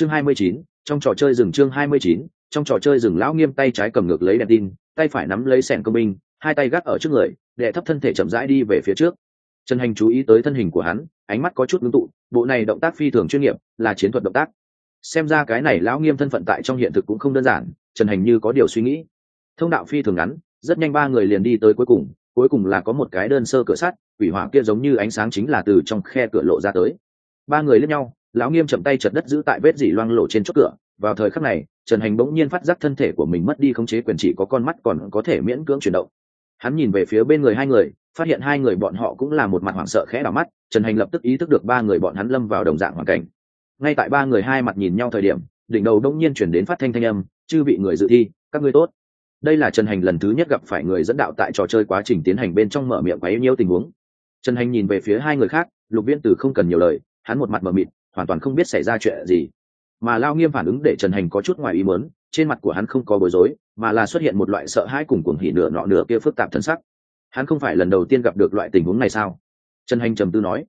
chương hai mươi chín, trong trò chơi rừng chương hai mươi chín, trong trò chơi rừng lão nghiêm tay trái cầm ngược lấy đèn tin, tay phải nắm lấy sẻn công binh, hai tay gác ở trước người, đệ thấp thân thể chậm rãi đi về phía trước. Trần hành chú ý tới thân hình của hắn, ánh mắt có chút ngưng tụ, bộ này động tác phi thường chuyên nghiệp, là chiến thuật động tác. Xem ra cái này lão nghiêm thân phận tại trong hiện thực cũng không đơn giản, trần hành như có điều suy nghĩ. Thông đạo phi thường ngắn, rất nhanh ba người liền đi tới cuối cùng cuối cùng là có một cái đơn sơ cửa sắt, quỷ hỏa kia giống như ánh sáng chính là từ trong khe cửa lộ ra tới. Ba người lẫn nhau lão nghiêm chậm tay chật đất giữ tại vết dỉ loang lộ trên chốt cửa. Vào thời khắc này, trần hành bỗng nhiên phát giác thân thể của mình mất đi khống chế quyền chỉ có con mắt còn có thể miễn cưỡng chuyển động. Hắn nhìn về phía bên người hai người, phát hiện hai người bọn họ cũng là một mặt hoảng sợ khẽ đỏ mắt, trần hành lập tức ý thức được ba người bọn hắn lâm vào đồng dạng hoàn cảnh. Ngay tại ba người hai mặt nhìn nhau thời điểm, đỉnh đầu đông nhiên chuyển đến phát thanh thanh âm, chư bị người dự thi, các ngươi tốt. Đây là trần hành lần thứ nhất gặp phải người dẫn đạo tại trò chơi quá trình tiến hành bên trong mở miệng quá yêu nhiêu tình huống. Trần hành nhìn về phía hai người khác, lục viên từ không cần nhiều lời, hắn một mặt mờ mịt hoàn toàn không biết xảy ra chuyện gì. Mà lao nghiêm phản ứng để trần hành có chút ngoài ý mớn trên mặt của hắn không có bối rối, mà là xuất hiện một loại sợ hãi cùng cuồng hỉ nửa nọ nửa kia phức tạp thân sắc. Hắn không phải lần đầu tiên gặp được loại tình huống này sao? Trần hành trầm tư nói.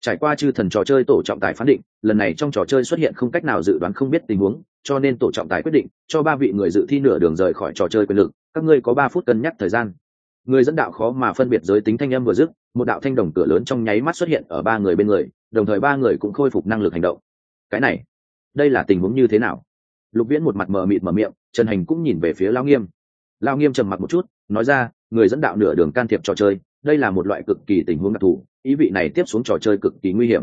Trải qua chư thần trò chơi tổ trọng tài phán định, lần này trong trò chơi xuất hiện không cách nào dự đoán không biết tình huống, cho nên tổ trọng tài quyết định cho ba vị người dự thi nửa đường rời khỏi trò chơi quyền lực, các ngươi có ba phút cân nhắc thời gian. Người dẫn đạo khó mà phân biệt giới tính thanh âm vừa dứt, một đạo thanh đồng cửa lớn trong nháy mắt xuất hiện ở ba người bên người đồng thời ba người cũng khôi phục năng lực hành động. Cái này, đây là tình huống như thế nào? Lục viễn một mặt mờ mịt mở miệng, trần hành cũng nhìn về phía lao nghiêm. Lao nghiêm trầm mặc một chút, nói ra, người dẫn đạo nửa đường can thiệp trò chơi, đây là một loại cực kỳ tình huống đặc thù, ý vị này tiếp xuống trò chơi cực kỳ nguy hiểm.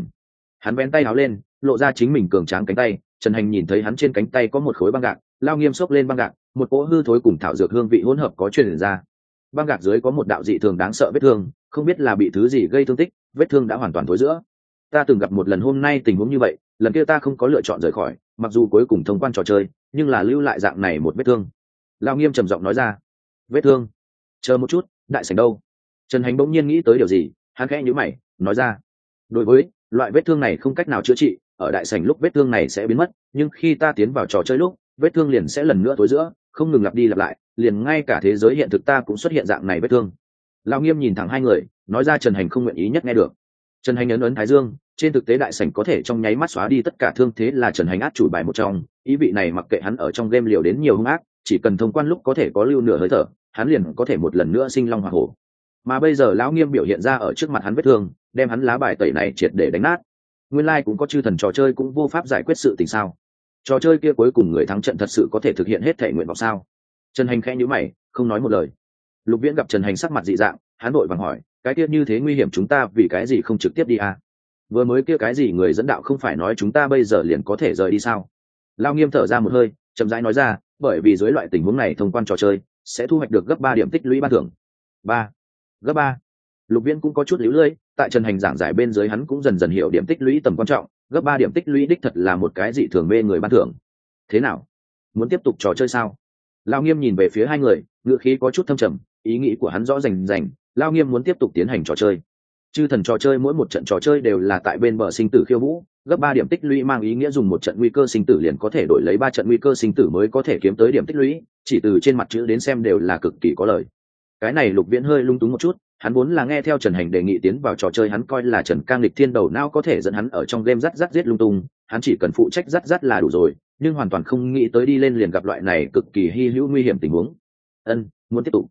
Hắn vén tay áo lên, lộ ra chính mình cường tráng cánh tay, trần hành nhìn thấy hắn trên cánh tay có một khối băng gạc lao nghiêm xốc lên băng gạc, một cỗ hư thối cùng thảo dược hương vị hỗn hợp có truyền ra. Băng gạc dưới có một đạo dị thường đáng sợ vết thương, không biết là bị thứ gì gây thương tích, vết thương đã hoàn toàn thối giữa ta từng gặp một lần hôm nay tình huống như vậy, lần kia ta không có lựa chọn rời khỏi, mặc dù cuối cùng thông quan trò chơi, nhưng là lưu lại dạng này một vết thương. Lao nghiêm trầm giọng nói ra. Vết thương? Chờ một chút, đại sảnh đâu? Trần hành bỗng nhiên nghĩ tới điều gì, hắn khẽ nhữ mày, nói ra. Đối với, loại vết thương này không cách nào chữa trị, ở đại sảnh lúc vết thương này sẽ biến mất, nhưng khi ta tiến vào trò chơi lúc, vết thương liền sẽ lần nữa tối giữa, không ngừng lặp đi lặp lại, liền ngay cả thế giới hiện thực ta cũng xuất hiện dạng này vết thương. Lao nghiêm nhìn thẳng hai người, nói ra trần hành không nguyện ý nhất nghe được trần hành ấn ấn thái dương, trên thực tế đại sảnh có thể trong nháy mắt xóa đi tất cả thương thế là trần hành át chủ bài một trong, ý vị này mặc kệ hắn ở trong game liều đến nhiều hung ác, chỉ cần thông quan lúc có thể có lưu nửa hơi thở, hắn liền có thể một lần nữa sinh long hoa hổ. Mà bây giờ lão nghiêm biểu hiện ra ở trước mặt hắn vết thương, đem hắn lá bài tẩy này triệt để đánh nát. Nguyên lai、like、cũng có chư thần trò chơi cũng vô pháp giải quyết sự tình sao? Trò chơi kia cuối cùng người thắng trận thật sự có thể thực hiện hết thể nguyện vọng sao? Trần hành khẽ nhữ mày, không nói một lời. Lục viễn gặp trần hành sắc mặt dị dạng, hắn vội vàng hỏi cái kia như thế nguy hiểm chúng ta vì cái gì không trực tiếp đi à? vừa mới kia cái gì người dẫn đạo không phải nói chúng ta bây giờ liền có thể rời đi sao? Lao nghiêm thở ra một hơi, chậm rãi nói ra, bởi vì dưới loại tình huống này thông quan trò chơi sẽ thu hoạch được gấp ba điểm tích lũy ban thưởng. Ba. Gấp ba. Lục viễn cũng có chút lũ lưỡi, tại trần hành giảng giải bên dưới hắn cũng dần dần hiểu điểm tích lũy tầm quan trọng, gấp ba điểm tích lũy đích thật là một cái dị thường mê người ban thưởng. Thế nào? Muốn tiếp tục trò chơi sao? Lao nghiêm nhìn về phía hai người ngựa khí có chút thâm trầm, ý nghĩ của hắn rõ rành rành lao nghiêm muốn tiếp tục tiến hành trò chơi. Chư thần trò chơi mỗi một trận trò chơi đều là tại bên bờ sinh tử khiêu vũ, gấp ba điểm tích lũy mang ý nghĩa dùng một trận nguy cơ sinh tử liền có thể đổi lấy ba trận nguy cơ sinh tử mới có thể kiếm tới điểm tích lũy, chỉ từ trên mặt chữ đến xem đều là cực kỳ có lời cái này lục viễn hơi lung túng một chút, hắn vốn là nghe theo trần hành đề nghị tiến vào trò chơi hắn coi là trần cang lịch thiên đầu não có thể dẫn hắn ở trong game rắt rắt giết lung tung, hắn chỉ cần phụ trách rắt rắt là đủ rồi, nhưng hoàn toàn không nghĩ tới đi lên liền gặp loại này cực kỳ hy hữu nguy hiểm tình huống. Ân, muốn tiếp tục.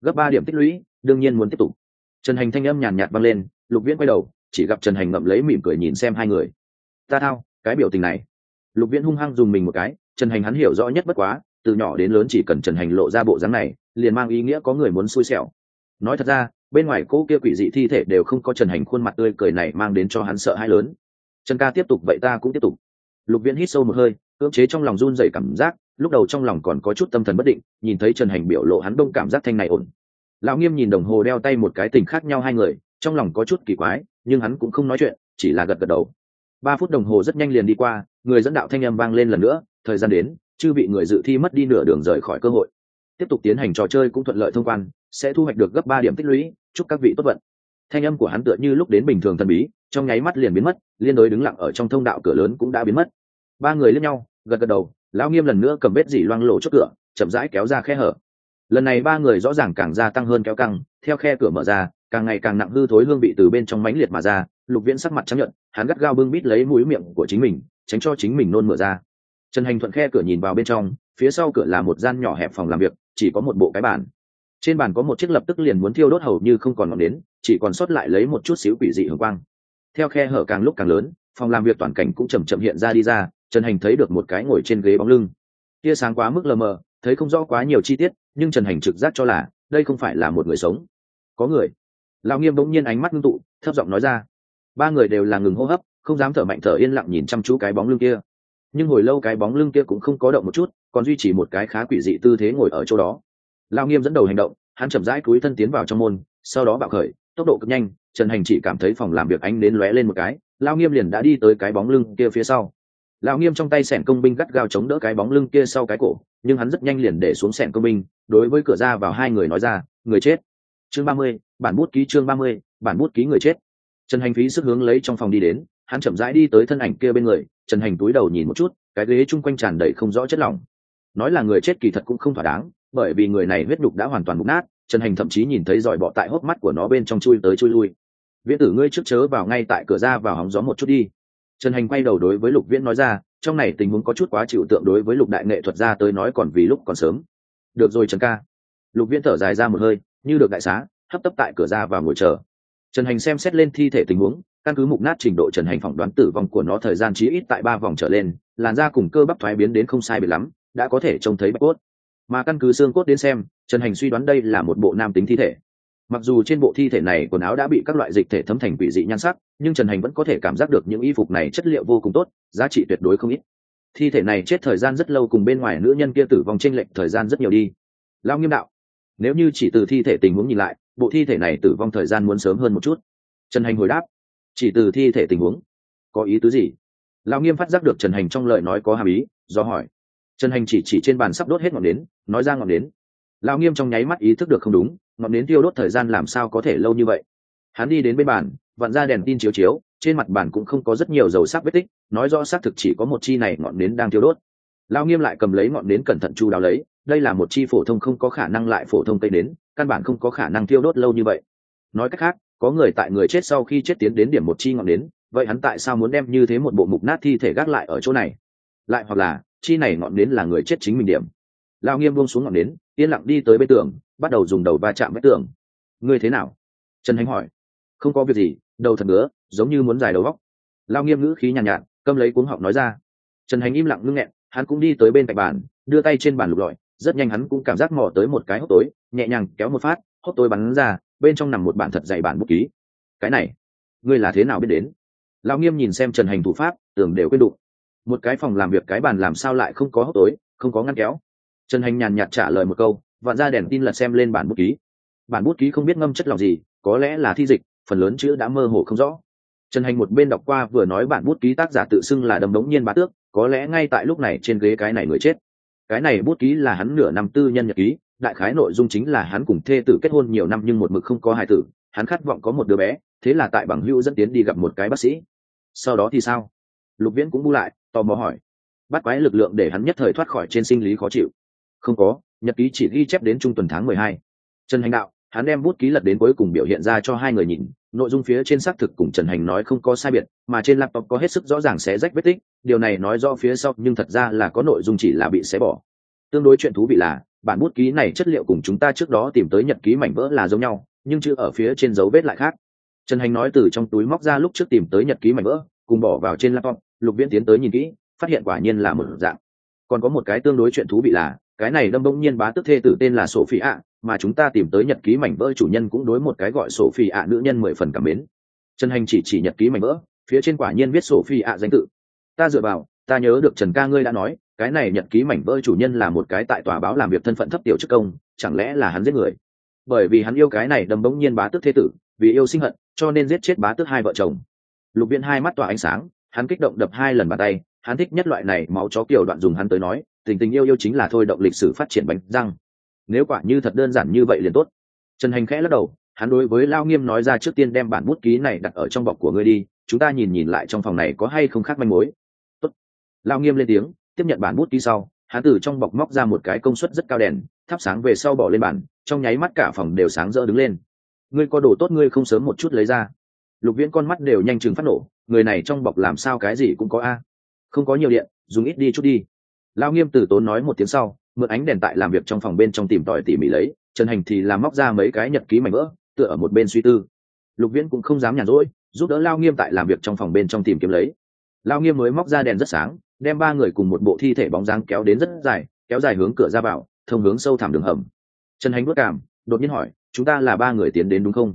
Gấp ba điểm tích lũy đương nhiên muốn tiếp tục. Trần hành thanh âm nhàn nhạt vang lên, lục viễn quay đầu, chỉ gặp trần hành ngậm lấy mỉm cười nhìn xem hai người. Ta thao, cái biểu tình này. Lục viễn hung hăng dùng mình một cái, trần hành hắn hiểu rõ nhất bất quá, từ nhỏ đến lớn chỉ cần trần hành lộ ra bộ dáng này, liền mang ý nghĩa có người muốn xui xẻo. Nói thật ra, bên ngoài cô kia quỷ dị thi thể đều không có trần hành khuôn mặt tươi cười này mang đến cho hắn sợ hãi lớn. Trần ca tiếp tục, vậy ta cũng tiếp tục. Lục viễn hít sâu một hơi, cưỡng chế trong lòng run dày cảm giác, lúc đầu trong lòng còn có chút tâm thần bất định, nhìn thấy trần hành biểu lộ hắn đông cảm giác thanh này ổn lão nghiêm nhìn đồng hồ đeo tay một cái tình khác nhau hai người, trong lòng có chút kỳ quái, nhưng hắn cũng không nói chuyện, chỉ là gật gật đầu. Ba phút đồng hồ rất nhanh liền đi qua, người dẫn đạo thanh âm vang lên lần nữa, thời gian đến chưa bị người dự thi mất đi nửa đường rời khỏi cơ hội. Tiếp tục tiến hành trò chơi cũng thuận lợi thông quan, sẽ thu hoạch được gấp ba điểm tích lũy, chúc các vị tốt vận. Thanh âm của hắn tựa như lúc đến bình thường thần bí, trong nháy mắt liền biến mất, liên đối đứng lặng ở trong thông đạo cửa lớn cũng đã biến mất. Ba người lên nhau, gật gật đầu, lão nghiêm lần nữa cầm vết dỉ loang lộ chốt cửa, chậm rãi kéo ra khe hở lần này ba người rõ ràng càng gia tăng hơn kéo căng, theo khe cửa mở ra, càng ngày càng nặng hư thối hương vị từ bên trong mánh liệt mà ra, lục viễn sắc mặt chấp nhận hắn gắt gao bưng bít lấy mũi miệng của chính mình, tránh cho chính mình nôn mửa ra. Trần hành thuận khe cửa nhìn vào bên trong, phía sau cửa là một gian nhỏ hẹp phòng làm việc, chỉ có một bộ cái bàn. Trên bàn có một chiếc lập tức liền muốn thiêu đốt hầu như không còn ngọn đến chỉ còn sót lại lấy một chút xíu quỷ dị hưởng quang. Theo khe hở càng lúc càng lớn, phòng làm việc toàn cảnh cũng chầm chậm hiện ra đi ra, trần hành thấy được một cái ngồi trên ghế bóng lưng. Tia sáng quá mức lờ mờ, thấy không rõ quá nhiều chi tiết nhưng trần hành trực giác cho là đây không phải là một người sống. Có người. Lão nghiêm bỗng nhiên ánh mắt ngưng tụ, thấp giọng nói ra. Ba người đều là ngừng hô hấp, không dám thở mạnh thở yên lặng nhìn chăm chú cái bóng lưng kia. Nhưng hồi lâu cái bóng lưng kia cũng không có động một chút, còn duy trì một cái khá quỷ dị tư thế ngồi ở chỗ đó. Lao nghiêm dẫn đầu hành động, hắn chậm rãi cúi thân tiến vào trong môn, sau đó bạo khởi, tốc độ cực nhanh, trần hành chỉ cảm thấy phòng làm việc ánh đến lóe lên một cái. Lao nghiêm liền đã đi tới cái bóng lưng kia phía sau. Lão nghiêm trong tay sẻn công binh gắt gao chống đỡ cái bóng lưng kia sau cái cổ, nhưng hắn rất nhanh liền để xuống sẻn công binh, đối với cửa ra vào hai người nói ra, người chết. Chương ba mươi, bản bút ký chương ba mươi, bản bút ký người chết. Trần hành phí sức hướng lấy trong phòng đi đến, hắn chậm rãi đi tới thân ảnh kia bên người, trần hành túi đầu nhìn một chút, cái ghế chung quanh tràn đầy không rõ chất lỏng. Nói là người chết kỳ thật cũng không thỏa đáng, bởi vì người này huyết đục đã hoàn toàn mục nát, trần hành thậm chí nhìn thấy dòi bọ tại hốc mắt của nó bên trong chui tới chui lui. Viễn tử ngươi trước chớ vào ngay tại cửa ra vào hóng gió một chút đi trần hành quay đầu đối với lục viễn nói ra, trong này tình huống có chút quá chịu tượng đối với lục đại nghệ thuật ra tới nói còn vì lúc còn sớm. Được rồi trần ca. Lục viễn thở dài ra một hơi, như được đại xá, hấp tấp tại cửa ra và ngồi chờ. Trần hành xem xét lên thi thể tình huống, căn cứ mục nát trình độ trần hành phỏng đoán tử vong của nó thời gian chí ít tại ba vòng trở lên, làn da cùng cơ bắp thoái biến đến không sai biệt lắm, đã có thể trông thấy bạch cốt. Mà căn cứ xương cốt đến xem, trần hành suy đoán đây là một bộ nam tính thi thể mặc dù trên bộ thi thể này quần áo đã bị các loại dịch thể thấm thành quỷ dị nhan sắc, nhưng trần hành vẫn có thể cảm giác được những y phục này chất liệu vô cùng tốt, giá trị tuyệt đối không ít. Thi thể này chết thời gian rất lâu cùng bên ngoài nữ nhân kia tử vong tranh lệch thời gian rất nhiều đi. Lao nghiêm đạo, nếu như chỉ từ thi thể tình huống nhìn lại, bộ thi thể này tử vong thời gian muốn sớm hơn một chút. Trần hành hồi đáp, chỉ từ thi thể tình huống. Có ý tứ gì? Lao nghiêm phát giác được trần hành trong lời nói có hàm ý, do hỏi. Trần hành chỉ chỉ trên bàn sắp đốt hết ngọn nến, nói ra ngọn nến. Lao nghiêm trong nháy mắt ý thức được không đúng ngọn nến tiêu đốt thời gian làm sao có thể lâu như vậy? Hắn đi đến bên bàn, vặn ra đèn tin chiếu chiếu, trên mặt bàn cũng không có rất nhiều dầu sắc vết tích, nói rõ xác thực chỉ có một chi này ngọn nến đang tiêu đốt. Lao nghiêm lại cầm lấy ngọn nến cẩn thận chu đáo lấy, đây là một chi phổ thông không có khả năng lại phổ thông cây nến, căn bản không có khả năng tiêu đốt lâu như vậy. Nói cách khác, có người tại người chết sau khi chết tiến đến điểm một chi ngọn nến, vậy hắn tại sao muốn đem như thế một bộ mục nát thi thể gác lại ở chỗ này? Lại hoặc là, chi này ngọn nến là người chết chính mình điểm. Lao nghiêm buông xuống ngọn nến, yên lặng đi tới bên tường bắt đầu dùng đầu va chạm với tường. Ngươi thế nào? Trần hành hỏi. Không có việc gì đầu thật ngứa giống như muốn dài đầu góc lao nghiêm ngữ khí nhàn nhạt, nhạt câm lấy cuống họng nói ra. Trần hành im lặng ngưng nghẹn hắn cũng đi tới bên cạnh bàn đưa tay trên bàn lục lọi rất nhanh hắn cũng cảm giác mò tới một cái hốc tối nhẹ nhàng kéo một phát hốc tối bắn ra bên trong nằm một bản thật dày bản bút ký. Cái này ngươi là thế nào biết đến? Lao nghiêm nhìn xem trần hành thủ pháp tưởng đều quên đụng. Một cái phòng làm việc cái bàn làm sao lại không có hốc tối không có ngăn kéo. Trần hành nhàn nhạt trả lời một câu vạn ra đèn tin lật xem lên bản bút ký. Bản bút ký không biết ngâm chất lòng gì, có lẽ là thi dịch, phần lớn chữ đã mơ hồ không rõ. Trần hành một bên đọc qua vừa nói bản bút ký tác giả tự xưng là đầm đống nhiên bá tước, có lẽ ngay tại lúc này trên ghế cái này người chết. Cái này bút ký là hắn nửa năm tư nhân nhật ký, đại khái nội dung chính là hắn cùng thê tử kết hôn nhiều năm nhưng một mực không có hài tử, hắn khát vọng có một đứa bé, thế là tại bằng hữu dẫn tiến đi gặp một cái bác sĩ. Sau đó thì sao? Lục viễn cũng bu lại, tò mò hỏi. Bắt quái lực lượng để hắn nhất thời thoát khỏi trên sinh lý khó chịu. Không có nhật ký chỉ ghi chép đến trung tuần tháng mười hai. Trần hành đạo, hắn đem bút ký lật đến cuối cùng biểu hiện ra cho hai người nhìn, nội dung phía trên xác thực cùng trần hành nói không có sai biệt, mà trên laptop có hết sức rõ ràng xé rách vết tích, điều này nói rõ phía sau, nhưng thật ra là có nội dung chỉ là bị xé bỏ. Tương đối chuyện thú vị là, bản bút ký này chất liệu cùng chúng ta trước đó tìm tới nhật ký mảnh vỡ là giống nhau, nhưng chữ ở phía trên dấu vết lại khác. Trần hành nói từ trong túi móc ra lúc trước tìm tới nhật ký mảnh vỡ, cùng bỏ vào trên laptop, lục viễn tiến tới nhìn kỹ, phát hiện quả nhiên là một dạng. Còn có một cái tương đối chuyện thú vị là cái này đâm bỗng nhiên bá tức thê tử tên là sổ phi ạ mà chúng ta tìm tới nhật ký mảnh vỡ chủ nhân cũng đối một cái gọi sổ phi ạ nữ nhân mười phần cảm mến. Trần hành chỉ chỉ nhật ký mảnh vỡ, phía trên quả nhiên viết sổ phi ạ danh tự. Ta dựa vào, ta nhớ được trần ca ngươi đã nói, cái này nhật ký mảnh vỡ chủ nhân là một cái tại tòa báo làm việc thân phận thấp tiểu chức công, chẳng lẽ là hắn giết người? Bởi vì hắn yêu cái này đâm bỗng nhiên bá tức thế tử, vì yêu sinh hận, cho nên giết chết bá tước hai vợ chồng. Lục viễn hai mắt tỏa ánh sáng, hắn kích động đập hai lần bàn tay, hắn thích nhất loại này, máu chó kiểu đoạn dùng hắn tới nói tình tình yêu yêu chính là thôi động lịch sử phát triển bánh răng. Nếu quả như thật đơn giản như vậy liền tốt. Trần hành khẽ lắc đầu, hắn đối với lao nghiêm nói ra trước tiên đem bản bút ký này đặt ở trong bọc của ngươi đi, chúng ta nhìn nhìn lại trong phòng này có hay không khác manh mối. Tốt. lao nghiêm lên tiếng, tiếp nhận bản bút ký sau, hắn từ trong bọc móc ra một cái công suất rất cao đèn, thắp sáng về sau bỏ lên bàn, trong nháy mắt cả phòng đều sáng rỡ đứng lên. Ngươi có đồ tốt ngươi không sớm một chút lấy ra. Lục viễn con mắt đều nhanh chừng phát nổ, người này trong bọc làm sao cái gì cũng có a. Không có nhiều điện, dùng ít đi chút đi lao nghiêm từ tốn nói một tiếng sau, mượn ánh đèn tại làm việc trong phòng bên trong tìm tòi tỉ mỉ lấy, trần hành thì làm móc ra mấy cái nhật ký mảnh vỡ, tựa ở một bên suy tư. Lục viễn cũng không dám nhàn rỗi, giúp đỡ lao nghiêm tại làm việc trong phòng bên trong tìm kiếm lấy. Lao nghiêm mới móc ra đèn rất sáng, đem ba người cùng một bộ thi thể bóng dáng kéo đến rất dài, kéo dài hướng cửa ra vào, thông hướng sâu thẳm đường hầm. Trần hành bước cảm, đột nhiên hỏi, chúng ta là ba người tiến đến đúng không?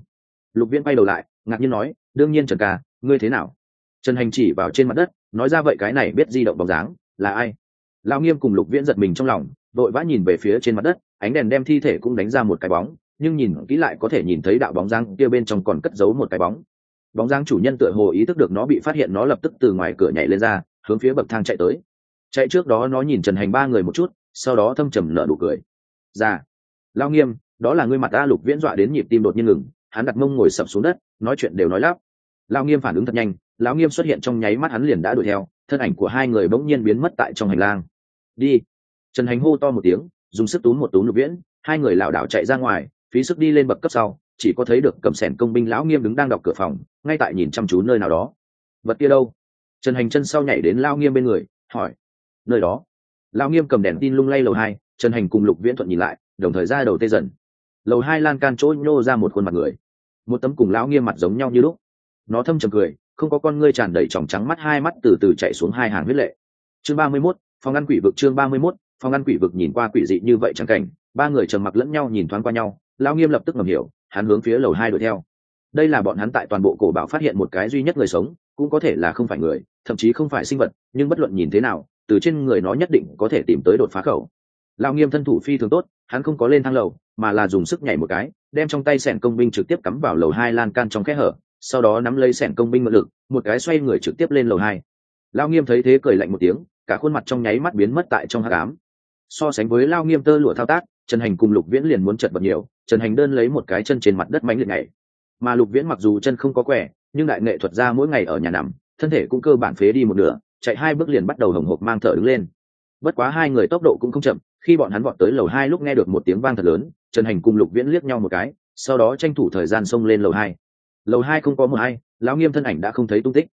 Lục viễn quay đầu lại, ngạc nhiên nói, đương nhiên trần ca, ngươi thế nào? Trần hành chỉ vào trên mặt đất, nói ra vậy cái này biết di động bóng dáng, là ai? Lao nghiêm cùng lục viễn giật mình trong lòng, đội vã nhìn về phía trên mặt đất, ánh đèn đem thi thể cũng đánh ra một cái bóng, nhưng nhìn kỹ lại có thể nhìn thấy đạo bóng dáng kia bên trong còn cất giấu một cái bóng. Bóng dáng chủ nhân tựa hồ ý thức được nó bị phát hiện, nó lập tức từ ngoài cửa nhảy lên ra, hướng phía bậc thang chạy tới. Chạy trước đó nó nhìn trần hành ba người một chút, sau đó thâm trầm nở nụ cười. Dạ, ra lao nghiêm, đó là ngươi mặt ta lục viễn dọa đến nhịp tim đột nhiên ngừng, hắn đặt mông ngồi sập xuống đất, nói chuyện đều nói lắp. Lao nghiêm phản ứng thật nhanh, lão nghiêm xuất hiện trong nháy mắt hắn liền đã đuổi theo thân ảnh của hai người bỗng nhiên biến mất tại trong hành lang. Đi. Trần hành hô to một tiếng, dùng sức túm một túm lục viễn, hai người lảo đảo chạy ra ngoài, phí sức đi lên bậc cấp sau, chỉ có thấy được cầm sẻn công binh lão nghiêm đứng đang đọc cửa phòng, ngay tại nhìn chăm chú nơi nào đó. Vật kia đâu? Trần hành chân sau nhảy đến lao nghiêm bên người, hỏi. Nơi đó. Lao nghiêm cầm đèn tin lung lay lầu hai, trần hành cùng lục viễn thuận nhìn lại, đồng thời ra đầu tê dần. Lầu hai lan can chỗ nhô ra một khuôn mặt người. Một tấm cùng lão nghiêm mặt giống nhau như lúc. Nó thâm trầm cười không có con ngươi tràn đầy tròng trắng mắt hai mắt từ từ chạy xuống hai hàng huyết lệ. Chương ba mươi 31, phòng ngăn quỷ vực chương ba mươi 31, phòng ngăn quỷ vực nhìn qua quỷ dị như vậy chẳng cảnh ba người trầm mặc lẫn nhau nhìn thoáng qua nhau lao nghiêm lập tức ngầm hiểu hắn hướng phía lầu hai đuổi theo. Đây là bọn hắn tại toàn bộ cổ bảo phát hiện một cái duy nhất người sống cũng có thể là không phải người thậm chí không phải sinh vật nhưng bất luận nhìn thế nào từ trên người nó nhất định có thể tìm tới đột phá khẩu. Lao nghiêm thân thủ phi thường tốt hắn không có lên thang lầu mà là dùng sức nhảy một cái đem trong tay sẻn công binh trực tiếp cắm vào lầu hai lan can trong kẽ hở sau đó nắm lấy sẻn công binh mượn lực, một cái xoay người trực tiếp lên lầu hai. Lao nghiêm thấy thế cười lạnh một tiếng, cả khuôn mặt trong nháy mắt biến mất tại trong hát cám so sánh với lao nghiêm tơ lụa thao tác, trần hành cùng lục viễn liền muốn chật vật nhiều, trần hành đơn lấy một cái chân trên mặt đất mánh liệt này mà lục viễn mặc dù chân không có quẻ, nhưng đại nghệ thuật ra mỗi ngày ở nhà nằm, thân thể cũng cơ bản phế đi một nửa, chạy hai bước liền bắt đầu hồng hộp mang thở đứng lên. Bất quá hai người tốc độ cũng không chậm, khi bọn hắn vọt tới lầu hai lúc nghe được một tiếng vang thật lớn, trần hành cùng lục viễn liếc nhau một cái, sau đó tranh thủ thời gian xông lên lầu hai lầu hai không có một ai, lão nghiêm thân ảnh đã không thấy tung tích.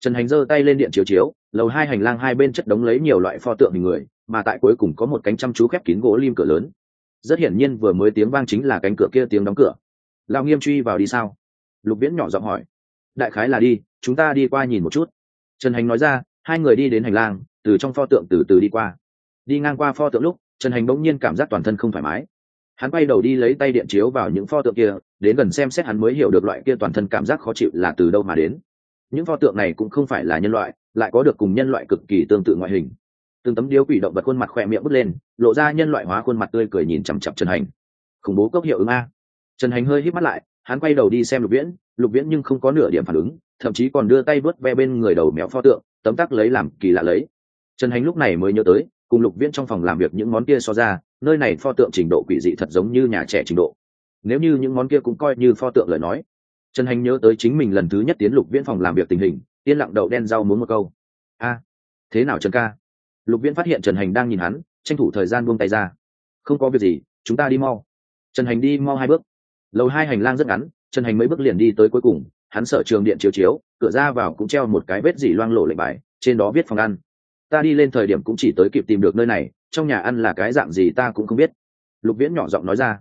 Trần hành giơ tay lên điện chiếu chiếu, lầu hai hành lang hai bên chất đống lấy nhiều loại pho tượng hình người, mà tại cuối cùng có một cánh chăm chú khép kín gỗ lim cửa lớn. Rất hiển nhiên vừa mới tiếng vang chính là cánh cửa kia tiếng đóng cửa. Lão nghiêm truy vào đi sao? Lục viễn nhỏ giọng hỏi. Đại khái là đi, chúng ta đi qua nhìn một chút. Trần hành nói ra, hai người đi đến hành lang, từ trong pho tượng từ từ đi qua. Đi ngang qua pho tượng lúc, trần hành bỗng nhiên cảm giác toàn thân không thoải mái hắn quay đầu đi lấy tay điện chiếu vào những pho tượng kia, đến gần xem xét hắn mới hiểu được loại kia toàn thân cảm giác khó chịu là từ đâu mà đến. Những pho tượng này cũng không phải là nhân loại, lại có được cùng nhân loại cực kỳ tương tự ngoại hình. Từng tấm điếu quỷ động vật khuôn mặt khỏe miệng bứt lên, lộ ra nhân loại hóa khuôn mặt tươi cười nhìn chằm chặp trần hành. Khủng bố cốc hiệu ứng a. Trần hành hơi hít mắt lại, hắn quay đầu đi xem lục viễn lục viễn nhưng không có nửa điểm phản ứng, thậm chí còn đưa tay vớt ve bên người đầu mèo pho tượng, tấm tắc lấy làm kỳ lạ lấy. Trần hành lúc này mới nhớ tới, cùng lục viễn trong phòng làm việc những món kia so ra nơi này pho tượng trình độ quỷ dị thật giống như nhà trẻ trình độ. Nếu như những món kia cũng coi như pho tượng lời nói, trần hành nhớ tới chính mình lần thứ nhất tiến lục viễn phòng làm việc tình hình, yên lặng đậu đen rau muốn một câu. A, thế nào trần ca? Lục viễn phát hiện trần hành đang nhìn hắn, tranh thủ thời gian buông tay ra. Không có việc gì, chúng ta đi mau. Trần hành đi mau hai bước. Lầu hai hành lang rất ngắn, trần hành mấy bước liền đi tới cuối cùng, hắn sợ trường điện chiếu chiếu, cửa ra vào cũng treo một cái vết dỉ loang lộ lệnh bài, trên đó viết phòng ăn. Ta đi lên thời điểm cũng chỉ tới kịp tìm được nơi này trong nhà ăn là cái dạng gì ta cũng không biết. Lục viễn nhỏ giọng nói ra.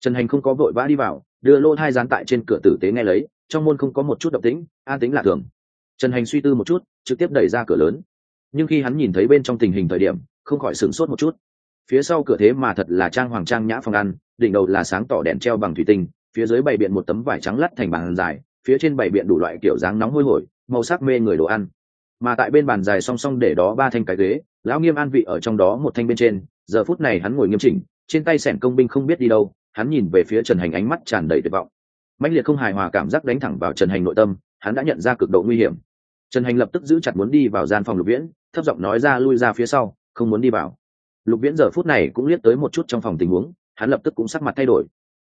Trần hành không có vội vã đi vào, đưa lô hai dán tại trên cửa tử tế nghe lấy, trong môn không có một chút động tĩnh, an tính lạ thường. Trần hành suy tư một chút, trực tiếp đẩy ra cửa lớn. Nhưng khi hắn nhìn thấy bên trong tình hình thời điểm, không khỏi sửng sốt một chút. Phía sau cửa thế mà thật là trang hoàng trang nhã phòng ăn, đỉnh đầu là sáng tỏ đèn treo bằng thủy tinh, phía dưới bày biện một tấm vải trắng lắt thành bàn dài, phía trên bày biện đủ loại kiểu dáng nóng hôi hổi, màu sắc mê người đồ ăn. Mà tại bên bàn dài song song để đó ba thanh cái ghế lão nghiêm an vị ở trong đó một thanh bên trên, giờ phút này hắn ngồi nghiêm chỉnh, trên tay sẻn công binh không biết đi đâu, hắn nhìn về phía trần hành ánh mắt tràn đầy tuyệt vọng. Mạnh liệt không hài hòa cảm giác đánh thẳng vào trần hành nội tâm, hắn đã nhận ra cực độ nguy hiểm. Trần hành lập tức giữ chặt muốn đi vào gian phòng lục viễn, thấp giọng nói ra lui ra phía sau, không muốn đi vào. Lục viễn giờ phút này cũng liếc tới một chút trong phòng tình huống, hắn lập tức cũng sắc mặt thay đổi.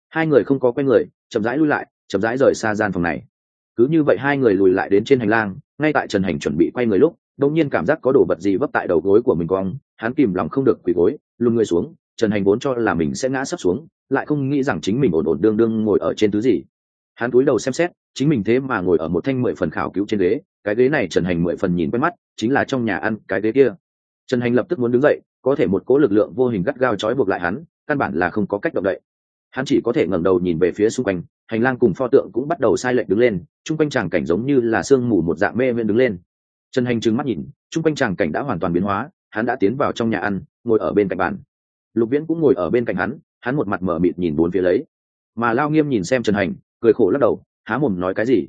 Hai người không có quen người, chậm rãi lui lại, chậm rãi rời xa gian phòng này. Cứ như vậy hai người lùi lại đến trên hành lang, ngay tại trần hành chuẩn bị quay người lúc đông nhiên cảm giác có đồ vật gì vấp tại đầu gối của mình cong, hắn kìm lòng không được quỳ gối lùn người xuống, trần hành vốn cho là mình sẽ ngã sấp xuống, lại không nghĩ rằng chính mình ổn ổn đương đương ngồi ở trên thứ gì. Hắn cúi đầu xem xét, chính mình thế mà ngồi ở một thanh mười phần khảo cứu trên ghế, cái ghế này trần hành mười phần nhìn quen mắt, chính là trong nhà ăn, cái ghế kia. Trần hành lập tức muốn đứng dậy, có thể một cố lực lượng vô hình gắt gao trói buộc lại hắn, căn bản là không có cách động đậy. Hắn chỉ có thể ngẩng đầu nhìn về phía xung quanh, hành lang cùng pho tượng cũng bắt đầu sai lệch đứng lên chung quanh tràng cảnh giống như là sương mù một dạng mê viễn đứng lên trần hành trừng mắt nhìn, chung quanh tràng cảnh đã hoàn toàn biến hóa, hắn đã tiến vào trong nhà ăn, ngồi ở bên cạnh bàn. Lục viễn cũng ngồi ở bên cạnh hắn hắn một mặt mở mịt nhìn bốn phía lấy. Mà lao nghiêm nhìn xem trần hành, cười khổ lắc đầu, há mồm nói cái gì?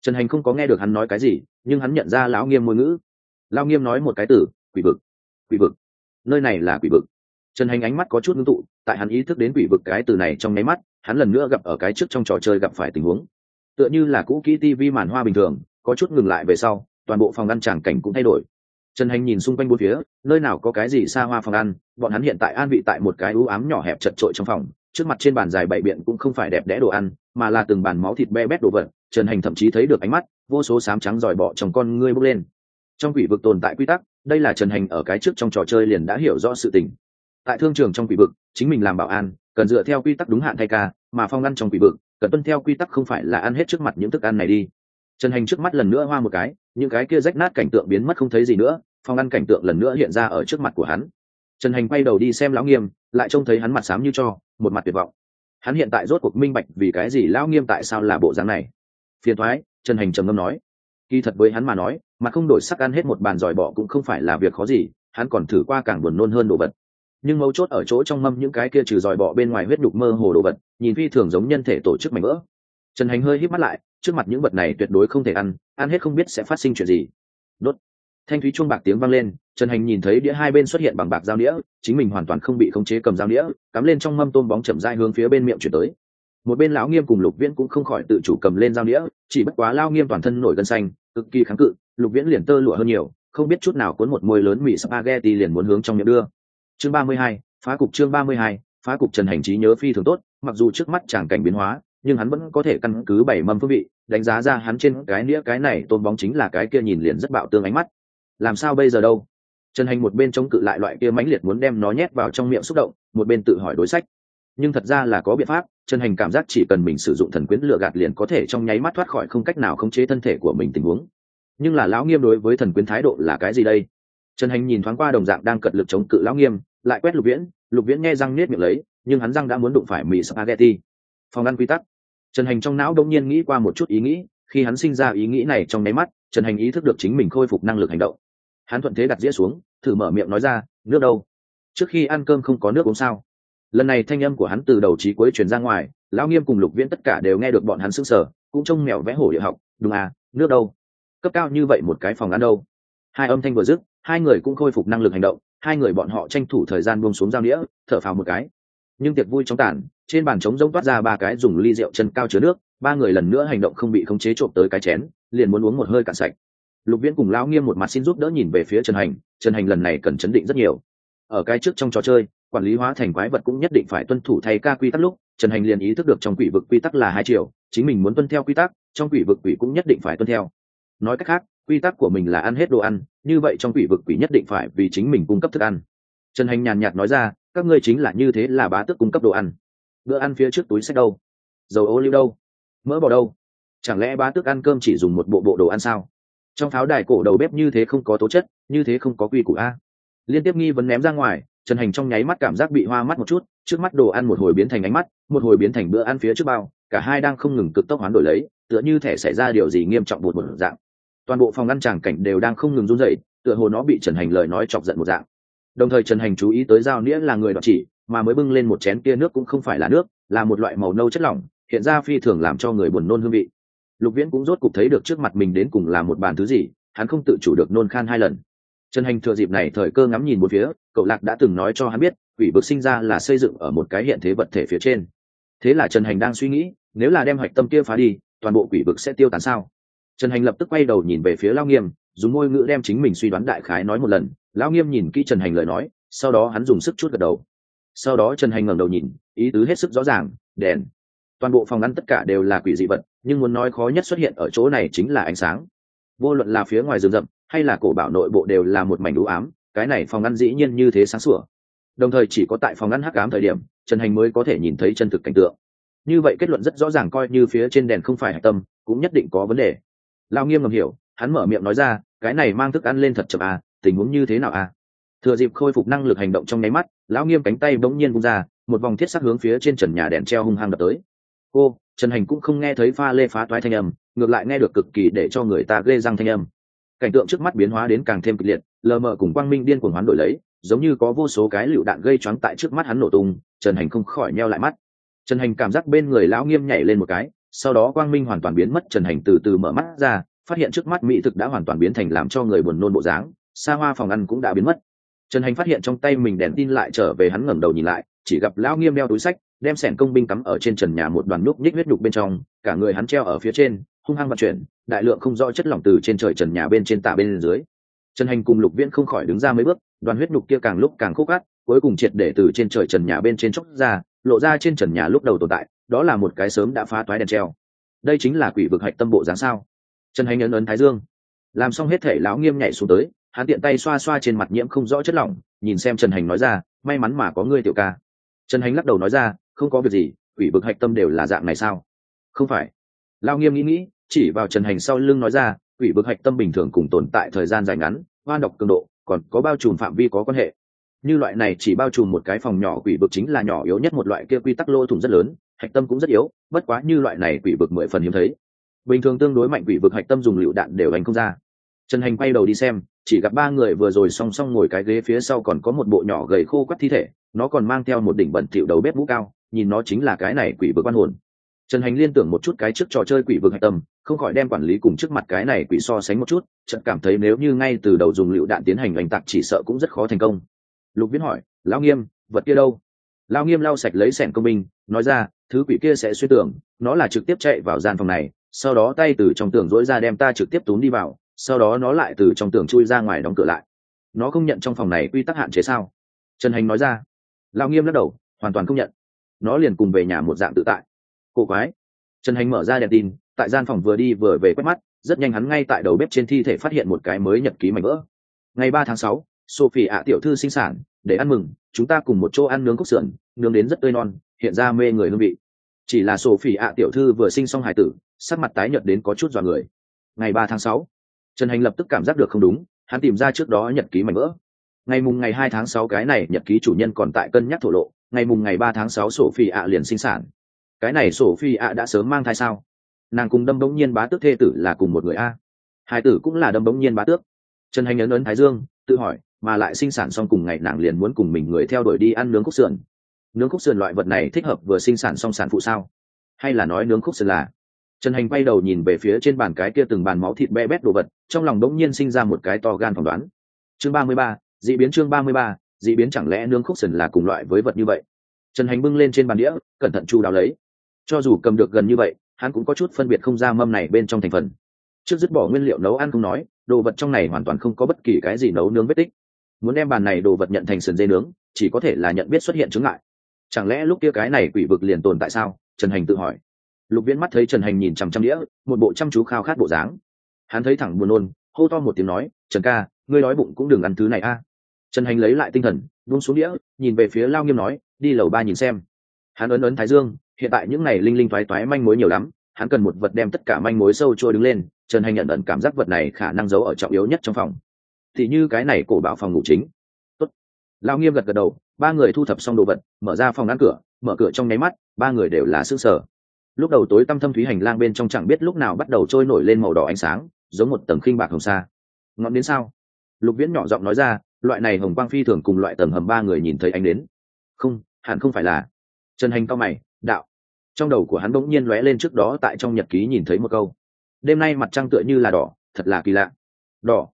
Trần hành không có nghe được hắn nói cái gì, nhưng hắn nhận ra lão nghiêm ngôn ngữ. Lao nghiêm nói một cái từ, quỷ vực quỷ vực. Nơi này là quỷ vực. Trần hành ánh mắt có chút ngưng tụ, tại hắn ý thức đến quỷ vực cái từ này trong nháy mắt, hắn lần nữa gặp ở cái trước trong trò chơi gặp phải tình huống. Tựa như là cũ kỹ tv màn hoa bình thường, có chút ngừng lại về sau toàn bộ phòng ăn tràng cảnh cũng thay đổi. Trần hành nhìn xung quanh bốn phía, nơi nào có cái gì xa hoa phòng ăn, bọn hắn hiện tại an vị tại một cái ưu ám nhỏ hẹp chật trội trong phòng, trước mặt trên bàn dài bậy biện cũng không phải đẹp đẽ đồ ăn, mà là từng bàn máu thịt be bét đồ vật, trần hành thậm chí thấy được ánh mắt, vô số sám trắng dòi bọ trong con ngươi bốc lên. Trong quỷ vực tồn tại quy tắc, đây là trần hành ở cái trước trong trò chơi liền đã hiểu rõ sự tình. Tại thương trường trong quỷ vực, chính mình làm bảo an, cần dựa theo quy tắc đúng hạn thay ca, mà phong ăn trong quỷ vực, cần tuân theo quy tắc không phải là ăn hết trước mặt những thức ăn này đi trần hành trước mắt lần nữa hoa một cái, những cái kia rách nát cảnh tượng biến mất không thấy gì nữa phong ăn cảnh tượng lần nữa hiện ra ở trước mặt của hắn. Trần hành quay đầu đi xem lão nghiêm, lại trông thấy hắn mặt xám như cho, một mặt tuyệt vọng. Hắn hiện tại rốt cuộc minh bạch vì cái gì lão nghiêm tại sao là bộ dáng này. Phiền thoái, trần hành trầm ngâm nói. Kỳ thật với hắn mà nói, mà không đổi sắc ăn hết một bàn giỏi bọ cũng không phải là việc khó gì, hắn còn thử qua càng buồn nôn hơn đồ vật. Nhưng mấu chốt ở chỗ trong mâm những cái kia trừ giỏi bọ bên ngoài huyết đục mơ hồ đồ vật, nhìn phi thường giống nhân thể tổ chức mảnh vỡ. Trần hành hơi hít mắt lại trước mặt những vật này tuyệt đối không thể ăn ăn hết không biết sẽ phát sinh chuyện gì. Đốt. Thanh thúy chuông bạc tiếng vang lên, trần hành nhìn thấy đĩa hai bên xuất hiện bằng bạc dao đĩa chính mình hoàn toàn không bị khống chế cầm dao đĩa cắm lên trong mâm tôm bóng chậm dai hướng phía bên miệng chuyển tới. Một bên lão nghiêm cùng lục viễn cũng không khỏi tự chủ cầm lên dao đĩa chỉ bất quá lao nghiêm toàn thân nổi gân xanh, cực kỳ kháng cự, lục viễn liền tơ lụa hơn nhiều, không biết chút nào cuốn một môi lớn mì spaghetti liền muốn hướng trong miệng đưa. Chương ba mươi hai, phá cục chương ba mươi hai, phá cục trần hành trí nhớ phi thường tốt, mặc dù trước mắt chẳng cảnh biến hóa nhưng hắn vẫn có thể căn cứ bảy mâm phương vị, đánh giá ra hắn trên cái nĩa cái này tôn bóng chính là cái kia nhìn liền rất bạo tương ánh mắt. Làm sao bây giờ đâu? Trần hành một bên chống cự lại loại kia mãnh liệt muốn đem nó nhét vào trong miệng xúc động, một bên tự hỏi đối sách. Nhưng thật ra là có biện pháp, trần hành cảm giác chỉ cần mình sử dụng thần quyến lựa gạt liền có thể trong nháy mắt thoát khỏi không cách nào khống chế thân thể của mình tình huống. Nhưng là lão nghiêm đối với thần quyến thái độ là cái gì đây? Trần hành nhìn thoáng qua đồng dạng đang cật lực chống cự lão nghiêm, lại quét lục viễn. Lục viễn nghe răng nết miệng lấy, nhưng hắn răng đã muốn đụng phải mì spaghetti. Phòng ăn quy tắc trần hành trong não đông nhiên nghĩ qua một chút ý nghĩ, khi hắn sinh ra ý nghĩ này trong nháy mắt, trần hành ý thức được chính mình khôi phục năng lực hành động. Hắn thuận thế đặt dĩa xuống, thử mở miệng nói ra, nước đâu? Trước khi ăn cơm không có nước uống sao? Lần này thanh âm của hắn từ đầu trí cuối truyền ra ngoài, lão nghiêm cùng lục viễn tất cả đều nghe được bọn hắn sững sờ, cũng trông mèo vẽ hổ địa học, đúng à nước đâu? Cấp cao như vậy một cái phòng ăn đâu? Hai âm thanh vừa dứt, hai người cũng khôi phục năng lực hành động, hai người bọn họ tranh thủ thời gian buông xuống dao đĩa, thở phào một cái nhưng tiệc vui trong tàn, trên bàn trống rỗng toát ra ba cái dùng ly rượu chân cao chứa nước, ba người lần nữa hành động không bị khống chế trộm tới cái chén, liền muốn uống một hơi cạn sạch. Lục viễn cùng lão nghiêm một mặt xin giúp đỡ nhìn về phía trần hành trần hành lần này cần chấn định rất nhiều. Ở cái trước trong trò chơi, quản lý hóa thành quái vật cũng nhất định phải tuân thủ thay ca quy tắc lúc, trần hành liền ý thức được trong quỷ vực quy tắc là hai triệu chính mình muốn tuân theo quy tắc, trong quỷ vực quỷ cũng nhất định phải tuân theo. Nói cách khác, quy tắc của mình là ăn hết đồ ăn, như vậy trong quỷ vực quỷ nhất định phải vì chính mình cung cấp thức ăn. Trần hành nhàn nhạt nói ra các ngươi chính là như thế là bá tước cung cấp đồ ăn. Bữa ăn phía trước túi sách đâu? Dầu ô liu đâu? Mỡ bò đâu? Chẳng lẽ bá tước ăn cơm chỉ dùng một bộ bộ đồ ăn sao? Trong pháo đài cổ đầu bếp như thế không có tố chất, như thế không có quy củ a. Liên tiếp nghi vấn ném ra ngoài, trần hành trong nháy mắt cảm giác bị hoa mắt một chút, trước mắt đồ ăn một hồi biến thành ánh mắt, một hồi biến thành bữa ăn phía trước bao, cả hai đang không ngừng cực tốc hoán đổi lấy, tựa như thể xảy ra điều gì nghiêm trọng một một dạng. Toàn bộ phòng ăn tràng cảnh đều đang không ngừng run dậy tựa hồ nó bị trần hành lời nói chọc giận một dạng đồng thời trần hành chú ý tới giao nghĩa là người đoạt chỉ, mà mới bưng lên một chén kia nước cũng không phải là nước, là một loại màu nâu chất lỏng, hiện ra phi thường làm cho người buồn nôn hương vị. Lục viễn cũng rốt cục thấy được trước mặt mình đến cùng là một bàn thứ gì, hắn không tự chủ được nôn khan hai lần. Trần hành thừa dịp này thời cơ ngắm nhìn một phía, cậu lạc đã từng nói cho hắn biết, quỷ vực sinh ra là xây dựng ở một cái hiện thế vật thể phía trên. Thế là trần hành đang suy nghĩ, nếu là đem hoạch tâm kia phá đi, toàn bộ quỷ vực sẽ tiêu tán sao? Trần hành lập tức quay đầu nhìn về phía lao nghiêm, dùng ngôi ngữ đem chính mình suy đoán đại khái nói một lần Lão nghiêm nhìn kỹ trần hành lời nói, sau đó hắn dùng sức chút gật đầu. Sau đó trần hành ngẩng đầu nhìn, ý tứ hết sức rõ ràng, đèn. Toàn bộ phòng ngăn tất cả đều là quỷ dị vật, nhưng muốn nói khó nhất xuất hiện ở chỗ này chính là ánh sáng. Vô luận là phía ngoài rừng rậm, hay là cổ bảo nội bộ đều là một mảnh đũ ám, cái này phòng ngăn dĩ nhiên như thế sáng sủa. Đồng thời chỉ có tại phòng ngăn hắc ám thời điểm, trần hành mới có thể nhìn thấy chân thực cảnh tượng. Như vậy kết luận rất rõ ràng coi như phía trên đèn không phải hạch tâm, cũng nhất định có vấn đề. Lao nghiêm ngầm hiểu, hắn mở miệng nói ra, cái này mang thức ăn lên thật chậm à tình huống như thế nào à? Thừa dịp khôi phục năng lực hành động trong nháy mắt, lão nghiêm cánh tay bỗng nhiên bung ra, một vòng thiết sắc hướng phía trên trần nhà đèn treo hung hăng đập tới. Cô trần hành cũng không nghe thấy pha lê phá toái thanh âm, ngược lại nghe được cực kỳ để cho người ta ghê răng thanh âm. Cảnh tượng trước mắt biến hóa đến càng thêm kịch liệt, lờ mờ cùng quang minh điên cuồng hoán đổi lấy, giống như có vô số cái lựu đạn gây choáng tại trước mắt hắn nổ tung, trần hành không khỏi neo lại mắt. Trần hành cảm giác bên người lão nghiêm nhảy lên một cái, sau đó quang minh hoàn toàn biến mất, trần hành từ từ mở mắt ra, phát hiện trước mắt mỹ thực đã hoàn toàn biến thành làm cho người buồn nôn bộ dáng xa hoa phòng ăn cũng đã biến mất. Trần hành phát hiện trong tay mình đèn tin lại trở về hắn ngẩng đầu nhìn lại, chỉ gặp lão nghiêm đeo túi sách, đem sẻn công binh cắm ở trên trần nhà một đoàn núc nhích huyết nhục bên trong, cả người hắn treo ở phía trên, hung hăng vận chuyển, đại lượng không rõ chất lỏng từ trên trời trần nhà bên trên tả bên dưới. Trần hành cùng lục viễn không khỏi đứng ra mấy bước, đoàn huyết nhục kia càng lúc càng khúc gắt, cuối cùng triệt để từ trên trời trần nhà bên trên chóc ra, lộ ra trên trần nhà lúc đầu tồn tại, đó là một cái sớm đã phá toái đèn treo. Đây chính là quỷ vực hạch tâm bộ dáng sao? Trần hành ấn ấn thái dương. Làm xong hết thể, lão nghiêm nhảy xuống tới hắn tiện tay xoa xoa trên mặt nhiễm không rõ chất lỏng, nhìn xem trần hành nói ra, may mắn mà có ngươi tiểu ca. Trần hành lắc đầu nói ra, không có việc gì, quỷ bực hạch tâm đều là dạng này sao? Không phải. Lao nghiêm nghĩ nghĩ, chỉ vào trần hành sau lưng nói ra, quỷ bực hạch tâm bình thường cùng tồn tại thời gian dài ngắn hoa độc cường độ, còn có bao trùm phạm vi có quan hệ. Như loại này chỉ bao trùm một cái phòng nhỏ quỷ vực chính là nhỏ yếu nhất một loại kia quy tắc lỗ thủng rất lớn, hạch tâm cũng rất yếu, bất quá như loại này quỷ vực mười phần hiếm thấy. Bình thường tương đối mạnh quỷ vực hạch tâm dùng lựu đạn đều đánh không ra. Trần hành quay đầu đi xem chỉ gặp ba người vừa rồi song song ngồi cái ghế phía sau còn có một bộ nhỏ gầy khô quắt thi thể, nó còn mang theo một đỉnh bẩn thỉu đầu bếp mũ cao, nhìn nó chính là cái này quỷ vực quan hồn. Trần hành liên tưởng một chút cái trước trò chơi quỷ vực hạch tâm, không khỏi đem quản lý cùng trước mặt cái này quỷ so sánh một chút trận cảm thấy nếu như ngay từ đầu dùng lựu đạn tiến hành oanh tạc chỉ sợ cũng rất khó thành công. Lục viễn hỏi, lão nghiêm, vật kia đâu? Lão nghiêm lau sạch lấy sẻn công binh, nói ra, thứ quỷ kia sẽ suy tưởng, nó là trực tiếp chạy vào gian phòng này, sau đó tay từ trong tường dỗi ra đem ta trực tiếp túm đi vào sau đó nó lại từ trong tường chui ra ngoài đóng cửa lại. Nó không nhận trong phòng này quy tắc hạn chế sao? Trần hành nói ra. Lao nghiêm lắc đầu, hoàn toàn không nhận. Nó liền cùng về nhà một dạng tự tại. Cổ quái. Trần hành mở ra đèn tin, tại gian phòng vừa đi vừa về quét mắt, rất nhanh hắn ngay tại đầu bếp trên thi thể phát hiện một cái mới nhật ký mảnh vỡ. Ngày ba tháng sáu, sophie ạ tiểu thư sinh sản, để ăn mừng, chúng ta cùng một chỗ ăn nướng cốc sườn, nướng đến rất tươi non hiện ra mê người hương vị. Chỉ là sophie ạ tiểu thư vừa sinh xong hài tử, sắc mặt tái nhợt đến có chút dọa người. Ngày ba tháng sáu trần hành lập tức cảm giác được không đúng, hắn tìm ra trước đó nhật ký mảnh vỡ. Ngày mùng ngày hai tháng sáu cái này nhật ký chủ nhân còn tại cân nhắc thổ lộ, ngày mùng ngày ba tháng sáu sophie ạ liền sinh sản. Cái này sophie ạ đã sớm mang thai sao? Nàng cùng đâm bỗng nhiên bá tước thê tử là cùng một người a? Hai tử cũng là đâm bỗng nhiên bá tước. Trần hành ấn ấn thái dương, tự hỏi, mà lại sinh sản xong cùng ngày nàng liền muốn cùng mình người theo đuổi đi ăn nướng khúc sườn. Nướng khúc sườn loại vật này thích hợp vừa sinh sản xong sản phụ sao? Hay là nói nướng khúc sườn là trần hành bay đầu nhìn về phía trên bàn cái kia từng bàn máu thịt be bét đồ vật, trong lòng đống nhiên sinh ra một cái to gan phỏng đoán. Chương ba mươi ba d ị biến chương ba mươi ba d ị biến chẳng lẽ nướng khúc sần là cùng loại với vật như vậy? Trần hành bưng lên trên bàn đĩa, cẩn thận chu đáo lấy. Cho dù cầm được gần như vậy, hắn cũng có chút phân biệt không ra mâm này bên trong thành phần. Trước dứt bỏ nguyên liệu nấu ăn không nói, đồ vật trong này hoàn toàn không có bất kỳ cái gì nấu nướng vết tích. Muốn đem bàn này đồ vật nhận thành sườn dê nướng, chỉ có thể là nhận biết xuất hiện chứng ngại. Chẳng lẽ lúc kia cái này quỷ vực liền tồn tại sao? Trần hành tự hỏi lục viễn mắt thấy trần hành nhìn chằm chằm đĩa, một bộ chăm chú khao khát bộ dáng. Hắn thấy thẳng buồn nôn, hô to một tiếng nói, trần ca, ngươi nói bụng cũng đừng ăn thứ này a. Trần hành lấy lại tinh thần, buông xuống đĩa, nhìn về phía lao nghiêm nói, đi lầu ba nhìn xem. Hắn ấn ấn thái dương, hiện tại những này linh linh toái toái manh mối nhiều lắm, hắn cần một vật đem tất cả manh mối sâu trôi đứng lên, trần hành nhận ẩn cảm giác vật này khả năng giấu ở trọng yếu nhất trong phòng. Thì như cái này cổ bảo phòng ngủ chính. Tốt. lao nghiêm gật gật đầu, ba người thu thập xong đồ vật, mở ra phòng ngăn cửa, mở cửa trong nháy mắt, ba người đều là sức sở lúc đầu tối tăm thâm thúy hành lang bên trong chẳng biết lúc nào bắt đầu trôi nổi lên màu đỏ ánh sáng, giống một tầng khinh bạc hồng xa ngọn đến sao? Lục viễn nhỏ giọng nói ra, loại này hồng quang phi thường cùng loại tầng hầm ba người nhìn thấy ánh đến không, hẳn không phải là. Trần hành cao mày, đạo. Trong đầu của hắn bỗng nhiên lóe lên trước đó tại trong nhật ký nhìn thấy một câu. Đêm nay mặt trăng tựa như là đỏ, thật là kỳ lạ. Đỏ.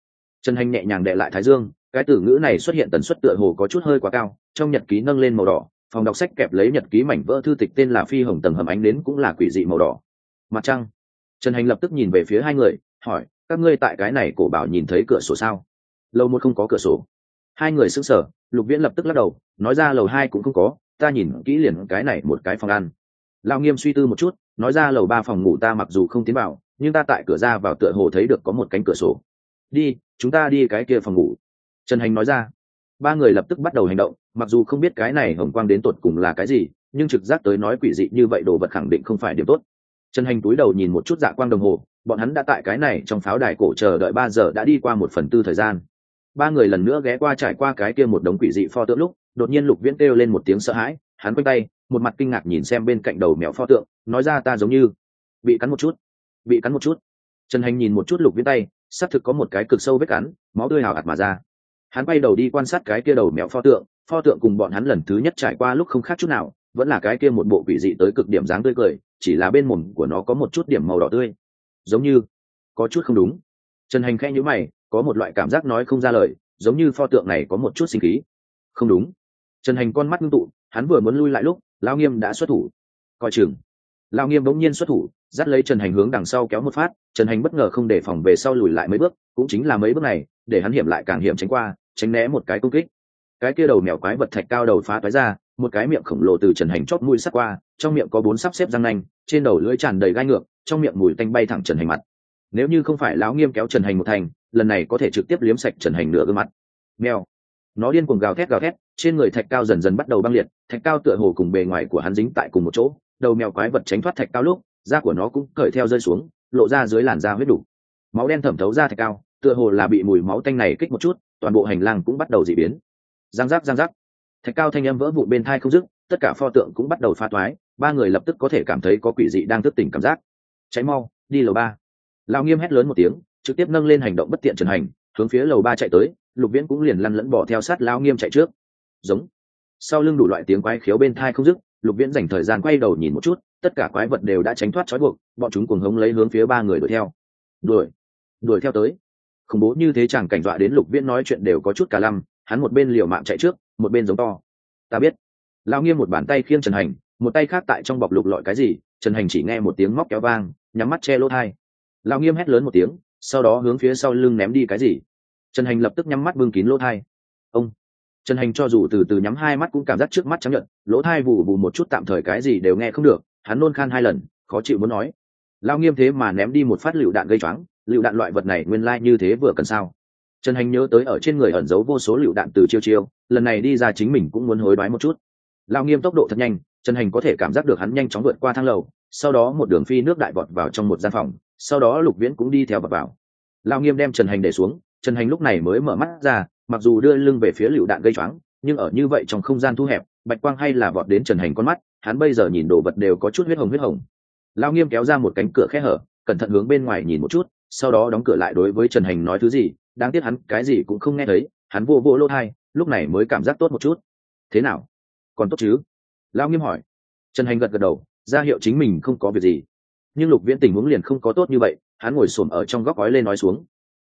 Trần hành nhẹ nhàng đệ lại thái dương, cái từ ngữ này xuất hiện tần suất tựa hồ có chút hơi quá cao, trong nhật ký nâng lên màu đỏ phòng đọc sách kẹp lấy nhật ký mảnh vỡ thư tịch tên là phi hồng tầng hầm ánh đến cũng là quỷ dị màu đỏ. Mặt trăng. Trần hành lập tức nhìn về phía hai người, hỏi, các ngươi tại cái này cổ bảo nhìn thấy cửa sổ sao? Lâu một không có cửa sổ. Hai người sững sờ, lục viễn lập tức lắc đầu, nói ra, lầu hai cũng không có, ta nhìn kỹ liền cái này một cái phòng ăn. Lao nghiêm suy tư một chút, nói ra, lầu ba phòng ngủ ta mặc dù không tiến vào, nhưng ta tại cửa ra vào tựa hồ thấy được có một cánh cửa sổ. Đi, chúng ta đi cái kia phòng ngủ. Trần hành nói ra ba người lập tức bắt đầu hành động, mặc dù không biết cái này hồng quang đến tột cùng là cái gì, nhưng trực giác tới nói quỷ dị như vậy đồ vật khẳng định không phải điểm tốt. Trần hành túi đầu nhìn một chút dạ quang đồng hồ, bọn hắn đã tại cái này trong pháo đài cổ chờ đợi ba giờ đã đi qua một phần tư thời gian. Ba người lần nữa ghé qua trải qua cái kia một đống quỷ dị pho tượng lúc, đột nhiên lục viễn kêu lên một tiếng sợ hãi, hắn quanh tay, một mặt kinh ngạc nhìn xem bên cạnh đầu mèo pho tượng, nói ra ta giống như bị cắn một chút, bị cắn một chút. Trần hành nhìn một chút lục viễn tay, xác thực có một cái cực sâu vết cắn, máu tươi hào hạt mà ra hắn quay đầu đi quan sát cái kia đầu mèo pho tượng pho tượng cùng bọn hắn lần thứ nhất trải qua lúc không khác chút nào, vẫn là cái kia một bộ quỷ dị tới cực điểm dáng tươi cười, chỉ là bên mồm của nó có một chút điểm màu đỏ tươi. Giống như, có chút không đúng. Trần hành khẽ nhữ mày, có một loại cảm giác nói không ra lời, giống như pho tượng này có một chút sinh khí. Không đúng. Trần hành con mắt ngưng tụ, hắn vừa muốn lui lại lúc lao nghiêm đã xuất thủ. Coi chừng. Lao nghiêm bỗng nhiên xuất thủ, dắt lấy trần hành hướng đằng sau kéo một phát, trần hành bất ngờ không để phòng về sau lùi lại mấy bước, cũng chính là mấy bước này để hắn hiểm lại càng hiểm tránh qua, tránh né một cái công kích. Cái kia đầu mèo quái vật thạch cao đầu phá toái ra, một cái miệng khổng lồ từ trần hành chót mũi sắt qua, trong miệng có bốn sắp xếp răng nanh, trên đầu lưỡi tràn đầy gai ngược, trong miệng mùi tanh bay thẳng trần hành mặt. Nếu như không phải lão nghiêm kéo trần hành một thành, lần này có thể trực tiếp liếm sạch trần hành nửa gương mặt. Mèo. Nó điên cuồng gào thét gào thét, trên người thạch cao dần dần bắt đầu băng liệt, thạch cao tựa hồ cùng bề ngoài của hắn dính tại cùng một chỗ. Đầu mèo quái vật tránh thoát thạch cao lúc, da của nó cũng cởi theo rơi xuống, lộ ra dưới làn da huyết đủ. Máu đen thẩm thấu ra thạch cao tựa hồ là bị mùi máu tanh này kích một chút, toàn bộ hành lang cũng bắt đầu dị biến. Giang giác giang giác. Thạch cao thanh âm vỡ vụn bên thai không dứt, tất cả pho tượng cũng bắt đầu pha toái, ba người lập tức có thể cảm thấy có quỷ dị đang thức tỉnh cảm giác. Cháy mau, đi lầu ba. Lao nghiêm hét lớn một tiếng, trực tiếp nâng lên hành động bất tiện trần hành, hướng phía lầu ba chạy tới, lục viễn cũng liền lăn lẫn bỏ theo sát lao nghiêm chạy trước. Giống. Sau lưng đủ loại tiếng quái khiếu bên thai không dứt, lục viễn dành thời gian quay đầu nhìn một chút, tất cả quái vật đều đã tránh thoát trói buộc, bọn chúng cùng hống lấy hướng phía ba người đuổi theo. Đuổi. Đuổi theo tới khủng bố như thế chẳng cảnh dọa đến lục viễn nói chuyện đều có chút cả lăm, hắn một bên liều mạng chạy trước, một bên giống to. Ta biết. Lao nghiêm một bàn tay khiêng trần hành, một tay khác tại trong bọc lục lọi cái gì, trần hành chỉ nghe một tiếng móc kéo vang, nhắm mắt che lỗ thai. Lao nghiêm hét lớn một tiếng, sau đó hướng phía sau lưng ném đi cái gì. Trần hành lập tức nhắm mắt bưng kín lỗ thai. Ông. Trần hành cho dù từ từ nhắm hai mắt cũng cảm giác trước mắt chấp nhận lỗ thai vụ vụ một chút tạm thời cái gì đều nghe không được, hắn nôn khan hai lần, khó chịu muốn nói. Lao nghiêm thế mà ném đi một phát lựu đạn gây choáng lựu đạn loại vật này nguyên lai、like、như thế vừa cần sao? Trần hành nhớ tới ở trên người ẩn giấu vô số lựu đạn từ chiêu chiêu, lần này đi ra chính mình cũng muốn hối đoái một chút. Lao nghiêm tốc độ thật nhanh, trần hành có thể cảm giác được hắn nhanh chóng vượt qua thang lầu, sau đó một đường phi nước đại vọt vào trong một gian phòng, sau đó lục viễn cũng đi theo vọt vào. Lao nghiêm đem trần hành để xuống, trần hành lúc này mới mở mắt ra, mặc dù đưa lưng về phía lựu đạn gây choáng, nhưng ở như vậy trong không gian thu hẹp, bạch quang hay là vọt đến trần hành con mắt, hắn bây giờ nhìn đồ vật đều có chút huyết hồng huyết hồng. Lao nghiêm kéo ra một cánh cửa khe hở, cẩn thận hướng bên ngoài nhìn một chút sau đó đóng cửa lại đối với trần hành nói thứ gì, đáng tiếc hắn cái gì cũng không nghe thấy, hắn vô vô lỗ thai, lúc này mới cảm giác tốt một chút. Thế nào? Còn tốt chứ? Lao nghiêm hỏi. Trần hành gật gật đầu, ra hiệu chính mình không có việc gì. Nhưng lục viễn tình huống liền không có tốt như vậy, hắn ngồi xổm ở trong góc gói lên nói xuống.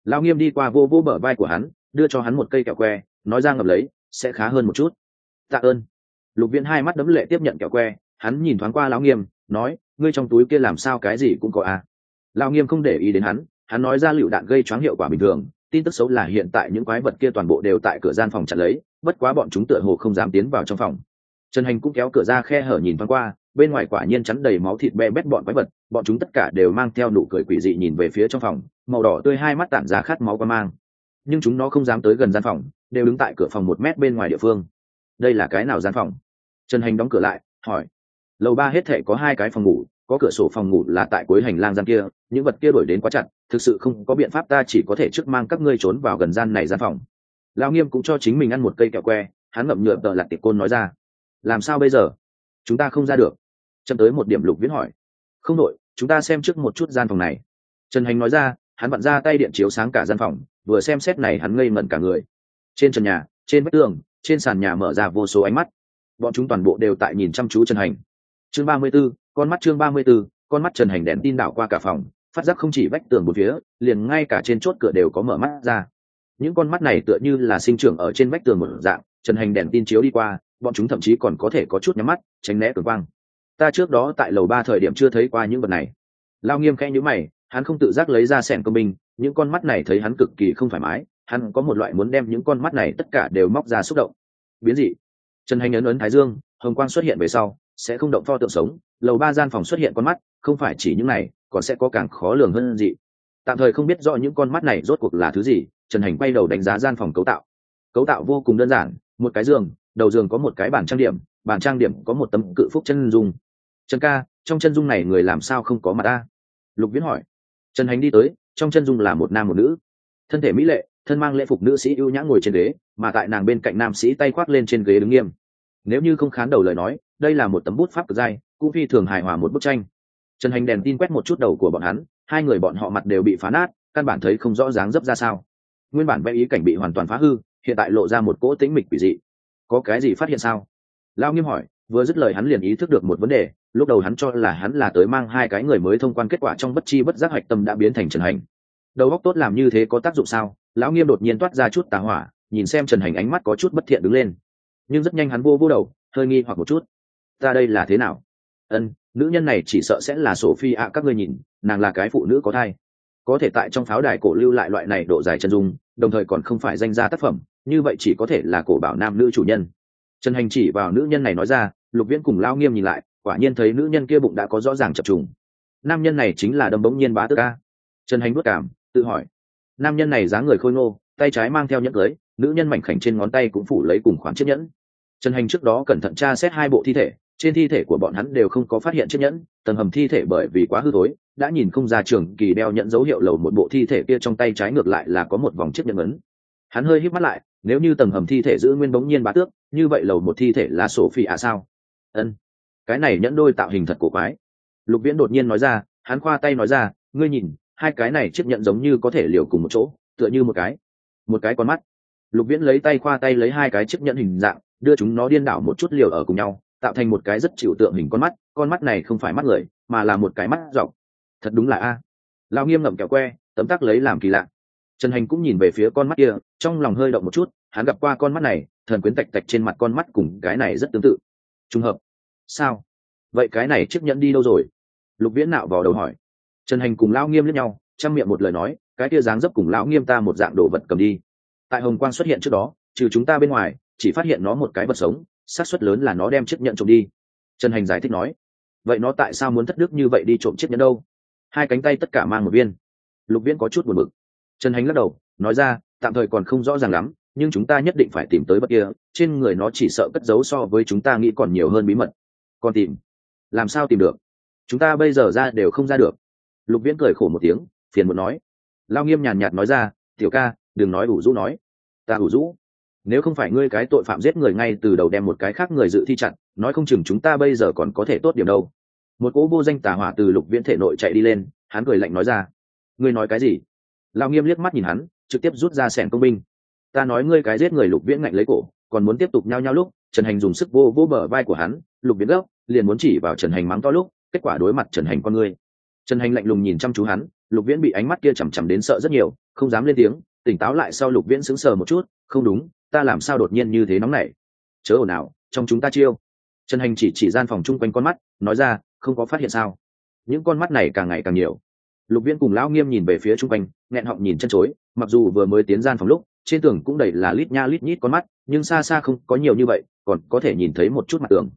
Lao nghiêm đi qua vô vô bờ vai của hắn, đưa cho hắn một cây kẹo que, nói ra ngập lấy, sẽ khá hơn một chút. Tạ ơn. Lục viễn hai mắt đấm lệ tiếp nhận kẹo que, hắn nhìn thoáng qua lão nghiêm, nói, ngươi trong túi kia làm sao cái gì cũng có à? Lão nghiêm không để ý đến hắn hắn nói ra lựu đạn gây choáng hiệu quả bình thường, tin tức xấu là hiện tại những quái vật kia toàn bộ đều tại cửa gian phòng chặn lấy, bất quá bọn chúng tựa hồ không dám tiến vào trong phòng. Trần hành cũng kéo cửa ra khe hở nhìn thoáng qua, bên ngoài quả nhiên chắn đầy máu thịt be bét bọn quái vật, bọn chúng tất cả đều mang theo nụ cười quỷ dị nhìn về phía trong phòng, màu đỏ tươi hai mắt tản ra khát máu qua mang. Nhưng chúng nó không dám tới gần gian phòng, đều đứng tại cửa phòng một mét bên ngoài địa phương. Đây là cái nào gian phòng? Trần hành đóng cửa lại, hỏi. Lầu ba hết thể có hai cái phòng ngủ có cửa sổ phòng ngủ là tại cuối hành lang gian kia những vật kia đổi đến quá chặt thực sự không có biện pháp ta chỉ có thể trước mang các ngươi trốn vào gần gian này gian phòng. Lao nghiêm cũng cho chính mình ăn một cây kẹo que hắn ngậm nhựa tờ lạc tiệp côn nói ra. Làm sao bây giờ? Chúng ta không ra được. Chậm tới một điểm lục viễn hỏi. Không đội chúng ta xem trước một chút gian phòng này. Trần hành nói ra hắn vặn ra tay điện chiếu sáng cả gian phòng vừa xem xét này hắn ngây ngẩn cả người. Trên trần nhà trên vách tường trên sàn nhà mở ra vô số ánh mắt. Bọn chúng toàn bộ đều tại nhìn chăm chú trần hành. Chương ba mươi 34, con mắt chương ba mươi 34, con mắt trần hành đèn tin đảo qua cả phòng phát giác không chỉ vách tường một phía liền ngay cả trên chốt cửa đều có mở mắt ra. Những con mắt này tựa như là sinh trưởng ở trên vách tường một dạng trần hành đèn tin chiếu đi qua bọn chúng thậm chí còn có thể có chút nhắm mắt tránh né cường quang. Ta trước đó tại lầu ba thời điểm chưa thấy qua những vật này. Lao nghiêm khẽ nhữ mày hắn không tự giác lấy ra sẻn công binh những con mắt này thấy hắn cực kỳ không thoải mái hắn có một loại muốn đem những con mắt này tất cả đều móc ra xúc động. Biến dị. Trần hành ấn ấn thái dương hồng quang xuất hiện về sau sẽ không động pho tượng sống lầu ba gian phòng xuất hiện con mắt, không phải chỉ những này, còn sẽ có càng khó lường hơn dị tạm thời không biết rõ những con mắt này rốt cuộc là thứ gì, trần hành quay đầu đánh giá gian phòng cấu tạo. Cấu tạo vô cùng đơn giản, một cái giường, đầu giường có một cái bàn trang điểm, bàn trang điểm có một tấm cự phúc chân dung. Trần ca, trong chân dung này người làm sao không có mặt ta? Lục viễn hỏi. Trần hành đi tới, trong chân dung là một nam một nữ. Thân thể mỹ lệ, thân mang lễ phục nữ sĩ ưu nhã ngồi trên ghế, mà tại nàng bên cạnh nam sĩ tay khoác lên trên ghế đứng nghiêm. Nếu như không khán đầu lời nói, đây là một tấm bút pháp cực dai cũng phi thường hài hòa một bức tranh. Trần hành đèn tin quét một chút đầu của bọn hắn, hai người bọn họ mặt đều bị phá nát, căn bản thấy không rõ dáng dấp ra sao. Nguyên bản vẽ ý cảnh bị hoàn toàn phá hư, hiện tại lộ ra một cỗ tĩnh mịch quỷ dị. Có cái gì phát hiện sao? Lao nghiêm hỏi, vừa dứt lời hắn liền ý thức được một vấn đề, lúc đầu hắn cho là hắn là tới mang hai cái người mới thông quan kết quả trong bất chi bất giác hạch tâm đã biến thành trần hành. Đầu óc tốt làm như thế có tác dụng sao? Lão nghiêm đột nhiên toát ra chút tà hỏa, nhìn xem trần hành ánh mắt có chút bất thiện đứng lên. Nhưng rất nhanh hắn vô vô đầu, hơi nghi hoặc một chút. Ta đây là thế nào? Ân, nữ nhân này chỉ sợ sẽ là sổ phi ạ các ngươi nhìn, nàng là cái phụ nữ có thai. Có thể tại trong pháo đài cổ lưu lại loại này độ dài chân dung, đồng thời còn không phải danh gia tác phẩm, như vậy chỉ có thể là cổ bảo nam nữ chủ nhân. Trần hành chỉ vào nữ nhân này nói ra, lục viễn cùng lao nghiêm nhìn lại, quả nhiên thấy nữ nhân kia bụng đã có rõ ràng chập trùng. Nam nhân này chính là đâm bỗng nhiên bá tức ca. Trần hành bất cảm, tự hỏi. Nam nhân này dáng người khôi ngô, tay trái mang theo nhẫn cưới, nữ nhân mảnh khảnh trên ngón tay cũng phủ lấy cùng khoản chiếc nhẫn. Trần hành trước đó cẩn thận tra xét hai bộ thi thể trên thi thể của bọn hắn đều không có phát hiện chiếc nhẫn, tầng hầm thi thể bởi vì quá hư tối đã nhìn không ra trường kỳ đeo nhận dấu hiệu lầu một bộ thi thể kia trong tay trái ngược lại là có một vòng chiếc nhẫn ấn. Hắn hơi hít mắt lại, nếu như tầng hầm thi thể giữ nguyên bỗng nhiên bá tước, như vậy lầu một thi thể là sổ phi à sao? Ân, cái này nhẫn đôi tạo hình thật cổ quái. Lục viễn đột nhiên nói ra, hắn khoa tay nói ra, ngươi nhìn, hai cái này chiếc nhẫn giống như có thể liều cùng một chỗ, tựa như một cái một cái con mắt. Lục viễn lấy tay khoa tay lấy hai cái chiếc nhẫn hình dạng, đưa chúng nó điên đảo một chút liều ở cùng nhau tạo thành một cái rất chịu tượng hình con mắt con mắt này không phải mắt người, mà là một cái mắt dọc. Thật đúng là a. Lao nghiêm ngậm kẹo que, tấm tắc lấy làm kỳ lạ. Trần hành cũng nhìn về phía con mắt kia, trong lòng hơi động một chút, hắn gặp qua con mắt này, thần quyến tạch tạch trên mặt con mắt cùng cái này rất tương tự. Trùng hợp. Sao? Vậy cái này chiếc nhẫn đi đâu rồi? Lục viễn nạo vào đầu hỏi. Trần hành cùng lão nghiêm lẫn nhau, chăm miệng một lời nói, cái kia dáng dấp cùng lão nghiêm ta một dạng đồ vật cầm đi. Tại hồng quang xuất hiện trước đó, trừ chúng ta bên ngoài, chỉ phát hiện nó một cái vật sống xác suất lớn là nó đem chiếc nhẫn trộm đi. Trần hành giải thích nói, vậy nó tại sao muốn thất đức như vậy đi trộm chiếc nhẫn đâu? Hai cánh tay tất cả mang một viên. Lục viễn có chút buồn bực. Trần hành lắc đầu, nói ra, tạm thời còn không rõ ràng lắm, nhưng chúng ta nhất định phải tìm tới bất kia, trên người nó chỉ sợ cất giấu so với chúng ta nghĩ còn nhiều hơn bí mật. Còn tìm? Làm sao tìm được? Chúng ta bây giờ ra đều không ra được. Lục viễn cười khổ một tiếng, phiền muốn nói. Lao nghiêm nhàn nhạt nói ra, tiểu ca, đừng nói ủ rũ nói. Ta ủ rũ nếu không phải ngươi cái tội phạm giết người ngay từ đầu đem một cái khác người dự thi chặn, nói không chừng chúng ta bây giờ còn có thể tốt điểm đâu. Một cỗ vô danh tà hỏa từ lục viễn thể nội chạy đi lên, hắn cười lạnh nói ra. Ngươi nói cái gì? Lao nghiêm liếc mắt nhìn hắn, trực tiếp rút ra sẻn công binh. Ta nói ngươi cái giết người lục viễn ngạnh lấy cổ, còn muốn tiếp tục nhao nhao lúc, trần hành dùng sức vô vô bờ vai của hắn, lục viễn gốc liền muốn chỉ vào trần hành mắng to lúc, kết quả đối mặt trần hành con ngươi. Trần hành lạnh lùng nhìn chăm chú hắn, lục viễn bị ánh mắt kia chằm chằm đến sợ rất nhiều, không dám lên tiếng, tỉnh táo lại sau lục viễn sững sờ một chút, không đúng ta làm sao đột nhiên như thế nóng nảy? Chớ ồn ào, trong chúng ta chiêu. Trần hành chỉ chỉ gian phòng chung quanh con mắt, nói ra, không có phát hiện sao? Những con mắt này càng ngày càng nhiều. Lục viên cùng lão nghiêm nhìn về phía chung quanh, nghẹn họng nhìn chân chối, mặc dù vừa mới tiến gian phòng lúc, trên tường cũng đầy là lít nha lít nhít con mắt, nhưng xa xa không có nhiều như vậy, còn có thể nhìn thấy một chút mặt tường.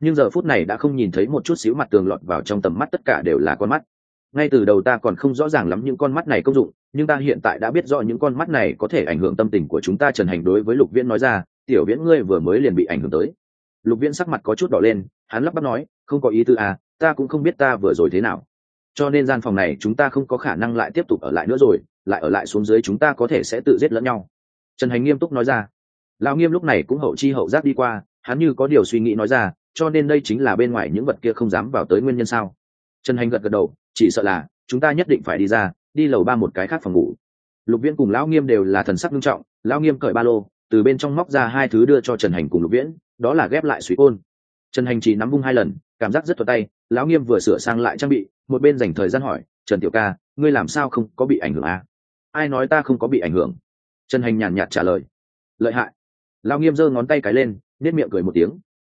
Nhưng giờ phút này đã không nhìn thấy một chút xíu mặt tường lọt vào trong tầm mắt tất cả đều là con mắt ngay từ đầu ta còn không rõ ràng lắm những con mắt này công dụng, nhưng ta hiện tại đã biết rõ những con mắt này có thể ảnh hưởng tâm tình của chúng ta, trần hành đối với lục viễn nói ra, tiểu viễn, ngươi vừa mới liền bị ảnh hưởng tới. Lục viễn sắc mặt có chút đỏ lên, hắn lắp bắp nói, không có ý tư à ta cũng không biết ta vừa rồi thế nào. Cho nên gian phòng này chúng ta không có khả năng lại tiếp tục ở lại nữa rồi, lại ở lại xuống dưới chúng ta có thể sẽ tự giết lẫn nhau. Trần hành nghiêm túc nói ra. Lão nghiêm lúc này cũng hậu chi hậu giác đi qua, hắn như có điều suy nghĩ nói ra, cho nên đây chính là bên ngoài những vật kia không dám vào tới nguyên nhân sao? Trần hành gật gật đầu, chỉ sợ là, chúng ta nhất định phải đi ra, đi lầu ba một cái khác phòng ngủ. Lục viễn cùng lão nghiêm đều là thần sắc nghiêm trọng, lão nghiêm cởi ba lô, từ bên trong móc ra hai thứ đưa cho trần hành cùng lục viễn, đó là ghép lại suy côn. Trần hành chỉ nắm vung hai lần, cảm giác rất thuật tay, lão nghiêm vừa sửa sang lại trang bị, một bên dành thời gian hỏi, trần tiểu ca, ngươi làm sao không có bị ảnh hưởng à? ai nói ta không có bị ảnh hưởng? Trần hành nhàn nhạt trả lời. Lợi hại. Lão nghiêm giơ ngón tay cái lên nết miệng cười một tiếng.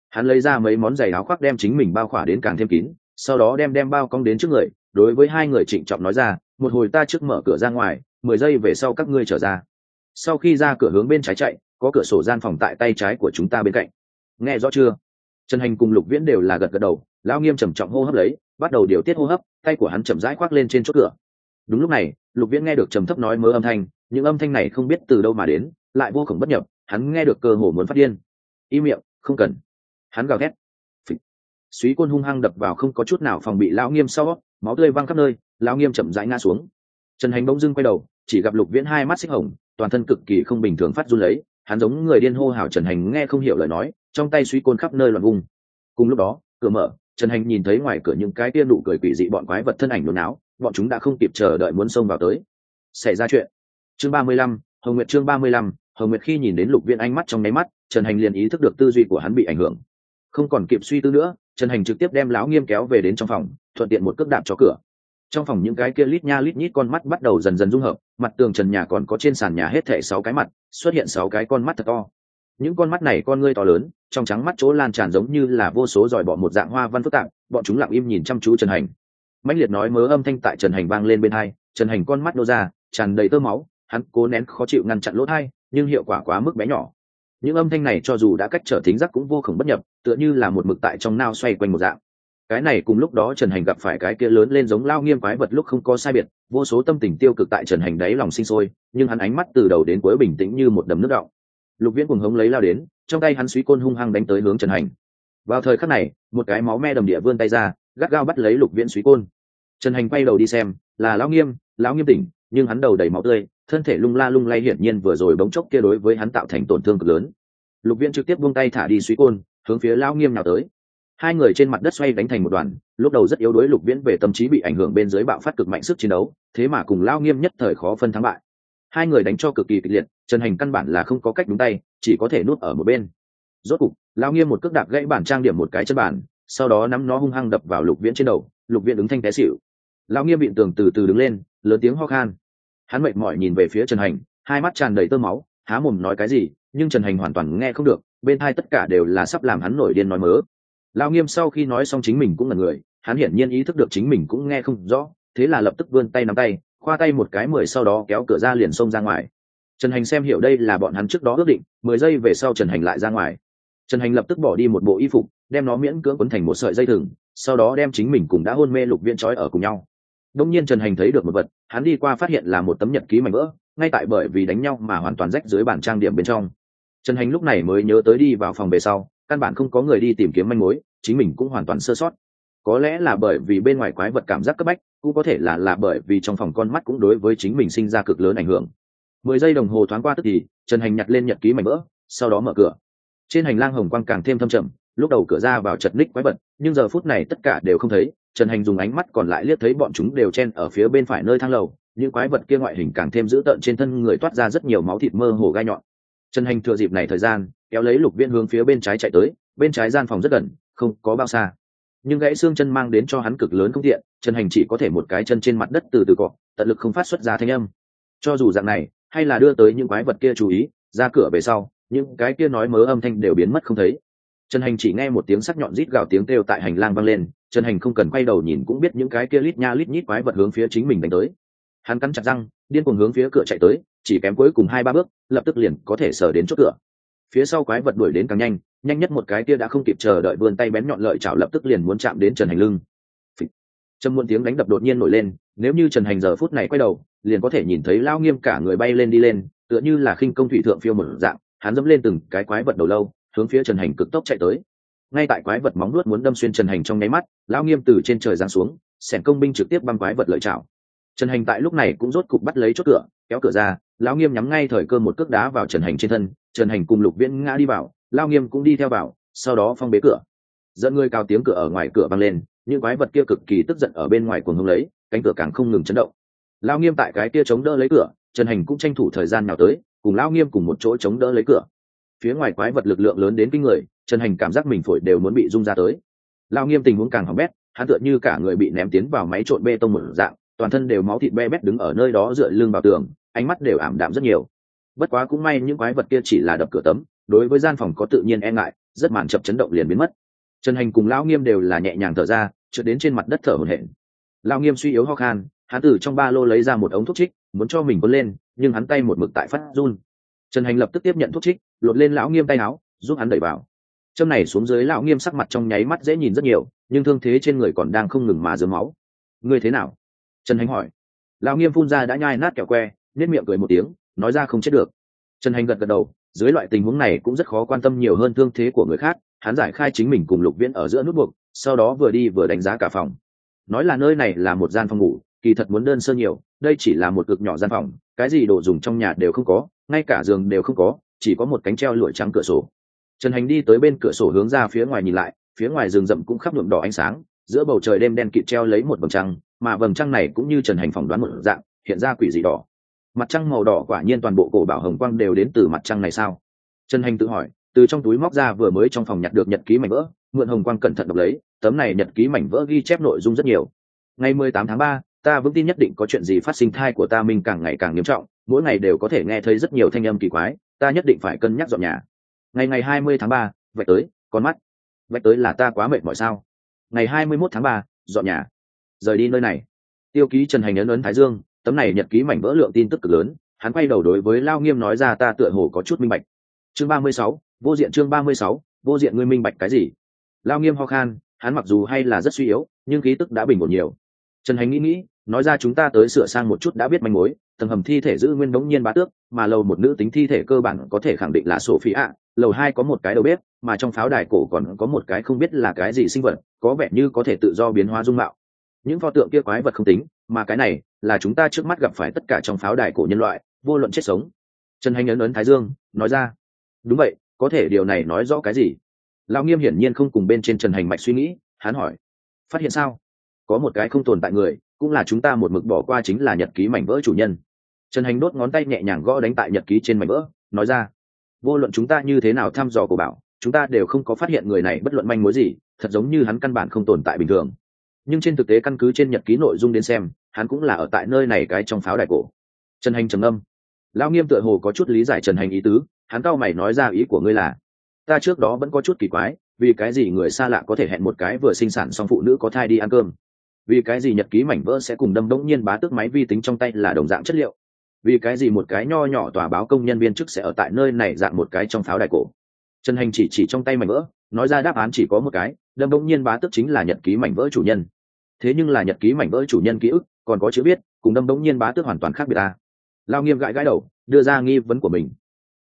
Hắn lấy ra mấy món giày áo khoác đem chính mình bao khỏa đến càng thêm kín sau đó đem đem bao cong đến trước người, đối với hai người trịnh trọng nói ra, một hồi ta trước mở cửa ra ngoài, mười giây về sau các ngươi trở ra. Sau khi ra cửa hướng bên trái chạy, có cửa sổ gian phòng tại tay trái của chúng ta bên cạnh. Nghe rõ chưa? Trần hành cùng lục viễn đều là gật gật đầu, lão nghiêm trầm trọng hô hấp lấy, bắt đầu điều tiết hô hấp, tay của hắn chậm rãi khoác lên trên chốt cửa. Đúng lúc này, lục viễn nghe được trầm thấp nói mớ âm thanh, những âm thanh này không biết từ đâu mà đến, lại vô cùng bất nhập, hắn nghe được cơ hồ muốn phát điên. Y miệng, không cần. Hắn gào thét suý côn hung hăng đập vào không có chút nào phòng bị lão nghiêm sau, máu tươi văng khắp nơi, lão nghiêm chậm rãi ngã xuống. Trần hành bỗng dưng quay đầu, chỉ gặp lục viễn hai mắt xích hồng, toàn thân cực kỳ không bình thường phát run lấy, hắn giống người điên hô hào trần hành nghe không hiểu lời nói, trong tay suý côn khắp nơi loạn vung. Cùng lúc đó, cửa mở, trần hành nhìn thấy ngoài cửa những cái tia nụ cười quỷ dị bọn quái vật thân ảnh nôn áo bọn chúng đã không kịp chờ đợi muốn xông vào tới. Xảy ra chuyện. Chương ba mươi lăm, hồng nguyệt chương ba mươi lăm, hồng nguyệt khi nhìn đến lục viễn ánh mắt trong nháy mắt, trần hành liền ý thức được tư duy của hắn bị ảnh hưởng. Không còn kịp suy tư nữa trần hành trực tiếp đem lão nghiêm kéo về đến trong phòng, thuận tiện một cước đạp cho cửa. Trong phòng những cái kia lít nha lít nhít con mắt bắt đầu dần dần rung hợp, mặt tường trần nhà còn có trên sàn nhà hết thảy sáu cái mặt, xuất hiện sáu cái con mắt thật to. Những con mắt này con ngươi to lớn, trong trắng mắt chỗ lan tràn giống như là vô số dòi bọ một dạng hoa văn phức tạp, bọn chúng lặng im nhìn chăm chú trần hành. Mạnh liệt nói mớ âm thanh tại trần hành vang lên bên hai, trần hành con mắt nô ra, tràn đầy tơ máu, hắn cố nén khó chịu ngăn chặn lỗ thai, nhưng hiệu quả quá mức bé nhỏ những âm thanh này cho dù đã cách trở thính giác cũng vô khổng bất nhập, tựa như là một mực tại trong nao xoay quanh một dạng. Cái này cùng lúc đó trần hành gặp phải cái kia lớn lên giống lao nghiêm quái vật lúc không có sai biệt, vô số tâm tình tiêu cực tại trần hành đáy lòng sinh sôi, nhưng hắn ánh mắt từ đầu đến cuối bình tĩnh như một đầm nước đọng. Lục viễn cùng hống lấy lao đến, trong tay hắn suý côn hung hăng đánh tới hướng trần hành. Vào thời khắc này, một cái máu me đầm địa vươn tay ra, gắt gao bắt lấy lục viễn suý côn. Trần hành quay đầu đi xem, là lao nghiêm lão nghiêm tỉnh nhưng hắn đầu đầy máu tươi, thân thể lung la lung lay hiển nhiên vừa rồi bóng chốc kia đối với hắn tạo thành tổn thương cực lớn. Lục viễn trực tiếp buông tay thả đi suy côn, hướng phía lão nghiêm nào tới. Hai người trên mặt đất xoay đánh thành một đoàn, lúc đầu rất yếu đuối lục viễn về tâm trí bị ảnh hưởng bên dưới bạo phát cực mạnh sức chiến đấu, thế mà cùng lao nghiêm nhất thời khó phân thắng bại. Hai người đánh cho cực kỳ kịch liệt, trần hành căn bản là không có cách đúng tay, chỉ có thể nuốt ở một bên. Rốt cục lao nghiêm một cước đạp gãy bản trang điểm một cái chân bản sau đó nắm nó hung hăng đập vào lục viễn trên đầu, lục viễn đứng thanh té xịu lao nghiêm bị tường từ từ đứng lên, lớn tiếng ho khan hắn mệt mỏi nhìn về phía trần hành, hai mắt tràn đầy tơ máu, há mồm nói cái gì, nhưng trần hành hoàn toàn nghe không được, bên hai tất cả đều là sắp làm hắn nổi điên nói mớ. Lao nghiêm sau khi nói xong chính mình cũng là người, hắn hiển nhiên ý thức được chính mình cũng nghe không rõ, thế là lập tức vươn tay nắm tay, khoa tay một cái mười sau đó kéo cửa ra liền xông ra ngoài. Trần hành xem hiểu đây là bọn hắn trước đó ước định, mười giây về sau trần hành lại ra ngoài. Trần hành lập tức bỏ đi một bộ y phục, đem nó miễn cưỡng quấn thành một sợi dây thừng, sau đó đem chính mình cùng đã hôn mê lục viên trói ở cùng nhau đông nhiên trần hành thấy được một vật, hắn đi qua phát hiện là một tấm nhật ký mảnh vỡ, ngay tại bởi vì đánh nhau mà hoàn toàn rách dưới bản trang điểm bên trong. Trần hành lúc này mới nhớ tới đi vào phòng về sau, căn bản không có người đi tìm kiếm manh mối, chính mình cũng hoàn toàn sơ sót. Có lẽ là bởi vì bên ngoài quái vật cảm giác cấp bách, cũng có thể là là bởi vì trong phòng con mắt cũng đối với chính mình sinh ra cực lớn ảnh hưởng. Mười giây đồng hồ thoáng qua tức thì, trần hành nhặt lên nhật ký mảnh vỡ, sau đó mở cửa. Trên hành lang hồng quang càng thêm thâm trầm, lúc đầu cửa ra vào chật ních quái vật, nhưng giờ phút này tất cả đều không thấy trần hành dùng ánh mắt còn lại liếc thấy bọn chúng đều chen ở phía bên phải nơi thang lầu, những quái vật kia ngoại hình càng thêm dữ tợn trên thân người toát ra rất nhiều máu thịt mơ hồ gai nhọn. Trần hành thừa dịp này thời gian, kéo lấy lục viên hướng phía bên trái chạy tới, bên trái gian phòng rất gần, không có bao xa. Nhưng gãy xương chân mang đến cho hắn cực lớn không tiện, trần hành chỉ có thể một cái chân trên mặt đất từ từ cọ, tận lực không phát xuất ra thanh âm. Cho dù dạng này, hay là đưa tới những quái vật kia chú ý, ra cửa về sau, những cái kia nói mớ âm thanh đều biến mất không thấy. Trần hành chỉ nghe một tiếng sắc nhọn rít gào tiếng kêu tại hành lang vang lên trần hành không cần quay đầu nhìn cũng biết những cái kia lít nha lít nhít quái vật hướng phía chính mình đánh tới. Hắn cắn chặt răng, điên cuồng hướng phía cửa chạy tới, chỉ kém cuối cùng hai ba bước, lập tức liền có thể sờ đến chốt cửa. Phía sau quái vật đuổi đến càng nhanh nhanh nhất một cái kia đã không kịp chờ đợi vươn tay bén nhọn lợi chảo lập tức liền muốn chạm đến trần hành lưng. Trâm muôn tiếng đánh đập đột nhiên nổi lên, nếu như trần hành giờ phút này quay đầu, liền có thể nhìn thấy lao nghiêm cả người bay lên đi lên, tựa như là khinh công thủy thượng phiêu một dạng, hắn dẫm lên từng cái quái vật đầu lâu, hướng phía trần hành cực tốc chạy tới ngay tại quái vật móng nuốt muốn đâm xuyên trần hành trong nháy mắt, lão nghiêm từ trên trời giáng xuống, sẻn công binh trực tiếp băm quái vật lợi chảo trần hành tại lúc này cũng rốt cục bắt lấy chốt cửa, kéo cửa ra, lão nghiêm nhắm ngay thời cơ một cước đá vào trần hành trên thân, trần hành cùng lục viễn ngã đi vào lao nghiêm cũng đi theo vào, sau đó phong bế cửa. Dẫn người cao tiếng cửa ở ngoài cửa vang lên, những quái vật kia cực kỳ tức giận ở bên ngoài cuồng hông lấy, cánh cửa càng không ngừng chấn động. Lao nghiêm tại cái kia chống đỡ lấy cửa, trần hành cũng tranh thủ thời gian nào tới, cùng lao nghiêm cùng một chỗ chống đỡ lấy cửa. Phía ngoài quái vật lực lượng lớn đến kinh người trần hành cảm giác mình phổi đều muốn bị rung ra tới. Lao nghiêm tình huống càng hỏng bét, hắn tựa như cả người bị ném tiến vào máy trộn bê tông một dạng, toàn thân đều máu thịt be bét đứng ở nơi đó dựa lưng vào tường, ánh mắt đều ảm đạm rất nhiều. Bất quá cũng may những quái vật kia chỉ là đập cửa tấm, đối với gian phòng có tự nhiên e ngại, rất màn chập chấn động liền biến mất. Trần hành cùng lão nghiêm đều là nhẹ nhàng thở ra, trượt đến trên mặt đất thở hổn hển. Lão nghiêm suy yếu ho khan, hắn từ trong ba lô lấy ra một ống thuốc trích, muốn cho mình cuốn lên, nhưng hắn tay một mực tại phát run. Trần hành lập tức tiếp nhận thuốc trích, lột lên lão nghiêm tay áo, giúp hắn đẩy vào châm này xuống dưới lão nghiêm sắc mặt trong nháy mắt dễ nhìn rất nhiều, nhưng thương thế trên người còn đang không ngừng mà dớm máu. Ngươi thế nào? Trần hành hỏi. Lão nghiêm phun ra đã nhai nát kẹo que nết miệng cười một tiếng, nói ra không chết được. Trần hành gật gật đầu, dưới loại tình huống này cũng rất khó quan tâm nhiều hơn thương thế của người khác, hắn giải khai chính mình cùng lục viễn ở giữa nút buộc, sau đó vừa đi vừa đánh giá cả phòng. Nói là nơi này là một gian phòng ngủ, kỳ thật muốn đơn sơ nhiều, đây chỉ là một cực nhỏ gian phòng, cái gì đồ dùng trong nhà đều không có, ngay cả giường đều không có, chỉ có một cánh treo lụa trắng cửa sổ trần hành đi tới bên cửa sổ hướng ra phía ngoài nhìn lại, phía ngoài rừng rậm cũng khắp nhuộm đỏ ánh sáng, giữa bầu trời đêm đen kịt treo lấy một vầng trăng, mà vầng trăng này cũng như trần hành phỏng đoán một dạng, hiện ra quỷ dị đỏ. Mặt trăng màu đỏ quả nhiên toàn bộ cổ bảo hồng quang đều đến từ mặt trăng này sao? Trần hành tự hỏi, từ trong túi móc ra vừa mới trong phòng nhặt được nhật ký mảnh vỡ, mượn hồng quang cẩn thận đọc lấy, tấm này nhật ký mảnh vỡ ghi chép nội dung rất nhiều. Ngày mười tám tháng ba, ta vững tin nhất định có chuyện gì phát sinh thai của ta mình càng ngày càng nghiêm trọng, mỗi ngày đều có thể nghe thấy rất nhiều thanh âm kỳ quái, ta nhất định phải cân nhắc dọn nhà ngày ngày hai mươi tháng ba, vạch tới, con mắt. Vạch tới là ta quá mệt mỏi sao? Ngày hai mươi mốt tháng ba, dọn nhà. Rời đi nơi này. Tiêu ký trần hành ấn ấn thái dương, tấm này nhật ký mảnh vỡ lượng tin tức cực lớn, hắn quay đầu đối với lao nghiêm nói ra ta tựa hồ có chút minh bạch. Chương ba mươi sáu, vô diện chương ba mươi sáu, vô diện ngươi minh bạch cái gì? Lao nghiêm ho khan, hắn mặc dù hay là rất suy yếu, nhưng ký tức đã bình ổn nhiều. Trần hành nghĩ nghĩ nói ra chúng ta tới sửa sang một chút đã biết manh mối, tầng hầm thi thể giữ nguyên đống nhiên bá tước, mà lầu một nữ tính thi thể cơ bản có thể khẳng định là sổ phi ạ lầu hai có một cái đầu bếp, mà trong pháo đài cổ còn có một cái không biết là cái gì sinh vật, có vẻ như có thể tự do biến hóa dung mạo. Những pho tượng kia quái vật không tính, mà cái này là chúng ta trước mắt gặp phải tất cả trong pháo đài cổ nhân loại, vô luận chết sống. Trần hành ấn ấn thái dương, nói ra. Đúng vậy, có thể điều này nói rõ cái gì? Lão nghiêm hiển nhiên không cùng bên trên trần hành mạch suy nghĩ, hắn hỏi. Phát hiện sao? Có một cái không tồn tại người cũng là chúng ta một mực bỏ qua chính là nhật ký mảnh vỡ chủ nhân. Trần hành đốt ngón tay nhẹ nhàng gõ đánh tại nhật ký trên mảnh vỡ, nói ra, vô luận chúng ta như thế nào thăm dò của bảo, chúng ta đều không có phát hiện người này bất luận manh mối gì, thật giống như hắn căn bản không tồn tại bình thường. Nhưng trên thực tế căn cứ trên nhật ký nội dung đến xem, hắn cũng là ở tại nơi này cái trong pháo đài cổ. Trần hành trầm âm lao nghiêm tựa hồ có chút lý giải trần hành ý tứ, hắn cao mày nói ra ý của ngươi là, ta trước đó vẫn có chút kỳ quái, vì cái gì người xa lạ có thể hẹn một cái vừa sinh sản xong phụ nữ có thai đi ăn cơm? Vì cái gì nhật ký mảnh vỡ sẽ cùng đâm đống nhiên bá tước máy vi tính trong tay là đồng dạng chất liệu? Vì cái gì một cái nho nhỏ tòa báo công nhân viên chức sẽ ở tại nơi này dạng một cái trong pháo đài cổ? Trần hành chỉ chỉ trong tay mảnh vỡ, nói ra đáp án chỉ có một cái, đâm đống nhiên bá tước chính là nhật ký mảnh vỡ chủ nhân. Thế nhưng là nhật ký mảnh vỡ chủ nhân ký ức, còn có chữ biết cùng đâm đống nhiên bá tước hoàn toàn khác biệt ta. Lao nghiêm gãi gãi đầu, đưa ra nghi vấn của mình.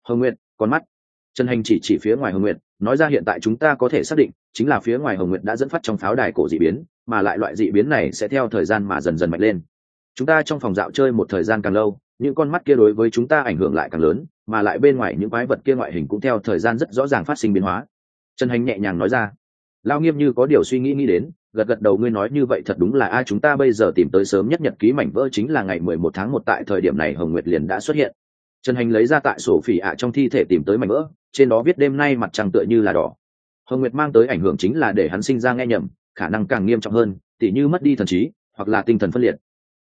Hồng nguyện con mắt. Trần hành chỉ chỉ phía ngoài hồng nguyện nói ra hiện tại chúng ta có thể xác định, chính là phía ngoài hồng nguyện đã dẫn phát trong pháo đài cổ d ị biến mà lại loại dị biến này sẽ theo thời gian mà dần dần mạnh lên. Chúng ta trong phòng dạo chơi một thời gian càng lâu, những con mắt kia đối với chúng ta ảnh hưởng lại càng lớn, mà lại bên ngoài những quái vật kia ngoại hình cũng theo thời gian rất rõ ràng phát sinh biến hóa. Trần hành nhẹ nhàng nói ra. Lao nghiêm như có điều suy nghĩ nghĩ đến, gật gật đầu ngươi nói như vậy thật đúng là ai chúng ta bây giờ tìm tới sớm nhất nhật ký mảnh vỡ chính là ngày mười một tháng một tại thời điểm này hồng nguyệt liền đã xuất hiện. Trần hành lấy ra tại sổ phỉ ạ trong thi thể tìm tới mảnh vỡ, trên đó viết đêm nay mặt trăng tựa như là đỏ. Hồng nguyệt mang tới ảnh hưởng chính là để hắn sinh ra nghe nhầm khả năng càng nghiêm trọng hơn, tỉ như mất đi thần trí, hoặc là tinh thần phân liệt.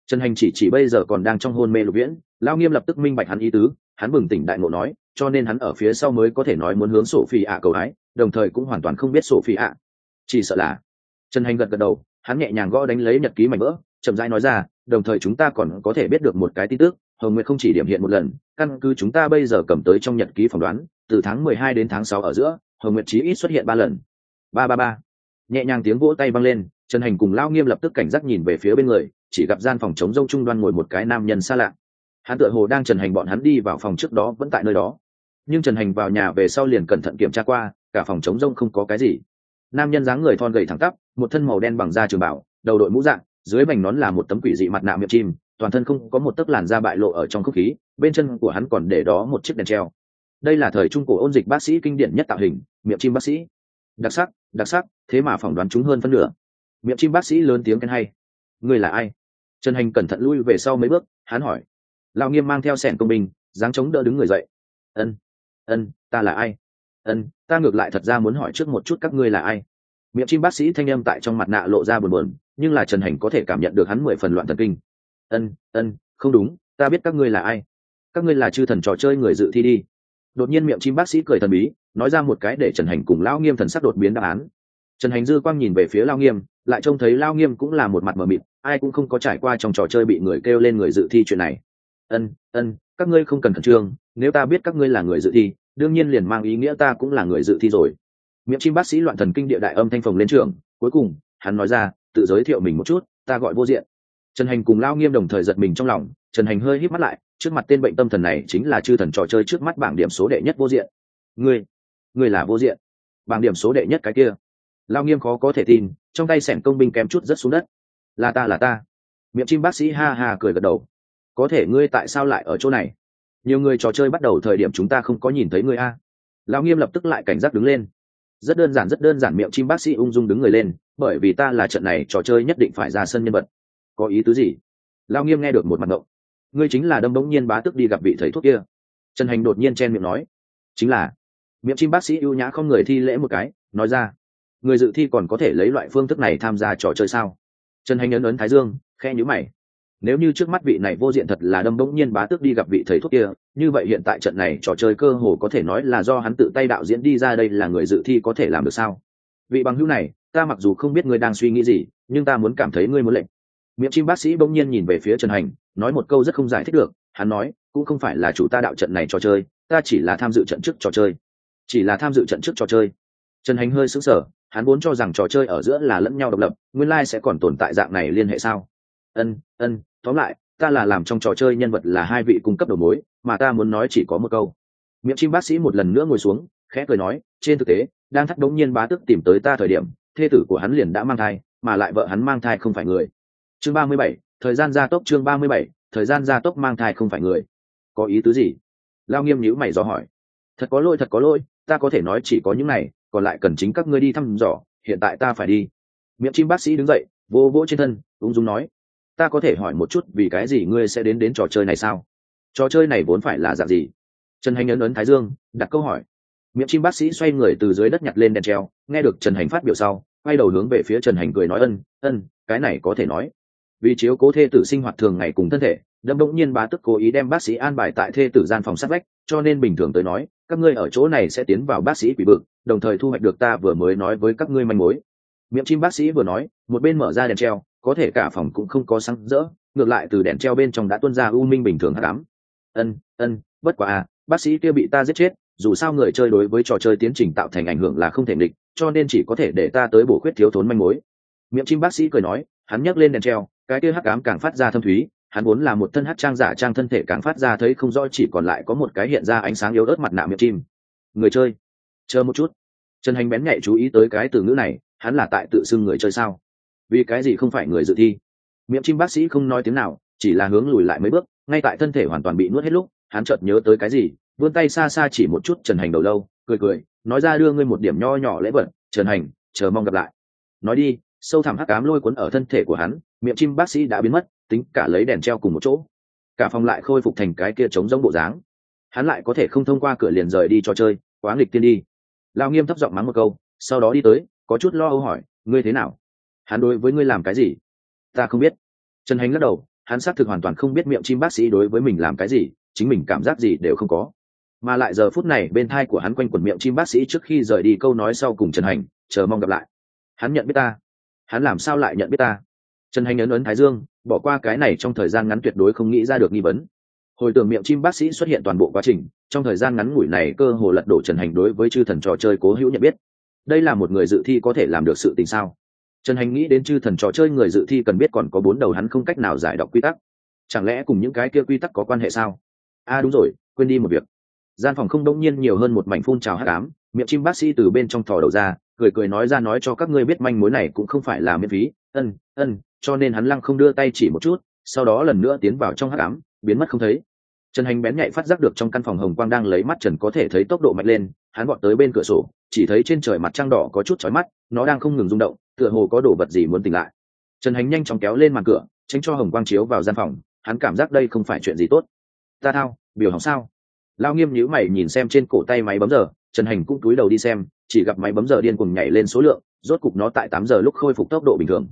Trần hành chỉ chỉ bây giờ còn đang trong hôn mê lục viễn lao nghiêm lập tức minh bạch hắn ý tứ, hắn bừng tỉnh đại ngộ nói, cho nên hắn ở phía sau mới có thể nói muốn hướng sổ phi ạ cầu ái đồng thời cũng hoàn toàn không biết sổ phi ạ. Chỉ sợ là, trần hành gật gật đầu, hắn nhẹ nhàng gõ đánh lấy nhật ký mảnh vỡ, chậm rãi nói ra, đồng thời chúng ta còn có thể biết được một cái tin tức, hồng nguyệt không chỉ điểm hiện một lần, căn cứ chúng ta bây giờ cầm tới trong nhật ký phỏng đoán, từ tháng mười hai đến tháng sáu ở giữa, hồng nguyệt chí ít xuất hiện ba lần. Ba ba ba nhẹ nhàng tiếng vỗ tay vang lên, trần hành cùng lao nghiêm lập tức cảnh giác nhìn về phía bên người, chỉ gặp gian phòng chống dâu trung đoan ngồi một cái nam nhân xa lạ. Hắn tựa hồ đang trần hành bọn hắn đi vào phòng trước đó vẫn tại nơi đó. Nhưng trần hành vào nhà về sau liền cẩn thận kiểm tra qua, cả phòng chống rông không có cái gì. Nam nhân dáng người thon gầy thẳng tắp, một thân màu đen bằng da trường bảo, đầu đội mũ dạng, dưới vành nón là một tấm quỷ dị mặt nạ miệng chim, toàn thân không có một tấc làn da bại lộ ở trong không khí, bên chân của hắn còn để đó một chiếc đèn treo. Đây là thời trung cổ ôn dịch bác sĩ kinh điển nhất tạo hình, miệng chim bác sĩ. Đặc sắc đặc sắc thế mà phỏng đoán chúng hơn phân nửa. Miệng chim bác sĩ lớn tiếng khen hay. Người là ai? Trần hành cẩn thận lui về sau mấy bước hắn hỏi. Lao nghiêm mang theo sẻn công bình, dáng chống đỡ đứng người dậy. Ân ân ta là ai? Ân ta ngược lại thật ra muốn hỏi trước một chút các ngươi là ai? Miệng chim bác sĩ thanh âm tại trong mặt nạ lộ ra buồn buồn nhưng là trần hành có thể cảm nhận được hắn mười phần loạn thần kinh. Ân ân không đúng ta biết các ngươi là ai. Các ngươi là chư thần trò chơi người dự thi đi đột nhiên miệng chim bác sĩ cười thần bí, nói ra một cái để trần hành cùng lao nghiêm thần sắc đột biến đáp án. Trần hành dư quang nhìn về phía lao nghiêm, lại trông thấy lao nghiêm cũng là một mặt mờ mịt, ai cũng không có trải qua trong trò chơi bị người kêu lên người dự thi chuyện này. Ân ân, các ngươi không cần khẩn trương, nếu ta biết các ngươi là người dự thi, đương nhiên liền mang ý nghĩa ta cũng là người dự thi rồi. Miệng chim bác sĩ loạn thần kinh địa đại âm thanh phồng lên trường, cuối cùng, hắn nói ra, tự giới thiệu mình một chút, ta gọi vô diện. Trần hành cùng lao nghiêm đồng thời giật mình trong lòng, trần hành hơi hít mắt lại trước mặt tên bệnh tâm thần này chính là chư thần trò chơi trước mắt bảng điểm số đệ nhất vô diện. Ngươi ngươi là vô diện. Bảng điểm số đệ nhất cái kia. Lao nghiêm khó có thể tin, trong tay sẻn công binh kém chút rất xuống đất. Là ta là ta. Miệng chim bác sĩ ha ha cười gật đầu. Có thể ngươi tại sao lại ở chỗ này? Nhiều người trò chơi bắt đầu thời điểm chúng ta không có nhìn thấy ngươi a. Lao nghiêm lập tức lại cảnh giác đứng lên. Rất đơn giản, rất đơn giản, miệng chim bác sĩ ung dung đứng người lên, bởi vì ta là trận này trò chơi nhất định phải ra sân nhân vật. Có ý tứ gì? Lao nghiêm nghe được một mặt ngộng ngươi chính là đâm bỗng nhiên bá tức đi gặp vị thầy thuốc kia. Trần hành đột nhiên chen miệng nói, chính là, miệng chim bác sĩ ưu nhã không người thi lễ một cái, nói ra, người dự thi còn có thể lấy loại phương thức này tham gia trò chơi sao? Trần hành ấn ấn thái dương khe nhữ mày, nếu như trước mắt vị này vô diện thật là đâm bỗng nhiên bá tước đi gặp vị thầy thuốc kia, như vậy hiện tại trận này trò chơi cơ hồ có thể nói là do hắn tự tay đạo diễn đi ra đây là người dự thi có thể làm được sao? Vị bằng hữu này, ta mặc dù không biết ngươi đang suy nghĩ gì, nhưng ta muốn cảm thấy ngươi muốn lệnh miệng chim bác sĩ bỗng nhiên nhìn về phía trần hành, nói một câu rất không giải thích được, hắn nói, cũng không phải là chủ ta đạo trận này trò chơi, ta chỉ là tham dự trận trước trò chơi. Chỉ là tham dự trận trước trò chơi? Trần hành hơi sững sờ, hắn vốn cho rằng trò chơi ở giữa là lẫn nhau độc lập, nguyên lai sẽ còn tồn tại dạng này liên hệ sao? Ân ân, tóm lại, ta là làm trong trò chơi nhân vật là hai vị cung cấp đầu mối, mà ta muốn nói chỉ có một câu. Miệng chim bác sĩ một lần nữa ngồi xuống, khẽ cười nói, trên thực tế, đang thắt đống nhiên bá tức tìm tới ta thời điểm, thê tử của hắn liền đã mang thai, mà lại vợ hắn mang thai không phải người chương ba mươi bảy, thời gian gia tốc chương ba mươi bảy, thời gian gia tốc mang thai không phải người. Có ý tứ gì? Lao nghiêm nhữ mày dò hỏi. Thật có lỗi, thật có lỗi, ta có thể nói chỉ có những này, còn lại cần chính các ngươi đi thăm dò, hiện tại ta phải đi. Miệng chim bác sĩ đứng dậy vô vỗ trên thân, ung dung nói. Ta có thể hỏi một chút vì cái gì ngươi sẽ đến đến trò chơi này sao? Trò chơi này vốn phải là dạng gì? Trần hành ấn ấn thái dương, đặt câu hỏi. Miệng chim bác sĩ xoay người từ dưới đất nhặt lên đèn treo, nghe được trần hành phát biểu sau, quay đầu hướng về phía trần hành cười nói, ân ân, cái này có thể nói vì chiếu cố thê tử sinh hoạt thường ngày cùng thân thể, đâm đ nhiên bá tức cố ý đem bác sĩ an bài tại thê tử gian phòng sát vách, cho nên bình thường tới nói, các ngươi ở chỗ này sẽ tiến vào bác sĩ quỷ bực đồng thời thu hoạch được ta vừa mới nói với các ngươi manh mối. Miệng chim bác sĩ vừa nói, một bên mở ra đèn treo, có thể cả phòng cũng không có sáng rỡ, ngược lại từ đèn treo bên trong đã tuân ra u minh bình thường hát đám ân ân, bất quá à bác sĩ kia bị ta giết chết, dù sao người chơi đối với trò chơi tiến trình tạo thành ảnh hưởng là không thể địch cho nên chỉ có thể để ta tới bổ khuyết thiếu thốn manh mối. Miệng chim bác sĩ cười nói, hắn nhấc lên đèn treo cái kia hắc ám càng phát ra thâm thúy, hắn vốn là một thân hát trang giả trang thân thể càng phát ra thấy không rõ, chỉ còn lại có một cái hiện ra ánh sáng yếu ớt mặt nạ miệng chim. Người chơi, chờ một chút. Trần hành bén nhạy chú ý tới cái từ ngữ này, hắn là tại tự xưng người chơi sao? Vì cái gì không phải người dự thi? Miệng chim bác sĩ không nói tiếng nào, chỉ là hướng lùi lại mấy bước, ngay tại thân thể hoàn toàn bị nuốt hết lúc, hắn chợt nhớ tới cái gì, vươn tay xa xa chỉ một chút trần hành đầu lâu, cười cười, nói ra đưa ngươi một điểm nho nhỏ lễ vật, trần hành, chờ mong gặp lại. Nói đi sâu thẳm hắc ám lôi cuốn ở thân thể của hắn, miệng chim bác sĩ đã biến mất, tính cả lấy đèn treo cùng một chỗ. Cả phòng lại khôi phục thành cái kia trống rỗng bộ dáng. Hắn lại có thể không thông qua cửa liền rời đi cho chơi, quá nghịch tiên đi. Lao nghiêm thấp giọng mắng một câu, sau đó đi tới, có chút lo âu hỏi, ngươi thế nào? Hắn đối với ngươi làm cái gì? Ta không biết. Trần hành lắc đầu, hắn xác thực hoàn toàn không biết miệng chim bác sĩ đối với mình làm cái gì, chính mình cảm giác gì đều không có. Mà lại giờ phút này, bên thai của hắn quanh quần miệng chim bác sĩ trước khi rời đi câu nói sau cùng trần hành, chờ mong gặp lại. Hắn nhận biết ta hắn làm sao lại nhận biết ta? Trần hành ấn ấn thái dương bỏ qua cái này trong thời gian ngắn tuyệt đối không nghĩ ra được nghi vấn. Hồi tưởng miệng chim bác sĩ xuất hiện toàn bộ quá trình trong thời gian ngắn ngủi này cơ hồ lật đổ trần hành đối với chư thần trò chơi cố hữu nhận biết. Đây là một người dự thi có thể làm được sự tình sao? Trần hành nghĩ đến chư thần trò chơi người dự thi cần biết còn có bốn đầu hắn không cách nào giải đọc quy tắc. Chẳng lẽ cùng những cái kia quy tắc có quan hệ sao? A à, đúng rồi quên đi một việc. Gian phòng không đông nhiên nhiều hơn một mảnh phun trào hát ám, miệng chim bác sĩ từ bên trong thò đầu ra cười cười nói ra nói cho các ngươi biết manh mối này cũng không phải là miễn phí. Ân ân, cho nên hắn lăng không đưa tay chỉ một chút, sau đó lần nữa tiến vào trong hắc ám, biến mất không thấy. Trần hành bén nhạy phát giác được trong căn phòng hồng quang đang lấy mắt trần có thể thấy tốc độ mạnh lên, hắn gọn tới bên cửa sổ, chỉ thấy trên trời mặt trăng đỏ có chút chói mắt, nó đang không ngừng rung động, tựa hồ có đồ vật gì muốn tỉnh lại. Trần hành nhanh chóng kéo lên màn cửa, tránh cho hồng quang chiếu vào gian phòng, hắn cảm giác đây không phải chuyện gì tốt. Ta thao, biểu hỏng sao? Lao nghiêm nhíu mày nhìn xem trên cổ tay máy bấm giờ, trần hành cũng cúi đầu đi xem chỉ gặp máy bấm giờ điên cuồng nhảy lên số lượng, rốt cục nó tại tám giờ lúc khôi phục tốc độ bình thường.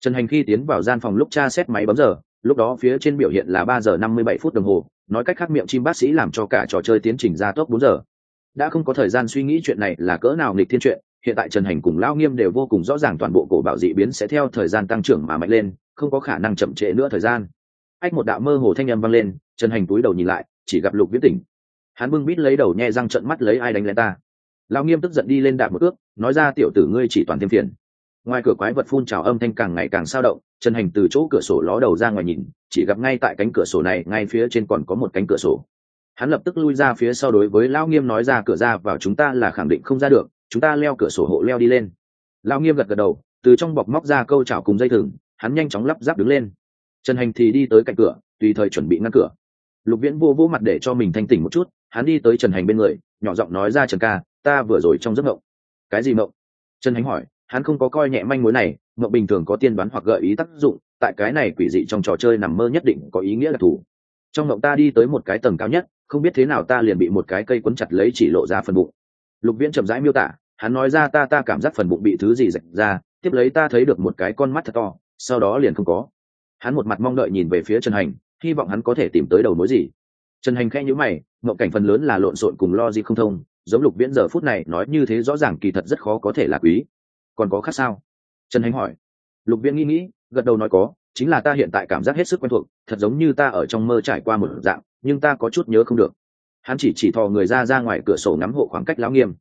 Trần hành khi tiến vào gian phòng lúc tra xét máy bấm giờ, lúc đó phía trên biểu hiện là ba giờ năm mươi bảy phút đồng hồ, nói cách khác miệng chim bác sĩ làm cho cả trò chơi tiến trình ra tốc bốn giờ. Đã không có thời gian suy nghĩ chuyện này là cỡ nào nghịch thiên chuyện, hiện tại trần hành cùng lao nghiêm đều vô cùng rõ ràng toàn bộ cổ bảo dị biến sẽ theo thời gian tăng trưởng mà mạnh lên, không có khả năng chậm trễ nữa thời gian. Ách một đạo mơ hồ thanh â m vang lên, trần hành túi đầu nhìn lại, chỉ gặp lục viễn tỉnh. Hắn bưng bít lấy đầu nhẹ răng trận mắt lấy ai đánh lên ta? Lao nghiêm tức giận đi lên đạp một ước nói ra, tiểu tử ngươi chỉ toàn thêm phiền. Ngoài cửa quái vật phun trào âm thanh càng ngày càng sao động, trần hành từ chỗ cửa sổ ló đầu ra ngoài nhìn, chỉ gặp ngay tại cánh cửa sổ này, ngay phía trên còn có một cánh cửa sổ. Hắn lập tức lui ra phía sau đối với lão nghiêm nói ra, cửa ra vào chúng ta là khẳng định không ra được, chúng ta leo cửa sổ hộ leo đi lên. Lão nghiêm gật gật đầu, từ trong bọc móc ra câu chảo cùng dây thừng, hắn nhanh chóng lắp ráp đứng lên. Trần hành thì đi tới cạnh cửa, tùy thời chuẩn bị ngăn cửa. Lục viễn vô vỗ mặt để cho mình thanh tỉnh một chút, hắn đi tới trần hành bên người, nhỏ giọng nói ra, trần ca ta vừa rồi trong giấc mộng. Cái gì mộng? Trần hành hỏi, hắn không có coi nhẹ manh mối này, mộng bình thường có tiên đoán hoặc gợi ý tác dụng, tại cái này quỷ dị trong trò chơi nằm mơ nhất định có ý nghĩa đặc thù. Trong mộng ta đi tới một cái tầng cao nhất, không biết thế nào ta liền bị một cái cây quấn chặt lấy chỉ lộ ra phần bụng. Lục viễn chậm rãi miêu tả, hắn nói ra ta ta cảm giác phần bụng bị thứ gì rạch ra, tiếp lấy ta thấy được một cái con mắt thật to, sau đó liền không có. Hắn một mặt mong đợi nhìn về phía trần hành, hy vọng hắn có thể tìm tới đầu mối gì. Trần hành khẽ nhữ mày, mộng cảnh phần lớn là lộn xộn cùng lo gì không thông giống lục viễn giờ phút này nói như thế rõ ràng kỳ thật rất khó có thể là quý. Còn có khác sao? Trần hành hỏi. Lục viễn nghĩ nghĩ, gật đầu nói có, chính là ta hiện tại cảm giác hết sức quen thuộc, thật giống như ta ở trong mơ trải qua một dạng, nhưng ta có chút nhớ không được. Hắn chỉ chỉ thò người ra ra ngoài cửa sổ ngắm hộ khoảng cách lão nghiêm.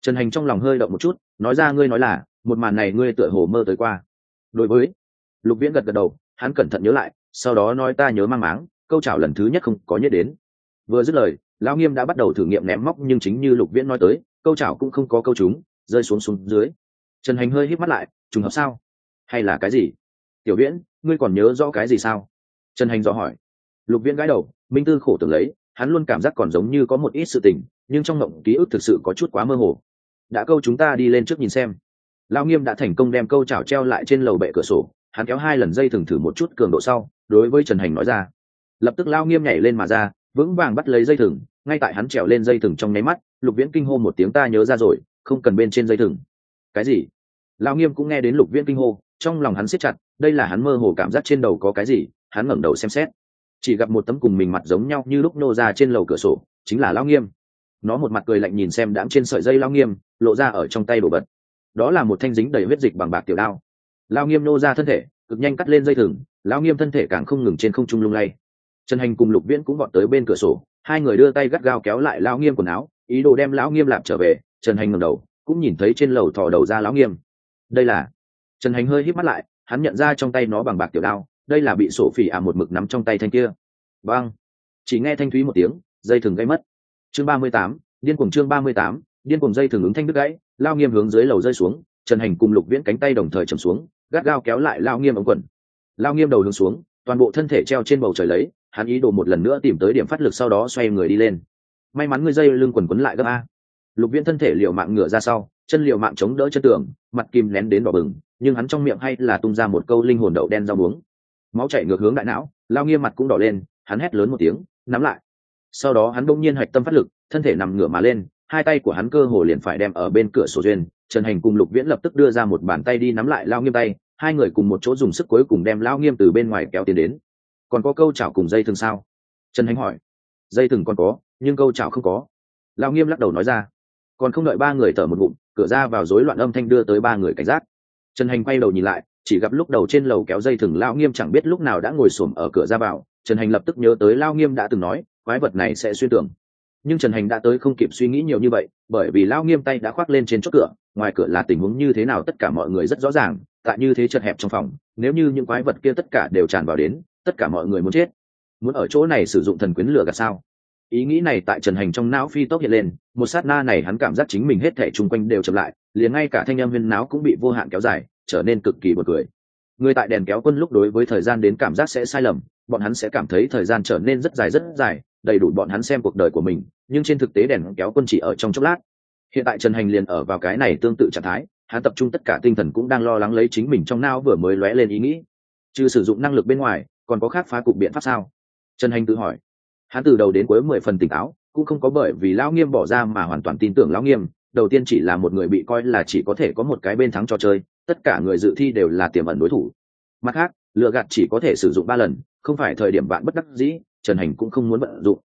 Trần hành trong lòng hơi động một chút, nói ra ngươi nói là, một màn này ngươi tựa hồ mơ tới qua. Đối với, lục viễn gật gật đầu, hắn cẩn thận nhớ lại, sau đó nói ta nhớ mang máng, câu chảo lần thứ nhất không có nhớ đến. Vừa dứt lời lão nghiêm đã bắt đầu thử nghiệm ném móc, nhưng chính như lục viễn nói tới, câu chảo cũng không có câu chúng rơi xuống xuống dưới. Trần hành hơi hít mắt lại, trùng hợp sao? Hay là cái gì? Tiểu viễn, ngươi còn nhớ rõ cái gì sao? Trần hành dò hỏi. Lục viễn gãi đầu, minh tư khổ tưởng lấy, hắn luôn cảm giác còn giống như có một ít sự tình, nhưng trong mộng ký ức thực sự có chút quá mơ hồ. Đã câu chúng ta đi lên trước nhìn xem. Lao nghiêm đã thành công đem câu chảo treo lại trên lầu bệ cửa sổ, hắn kéo hai lần dây thừng thử một chút cường độ sau, đối với trần hành nói ra. Lập tức lao nghiêm nhảy lên mà ra, vững vàng bắt lấy dây thừng ngay tại hắn trèo lên dây thừng trong nháy mắt, lục viễn kinh hô một tiếng, ta nhớ ra rồi, không cần bên trên dây thừng. Cái gì? Lao nghiêm cũng nghe đến lục viễn kinh hô, trong lòng hắn siết chặt, đây là hắn mơ hồ cảm giác trên đầu có cái gì, hắn ngẩng đầu xem xét. Chỉ gặp một tấm cùng mình mặt giống nhau như lúc nô ra trên lầu cửa sổ, chính là lao nghiêm. Nó một mặt cười lạnh nhìn xem đám trên sợi dây lao nghiêm, lộ ra ở trong tay đổ bật đó là một thanh dính đầy huyết dịch bằng bạc tiểu đao. Lao nghiêm nô ra thân thể, cực nhanh cắt lên dây thừng lao nghiêm thân thể càng không ngừng trên không trung lung lay. Trần hành cùng lục viễn cũng vọt tới bên cửa sổ hai người đưa tay gắt gao kéo lại lão nghiêm quần áo, ý đồ đem lão nghiêm lạp trở về, trần hành ngầm đầu, cũng nhìn thấy trên lầu thò đầu ra lão nghiêm. Đây là, trần hành hơi hít mắt lại, hắn nhận ra trong tay nó bằng bạc tiểu đao, đây là bị sổ phỉ ả một mực nắm trong tay thanh kia. Vâng chỉ nghe thanh thúy một tiếng, dây thừng gây mất. Chương ba mươi tám, điên cùng chương ba mươi tám, điên cùng dây thừng ứng thanh đứt gãy lao nghiêm hướng dưới lầu rơi xuống, trần hành cùng lục viễn cánh tay đồng thời trầm xuống, gắt gao kéo lại lao nghiêm ống quần. Lao nghiêm đầu hướng xuống, toàn bộ thân thể treo trên bầu trời lấy hắn ý đồ một lần nữa tìm tới điểm phát lực sau đó xoay người đi lên. May mắn ngươi dây lưng quần quấn lại gấp a. Lục viễn thân thể liều mạng ngửa ra sau, chân liều mạng chống đỡ chân tường, mặt kim nén đến đỏ bừng, nhưng hắn trong miệng hay là tung ra một câu linh hồn đậu đen rau muống. Máu chảy ngược hướng đại não, lao nghiêm mặt cũng đỏ lên, hắn hét lớn một tiếng, nắm lại. Sau đó hắn bỗng nhiên hạch tâm phát lực, thân thể nằm ngửa mà lên, hai tay của hắn cơ hồ liền phải đem ở bên cửa sổ duyên, trần hành cùng lục viễn lập tức đưa ra một bàn tay đi nắm lại lao nghiêm tay, hai người cùng một chỗ dùng sức cuối cùng đem lao nghiêm từ bên ngoài kéo tiến đến còn có câu chảo cùng dây thừng sao? Trần hành hỏi. Dây thừng còn có, nhưng câu chảo không có. Lão nghiêm lắc đầu nói ra. Còn không đợi ba người thở một bụng cửa ra vào rối loạn âm thanh đưa tới ba người cảnh giác. Trần hành quay đầu nhìn lại, chỉ gặp lúc đầu trên lầu kéo dây thừng lao nghiêm chẳng biết lúc nào đã ngồi xổm ở cửa ra vào. Trần hành lập tức nhớ tới lao nghiêm đã từng nói, quái vật này sẽ xuyên tưởng. Nhưng trần hành đã tới không kịp suy nghĩ nhiều như vậy, bởi vì lao nghiêm tay đã khoác lên trên chốt cửa, ngoài cửa là tình huống như thế nào tất cả mọi người rất rõ ràng, tại như thế chật hẹp trong phòng, nếu như những quái vật kia tất cả đều tràn vào đến tất cả mọi người muốn chết. Muốn ở chỗ này sử dụng thần quyến lửa gạt sao? Ý nghĩ này tại trần hành trong não phi tốc hiện lên, một sát na này hắn cảm giác chính mình hết thể chung quanh đều chậm lại, liền ngay cả thanh âm viên não cũng bị vô hạn kéo dài, trở nên cực kỳ bật cười. Người tại đèn kéo quân lúc đối với thời gian đến cảm giác sẽ sai lầm, bọn hắn sẽ cảm thấy thời gian trở nên rất dài rất dài, đầy đủ bọn hắn xem cuộc đời của mình, nhưng trên thực tế đèn kéo quân chỉ ở trong chốc lát. Hiện tại trần hành liền ở vào cái này tương tự trạng thái, hắn tập trung tất cả tinh thần cũng đang lo lắng lấy chính mình trong não vừa mới lóe lên ý nghĩ. Trừ sử dụng năng lực bên ngoài còn có khác phá cục biện pháp sao? Trần hành tự hỏi. Hắn từ đầu đến cuối mười phần tỉnh táo, cũng không có bởi vì lão nghiêm bỏ ra mà hoàn toàn tin tưởng lão nghiêm, đầu tiên chỉ là một người bị coi là chỉ có thể có một cái bên thắng trò chơi, tất cả người dự thi đều là tiềm ẩn đối thủ. Mặt khác lựa gạt chỉ có thể sử dụng ba lần, không phải thời điểm bạn bất đắc dĩ, trần hành cũng không muốn vận dụng.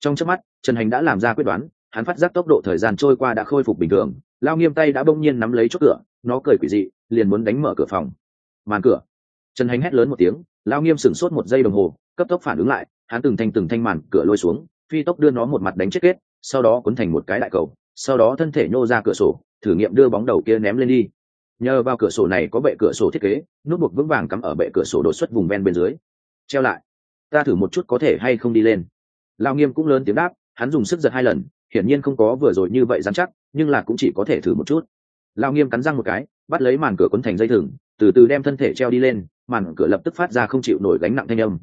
Trong chớp mắt, trần hành đã làm ra quyết đoán, hắn phát giác tốc độ thời gian trôi qua đã khôi phục bình thường lao nghiêm tay đã bỗng nhiên nắm lấy chốt cửa, nó cười quỷ dị, liền muốn đánh mở cửa phòng. Màn cửa. Trần hành hét lớn một tiếng lao nghiêm sửng sốt một giây đồng hồ, cấp tốc phản ứng lại, hắn từng thanh từng thanh màn cửa lôi xuống, phi tốc đưa nó một mặt đánh chết kết, sau đó cuốn thành một cái đại cầu, sau đó thân thể nhô ra cửa sổ, thử nghiệm đưa bóng đầu kia ném lên đi. Nhờ vào cửa sổ này có bệ cửa sổ thiết kế, nút buộc vững vàng cắm ở bệ cửa sổ đột xuất vùng ven bên dưới. Treo lại. Ta thử một chút có thể hay không đi lên. Lao nghiêm cũng lớn tiếng đáp, hắn dùng sức giật hai lần, hiển nhiên không có vừa rồi như vậy dám chắc, nhưng là cũng chỉ có thể thử một chút. Lao nghiêm cắn răng một cái, bắt lấy màn cửa quấn thành dây thừng, từ từ đem thân thể treo đi lên màn cửa lập tức phát ra không chịu nổi gánh nặng thanh âm.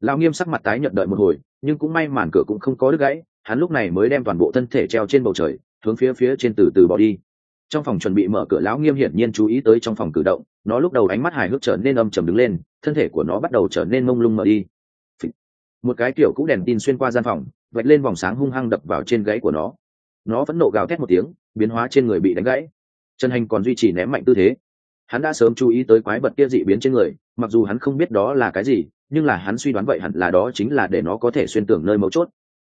Lão nghiêm sắc mặt tái nhận đợi một hồi, nhưng cũng may màn cửa cũng không có đứt gãy, hắn lúc này mới đem toàn bộ thân thể treo trên bầu trời, hướng phía phía trên từ từ bỏ đi. Trong phòng chuẩn bị mở cửa, lão nghiêm hiển nhiên chú ý tới trong phòng cử động, nó lúc đầu ánh mắt hài hước trở nên âm trầm đứng lên, thân thể của nó bắt đầu trở nên mông lung mở đi. Một cái kiểu cũ đèn tin xuyên qua gian phòng, vạch lên vòng sáng hung hăng đập vào trên gáy của nó. Nó vẫn nộ gào thét một tiếng, biến hóa trên người bị đánh gãy. Chân hành còn duy trì ném mạnh tư thế hắn đã sớm chú ý tới quái vật kia dị biến trên người mặc dù hắn không biết đó là cái gì nhưng là hắn suy đoán vậy hẳn là đó chính là để nó có thể xuyên tưởng nơi mấu chốt.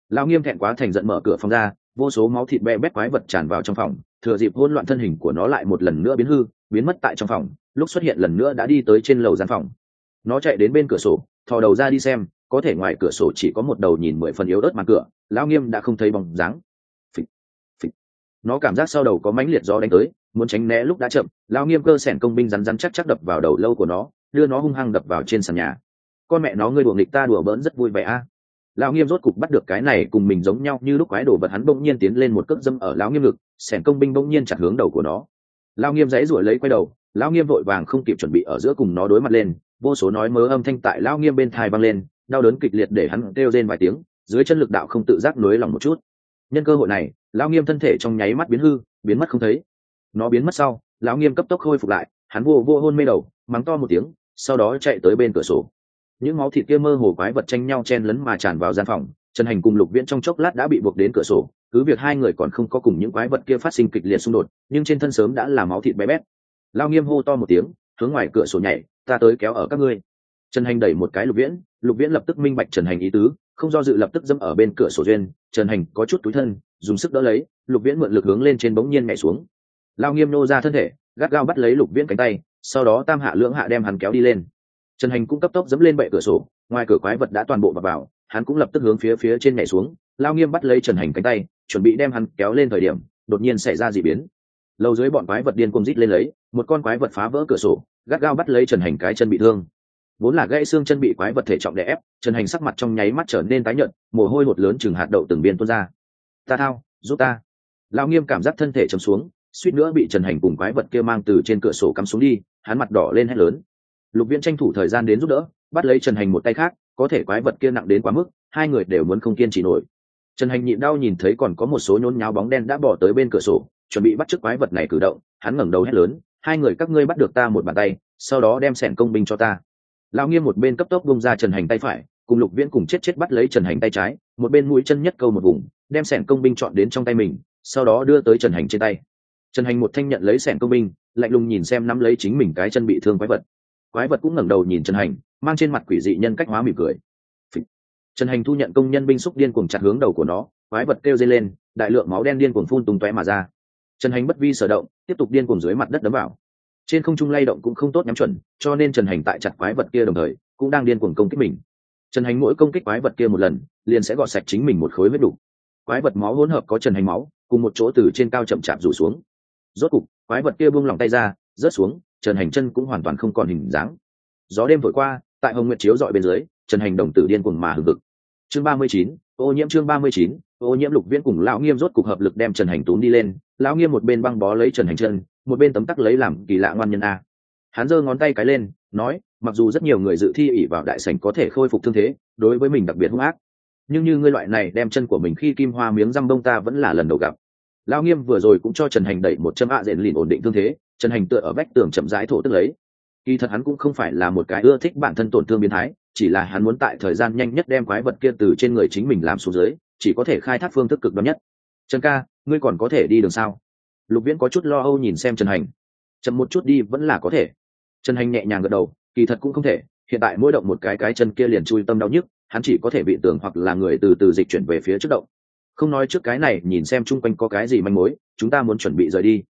Lão nghiêm thẹn quá thành giận mở cửa phòng ra vô số máu thịt be bét quái vật tràn vào trong phòng thừa dịp hỗn loạn thân hình của nó lại một lần nữa biến hư biến mất tại trong phòng lúc xuất hiện lần nữa đã đi tới trên lầu gian phòng. Nó chạy đến bên cửa sổ thò đầu ra đi xem có thể ngoài cửa sổ chỉ có một đầu nhìn mười phần yếu ớt mà cửa lão nghiêm đã không thấy bóng dáng. Phịch, phịch. nó cảm giác sau đầu có mãnh liệt gió đánh tới muốn tránh né lúc đã chậm lao nghiêm cơ sẻn công binh rắn rắn chắc chắc đập vào đầu lâu của nó, đưa nó hung hăng đập vào trên sàn nhà. Con mẹ nó ngươi đùa nghịch ta đùa bỡn rất vui vẻ a. Lão nghiêm rốt cục bắt được cái này cùng mình giống nhau như lúc quái đồ vật hắn bỗng nhiên tiến lên một cước dâm ở lão nghiêm ngực, sẻn công binh bỗng nhiên chặt hướng đầu của nó. Lão nghiêm dãy ruổi lấy quay đầu, lão nghiêm vội vàng không kịp chuẩn bị ở giữa cùng nó đối mặt lên, vô số nói mớ âm thanh tại lão nghiêm bên thai vang lên, đau đớn kịch liệt để hắn kêu rên vài tiếng, dưới chân lực đạo không tự giác nối lòng một chút. Nhân cơ hội này, lão nghiêm thân thể trong nháy mắt biến hư, biến mất không thấy. Nó biến mất sau lão nghiêm cấp tốc khôi phục lại, hắn vô vô hôn mê đầu, mắng to một tiếng, sau đó chạy tới bên cửa sổ. Những máu thịt kia mơ hồ quái vật tranh nhau chen lấn mà tràn vào gian phòng, trần hành cùng lục viễn trong chốc lát đã bị buộc đến cửa sổ, cứ việc hai người còn không có cùng những quái vật kia phát sinh kịch liệt xung đột, nhưng trên thân sớm đã là máu thịt bé bét. Lao nghiêm hô to một tiếng, hướng ngoài cửa sổ nhảy, ta tới kéo ở các ngươi. Trần hành đẩy một cái lục viễn lục viễn lập tức minh bạch trần hành ý tứ, không do dự lập tức dẫm ở bên cửa sổ duyên, trần hành có chút túi thân, dùng sức đỡ lấy, lục viễn mượn lực hướng lên trên bỗng nhiên nhảy xuống lao nghiêm nô ra thân thể gắt gao bắt lấy lục viễn cánh tay sau đó tam hạ lưỡng hạ đem hắn kéo đi lên. Trần hành cũng cấp tốc dẫm lên bệ cửa sổ ngoài cửa quái vật đã toàn bộ vào, vào hắn cũng lập tức hướng phía phía trên nhảy xuống. Lao nghiêm bắt lấy trần hành cánh tay chuẩn bị đem hắn kéo lên thời điểm đột nhiên xảy ra d ị biến. Lâu dưới bọn quái vật điên cùng rít lên lấy một con quái vật phá vỡ cửa sổ gắt gao bắt lấy trần hành cái chân bị thương. Vốn là gãy xương chân bị quái vật thể trọng đè ép trần hành sắc mặt trong nháy mắt trở nên tái nhợt mồ hôi hột lớn chừng hạt đậu từng biên tuôn ra. Ta thao giúp ta. Lao nghiêm cảm giác thân thể chấm xuống suýt nữa bị trần hành cùng quái vật kia mang từ trên cửa sổ cắm xuống đi, hắn mặt đỏ lên hét lớn. Lục viễn tranh thủ thời gian đến giúp đỡ, bắt lấy trần hành một tay khác, có thể quái vật kia nặng đến quá mức, hai người đều muốn không kiên trì nổi. Trần hành nhịn đau nhìn thấy còn có một số nhốn nháo bóng đen đã bỏ tới bên cửa sổ, chuẩn bị bắt chước quái vật này cử động, hắn ngẩng đầu hét lớn, hai người các ngươi bắt được ta một bàn tay, sau đó đem sẻn công binh cho ta. Lão nghiêm một bên cấp tốc bông ra trần hành tay phải, cùng lục viễn cùng chết chết bắt lấy trần hành tay trái, một bên mũi chân nhất câu một vùng, đem sẻn công binh chọn đến trong tay mình, sau đó đưa tới trần hành trên tay trần hành một thanh nhận lấy sẻn công binh, lạnh lùng nhìn xem nắm lấy chính mình cái chân bị thương quái vật. Quái vật cũng ngẩng đầu nhìn trần hành, mang trên mặt quỷ dị nhân cách hóa mỉm cười. Trần hành thu nhận công nhân binh xúc điên cuồng chặt hướng đầu của nó, quái vật kêu dây lên, đại lượng máu đen điên cuồng phun tung tóe mà ra. Trần hành bất vi sở động, tiếp tục điên cuồng dưới mặt đất đấm vào. Trên không trung lay động cũng không tốt nhắm chuẩn, cho nên trần hành tại chặt quái vật kia đồng thời, cũng đang điên cuồng công kích mình. Trần hành mỗi công kích quái vật kia một lần, liền sẽ gọt sạch chính mình một khối huyết đủ. Quái vật máu hỗn hợp có trần hành máu, cùng một chỗ từ trên cao chậm chạp rủ xuống rốt cục, quái vật kia buông lòng tay ra, rớt xuống, trần hành chân cũng hoàn toàn không còn hình dáng. Gió đêm vội qua, tại hồng nguyệt chiếu dọi bên dưới, trần hành đồng tử điên cuồng mà hừng hực. Chương ba mươi chín, ô nhiễm chương ba mươi chín, ô nhiễm lục viễn cùng lão nghiêm rốt cục hợp lực đem trần hành tún đi lên, lão nghiêm một bên băng bó lấy trần hành chân, một bên tấm tắc lấy làm kỳ lạ ngoan nhân a. Hắn giơ ngón tay cái lên, nói, mặc dù rất nhiều người dự thi ỉ vào đại sảnh có thể khôi phục thương thế, đối với mình đặc biệt hung ác. Nhưng như ngươi loại này đem chân của mình khi kim hoa miếng răm bông ta vẫn là lần đầu gặp lao nghiêm vừa rồi cũng cho trần hành đẩy một châm ạ à lìn ổn định thương thế, trần hành tựa ở vách tường chậm rãi thổ tức lấy. Kỳ thật hắn cũng không phải là một cái ưa thích bản thân tổn thương biến thái, chỉ là hắn muốn tại thời gian nhanh nhất đem quái vật kia từ trên người chính mình làm xuống dưới, chỉ có thể khai thác phương thức cực đoan nhất. Trần ca, ngươi còn có thể đi đường sao? Lục viễn có chút lo âu nhìn xem trần hành. Chậm một chút đi vẫn là có thể. Trần hành nhẹ nhàng gật đầu, kỳ thật cũng không thể, hiện tại mỗi động một cái cái chân kia liền chui tâm đau nhức, hắn chỉ có thể bị tường hoặc là người từ từ dịch chuyển về phía trước động không nói trước cái này, nhìn xem chung quanh có cái gì manh mối, chúng ta muốn chuẩn bị rời đi.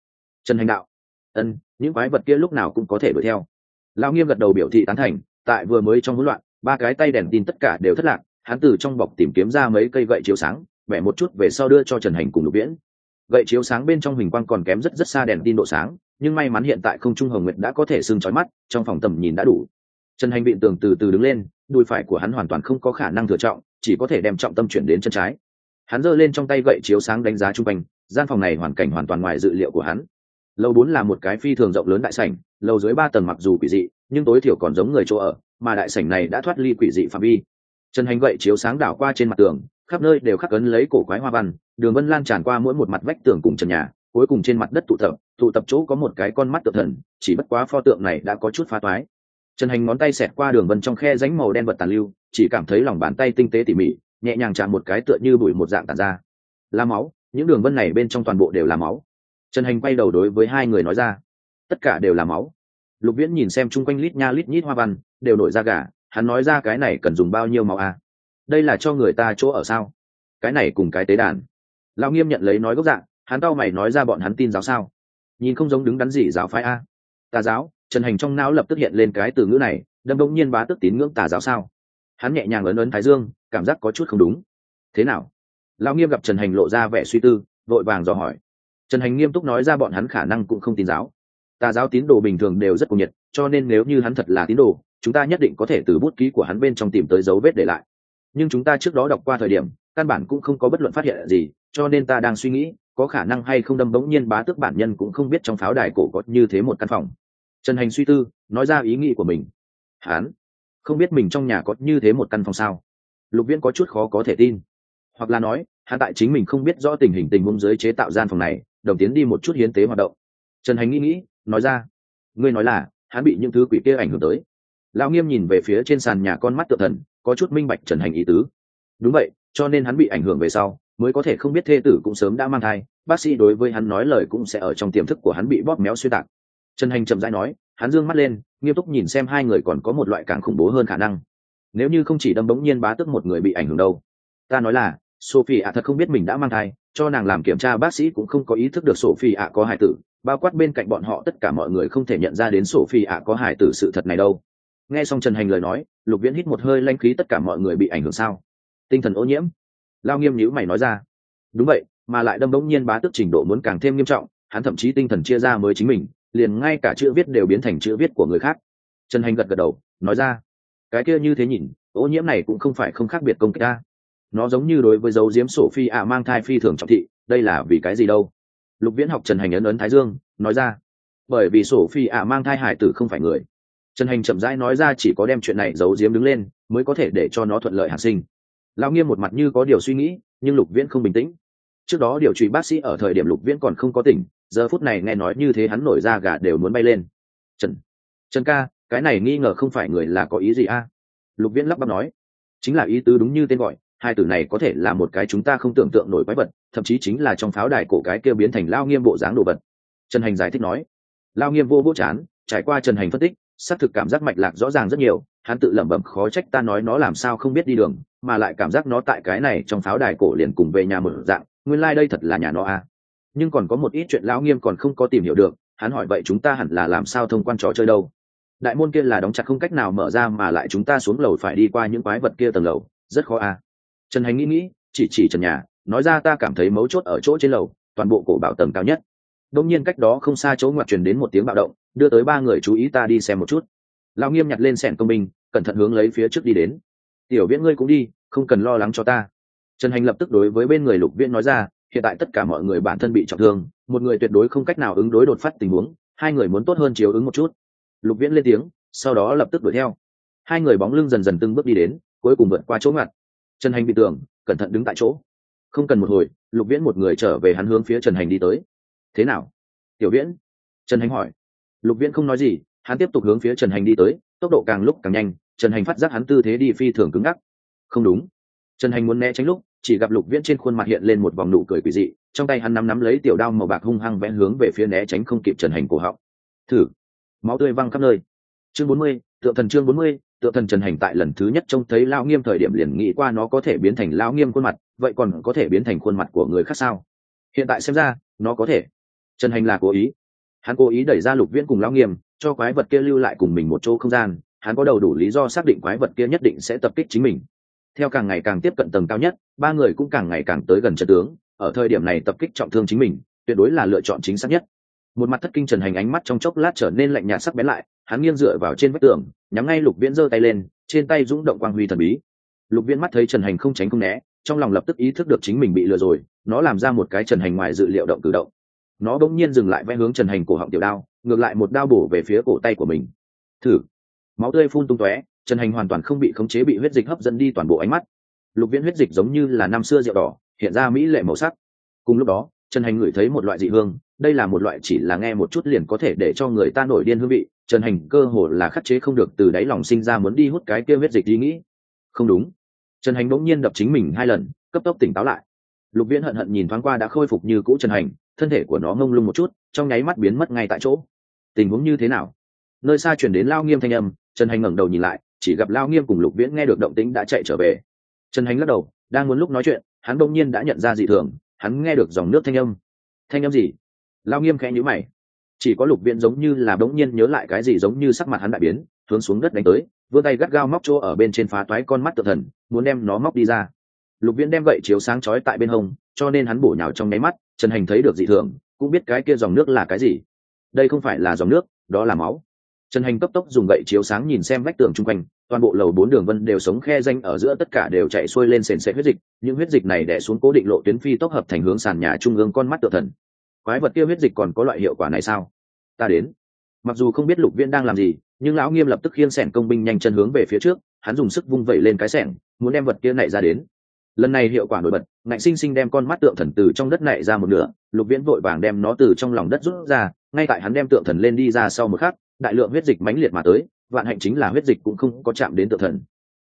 Trần hành đạo. Ân, những quái vật kia lúc nào cũng có thể đuổi theo. Lao nghiêm gật đầu biểu thị tán thành, tại vừa mới trong hỗn loạn, ba cái tay đèn tin tất cả đều thất lạc, hắn từ trong bọc tìm kiếm ra mấy cây gậy chiếu sáng vẽ một chút về sau đưa cho trần hành cùng lục viễn. Gậy chiếu sáng bên trong hình quang còn kém rất rất xa đèn tin độ sáng, nhưng may mắn hiện tại không trung hồng nguyệt đã có thể sưng chói mắt, trong phòng tầm nhìn đã đủ. Trần hành bị tường từ từ đứng lên, đùi phải của hắn hoàn toàn không có khả năng thừa trọng, chỉ có thể đem trọng tâm chuyển đến chân trái hắn giơ lên trong tay gậy chiếu sáng đánh giá chung quanh, gian phòng này hoàn cảnh hoàn toàn ngoài dự liệu của hắn. Lầu bốn là một cái phi thường rộng lớn đại sảnh lầu dưới ba tầng mặc dù quỷ dị, nhưng tối thiểu còn giống người chỗ ở, mà đại sảnh này đã thoát ly quỷ dị phạm vi. Trần hành gậy chiếu sáng đảo qua trên mặt tường, khắp nơi đều khắc ấn lấy cổ quái hoa văn, đường vân lan tràn qua mỗi một mặt vách tường cùng trần nhà, cuối cùng trên mặt đất tụ tập tụ tập chỗ có một cái con mắt tự thần, chỉ bất quá pho tượng này đã có chút phá toái. Trần hành ngón tay xẹt qua đường vân trong khe ránh màu đen vật tàn lưu, chỉ cảm thấy lòng bàn tay tinh tế tỉ mỉ nhẹ nhàng chạm một cái tựa như bụi một dạng tàn ra. Là máu, những đường vân này bên trong toàn bộ đều là máu. Trần hành quay đầu đối với hai người nói ra, tất cả đều là máu. Lục viễn nhìn xem chung quanh lít nha lít nhít hoa văn, đều nổi ra gà, hắn nói ra cái này cần dùng bao nhiêu máu à? đây là cho người ta chỗ ở sao? Cái này cùng cái tế đàn. Lão nghiêm nhận lấy nói gốc dạng, hắn tao mày nói ra bọn hắn tin giáo sao? Nhìn không giống đứng đắn gì giáo phái a? Tà giáo, trần hành trong não lập tức hiện lên cái từ ngữ này, đâm đông nhiên bá tức tín ngưỡng tà giáo sao? Hắn nhẹ nhàng ấn ấn thái dương cảm giác có chút không đúng. Thế nào? Lão nghiêm gặp trần hành lộ ra vẻ suy tư, vội vàng dò hỏi. Trần hành nghiêm túc nói ra bọn hắn khả năng cũng không tin giáo. Tà giáo tín đồ bình thường đều rất cuồng nhiệt, cho nên nếu như hắn thật là tín đồ, chúng ta nhất định có thể từ bút ký của hắn bên trong tìm tới dấu vết để lại. Nhưng chúng ta trước đó đọc qua thời điểm, căn bản cũng không có bất luận phát hiện gì, cho nên ta đang suy nghĩ, có khả năng hay không đâm bỗng nhiên bá tước bản nhân cũng không biết trong pháo đài cổ có như thế một căn phòng. Trần hành suy tư, nói ra ý nghĩ của mình. Hắn không biết mình trong nhà có như thế một căn phòng sao? Lục viễn có chút khó có thể tin. Hoặc là nói, hắn tại chính mình không biết rõ tình hình tình huống giới chế tạo gian phòng này, đồng tiến đi một chút hiến tế hoạt động. Trần hành nghĩ nghĩ, nói ra, ngươi nói là, hắn bị những thứ quỷ kia ảnh hưởng tới. Lão nghiêm nhìn về phía trên sàn nhà con mắt tự thần, có chút minh bạch trần hành ý tứ. Đúng vậy, cho nên hắn bị ảnh hưởng về sau, mới có thể không biết thê tử cũng sớm đã mang thai, bác sĩ đối với hắn nói lời cũng sẽ ở trong tiềm thức của hắn bị bóp méo xuyên tạc. Trần hành chậm rãi nói, hắn dương mắt lên, nghiêm túc nhìn xem hai người còn có một loại càng khủng bố hơn khả năng nếu như không chỉ đâm bỗng nhiên bá tức một người bị ảnh hưởng đâu. Ta nói là, sophie ạ thật không biết mình đã mang thai, cho nàng làm kiểm tra bác sĩ cũng không có ý thức được sophie ạ có hài tử, bao quát bên cạnh bọn họ tất cả mọi người không thể nhận ra đến sophie ạ có hài tử sự thật này đâu. Nghe xong trần hành lời nói, lục viễn hít một hơi lanh khí tất cả mọi người bị ảnh hưởng sao? Tinh thần ô nhiễm. Lao nghiêm nhữ mày nói ra. Đúng vậy, mà lại đâm bỗng nhiên bá tức trình độ muốn càng thêm nghiêm trọng, hắn thậm chí tinh thần chia ra mới chính mình, liền ngay cả chữ viết đều biến thành chữ viết của người khác. Trần hành gật gật đầu, nói ra cái kia như thế nhìn, ô nhiễm này cũng không phải không khác biệt công kích ta. Nó giống như đối với dấu diếm sổ phi ạ mang thai phi thường trọng thị, đây là vì cái gì đâu? Lục viễn học trần hành ấn ấn thái dương, nói ra, bởi vì sổ phi ạ mang thai hải tử không phải người. Trần hành chậm rãi nói ra chỉ có đem chuyện này giấu diếm đứng lên, mới có thể để cho nó thuận lợi hạ sinh. Lao nghiêm một mặt như có điều suy nghĩ, nhưng lục viễn không bình tĩnh. Trước đó điều trị bác sĩ ở thời điểm lục viễn còn không có tỉnh, giờ phút này nghe nói như thế hắn nổi ra gà đều muốn bay lên. Trần trần ca cái này nghi ngờ không phải người là có ý gì a? Lục viễn lắp bắp nói. Chính là ý tứ đúng như tên gọi, hai từ này có thể là một cái chúng ta không tưởng tượng nổi quái vật, thậm chí chính là trong pháo đài cổ cái kêu biến thành lao nghiêm bộ dáng đồ vật. Trần hành giải thích nói. Lao nghiêm vô vô chán, trải qua trần hành phân tích, xác thực cảm giác mạch lạc rõ ràng rất nhiều, hắn tự lẩm bẩm khó trách ta nói nó làm sao không biết đi đường, mà lại cảm giác nó tại cái này trong pháo đài cổ liền cùng về nhà một dạng, nguyên lai、like、đây thật là nhà nó à. nhưng còn có một ít chuyện lão nghiêm còn không có tìm hiểu được, hắn hỏi vậy chúng ta hẳn là làm sao thông quan trò chơi đâu? Đại môn kia là đóng chặt không cách nào mở ra mà lại chúng ta xuống lầu phải đi qua những quái vật kia tầng lầu, rất khó à. trần hành nghĩ nghĩ, chỉ chỉ trần nhà, nói ra ta cảm thấy mấu chốt ở chỗ trên lầu, toàn bộ cổ bảo tầng cao nhất. Đông nhiên cách đó không xa chỗ ngoặt truyền đến một tiếng bạo động, đưa tới ba người chú ý ta đi xem một chút. Lão nghiêm nhặt lên sẻn công binh cẩn thận hướng lấy phía trước đi đến. Tiểu viễn ngươi cũng đi, không cần lo lắng cho ta. Trần hành lập tức đối với bên người lục viễn nói ra, hiện tại tất cả mọi người bản thân bị trọng thương, một người tuyệt đối không cách nào ứng đối đột phát tình huống, hai người muốn tốt hơn chiếu ứng một chút lục viễn lên tiếng sau đó lập tức đuổi theo. Hai người bóng lưng dần dần từng bước đi đến cuối cùng vượt qua chỗ ngặt. Trần hành bị tưởng, cẩn thận đứng tại chỗ. Không cần một hồi lục viễn một người trở về hắn hướng phía trần hành đi tới. Thế nào? Tiểu viễn. Trần hành hỏi. Lục viễn không nói gì hắn tiếp tục hướng phía trần hành đi tới tốc độ càng lúc càng nhanh trần hành phát giác hắn tư thế đi phi thường cứng ngắc. Không đúng. Trần hành muốn né tránh lúc chỉ gặp lục viễn trên khuôn mặt hiện lên một vòng nụ cười quỷ dị trong tay hắn nắm nắm lấy tiểu đao màu bạc hung hăng vẽ hướng về phía né tránh không kịp trần hành cổ họng. Thử máu tươi văng khắp nơi. Chương bốn mươi, tượng thần chương bốn mươi, tượng thần trần hành tại lần thứ nhất trông thấy lao nghiêm thời điểm liền nghĩ qua nó có thể biến thành lao nghiêm khuôn mặt, vậy còn có thể biến thành khuôn mặt của người khác sao? Hiện tại xem ra, nó có thể. Trần hành là cố ý. Hắn cố ý đẩy ra lục viễn cùng lao nghiêm, cho quái vật kia lưu lại cùng mình một chỗ không gian. Hắn có đầu đủ lý do xác định quái vật kia nhất định sẽ tập kích chính mình. Theo càng ngày càng tiếp cận tầng cao nhất, ba người cũng càng ngày càng tới gần trận tướng. Ở thời điểm này tập kích trọng thương chính mình, tuyệt đối là lựa chọn chính xác nhất một mặt thất kinh trần hành ánh mắt trong chốc lát trở nên lạnh nhạt sắc bén lại, hắn nghiêng dựa vào trên vách tường, nhắm ngay lục viễn giơ tay lên, trên tay rung động quang huy thần bí. Lục viễn mắt thấy trần hành không tránh không né, trong lòng lập tức ý thức được chính mình bị lừa rồi, nó làm ra một cái trần hành ngoài dự liệu động cử động. Nó bỗng nhiên dừng lại vẽ hướng trần hành cổ họng tiểu đao, ngược lại một đao bổ về phía cổ tay của mình. Thử. Máu tươi phun tung tóe, trần hành hoàn toàn không bị khống chế bị huyết dịch hấp dẫn đi toàn bộ ánh mắt. Lục viễn huyết dịch giống như là năm xưa rượu đỏ, hiện ra mỹ lệ màu sắc. Cùng lúc đó, trần hành ngửi thấy một loại dị hương đây là một loại chỉ là nghe một chút liền có thể để cho người ta nổi điên hương vị, trần hành cơ hồ là khắc chế không được từ đáy lòng sinh ra muốn đi hút cái kia huyết dịch ý nghĩ. Không đúng. Trần hành bỗng nhiên đập chính mình hai lần, cấp tốc tỉnh táo lại. Lục viễn hận hận nhìn thoáng qua đã khôi phục như cũ trần hành, thân thể của nó ngông lung một chút, trong nháy mắt biến mất ngay tại chỗ. Tình huống như thế nào? Nơi xa chuyển đến lao nghiêm thanh âm, trần hành ngẩng đầu nhìn lại, chỉ gặp lao nghiêm cùng lục viễn nghe được động tính đã chạy trở về. Trần hành lắc đầu, đang muốn lúc nói chuyện, hắn đông nhiên đã nhận ra dị thường, hắn nghe được dòng nước thanh âm. Thanh âm gì? Lao nghiêm khẽ nhữ mày. Chỉ có lục viễn giống như là đống nhiên nhớ lại cái gì giống như sắc mặt hắn đại biến, hướng xuống đất đánh tới, vươn tay gắt gao móc chỗ ở bên trên phá toái con mắt tự thần, muốn đem nó móc đi ra. Lục viễn đem gậy chiếu sáng chói tại bên hông, cho nên hắn bổ nhào trong nháy mắt, trần hành thấy được dị thường, cũng biết cái kia dòng nước là cái gì. Đây không phải là dòng nước, đó là máu. Trần hành cấp tốc dùng gậy chiếu sáng nhìn xem vách tường chung quanh, toàn bộ lầu bốn đường vân đều sống khe danh ở giữa tất cả đều chạy xuôi lên sền sệt huyết dịch, những huyết dịch này đẻ xuống cố định lộ tuyến phi tốc hợp thành hướng sàn nhà trung ương con mắt tự thần quái vật kia huyết dịch còn có loại hiệu quả này sao? Ta đến. Mặc dù không biết lục viên đang làm gì, nhưng lão nghiêm lập tức khiêng sẻng công binh nhanh chân hướng về phía trước, hắn dùng sức vung vẩy lên cái sẻng, muốn đem vật kia nảy ra đến. Lần này hiệu quả nổi bật, ngạnh sinh sinh đem con mắt tượng thần từ trong đất nảy ra một nửa, lục viễn vội vàng đem nó từ trong lòng đất rút ra, ngay tại hắn đem tượng thần lên đi ra sau một khắc, đại lượng huyết dịch mãnh liệt mà tới, vạn hạnh chính là huyết dịch cũng không có chạm đến tượng thần.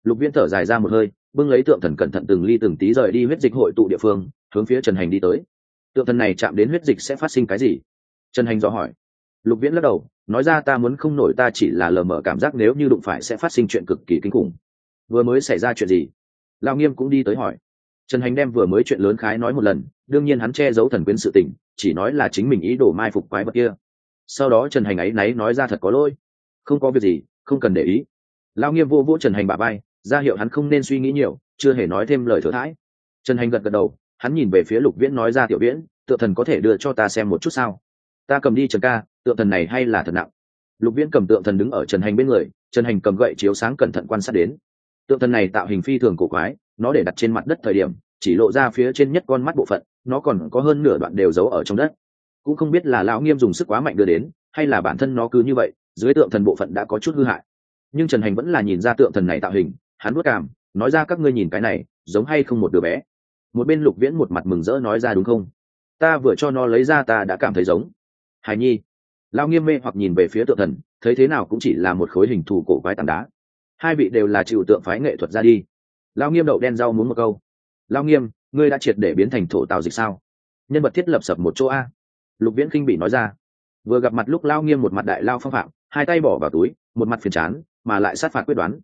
Lục viễn thở dài ra một hơi, bưng lấy tượng thần cẩn thận từng ly từng tí rời đi huyết dịch hội tụ địa phương, hướng phía trần hành đi tới tượng thần này chạm đến huyết dịch sẽ phát sinh cái gì? Trần hành dò hỏi. Lục viễn lắc đầu, nói ra ta muốn không nổi ta chỉ là lờ mờ cảm giác nếu như đụng phải sẽ phát sinh chuyện cực kỳ kinh khủng. Vừa mới xảy ra chuyện gì? Lao nghiêm cũng đi tới hỏi. Trần hành đem vừa mới chuyện lớn khái nói một lần, đương nhiên hắn che giấu thần quyến sự tình, chỉ nói là chính mình ý đồ mai phục quái vật kia. Sau đó trần hành ấy náy nói ra thật có lỗi. Không có việc gì, không cần để ý. Lao nghiêm vô vỗ trần hành bà bay ra hiệu hắn không nên suy nghĩ nhiều, chưa hề nói thêm lời thừa thãi. Trần hành gật gật đầu hắn nhìn về phía lục viễn nói ra tiểu viễn, tựa thần có thể đưa cho ta xem một chút sao? Ta cầm đi trần ca tượng thần này hay là thật nặng? Lục viễn cầm tượng thần đứng ở trần hành bên người, trần hành cầm gậy chiếu sáng cẩn thận quan sát đến. Tượng thần này tạo hình phi thường cổ quái, nó để đặt trên mặt đất thời điểm, chỉ lộ ra phía trên nhất con mắt bộ phận, nó còn có hơn nửa đoạn đều giấu ở trong đất. Cũng không biết là lão nghiêm dùng sức quá mạnh đưa đến, hay là bản thân nó cứ như vậy, dưới tượng thần bộ phận đã có chút hư hại. Nhưng trần hành vẫn là nhìn ra tượng thần này tạo hình, hắn vất cảm, nói ra các ngươi nhìn cái này, giống hay không một đứa bé một bên lục viễn một mặt mừng rỡ nói ra đúng không? Ta vừa cho nó lấy ra ta đã cảm thấy giống. Hài nhi. Lao nghiêm mê hoặc nhìn về phía tượng thần, thấy thế nào cũng chỉ là một khối hình thù cổ quái tảng đá. Hai vị đều là chịu tượng phái nghệ thuật ra đi. Lao nghiêm đậu đen rau muốn một câu. Lao nghiêm, ngươi đã triệt để biến thành thổ tào dịch sao? Nhân vật thiết lập sập một chỗ a. Lục viễn kinh bị nói ra. Vừa gặp mặt lúc lao nghiêm một mặt đại lao phong phạm, hai tay bỏ vào túi, một mặt phiền chán, mà lại sát phạt quyết đoán.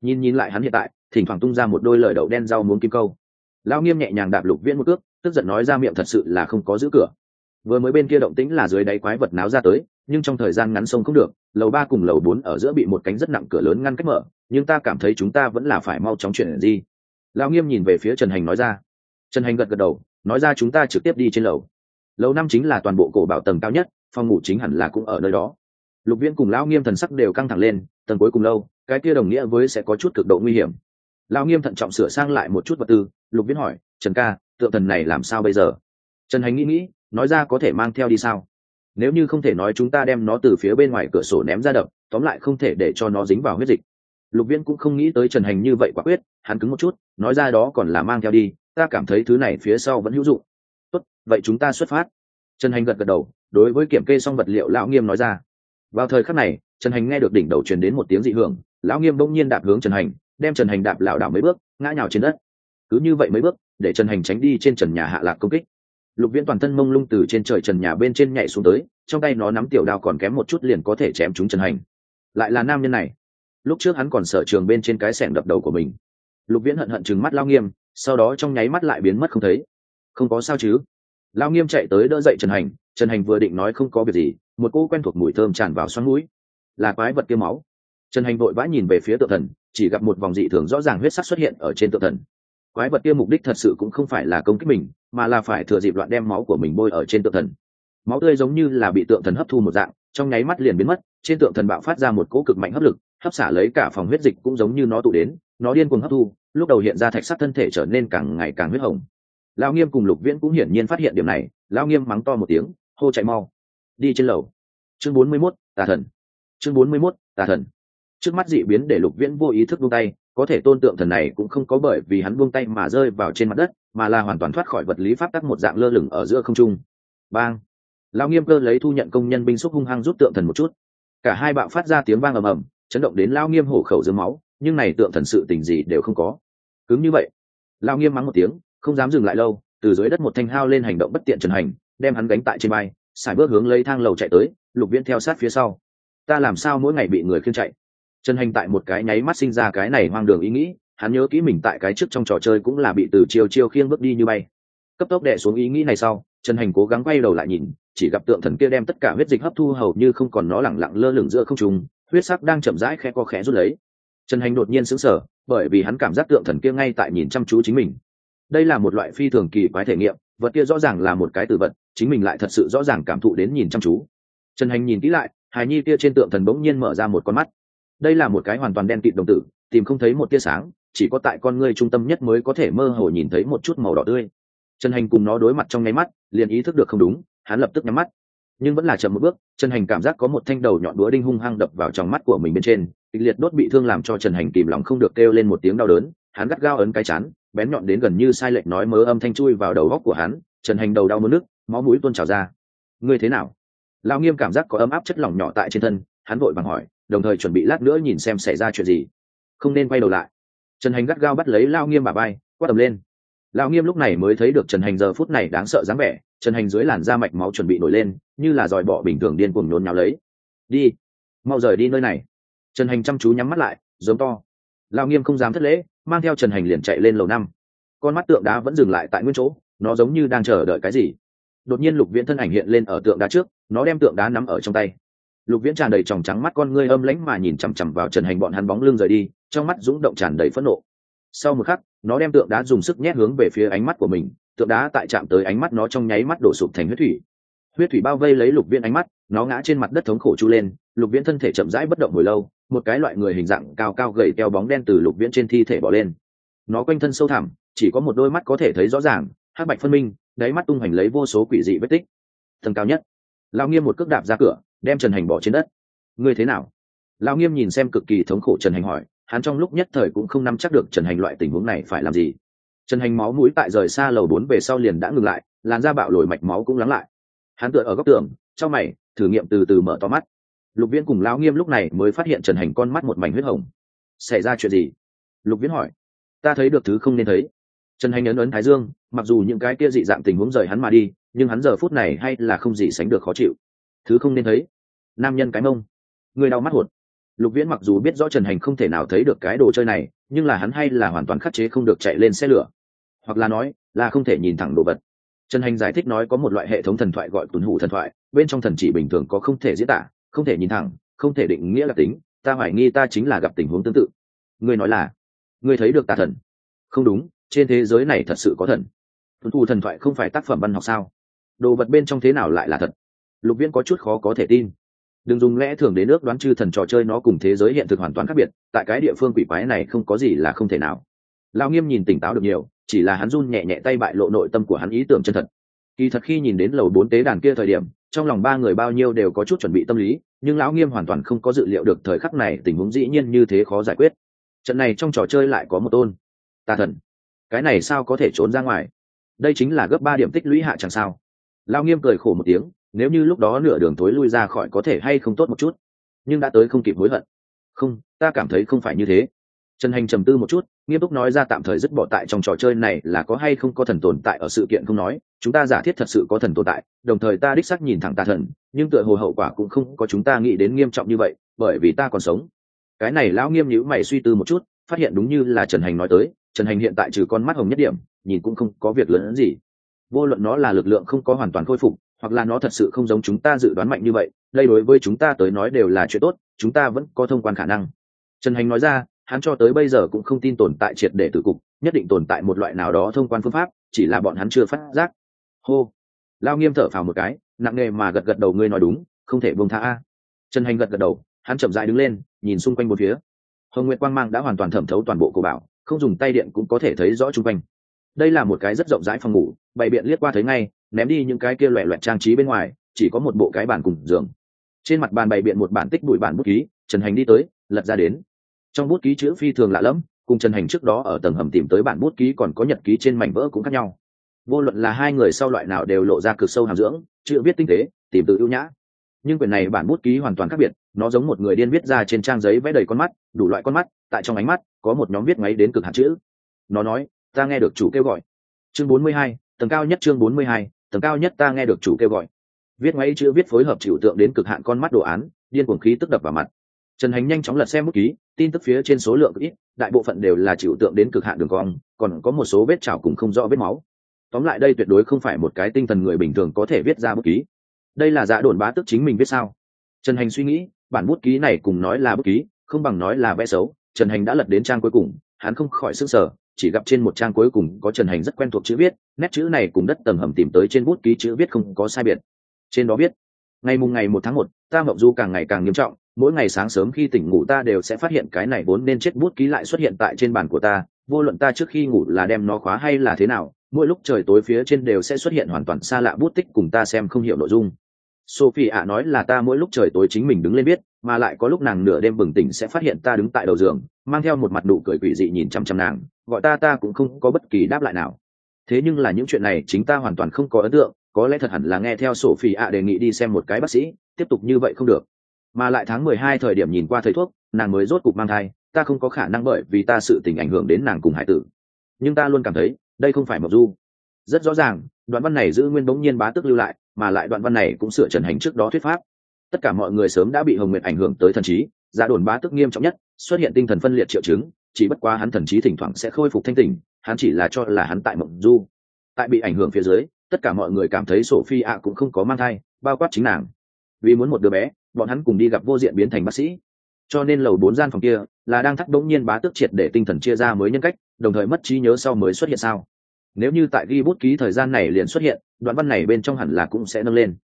Nhìn nhìn lại hắn hiện tại, thỉnh thoảng tung ra một đôi lời đậu đen rau muốn kim câu lao nghiêm nhẹ nhàng đạp lục viễn một cước, tức giận nói ra miệng thật sự là không có giữ cửa. Vừa mới bên kia động tĩnh là dưới đáy quái vật náo ra tới, nhưng trong thời gian ngắn sông không được, lầu ba cùng lầu bốn ở giữa bị một cánh rất nặng cửa lớn ngăn cách mở, nhưng ta cảm thấy chúng ta vẫn là phải mau chóng chuyển gì lao nghiêm nhìn về phía trần hành nói ra. Trần hành gật gật đầu, nói ra chúng ta trực tiếp đi trên lầu. Lầu năm chính là toàn bộ cổ bảo tầng cao nhất, phòng ngủ chính hẳn là cũng ở nơi đó. Lục viễn cùng lão nghiêm thần sắc đều căng thẳng lên, tầng cuối cùng lâu, cái kia đồng nghĩa với sẽ có chút cực độ nguy hiểm lão nghiêm thận trọng sửa sang lại một chút vật tư, lục viễn hỏi, trần ca, tượng thần này làm sao bây giờ? Trần hành nghĩ nghĩ, nói ra có thể mang theo đi sao? Nếu như không thể nói chúng ta đem nó từ phía bên ngoài cửa sổ ném ra đập, tóm lại không thể để cho nó dính vào huyết dịch. Lục viễn cũng không nghĩ tới trần hành như vậy quả quyết, hắn cứng một chút, nói ra đó còn là mang theo đi, ta cảm thấy thứ này phía sau vẫn hữu dụng. Tốt, vậy chúng ta xuất phát. Trần hành gật gật đầu, đối với kiểm kê xong vật liệu, lão nghiêm nói ra. Vào thời khắc này, trần hành nghe được đỉnh đầu truyền đến một tiếng dị hưởng, lão nghiêm bỗng nhiên đạp hướng trần hành đem trần hành đạp lảo đảo mấy bước, ngã nhào trên đất. Cứ như vậy mấy bước, để trần hành tránh đi trên trần nhà hạ lạc công kích. Lục viễn toàn thân mông lung từ trên trời trần nhà bên trên nhảy xuống tới, trong tay nó nắm tiểu đao còn kém một chút liền có thể chém chúng trần hành. Lại là nam nhân này. Lúc trước hắn còn sở trường bên trên cái sẻng đập đầu của mình. Lục viễn hận hận chừng mắt lao nghiêm, sau đó trong nháy mắt lại biến mất không thấy. Không có sao chứ? Lao nghiêm chạy tới đỡ dậy trần hành trần hành vừa định nói không có việc gì, một cô quen thuộc mùi thơm tràn vào xoắn mũi. Là quái vật kia máu. Trần hành vội vã nhìn về phía tượng thần chỉ gặp một vòng dị thường rõ ràng huyết sắc xuất hiện ở trên tượng thần. Quái vật kia mục đích thật sự cũng không phải là công kích mình mà là phải thừa dịp loạn đem máu của mình bôi ở trên tượng thần. Máu tươi giống như là bị tượng thần hấp thu một dạng trong nháy mắt liền biến mất trên tượng thần bạo phát ra một cỗ cực mạnh hấp lực hấp xả lấy cả phòng huyết dịch cũng giống như nó tụ đến nó điên cuồng hấp thu lúc đầu hiện ra thạch sắc thân thể trở nên càng ngày càng huyết hồng. Lao nghiêm cùng lục viễn cũng hiển nhiên phát hiện điểm này lao nghiêm mắng to một tiếng hô chạy mau. Đi trên lầu. Chương bốn mươi 41, tà thần. Chương bốn mươi 41, tà thần trước mắt dị biến để lục viễn vô ý thức buông tay, có thể tôn tượng thần này cũng không có bởi vì hắn buông tay mà rơi vào trên mặt đất, mà là hoàn toàn thoát khỏi vật lý pháp tắc một dạng lơ lửng ở giữa không trung. Bang! Lao nghiêm cơ lấy thu nhận công nhân binh xúc hung hăng rút tượng thần một chút. Cả hai bạo phát ra tiếng vang ầm ầm, chấn động đến lao nghiêm hổ khẩu dưới máu, nhưng này tượng thần sự tình gì đều không có. Cứng như vậy lao nghiêm mắng một tiếng, không dám dừng lại lâu, từ dưới đất một thanh hao lên hành động bất tiện trần hành, đem hắn gánh tại trên bay xài bước hướng lấy thang lầu chạy tới, lục viễn theo sát phía sau. Ta làm sao mỗi ngày bị người khiêng chạy? Trần hành tại một cái nháy mắt sinh ra cái này hoang đường ý nghĩ, hắn nhớ kỹ mình tại cái trước trong trò chơi cũng là bị từ chiêu chiêu khiêng bước đi như bay. Cấp tốc đệ xuống ý nghĩ này sau, trần hành cố gắng quay đầu lại nhìn, chỉ gặp tượng thần kia đem tất cả huyết dịch hấp thu hầu như không còn nó lẳng lặng lơ lửng giữa không trung, huyết sắc đang chậm rãi khe co khẽ rút lấy. Trần hành đột nhiên sững sờ, bởi vì hắn cảm giác tượng thần kia ngay tại nhìn chăm chú chính mình. Đây là một loại phi thường kỳ quái thể nghiệm, vật kia rõ ràng là một cái tử vật, chính mình lại thật sự rõ ràng cảm thụ đến nhìn chăm chú. Trần hành nhìn kỹ lại, hài nhi kia trên tượng thần bỗng nhiên mở ra một con mắt đây là một cái hoàn toàn đen kịt đồng tử, tìm không thấy một tia sáng, chỉ có tại con ngươi trung tâm nhất mới có thể mơ hồ nhìn thấy một chút màu đỏ tươi. Trần hành cùng nó đối mặt trong nháy mắt, liền ý thức được không đúng, hắn lập tức nhắm mắt. Nhưng vẫn là chậm một bước, trần hành cảm giác có một thanh đầu nhọn đũa đinh hung hăng đập vào trong mắt của mình bên trên, kịch liệt đốt bị thương làm cho trần hành kìm lòng không được kêu lên một tiếng đau đớn, hắn gắt gao ấn cái chán, bén nhọn đến gần như sai lệch nói mớ âm thanh chui vào đầu góc của hắn, trần hành đầu đau mất nước, máu mũi tuôn trào ra. Ngươi thế nào? Lao nghiêm cảm giác có ấm áp chất lỏng nhỏ tại trên thân, hắn vội vàng hỏi đồng thời chuẩn bị lát nữa nhìn xem xảy ra chuyện gì. Không nên quay đầu lại. Trần hành gắt gao bắt lấy lao nghiêm bà bay quát tầm lên. Lao nghiêm lúc này mới thấy được trần hành giờ phút này đáng sợ dáng vẻ, trần hành dưới làn da mạch máu chuẩn bị nổi lên, như là dòi bọ bình thường điên cuồng nhốn nháo lấy. Đi, mau rời đi nơi này. Trần hành chăm chú nhắm mắt lại, giống to. Lao nghiêm không dám thất lễ, mang theo trần hành liền chạy lên lầu năm. Con mắt tượng đá vẫn dừng lại tại nguyên chỗ, nó giống như đang chờ đợi cái gì. Đột nhiên lục viễn thân ảnh hiện lên ở tượng đá trước, nó đem tượng đá nắm ở trong tay lục viễn tràn đầy tròng trắng mắt con ngươi âm lãnh mà nhìn chằm chằm vào trần hành bọn hắn bóng lưng rời đi, trong mắt rúng động tràn đầy phẫn nộ. Sau một khắc, nó đem tượng đá dùng sức nhét hướng về phía ánh mắt của mình, tượng đá tại chạm tới ánh mắt nó trong nháy mắt đổ sụp thành huyết thủy. Huyết thủy bao vây lấy lục viễn ánh mắt, nó ngã trên mặt đất thống khổ chu lên, lục viễn thân thể chậm rãi bất động hồi lâu, một cái loại người hình dạng cao cao gầy teo bóng đen từ lục viễn trên thi thể bỏ lên. Nó quanh thân sâu thẳm, chỉ có một đôi mắt có thể thấy rõ ràng, hắc bạch phân minh, đáy mắt tung hoành lấy vô số quỷ dị vết tích. Tầng cao nhất lao nghiêm một cước đạp ra cửa đem trần hành bỏ trên đất. Ngươi thế nào? Lao nghiêm nhìn xem cực kỳ thống khổ trần hành hỏi, hắn trong lúc nhất thời cũng không nắm chắc được trần hành loại tình huống này phải làm gì. Trần hành máu mũi tại rời xa lầu bốn về sau liền đã ngừng lại, làn da bạo lồi mạch máu cũng lắng lại. Hắn tựa ở góc tường, trong mày, thử nghiệm từ từ mở to mắt. Lục viễn cùng lão nghiêm lúc này mới phát hiện trần hành con mắt một mảnh huyết hồng. Xảy ra chuyện gì? Lục viễn hỏi. Ta thấy được thứ không nên thấy. Trần hành ấn ấn thái dương, mặc dù những cái kia dị dạng tình huống rời hắn mà đi, nhưng hắn giờ phút này hay là không gì sánh được khó chịu thứ không nên thấy. Nam nhân cái mông. Người đau mắt hụt lục viễn mặc dù biết rõ trần hành không thể nào thấy được cái đồ chơi này, nhưng là hắn hay là hoàn toàn khắc chế không được chạy lên xe lửa. Hoặc là nói, là không thể nhìn thẳng đồ vật. Trần hành giải thích nói có một loại hệ thống thần thoại gọi tuần hủ thần thoại, bên trong thần chỉ bình thường có không thể diễn tả, không thể nhìn thẳng, không thể định nghĩa là tính, ta hoài nghi ta chính là gặp tình huống tương tự. Ngươi nói là ngươi thấy được tà thần. Không đúng, trên thế giới này thật sự có thần. Tuần hủ thần thoại không phải tác phẩm văn học sao? Đồ vật bên trong thế nào lại là thật? Lục viễn có chút khó có thể tin. Đừng dùng lẽ thường đến nước đoán chư thần trò chơi nó cùng thế giới hiện thực hoàn toàn khác biệt, tại cái địa phương quỷ quái này không có gì là không thể nào. Lao nghiêm nhìn tỉnh táo được nhiều, chỉ là hắn run nhẹ nhẹ tay bại lộ nội tâm của hắn ý tưởng chân thật. Kỳ thật khi nhìn đến lầu bốn tế đàn kia thời điểm, trong lòng ba người bao nhiêu đều có chút chuẩn bị tâm lý, nhưng lão nghiêm hoàn toàn không có dự liệu được thời khắc này tình huống dĩ nhiên như thế khó giải quyết. Trận này trong trò chơi lại có một tôn. Tà thần. Cái này sao có thể trốn ra ngoài? Đây chính là gấp ba điểm tích lũy hạ chẳng sao. Lao nghiêm cười khổ một tiếng nếu như lúc đó nửa đường tối lui ra khỏi có thể hay không tốt một chút, nhưng đã tới không kịp hối hận. Không, ta cảm thấy không phải như thế. Trần hành trầm tư một chút, nghiêm túc nói ra tạm thời dứt bỏ tại trong trò chơi này là có hay không có thần tồn tại ở sự kiện không nói, chúng ta giả thiết thật sự có thần tồn tại, đồng thời ta đích xác nhìn thẳng tà thần, nhưng tựa hồ hậu quả cũng không có chúng ta nghĩ đến nghiêm trọng như vậy, bởi vì ta còn sống. Cái này lão nghiêm nhữ mày suy tư một chút, phát hiện đúng như là trần hành nói tới, trần hành hiện tại trừ con mắt hồng nhất điểm, nhìn cũng không có việc lớn hơn gì. Vô luận nó là lực lượng không có hoàn toàn khôi phục hoặc là nó thật sự không giống chúng ta dự đoán mạnh như vậy, đây đối với chúng ta tới nói đều là chuyện tốt, chúng ta vẫn có thông quan khả năng. Trần hành nói ra, hắn cho tới bây giờ cũng không tin tồn tại triệt để tử cục, nhất định tồn tại một loại nào đó thông quan phương pháp, chỉ là bọn hắn chưa phát giác. Hô. Lao nghiêm thở phào một cái, nặng nề mà gật gật đầu, ngươi nói đúng, không thể buông tha a. Trần hành gật gật đầu, hắn chậm dại đứng lên, nhìn xung quanh một phía. Hồng nguyệt quang mang đã hoàn toàn thẩm thấu toàn bộ cổ bảo, không dùng tay điện cũng có thể thấy rõ chung quanh. Đây là một cái rất rộng rãi phòng ngủ, bày biện liếc qua thấy ngay ném đi những cái kia loẹ loẹt trang trí bên ngoài chỉ có một bộ cái bàn cùng giường. Trên mặt bàn bày biện một bản tích bụi bản bút ký trần hành đi tới lật ra đến. Trong bút ký chữ phi thường lạ lẫm cùng trần hành trước đó ở tầng hầm tìm tới bản bút ký còn có nhật ký trên mảnh vỡ cũng khác nhau. Vô luận là hai người sau loại nào đều lộ ra cực sâu hàm dưỡng chữ viết tinh tế tìm tự ưu nhã. Nhưng quyển này bản bút ký hoàn toàn khác biệt nó giống một người điên viết ra trên trang giấy vẽ đầy con mắt đủ loại con mắt tại trong ánh mắt có một nhóm viết máy đến cực hạn chữ. Nó nói ta nghe được chủ kêu gọi. Chương 42, tầng cao nhất chương 42, tầng cao nhất ta nghe được chủ kêu gọi. Viết máy chữ viết phối hợp chịu tượng đến cực hạn con mắt đồ án, điên cuồng khí tức đập vào mặt. Trần hành nhanh chóng lật xem bút ký, tin tức phía trên số lượng ít, đại bộ phận đều là chịu tượng đến cực hạn đường cong, còn có một số vết chảo cùng không rõ vết máu. Tóm lại đây tuyệt đối không phải một cái tinh thần người bình thường có thể viết ra bút ký. Đây là dạ đồn bá tức chính mình viết sao? Trần hành suy nghĩ, bản bút ký này cùng nói là bút ký, không bằng nói là vẽ xấu, trần hành đã lật đến trang cuối cùng, hắn không khỏi s ư n g sở chỉ gặp trên một trang cuối cùng có trần hành rất quen thuộc chữ viết, nét chữ này cùng đất tầng hầm tìm tới trên bút ký chữ viết không có sai biệt. Trên đó viết, ngày mùng ngày một tháng một, ta mộng du càng ngày càng nghiêm trọng, mỗi ngày sáng sớm khi tỉnh ngủ ta đều sẽ phát hiện cái này vốn nên chết bút ký lại xuất hiện tại trên bàn của ta, vô luận ta trước khi ngủ là đem nó khóa hay là thế nào, mỗi lúc trời tối phía trên đều sẽ xuất hiện hoàn toàn xa lạ bút tích cùng ta xem không hiểu nội dung. Sophie ạ nói là ta mỗi lúc trời tối chính mình đứng lên biết mà lại có lúc nàng nửa đêm bừng tỉnh sẽ phát hiện ta đứng tại đầu giường, mang theo một mặt nụ cười quỷ dị nhìn chăm chăm nàng gọi ta ta cũng không có bất kỳ đáp lại nào. Thế nhưng là những chuyện này chính ta hoàn toàn không có ấn tượng, có lẽ thật hẳn là nghe theo sophie ạ đề nghị đi xem một cái bác sĩ, tiếp tục như vậy không được. Mà lại tháng mười hai thời điểm nhìn qua thầy thuốc, nàng mới rốt cục mang thai, ta không có khả năng bởi vì ta sự tình ảnh hưởng đến nàng cùng hải tử. Nhưng ta luôn cảm thấy, đây không phải mộc du. Rất rõ ràng, đoạn văn này giữ nguyên bỗng nhiên bá tức lưu lại, mà lại đoạn văn này cũng sửa trần hành trước đó thuyết pháp. Tất cả mọi người sớm đã bị hồng nguyệt ảnh hưởng tới thần trí giả đồn bá tức nghiêm trọng nhất, xuất hiện tinh thần phân liệt triệu chứng chỉ bất quá hắn thần trí thỉnh thoảng sẽ khôi phục thanh tỉnh, hắn chỉ là cho là hắn tại mộng du. Tại bị ảnh hưởng phía dưới tất cả mọi người cảm thấy sổ phi ạ cũng không có mang thai bao quát chính nàng. Vì muốn một đứa bé bọn hắn cùng đi gặp vô diện biến thành bác sĩ. Cho nên lầu bốn gian phòng kia là đang thắt đống nhiên bá tước triệt để tinh thần chia ra mới nhân cách đồng thời mất trí nhớ sau mới xuất hiện sao. Nếu như tại ghi bút ký thời gian này liền xuất hiện đoạn văn này bên trong hẳn là cũng sẽ nâng lên.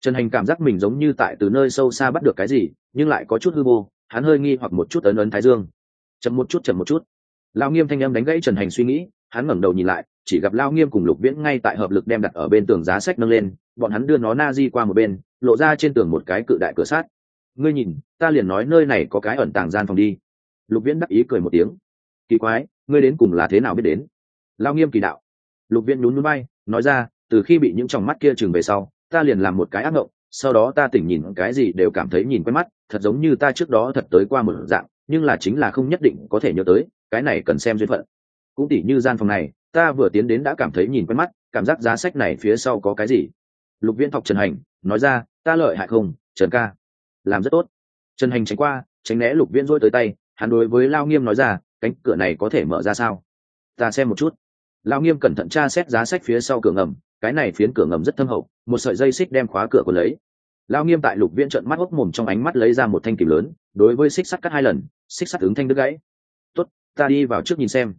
Trần hành cảm giác mình giống như tại từ nơi sâu xa bắt được cái gì nhưng lại có chút hư vô hắn hơi nghi hoặc một chút ấn ấn thái dương chậm một chút, chậm một chút. Lao nghiêm thanh âm đánh gãy trần hành suy nghĩ, hắn ngẩng đầu nhìn lại, chỉ gặp lao nghiêm cùng lục viễn ngay tại hợp lực đem đặt ở bên tường giá sách nâng lên, bọn hắn đưa nó na di qua một bên, lộ ra trên tường một cái cự đại cửa sát ngươi nhìn, ta liền nói nơi này có cái ẩn tàng gian phòng đi. Lục viễn đắc ý cười một tiếng. Kỳ quái, ngươi đến cùng là thế nào biết đến? Lao nghiêm kỳ đạo. Lục viễn nhún núi bay nói ra, từ khi bị những tròng mắt kia chừng về sau, ta liền làm một cái ác mộng sau đó ta tỉnh nhìn cái gì đều cảm thấy nhìn quen mắt, thật giống như ta trước đó thật tới qua một dạng nhưng là chính là không nhất định có thể nhớ tới, cái này cần xem duyên phận. Cũng tỉ như gian phòng này, ta vừa tiến đến đã cảm thấy nhìn quen mắt, cảm giác giá sách này phía sau có cái gì? Lục viễn thọc trần hành, nói ra, ta lợi hại không, trần ca? Làm rất tốt. Trần hành tránh qua, tránh né lục viễn dôi tới tay, hắn đối với lao nghiêm nói ra, cánh cửa này có thể mở ra sao? Ta xem một chút. Lao nghiêm cẩn thận tra xét giá sách phía sau cửa ngầm, cái này phiến cửa ngầm rất thâm hậu, một sợi dây xích đem khóa cửa của lấy. Lao nghiêm tại lục viễn trận mắt hốc mồm trong ánh mắt lấy ra một thanh kìm lớn, đối với xích sắt cắt hai lần xích sắt ứng thanh đứt gãy. Tốt, ta đi vào trước nhìn xem.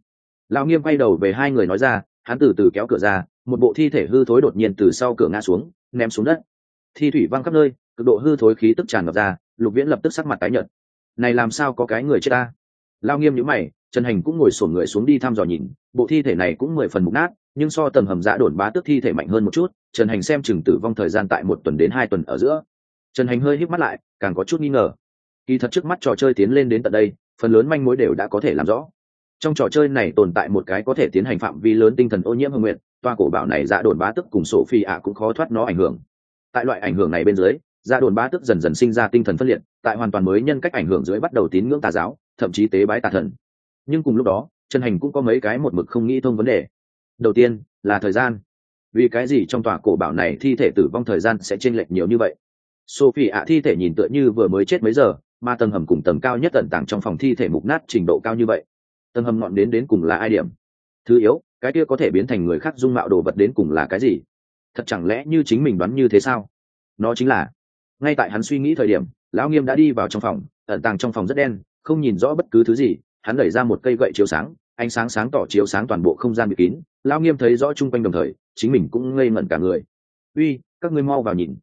Lão nghiêm quay đầu về hai người nói ra, hắn từ từ kéo cửa ra, một bộ thi thể hư thối đột nhiên từ sau cửa ngã xuống, ném xuống đất. Thi thủy văng khắp nơi, cực độ hư thối khí tức tràn ngập ra, lục viễn lập tức sắc mặt tái nhợt. Này làm sao có cái người chết ta? Lao nghiêm nhữ mày, trần hành cũng ngồi sổn người xuống đi thăm dò nhìn, bộ thi thể này cũng mười phần mục nát, nhưng so tầng hầm dạ đồn bá tước thi thể mạnh hơn một chút, trần hành xem chừng tử vong thời gian tại một tuần đến hai tuần ở giữa. Trần hành hơi hít mắt lại, càng có chút nghi ngờ kỳ thật trước mắt trò chơi tiến lên đến tận đây, phần lớn manh mối đều đã có thể làm rõ. Trong trò chơi này tồn tại một cái có thể tiến hành phạm vi lớn tinh thần ô nhiễm hương nguyện, toa cổ bảo này dạ đồn bá tức cùng sổ phi ạ cũng khó thoát nó ảnh hưởng. Tại loại ảnh hưởng này bên dưới dạ đồn bá tức dần dần sinh ra tinh thần phân liệt, tại hoàn toàn mới nhân cách ảnh hưởng dưới bắt đầu tín ngưỡng tà giáo, thậm chí tế bái tà thần. Nhưng cùng lúc đó, chân hành cũng có mấy cái một mực không nghĩ thông vấn đề. Đầu tiên, là thời gian. Vì cái gì trong tòa cổ bảo này thi thể tử vong thời gian sẽ chênh lệch nhiều như vậy? Sophie ạ thi thể nhìn tựa như vừa mới chết mấy giờ mà tầng hầm cùng tầng cao nhất tận tảng trong phòng thi thể mục nát trình độ cao như vậy. Tầng hầm ngọn đến đến cùng là ai điểm? Thứ yếu, cái kia có thể biến thành người khác dung mạo đồ vật đến cùng là cái gì? Thật chẳng lẽ như chính mình đoán như thế sao? Nó chính là, ngay tại hắn suy nghĩ thời điểm, lão nghiêm đã đi vào trong phòng, ẩn tàng trong phòng rất đen, không nhìn rõ bất cứ thứ gì, hắn đẩy ra một cây gậy chiếu sáng, ánh sáng sáng tỏ chiếu sáng toàn bộ không gian bị kín, lão nghiêm thấy rõ chung quanh đồng thời, chính mình cũng ngây ngẩn cả người. Uy, các ngươi mau vào nhìn.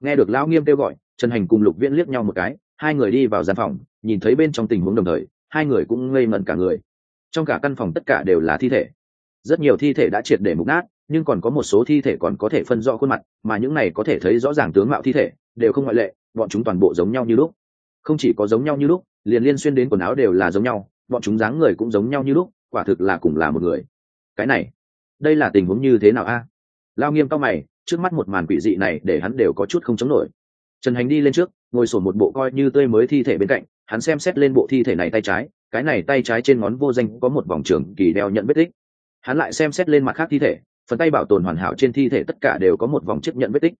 Nghe được lão nghiêm kêu gọi, trần hành cùng lục viễn liếc nhau một cái hai người đi vào gian phòng, nhìn thấy bên trong tình huống đồng thời, hai người cũng ngây ngẩn cả người. Trong cả căn phòng tất cả đều là thi thể. Rất nhiều thi thể đã triệt để mục nát, nhưng còn có một số thi thể còn có thể phân rõ khuôn mặt, mà những này có thể thấy rõ ràng tướng mạo thi thể, đều không ngoại lệ, bọn chúng toàn bộ giống nhau như lúc. Không chỉ có giống nhau như lúc, liền liên xuyên đến quần áo đều là giống nhau, bọn chúng dáng người cũng giống nhau như lúc, quả thực là cùng là một người. Cái này, đây là tình huống như thế nào a? Lao nghiêm cao mày, trước mắt một màn quỷ dị này để hắn đều có chút không chống nổi. Trần hành đi lên trước ngồi sổn một bộ coi như tươi mới thi thể bên cạnh, hắn xem xét lên bộ thi thể này tay trái, cái này tay trái trên ngón vô danh có một vòng trường kỳ đeo nhận vết tích. Hắn lại xem xét lên mặt khác thi thể, phần tay bảo tồn hoàn hảo trên thi thể tất cả đều có một vòng chiếc nhận vết tích.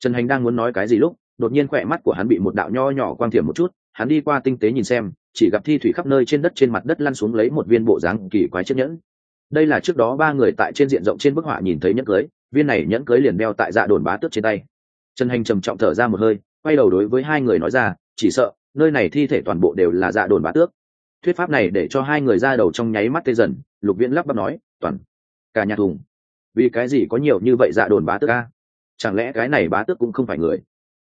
Trần hành đang muốn nói cái gì lúc, đột nhiên khỏe mắt của hắn bị một đạo nho nhỏ quang thiểm một chút, hắn đi qua tinh tế nhìn xem, chỉ gặp thi thủy khắp nơi trên đất trên mặt đất lăn xuống lấy một viên bộ dáng kỳ quái chiếc nhẫn. Đây là trước đó ba người tại trên diện rộng trên bức họa nhìn thấy nhẫn cưới, viên này nhẫn cưới liền đeo tại dạ đồn bá tước trên tay. Trần hành trầm trọng thở ra một hơi quay đầu đối với hai người nói ra, chỉ sợ, nơi này thi thể toàn bộ đều là dạ đồn bá tước. Thuyết pháp này để cho hai người ra đầu trong nháy mắt tê dần, lục viễn lắp bắp nói, toàn, cả nhà thùng, vì cái gì có nhiều như vậy dạ đồn bá tước a? Chẳng lẽ cái này bá tước cũng không phải người?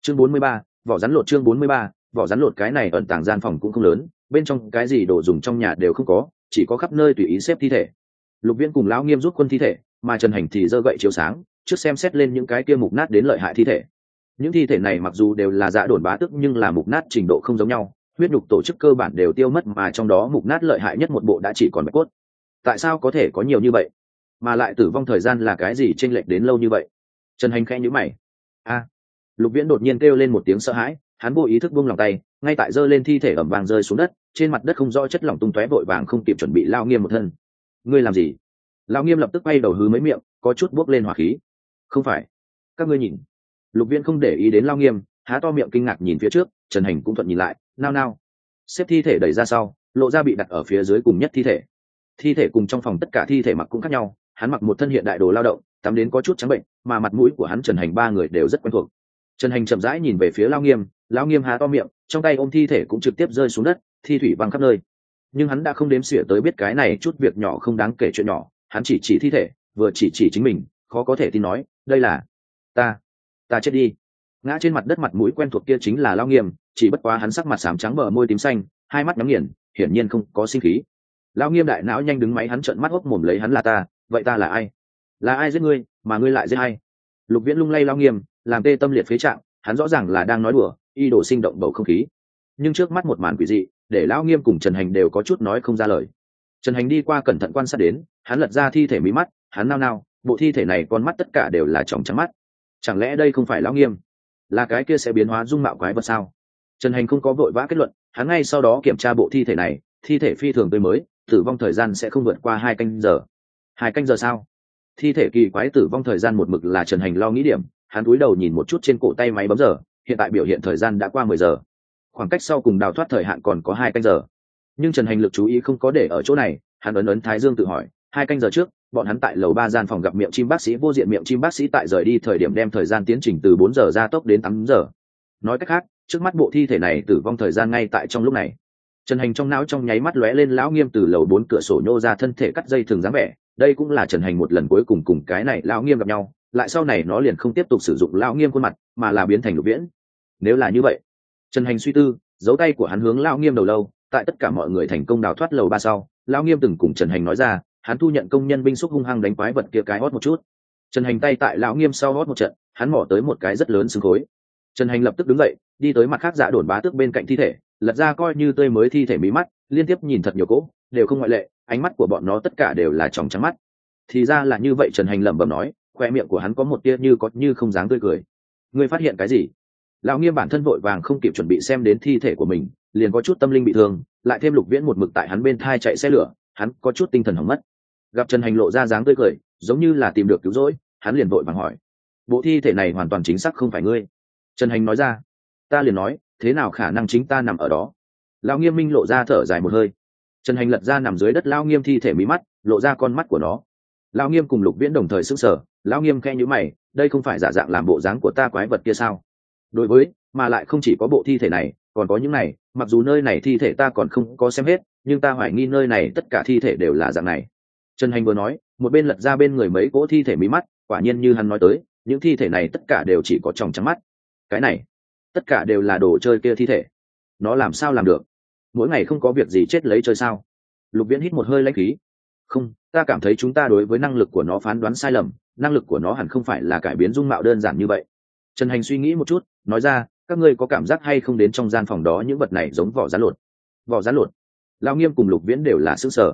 Chương bốn mươi ba, vỏ rắn lột chương bốn mươi ba, vỏ rắn lột cái này ẩn tàng gian phòng cũng không lớn, bên trong cái gì đồ dùng trong nhà đều không có, chỉ có khắp nơi tùy ý xếp thi thể. Lục viễn cùng lão nghiêm rút quân thi thể, mà trần hành thì giơ gậy chiếu sáng, trước xem xét lên những cái kia mục nát đến lợi hại thi thể những thi thể này mặc dù đều là dạ đồn bá tức nhưng là mục nát trình độ không giống nhau, huyết nhục tổ chức cơ bản đều tiêu mất mà trong đó mục nát lợi hại nhất một bộ đã chỉ còn bạch cốt. Tại sao có thể có nhiều như vậy? Mà lại tử vong thời gian là cái gì chênh lệch đến lâu như vậy? Trần hành khẽ nhữ mày. A! Lục viễn đột nhiên kêu lên một tiếng sợ hãi, hắn vô ý thức buông lòng tay, ngay tại giơ lên thi thể ẩm vàng rơi xuống đất, trên mặt đất không rõ chất lỏng tung tóe vội vàng không kịp chuẩn bị lao nghiêm một thân. Ngươi làm gì? Lao nghiêm lập tức bay đầu hứ mấy miệng, có chút buốc lên hỏa khí. Không phải. Các ngươi nhìn lục Viên không để ý đến lao nghiêm, há to miệng kinh ngạc nhìn phía trước, trần hành cũng thuận nhìn lại, nao nao. Xếp thi thể đẩy ra sau, lộ ra bị đặt ở phía dưới cùng nhất thi thể. Thi thể cùng trong phòng tất cả thi thể mặc cũng khác nhau, hắn mặc một thân hiện đại đồ lao động, tắm đến có chút trắng bệnh, mà mặt mũi của hắn trần hành ba người đều rất quen thuộc. Trần hành chậm rãi nhìn về phía lao nghiêm lao nghiêm há to miệng, trong tay ôm thi thể cũng trực tiếp rơi xuống đất, thi thủy văng khắp nơi. Nhưng hắn đã không đếm xỉa tới biết cái này chút việc nhỏ không đáng kể chuyện nhỏ, hắn chỉ chỉ thi thể, vừa chỉ chỉ chính mình, khó có thể tin nói, đây là ta ta chết đi. Ngã trên mặt đất mặt mũi quen thuộc kia chính là lao nghiêm, chỉ bất quá hắn sắc mặt sám trắng bờ môi tím xanh, hai mắt nhắm nghiền, hiển nhiên không có sinh khí. Lao nghiêm đại não nhanh đứng máy hắn trợn mắt hốc mồm lấy hắn là ta, vậy ta là ai? Là ai giết ngươi, mà ngươi lại giết ai? lục viễn lung lay lao nghiêm, làm tê tâm liệt phế trạng, hắn rõ ràng là đang nói đùa, y đồ sinh động bầu không khí. Nhưng trước mắt một màn quỷ dị, để lão nghiêm cùng trần hành đều có chút nói không ra lời. Trần hành đi qua cẩn thận quan sát đến, hắn lật ra thi thể mí mắt, hắn nao nao, bộ thi thể này con mắt tất cả đều là tròng trắng mắt chẳng lẽ đây không phải lão nghiêm? Là cái kia sẽ biến hóa dung mạo quái vật sao? Trần hành không có vội vã kết luận, hắn ngay sau đó kiểm tra bộ thi thể này, thi thể phi thường tươi mới, tử vong thời gian sẽ không vượt qua hai canh giờ. Hai canh giờ sao? Thi thể kỳ quái tử vong thời gian một mực là trần hành lo nghĩ điểm, hắn cúi đầu nhìn một chút trên cổ tay máy bấm giờ, hiện tại biểu hiện thời gian đã qua mười giờ. Khoảng cách sau cùng đào thoát thời hạn còn có hai canh giờ. Nhưng trần hành lực chú ý không có để ở chỗ này, hắn ấn ấn thái dương tự hỏi, hai canh giờ trước bọn hắn tại lầu ba gian phòng gặp miệng chim bác sĩ, vô diện miệng chim bác sĩ tại rời đi thời điểm đem thời gian tiến trình từ bốn giờ ra tốc đến tám giờ. Nói cách khác, trước mắt bộ thi thể này tử vong thời gian ngay tại trong lúc này. Trần hành trong não trong nháy mắt lóe lên lão nghiêm từ lầu bốn cửa sổ nhô ra thân thể cắt dây thường dáng vẻ. Đây cũng là trần hành một lần cuối cùng cùng cái này lão nghiêm gặp nhau. Lại sau này nó liền không tiếp tục sử dụng lão nghiêm khuôn mặt, mà là biến thành lục viễn. Nếu là như vậy, trần hành suy tư dấu tay của hắn hướng lão nghiêm đầu lâu. Tại tất cả mọi người thành công đào thoát lầu ba sau, lão nghiêm từng cùng trần hành nói ra hắn thu nhận công nhân binh xúc hung hăng đánh quái vật kia cái hót một chút. Trần hành tay tại lão nghiêm sau hót một trận, hắn mỏ tới một cái rất lớn xương khối. Trần hành lập tức đứng dậy, đi tới mặt khác dạ đồn bá tước bên cạnh thi thể, lật ra coi như tươi mới thi thể mí mắt, liên tiếp nhìn thật nhiều cỗ, đều không ngoại lệ, ánh mắt của bọn nó tất cả đều là tròng trắng mắt. Thì ra là như vậy, trần hành lẩm bẩm nói, khoe miệng của hắn có một tia như có như không dáng tươi cười. Ngươi phát hiện cái gì? Lão nghiêm bản thân vội vàng không kịp chuẩn bị xem đến thi thể của mình, liền có chút tâm linh bị thương, lại thêm lục viễn một mực tại hắn bên thai chạy xe lửa, hắn có chút tinh thần hỏng mất gặp trần hành lộ ra dáng tươi cười, giống như là tìm được cứu rỗi, hắn liền vội vàng hỏi. Bộ thi thể này hoàn toàn chính xác không phải ngươi. Trần hành nói ra. Ta liền nói, thế nào khả năng chính ta nằm ở đó? Lão nghiêm minh lộ ra thở dài một hơi. Trần hành lật ra nằm dưới đất lao nghiêm thi thể mí mắt, lộ ra con mắt của nó. Lao nghiêm cùng lục viễn đồng thời s ứ n g sở lao nghiêm khe nhữ mày, đây không phải giả dạng làm bộ dáng của ta quái vật kia sao? Đối với, mà lại không chỉ có bộ thi thể này, còn có những này, mặc dù nơi này thi thể ta còn không có xem hết, nhưng ta hoài nghi nơi này tất cả thi thể đều là dạng này trần hành vừa nói, một bên lật ra bên người mấy cỗ thi thể mí mắt, quả nhiên như hắn nói tới, những thi thể này tất cả đều chỉ có tròng trắng mắt. Cái này, tất cả đều là đồ chơi kia thi thể. Nó làm sao làm được? Mỗi ngày không có việc gì chết lấy chơi sao? Lục viễn hít một hơi lãnh khí. Không, ta cảm thấy chúng ta đối với năng lực của nó phán đoán sai lầm, năng lực của nó hẳn không phải là cải biến dung mạo đơn giản như vậy. Trần hành suy nghĩ một chút, nói ra, các ngươi có cảm giác hay không đến trong gian phòng đó những vật này giống vỏ rán lột? Vỏ rán lột? Lao nghiêm cùng lục viễn đều là xứ sở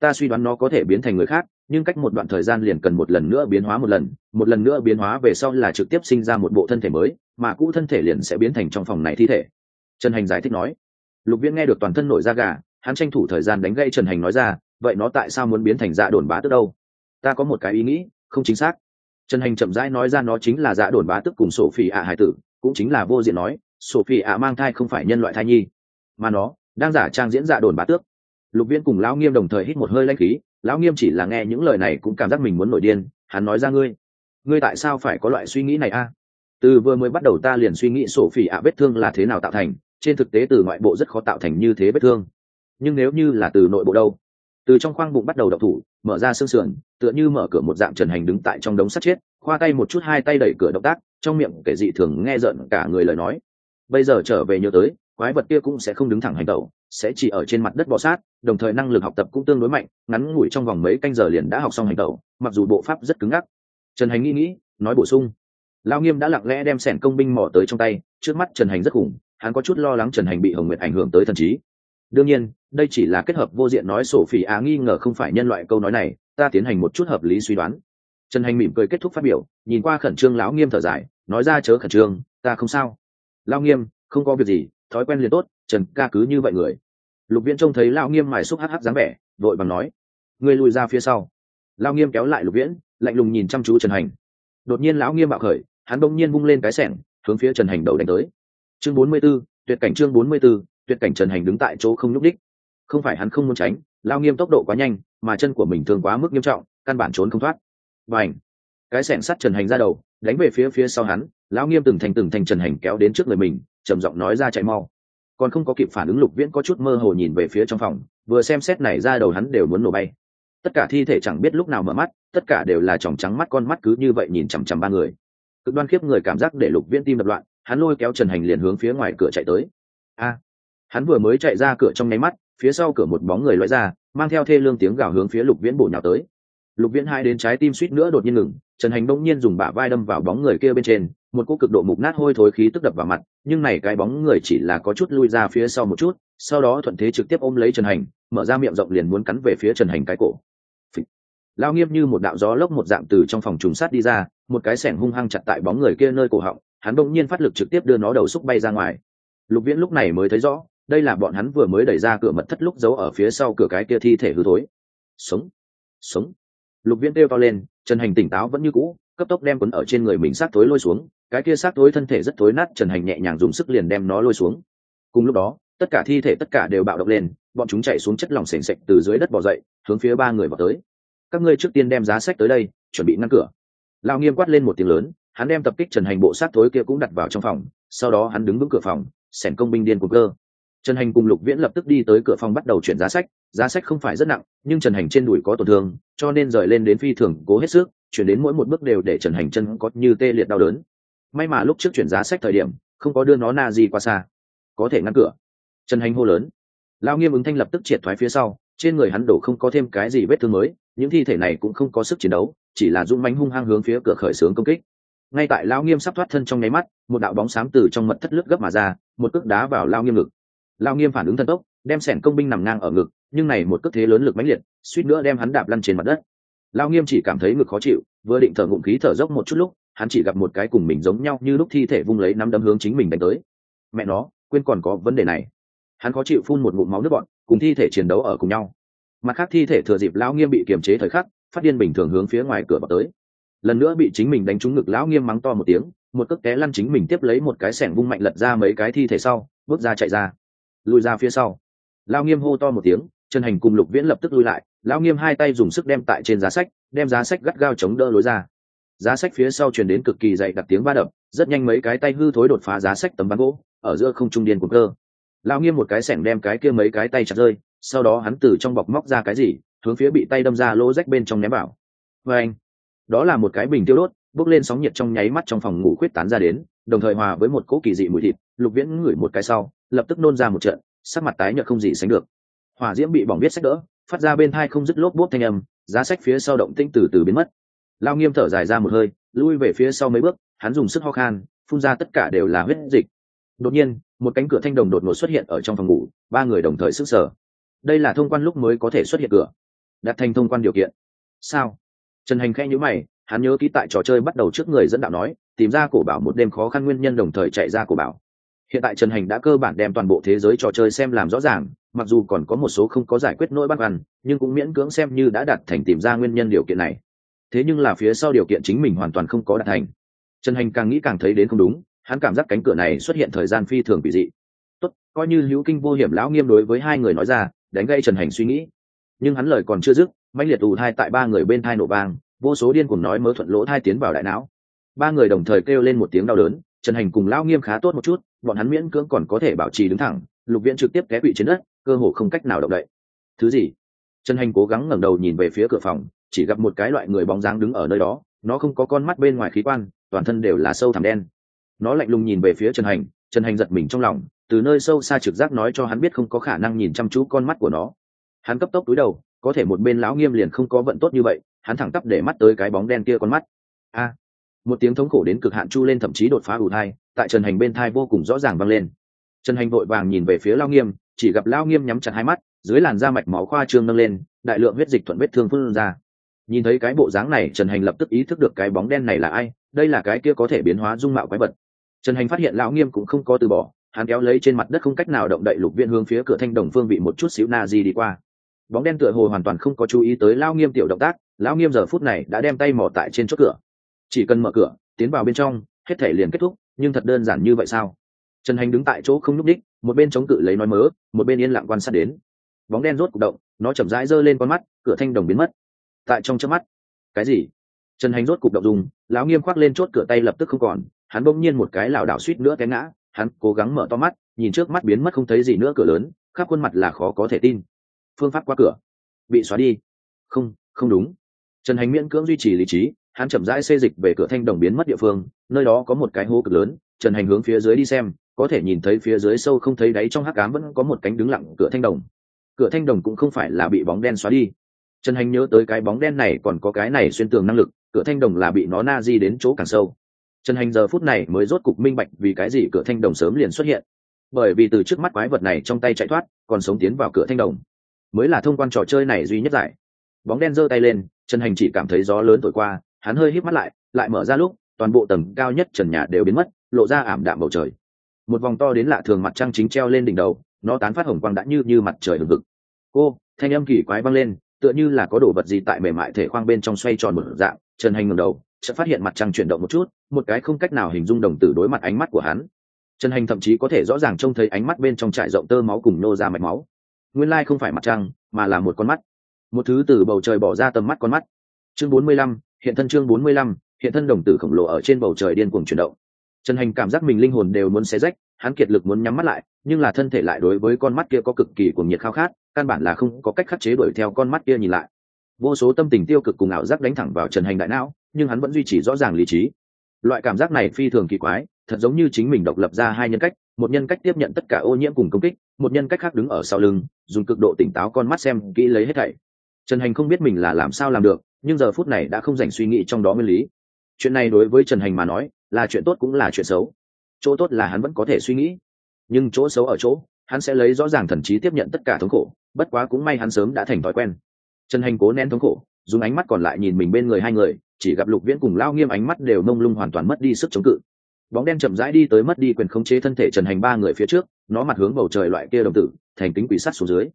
ta suy đoán nó có thể biến thành người khác, nhưng cách một đoạn thời gian liền cần một lần nữa biến hóa một lần một lần nữa biến hóa về sau là trực tiếp sinh ra một bộ thân thể mới, mà cũ thân thể liền sẽ biến thành trong phòng này thi thể. Trần hành giải thích nói. Lục viễn nghe được toàn thân nổi da gà, hắn tranh thủ thời gian đánh gây trần hành nói ra, vậy nó tại sao muốn biến thành dạ đồn bá tức đâu? Ta có một cái ý nghĩ, không chính xác. Trần hành chậm rãi nói ra nó chính là dạ đồn bá tức cùng sổ phỉ ạ hải tử, cũng chính là vô diện nói sổ phỉ ạ mang thai không phải nhân loại thai nhi, mà nó đang giả trang diễn dạ đồn bá tước lục Viên cùng lão nghiêm đồng thời hít một hơi lanh khí, lão nghiêm chỉ là nghe những lời này cũng cảm giác mình muốn nổi điên, hắn nói ra ngươi ngươi tại sao phải có loại suy nghĩ này a? Từ vừa mới bắt đầu ta liền suy nghĩ sổ phỉ ạ vết thương là thế nào tạo thành, trên thực tế từ ngoại bộ rất khó tạo thành như thế vết thương. Nhưng nếu như là từ nội bộ đâu? Từ trong khoang bụng bắt đầu đậu thủ, mở ra xương sườn, tựa như mở cửa một dạng trần hành đứng tại trong đống sắt chết, khoa tay một chút hai tay đẩy cửa động tác, trong miệng kể dị thường nghe giận cả người lời nói. Bây giờ trở về nhớ tới, quái vật kia cũng sẽ không đứng thẳng hành tẩu sẽ chỉ ở trên mặt đất bò sát, đồng thời năng lực học tập cũng tương đối mạnh, ngắn ngủi trong vòng mấy canh giờ liền đã học xong hành tẩu, mặc dù bộ pháp rất cứng ngắc. Trần hành nghĩ nghĩ, nói bổ sung. Lao nghiêm đã lặng lẽ đem sẻn công binh mỏ tới trong tay, trước mắt trần hành rất khủng, hắn có chút lo lắng trần hành bị hồng nguyệt ảnh hưởng tới thần trí. Đương nhiên, đây chỉ là kết hợp vô diện nói sổ phỉ á nghi ngờ không phải nhân loại câu nói này, ta tiến hành một chút hợp lý suy đoán. Trần hành mỉm cười kết thúc phát biểu, nhìn qua khẩn trương lão nghiêm thở dài, nói ra chớ khẩn trương, ta không sao. Lao nghiêm, không có việc gì thói quen liền tốt trần ca cứ như vậy người. Lục viễn trông thấy lao nghiêm mài xúc hắc hắc dáng vẻ vội bằng nói ngươi lùi ra phía sau. Lao nghiêm kéo lại lục viễn lạnh lùng nhìn chăm chú trần hành. Đột nhiên lão nghiêm bạo khởi hắn bỗng nhiên vung lên cái sẻng hướng phía trần hành đầu đánh tới. Chương bốn mươi 44, tuyệt cảnh chương bốn mươi 44, tuyệt cảnh trần hành đứng tại chỗ không nhúc đích không phải hắn không muốn tránh lao nghiêm tốc độ quá nhanh mà chân của mình thường quá mức nghiêm trọng căn bản trốn không thoát. Và ảnh cái sẻng sắt trần hành ra đầu đánh về phía phía sau hắn lão nghiêm từng thành từng thành trần hành kéo đến trước người mình, trầm giọng nói ra chạy mau. Còn không có kịp phản ứng lục viễn có chút mơ hồ nhìn về phía trong phòng, vừa xem xét này ra đầu hắn đều muốn nổ bay. Tất cả thi thể chẳng biết lúc nào mở mắt, tất cả đều là tròng trắng mắt con mắt cứ như vậy nhìn chằm chằm ba người. Cực đoan khiếp người cảm giác để lục viễn tim đập loạn, hắn lôi kéo trần hành liền hướng phía ngoài cửa chạy tới. A! Hắn vừa mới chạy ra cửa trong nháy mắt, phía sau cửa một bóng người loại ra, mang theo thê lương tiếng gào hướng phía lục viễn bổ nhào tới. Lục viễn hai đến trái tim suýt nữa đột nhiên ngừng, trần hành đông nhiên dùng bả vai đâm vào bóng người kia bên trên một cỗ cực độ mục nát hôi thối khí tức đập vào mặt, nhưng này cái bóng người chỉ là có chút lui ra phía sau một chút, sau đó thuận thế trực tiếp ôm lấy trần hành, mở ra miệng rộng liền muốn cắn về phía trần hành cái cổ. Lao nghiêm như một đạo gió lốc một dạng từ trong phòng trùng sát đi ra, một cái sẻng hung hăng chặt tại bóng người kia nơi cổ họng, hắn đột nhiên phát lực trực tiếp đưa nó đầu xúc bay ra ngoài. Lục viễn lúc này mới thấy rõ, đây là bọn hắn vừa mới đẩy ra cửa mật thất lúc giấu ở phía sau cửa cái kia thi thể hư thối. Sống. Sống. Lục viễn kêu to lên, trần hành tỉnh táo vẫn như cũ, cấp tốc đem quấn ở trên người mình sát thối lôi xuống cái kia xác tối thân thể rất thối nát, trần hành nhẹ nhàng dùng sức liền đem nó lôi xuống. Cùng lúc đó, tất cả thi thể tất cả đều bạo động lên, bọn chúng chạy xuống chất lỏng sền sệch từ dưới đất bỏ dậy, hướng phía ba người vào tới. Các ngươi trước tiên đem giá sách tới đây, chuẩn bị ngăn cửa. Lao nghiêm quát lên một tiếng lớn, hắn đem tập kích trần hành bộ sát thối kia cũng đặt vào trong phòng, sau đó hắn đứng vững cửa phòng, sẻn công binh điên của cơ. Trần hành cùng lục viễn lập tức đi tới cửa phòng bắt đầu chuyển giá sách giá sách không phải rất nặng, nhưng trần hành trên đùi có tổn thương, cho nên rời lên đến phi thường cố hết sức, chuyển đến mỗi một bước đều để trần hành chân có như tê liệt đau đớn may mà lúc trước chuyển giá sách thời điểm, không có đưa nó na gì qua xa. Có thể ngăn cửa. Trần hành hô lớn. Lao nghiêm ứng thanh lập tức triệt thoái phía sau, trên người hắn đổ không có thêm cái gì vết thương mới, những thi thể này cũng không có sức chiến đấu, chỉ là dũng mánh hung hăng hướng phía cửa khởi xướng công kích. Ngay tại lao nghiêm sắp thoát thân trong nháy mắt, một đạo bóng xám từ trong mật thất lướt gấp mà ra, một cước đá vào lao nghiêm ngực. Lao nghiêm phản ứng thần tốc, đem sẻn công binh nằm ngang ở ngực, nhưng này một cước thế lớn lực mãnh liệt, suýt nữa đem hắn đạp lăn trên mặt đất. Lao nghiêm chỉ cảm thấy ngực khó chịu, vừa định thở ngụm khí thở dốc một chút lúc hắn chỉ gặp một cái cùng mình giống nhau như lúc thi thể vung lấy nắm đấm hướng chính mình đánh tới. Mẹ nó, quên còn có vấn đề này. Hắn khó chịu phun một ngụm máu nước bọn, cùng thi thể chiến đấu ở cùng nhau. Mặt khác thi thể thừa dịp lão nghiêm bị kiềm chế thời khắc, phát điên bình thường hướng phía ngoài cửa vào tới. Lần nữa bị chính mình đánh trúng ngực lão nghiêm mắng to một tiếng, một cước té lăn chính mình tiếp lấy một cái sẻng vung mạnh lật ra mấy cái thi thể sau, bước ra chạy ra. Lùi ra phía sau. Lao nghiêm hô to một tiếng, chân hành cùng lục viễn lập tức lui lại. Lao nghiêm hai tay dùng sức đem tại trên giá sách, đem giá sách gắt gao chống đỡ lối ra giá sách phía sau truyền đến cực kỳ dày đặc tiếng ba đập, rất nhanh mấy cái tay hư thối đột phá giá sách tấm ván gỗ, ở giữa không trung điên của cơ. Lao nghiêm một cái sẻng đem cái kia mấy cái tay chặt rơi, sau đó hắn từ trong bọc móc ra cái gì, hướng phía bị tay đâm ra lỗ rách bên trong ném vào. Và anh, đó là một cái bình tiêu đốt, bốc lên sóng nhiệt trong nháy mắt trong phòng ngủ khuyết tán ra đến, đồng thời hòa với một cỗ kỳ dị mùi thịt, lục viễn ngửi một cái sau, lập tức nôn ra một trận, sắc mặt tái nhợt không gì sánh được. Hỏa diễm bị bỏng biết sách đỡ, phát ra bên thai không dứt lốp bốp thanh âm, giá sách phía sau động tinh từ từ biến mất lao nghiêm thở dài ra một hơi, lui về phía sau mấy bước, hắn dùng sức ho khan, phun ra tất cả đều là huyết dịch. Đột nhiên, một cánh cửa thanh đồng đột ngột xuất hiện ở trong phòng ngủ, ba người đồng thời sức sở đây là thông quan lúc mới có thể xuất hiện cửa. Đặt thành thông quan điều kiện. Sao? Trần hành khẽ nhữ mày, hắn nhớ ký tại trò chơi bắt đầu trước người dẫn đạo nói, tìm ra cổ bảo một đêm khó khăn nguyên nhân đồng thời chạy ra cổ bảo. Hiện tại trần hành đã cơ bản đem toàn bộ thế giới trò chơi xem làm rõ ràng, mặc dù còn có một số không có giải quyết nỗi băn khoăn, nhưng cũng miễn cưỡng xem như đã đạt thành tìm ra nguyên nhân điều kiện này thế nhưng là phía sau điều kiện chính mình hoàn toàn không có đạt thành. Trần hành càng nghĩ càng thấy đến không đúng, hắn cảm giác cánh cửa này xuất hiện thời gian phi thường bị dị. Tốt, coi như hữu kinh vô hiểm lão nghiêm đối với hai người nói ra, đánh gây trần hành suy nghĩ. Nhưng hắn lời còn chưa dứt, mãnh liệt ù thai tại ba người bên thai nổ vang, vô số điên cùng nói mớ thuận lỗ thai tiến vào đại não. Ba người đồng thời kêu lên một tiếng đau đớn, trần hành cùng lão nghiêm khá tốt một chút, bọn hắn miễn cưỡng còn có thể bảo trì đứng thẳng, lục viện trực tiếp té quỵ trên đất, cơ hồ không cách nào động đậy. Thứ gì? Trần hành cố gắng ngẩng đầu nhìn về phía cửa phòng chỉ gặp một cái loại người bóng dáng đứng ở nơi đó, nó không có con mắt bên ngoài khí quan, toàn thân đều là sâu thẳm đen. Nó lạnh lùng nhìn về phía trần hành trần hành giật mình trong lòng, từ nơi sâu xa trực giác nói cho hắn biết không có khả năng nhìn chăm chú con mắt của nó. Hắn cấp tốc túi đầu, có thể một bên lão nghiêm liền không có vận tốt như vậy, hắn thẳng tắp để mắt tới cái bóng đen kia con mắt. A! Một tiếng thống khổ đến cực hạn chu lên thậm chí đột phá ủ thai, tại trần hành bên thai vô cùng rõ ràng vang lên. Trần hành vội vàng nhìn về phía lao nghiêm, chỉ gặp lao nghiêm nhắm chặt hai mắt, dưới làn da mạch máu khoa trương nâng lên, đại lượng huyết dịch thuận vết thương phân ra nhìn thấy cái bộ dáng này, trần hành lập tức ý thức được cái bóng đen này là ai, đây là cái kia có thể biến hóa dung mạo quái vật. Trần hành phát hiện lão nghiêm cũng không có từ bỏ, hắn kéo lấy trên mặt đất không cách nào động đậy lục viên hướng phía cửa thanh đồng phương bị một chút xíu na di đi qua. Bóng đen tựa hồ hoàn toàn không có chú ý tới lão nghiêm tiểu động tác, lão nghiêm giờ phút này đã đem tay mò tại trên chốt cửa. Chỉ cần mở cửa, tiến vào bên trong, hết thể liền kết thúc, nhưng thật đơn giản như vậy sao? Trần hành đứng tại chỗ không nhúc đích một bên chống cự lấy nói mớ, một bên yên lặng quan sát đến. Bóng đen rốt c ụ c động, nó chậm rãi giơ lên con mắt, cửa thanh đồng biến mất tại trong chớp mắt. Cái gì? Trần hành rốt cục động dùng lão nghiêm khoác lên chốt cửa tay lập tức không còn, hắn bỗng nhiên một cái lảo đảo suýt nữa té ngã, hắn cố gắng mở to mắt, nhìn trước mắt biến mất không thấy gì nữa cửa lớn, khắp khuôn mặt là khó có thể tin. Phương pháp qua cửa. Bị xóa đi. Không không đúng. Trần hành miễn cưỡng duy trì lý trí, hắn chậm rãi xê dịch về cửa thanh đồng biến mất địa phương, nơi đó có một cái hố cực lớn, trần hành hướng phía dưới đi xem, có thể nhìn thấy phía dưới sâu không thấy đáy trong hắc cám vẫn có một cánh đứng lặng cửa thanh đồng. Cửa thanh đồng cũng không phải là bị bóng đen xóa đi trần hành nhớ tới cái bóng đen này còn có cái này xuyên tường năng lực, cửa thanh đồng là bị nó na di đến chỗ càng sâu. Trần hành giờ phút này mới rốt cục minh bạch vì cái gì cửa thanh đồng sớm liền xuất hiện. Bởi vì từ trước mắt quái vật này trong tay chạy thoát, còn sống tiến vào cửa thanh đồng. Mới là thông quan trò chơi này duy nhất giải. Bóng đen giơ tay lên, trần hành chỉ cảm thấy gió lớn thổi qua, hắn hơi hít mắt lại lại mở ra lúc, toàn bộ tầng cao nhất trần nhà đều biến mất, lộ ra ảm đạm bầu trời. Một vòng to đến lạ thường mặt trăng chính treo lên đỉnh đầu, nó tán phát hồng quang đã như như mặt trời hừng hực cô thanh âm kỳ quái vang lên tựa như là có đồ vật gì tại mềm mại thể khoang bên trong xoay tròn một dạng, trần hành ngẩng đầu sẽ phát hiện mặt trăng chuyển động một chút, một cái không cách nào hình dung đồng tử đối mặt ánh mắt của hắn. Trần hành thậm chí có thể rõ ràng trông thấy ánh mắt bên trong trải rộng tơ máu cùng nô ra mạch máu. Nguyên lai không phải mặt trăng, mà là một con mắt. Một thứ từ bầu trời bỏ ra tầm mắt con mắt. Chương bốn mươi lăm, hiện thân chương bốn mươi lăm, hiện thân đồng tử khổng lồ ở trên bầu trời điên cuồng chuyển động. Trần hành cảm giác mình linh hồn đều muốn xé rách, hắn kiệt lực muốn nhắm mắt lại, nhưng là thân thể lại đối với con mắt kia có cực kỳ cuồng nhiệt khao khát căn bản là không có cách khắc chế đuổi theo con mắt kia nhìn lại. Vô số tâm tình tiêu cực cùng ảo giác đánh thẳng vào trần hành đại não, nhưng hắn vẫn duy trì rõ ràng lý trí. Loại cảm giác này phi thường kỳ quái, thật giống như chính mình độc lập ra hai nhân cách, một nhân cách tiếp nhận tất cả ô nhiễm cùng công kích, một nhân cách khác đứng ở sau lưng, dùng cực độ tỉnh táo con mắt xem kỹ lấy hết thảy. Trần hành không biết mình là làm sao làm được, nhưng giờ phút này đã không dành suy nghĩ trong đó nguyên lý. Chuyện này đối với trần hành mà nói, là chuyện tốt cũng là chuyện xấu. Chỗ tốt là hắn vẫn có thể suy nghĩ. Nhưng chỗ xấu ở chỗ, hắn sẽ lấy rõ ràng thần trí tiếp nhận tất cả thống khổ bất quá cũng may hắn sớm đã thành thói quen. Trần hành cố nén thống khổ, dùng ánh mắt còn lại nhìn mình bên người hai người, chỉ gặp lục viễn cùng lao nghiêm ánh mắt đều mông lung hoàn toàn mất đi sức chống cự. Bóng đen chậm rãi đi tới mất đi quyền khống chế thân thể trần hành ba người phía trước, nó mặt hướng bầu trời loại kia đồng tử, thành kính quỷ sắt xuống dưới.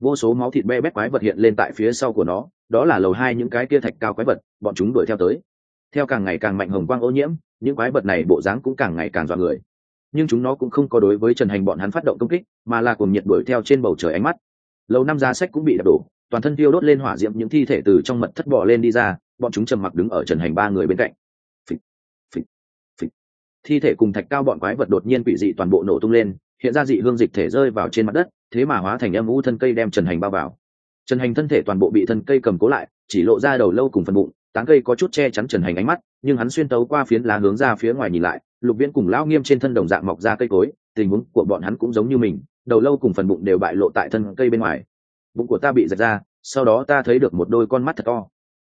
Vô số máu thịt be bét quái vật hiện lên tại phía sau của nó, đó là lầu hai những cái kia thạch cao quái vật, bọn chúng đuổi theo tới. Theo càng ngày càng mạnh hồng quang ô nhiễm, những quái vật này bộ dáng cũng càng ngày càng dọa người. Nhưng chúng nó cũng không có đối với trần hành bọn hắn phát động công kích, mà là cùng nhiệt đuổi theo trên bầu trời ánh mắt lầu năm giá sách cũng bị đập đổ toàn thân tiêu đốt lên hỏa diệm những thi thể từ trong mật thất bỏ lên đi ra bọn chúng trầm mặc đứng ở trần hành ba người bên cạnh. Phịch, phịch, phịch. thi thể cùng thạch cao bọn quái vật đột nhiên bị dị toàn bộ nổ tung lên hiện ra dị hương dịch thể rơi vào trên mặt đất thế mà hóa thành âm u thân cây đem trần hành bao vào. Trần hành thân thể toàn bộ bị thân cây cầm cố lại chỉ lộ ra đầu lâu cùng phần bụng tán cây có chút che chắn trần hành ánh mắt nhưng hắn xuyên tấu qua phiến lá hướng ra phía ngoài nhìn lại lục viễn cùng lão nghiêm trên thân đồng dạng mọc ra cây cối tình huống của bọn hắn cũng giống như mình đầu lâu cùng phần bụng đều bại lộ tại thân cây bên ngoài. Bụng của ta bị giật ra, sau đó ta thấy được một đôi con mắt thật to.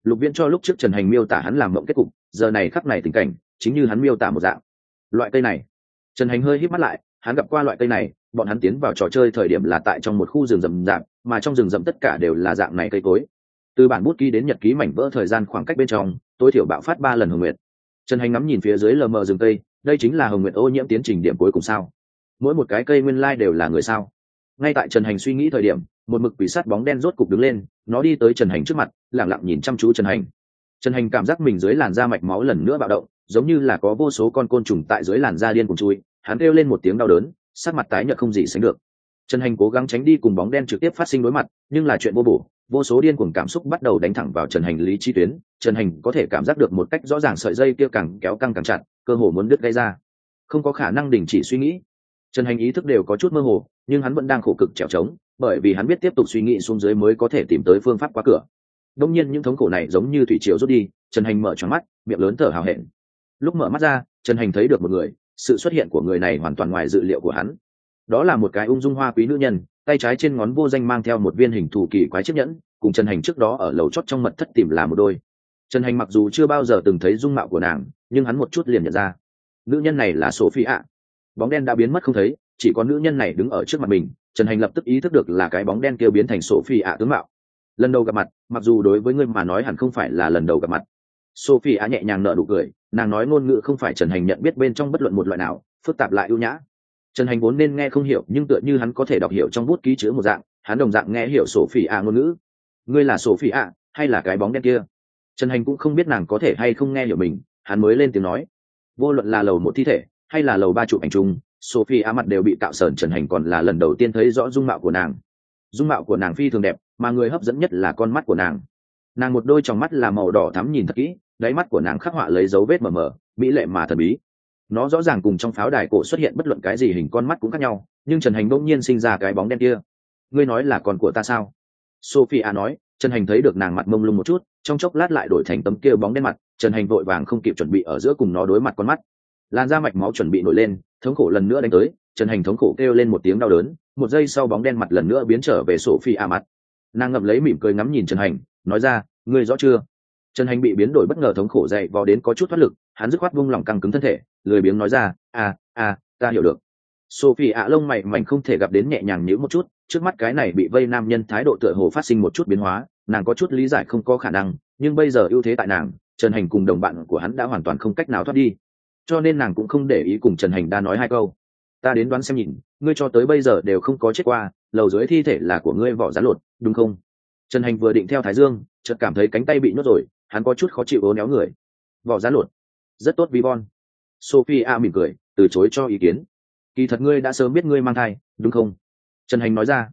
Lục viễn cho lúc trước trần hành miêu tả hắn làm mộng kết cục, giờ này khắc này tình cảnh, chính như hắn miêu tả một dạng. Loại cây này. Trần hành hơi hít mắt lại, hắn gặp qua loại cây này, bọn hắn tiến vào trò chơi thời điểm là tại trong một khu rừng rậm rạp, mà trong rừng rậm tất cả đều là dạng này cây cối. Từ bản bút ký đến nhật ký mảnh vỡ thời gian khoảng cách bên trong, tối thiểu bạo phát ba lần hồng nguyệt. Trần hành ngắm nhìn phía dưới lờ mờ rừng cây, đây chính là hồng nguyệt ô nhiễm tiến trình điểm cuối cùng sao mỗi một cái cây nguyên lai đều là người sao? Ngay tại trần hành suy nghĩ thời điểm, một mực quỷ sắt bóng đen rốt cục đứng lên, nó đi tới trần hành trước mặt lẳng lặng nhìn chăm chú trần hành. Trần hành cảm giác mình dưới làn da mạch máu lần nữa bạo động, giống như là có vô số con côn trùng tại dưới làn da điên cùng chui, hắn kêu lên một tiếng đau đớn, sắc mặt tái nhợt không gì sánh được. Trần hành cố gắng tránh đi cùng bóng đen trực tiếp phát sinh đối mặt, nhưng là chuyện vô bổ, vô số điên cuồng cảm xúc bắt đầu đánh thẳng vào trần hành lý chi tuyến, trần hành có thể cảm giác được một cách rõ ràng sợi dây kia càng kéo căng càng chặt, cơ hồ muốn đứt gây ra. Không có khả năng đình chỉ suy nghĩ trần hành ý thức đều có chút mơ hồ, nhưng hắn vẫn đang khổ cực trèo trống, bởi vì hắn biết tiếp tục suy nghĩ xuống dưới mới có thể tìm tới phương pháp qua cửa. Đông nhiên những thống khổ này giống như thủy triều rút đi, trần hành mở tròn mắt, miệng lớn thở hào hẹn. Lúc mở mắt ra, trần hành thấy được một người, sự xuất hiện của người này hoàn toàn ngoài dự liệu của hắn. Đó là một cái ung dung hoa quý nữ nhân, tay trái trên ngón vô danh mang theo một viên hình thù kỳ quái chiếc nhẫn, cùng trần hành trước đó ở lầu chót trong mật thất tìm là một đôi. Trần hành mặc dù chưa bao giờ từng thấy dung mạo của nàng, nhưng hắn một chút liền nhận ra. Nữ nhân này là sophie ạ bóng đen đã biến mất không thấy, chỉ có nữ nhân này đứng ở trước mặt mình, trần hành lập tức ý thức được là cái bóng đen kêu biến thành sophie ạ tướng mạo. Lần đầu gặp mặt, mặc dù đối với ngươi mà nói hẳn không phải là lần đầu gặp mặt. Sophie ạ nhẹ nhàng nở nụ cười, nàng nói ngôn ngữ không phải trần hành nhận biết bên trong bất luận một loại nào, phức tạp lại ưu nhã. Trần hành vốn nên nghe không hiểu, nhưng tựa như hắn có thể đọc hiểu trong bút ký chữ một dạng, hắn đồng dạng nghe hiểu Sophie ạ ngôn ngữ. Ngươi là Sophie ạ hay là cái bóng đen kia? Trần hành cũng không biết nàng có thể hay không nghe hiểu mình, hắn mới lên tiếng nói. Vô luận là lầu một thi thể hay là lầu ba chụp ảnh chung, sophie a mặt đều bị tạo sờn trần hành còn là lần đầu tiên thấy rõ dung mạo của nàng. Dung mạo của nàng phi thường đẹp, mà người hấp dẫn nhất là con mắt của nàng. Nàng một đôi trong mắt là màu đỏ thắm nhìn thật kỹ, đáy mắt của nàng khắc họa lấy dấu vết mờ mờ, mỹ lệ mà thần bí. Nó rõ ràng cùng trong pháo đài cổ xuất hiện bất luận cái gì hình con mắt cũng khác nhau, nhưng trần hành bỗng nhiên sinh ra cái bóng đen kia. Ngươi nói là con của ta sao? Sophia nói, trần hành thấy được nàng mặt mông lung một chút, trong chốc lát lại đổi thành tấm kia bóng đen mặt, trần hành vội vàng không kịp chuẩn bị ở giữa cùng nó đối mặt con mắt lan ra mạch máu chuẩn bị nổi lên, thống khổ lần nữa đánh tới, trần hành thống khổ kêu lên một tiếng đau đớn, một giây sau bóng đen mặt lần nữa biến trở về sổ phi a mặt. Nàng ngậm lấy mỉm cười ngắm nhìn trần hành, nói ra, ngươi rõ chưa? Trần hành bị biến đổi bất ngờ thống khổ dậy vò đến có chút thoát lực, hắn dứt khoát vung lòng căng cứng thân thể, lười biếng nói ra à à ta hiểu được. Sophie ạ lông mày mảnh không thể gặp đến nhẹ nhàng nhíu một chút, trước mắt cái này bị vây nam nhân thái độ tựa hồ phát sinh một chút biến hóa, nàng có chút lý giải không có khả năng, nhưng bây giờ ưu thế tại nàng, trần hành cùng đồng bạn của hắn đã hoàn toàn không cách nào thoát đi cho nên nàng cũng không để ý cùng trần hành đa nói hai câu. Ta đến đoán xem nhìn, ngươi cho tới bây giờ đều không có chết qua, lầu dưới thi thể là của ngươi vỏ rán lột, đúng không? Trần hành vừa định theo thái dương, chợt cảm thấy cánh tay bị nhốt rồi, hắn có chút khó chịu ố néo người. Vỏ rán lột. Rất tốt vi von sophie a mỉm cười, từ chối cho ý kiến. Kỳ thật ngươi đã sớm biết ngươi mang thai, đúng không? Trần hành nói ra.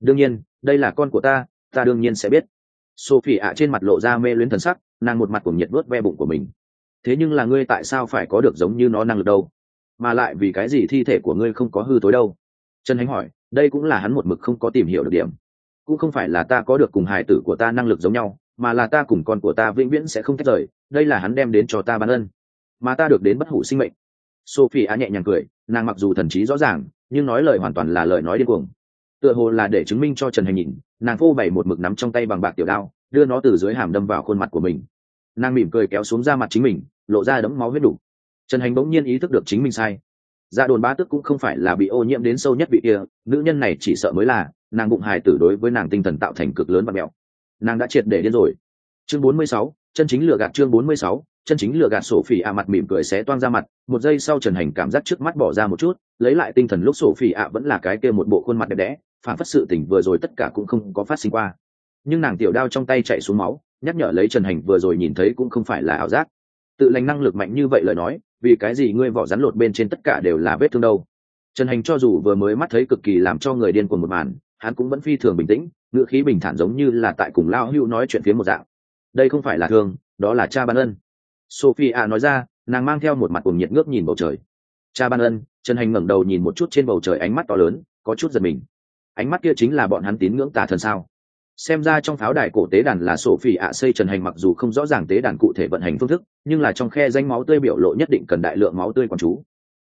Đương nhiên, đây là con của ta ta đương nhiên sẽ biết. Sophie ạ trên mặt lộ ra mê luyến thần sắc, nàng một mặt cùng nhiệt vớt ve bụng của mình thế nhưng là ngươi tại sao phải có được giống như nó năng lực đâu? Mà lại vì cái gì thi thể của ngươi không có hư tối đâu? Trần hánh hỏi, đây cũng là hắn một mực không có tìm hiểu được điểm. Cũng không phải là ta có được cùng hài tử của ta năng lực giống nhau, mà là ta cùng con của ta vĩnh viễn sẽ không tách rời, đây là hắn đem đến cho ta ban ân. Mà ta được đến bất hủ sinh mệnh. Sophie á nhẹ nhàng cười, nàng mặc dù thần trí rõ ràng, nhưng nói lời hoàn toàn là lời nói điên cuồng. Tựa hồ là để chứng minh cho trần hành nhìn, nàng phô bày một mực nắm trong tay bằng bạc tiểu đao, đưa nó từ dưới hàm đâm vào khuôn mặt của mình. Nàng mỉm cười kéo xuống ra mặt chính mình lộ ra đấm máu huyết đủ. Trần hành bỗng nhiên ý thức được chính mình sai. Dạ đồn ba tức cũng không phải là bị ô nhiễm đến sâu nhất vị kia nữ nhân này chỉ sợ mới là nàng bụng hài tử đối với nàng tinh thần tạo thành cực lớn và mẹo. Nàng đã triệt để điên rồi. Chương 46, chân chính lừa gạt chương 46, chân chính lừa gạt sổ phỉ ạ mặt mỉm cười xé toang ra mặt một giây sau trần hành cảm giác trước mắt bỏ ra một chút lấy lại tinh thần lúc sổ phỉ ạ vẫn là cái kia một bộ khuôn mặt đẹp đẽ phản phất sự tỉnh vừa rồi tất cả cũng không có phát sinh qua. Nhưng nàng tiểu đao trong tay chạy xuống máu nhắc nhở lấy trần hành vừa rồi nhìn thấy cũng không phải là ảo giác tự lành năng lực mạnh như vậy lời nói, vì cái gì ngươi vỏ rắn lột bên trên tất cả đều là vết thương đâu? Trần hành cho dù vừa mới mắt thấy cực kỳ làm cho người điên cuồng một màn, hắn cũng vẫn phi thường bình tĩnh, ngữ khí bình thản giống như là tại cùng lao hưu nói chuyện phía một dạng. Đây không phải là thương, đó là cha ban ân. Sophie nói ra, nàng mang theo một mặt cùng nhiệt ngước nhìn bầu trời. Cha ban ân, trần hành ngẩng đầu nhìn một chút trên bầu trời ánh mắt to lớn, có chút giật mình. Ánh mắt kia chính là bọn hắn tín ngưỡng tà thần sao? Xem ra trong pháo đài cổ tế đàn là sổ phỉ ạ xây trần hành mặc dù không rõ ràng tế đàn cụ thể vận hành phương thức, nhưng là trong khe danh máu tươi biểu lộ nhất định cần đại lượng máu tươi còn chú.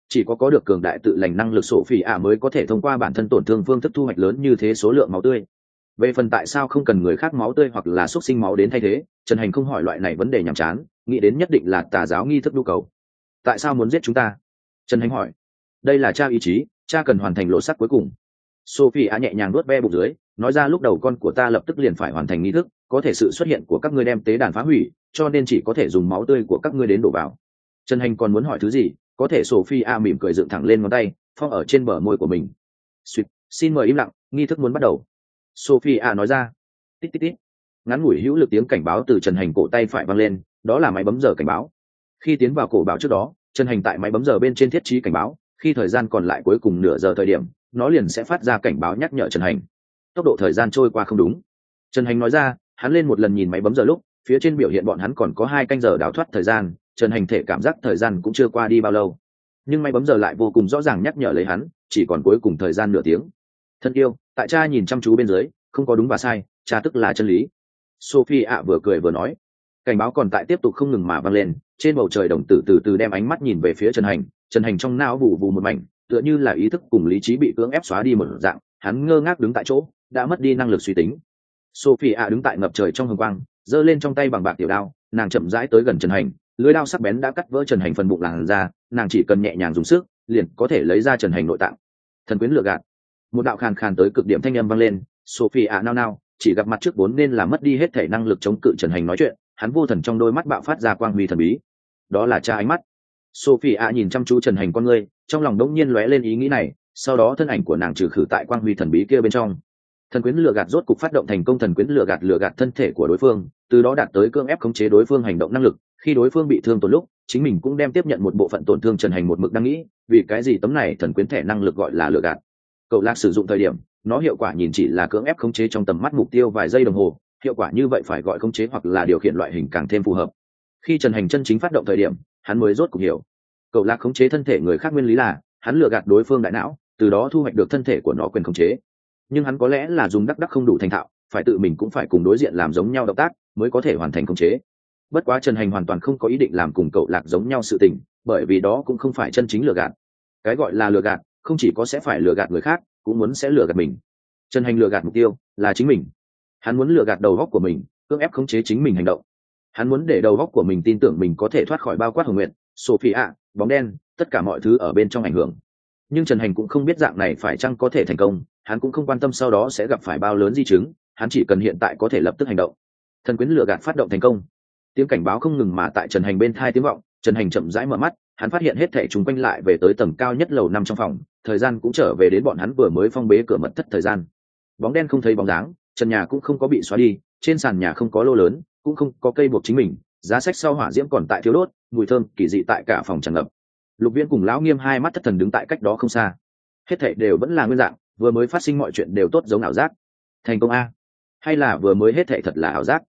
Chỉ có có được cường đại tự lành năng lực sổ phỉ ạ mới có thể thông qua bản thân tổn thương phương thức thu hoạch lớn như thế số lượng máu tươi. Về phần tại sao không cần người khác máu tươi hoặc là xúc sinh máu đến thay thế, trần hành không hỏi loại này vấn đề nhàm chán, nghĩ đến nhất định là tà giáo nghi thức nhu cầu. Tại sao muốn giết chúng ta? Trần hành hỏi. Đây là cha ý chí, cha cần hoàn thành lộ sắc cuối cùng. Sophie nhẹ nhàng nuốt ve bụng dưới nói ra lúc đầu con của ta lập tức liền phải hoàn thành nghi thức, có thể sự xuất hiện của các ngươi đem tế đàn phá hủy, cho nên chỉ có thể dùng máu tươi của các ngươi đến đổ vào. Trần hành còn muốn hỏi thứ gì, có thể sophie A mỉm cười dựng thẳng lên ngón tay phong ở trên bờ môi của mình. Suýt xin mời im lặng, nghi thức muốn bắt đầu. Sophie A nói ra. Tít tít tít. Ngắn ngủi hữu lực tiếng cảnh báo từ trần hành cổ tay phải văng lên, đó là máy bấm giờ cảnh báo. Khi tiến vào cổ báo trước đó, trần hành tại máy bấm giờ bên trên thiết trí cảnh báo, khi thời gian còn lại cuối cùng nửa giờ thời điểm, nó liền sẽ phát ra cảnh báo nhắc nhở trần hành tốc độ thời gian trôi qua không đúng. Trần hành nói ra, hắn lên một lần nhìn máy bấm giờ lúc, phía trên biểu hiện bọn hắn còn có hai canh giờ đào thoát thời gian, trần hành thể cảm giác thời gian cũng chưa qua đi bao lâu. Nhưng máy bấm giờ lại vô cùng rõ ràng nhắc nhở lấy hắn, chỉ còn cuối cùng thời gian nửa tiếng. Thân yêu, tại cha nhìn chăm chú bên dưới, không có đúng và sai, cha tức là chân lý. Sophie ạ vừa cười vừa nói. Cảnh báo còn tại tiếp tục không ngừng mà vang lên, trên bầu trời đồng tử từ từ đem ánh mắt nhìn về phía trần hành trần hành trong não bù vù một mảnh, tựa như là ý thức cùng lý trí bị cưỡng ép xóa đi một dạng, hắn ngơ ngác đứng tại chỗ đã mất đi năng lực suy tính. Sophie ạ đứng tại ngập trời trong hồng quang, giơ lên trong tay bằng bạc tiểu đao, nàng chậm rãi tới gần trần hành, lưới đao sắc bén đã cắt vỡ trần hành phần bụng làn ra nàng chỉ cần nhẹ nhàng dùng sức, liền có thể lấy ra trần hành nội tạng. Thần quyến lựa gạt. Một đạo khàn khàn tới cực điểm thanh âm vang lên sophie ạ nao nao, chỉ gặp mặt trước vốn nên là mất đi hết thể năng lực chống cự trần hành nói chuyện, hắn vô thần trong đôi mắt bạo phát ra quang huy thần bí. Đó là cha ánh mắt. Sophie ạ nhìn chăm chú trần hành con ngươi trong lòng đống nhiên lóe lên ý nghĩ này, sau đó thân ảnh của nàng trừ khử tại quang huy thần bí kia bên trong thần quyến lừa gạt rốt cục phát động thành công, thần quyến lừa gạt lừa gạt thân thể của đối phương, từ đó đạt tới cưỡng ép khống chế đối phương hành động năng lực. Khi đối phương bị thương tổn lúc, chính mình cũng đem tiếp nhận một bộ phận tổn thương trần hành một mực đang nghĩ, vì cái gì tấm này thần quyến thẻ năng lực gọi là lừa gạt? Cậu lạc sử dụng thời điểm, nó hiệu quả nhìn chỉ là cưỡng ép khống chế trong tầm mắt mục tiêu vài giây đồng hồ, hiệu quả như vậy phải gọi khống chế hoặc là điều khiển loại hình càng thêm phù hợp. Khi trần hành chân chính phát động thời điểm, hắn mới rốt cuộc hiểu. Cậu lạc khống chế thân thể người khác nguyên lý là, hắn lừa gạt đối phương đại não, từ đó thu hoạch được thân thể của nó quyền khống chế nhưng hắn có lẽ là dùng đắc đắc không đủ thành thạo, phải tự mình cũng phải cùng đối diện làm giống nhau động tác mới có thể hoàn thành khống chế. Bất quá trần hành hoàn toàn không có ý định làm cùng cậu lạc giống nhau sự tình, bởi vì đó cũng không phải chân chính lừa gạt. Cái gọi là lừa gạt, không chỉ có sẽ phải lừa gạt người khác, cũng muốn sẽ lừa gạt mình. Trần hành lừa gạt mục tiêu là chính mình. Hắn muốn lừa gạt đầu góc của mình, cưỡng ép khống chế chính mình hành động. Hắn muốn để đầu góc của mình tin tưởng mình có thể thoát khỏi bao quát hồng nguyện sophie ạ bóng đen, tất cả mọi thứ ở bên trong ảnh hưởng. Nhưng trần hành cũng không biết dạng này phải chăng có thể thành công hắn cũng không quan tâm sau đó sẽ gặp phải bao lớn di chứng, hắn chỉ cần hiện tại có thể lập tức hành động. Thần quyến lựa gạt phát động thành công. Tiếng cảnh báo không ngừng mà tại trần hành bên thai tiếng vọng, trần hành chậm rãi mở mắt, hắn phát hiện hết thẻ chúng quanh lại về tới tầng cao nhất lầu năm trong phòng, thời gian cũng trở về đến bọn hắn vừa mới phong bế cửa mật thất thời gian. Bóng đen không thấy bóng dáng, trần nhà cũng không có bị xóa đi, trên sàn nhà không có lô lớn, cũng không có cây buộc chính mình, giá sách sau hỏa diễm còn tại thiếu đốt, mùi thơm kỳ dị tại cả phòng tràn ngập. Lục viễn cùng lão nghiêm hai mắt thất thần đứng tại cách đó không xa. Hết thảy đều vẫn là nguyên dạng vừa mới phát sinh mọi chuyện đều tốt giống ảo giác. Thành công a. Hay là vừa mới hết thảy thật là ảo giác.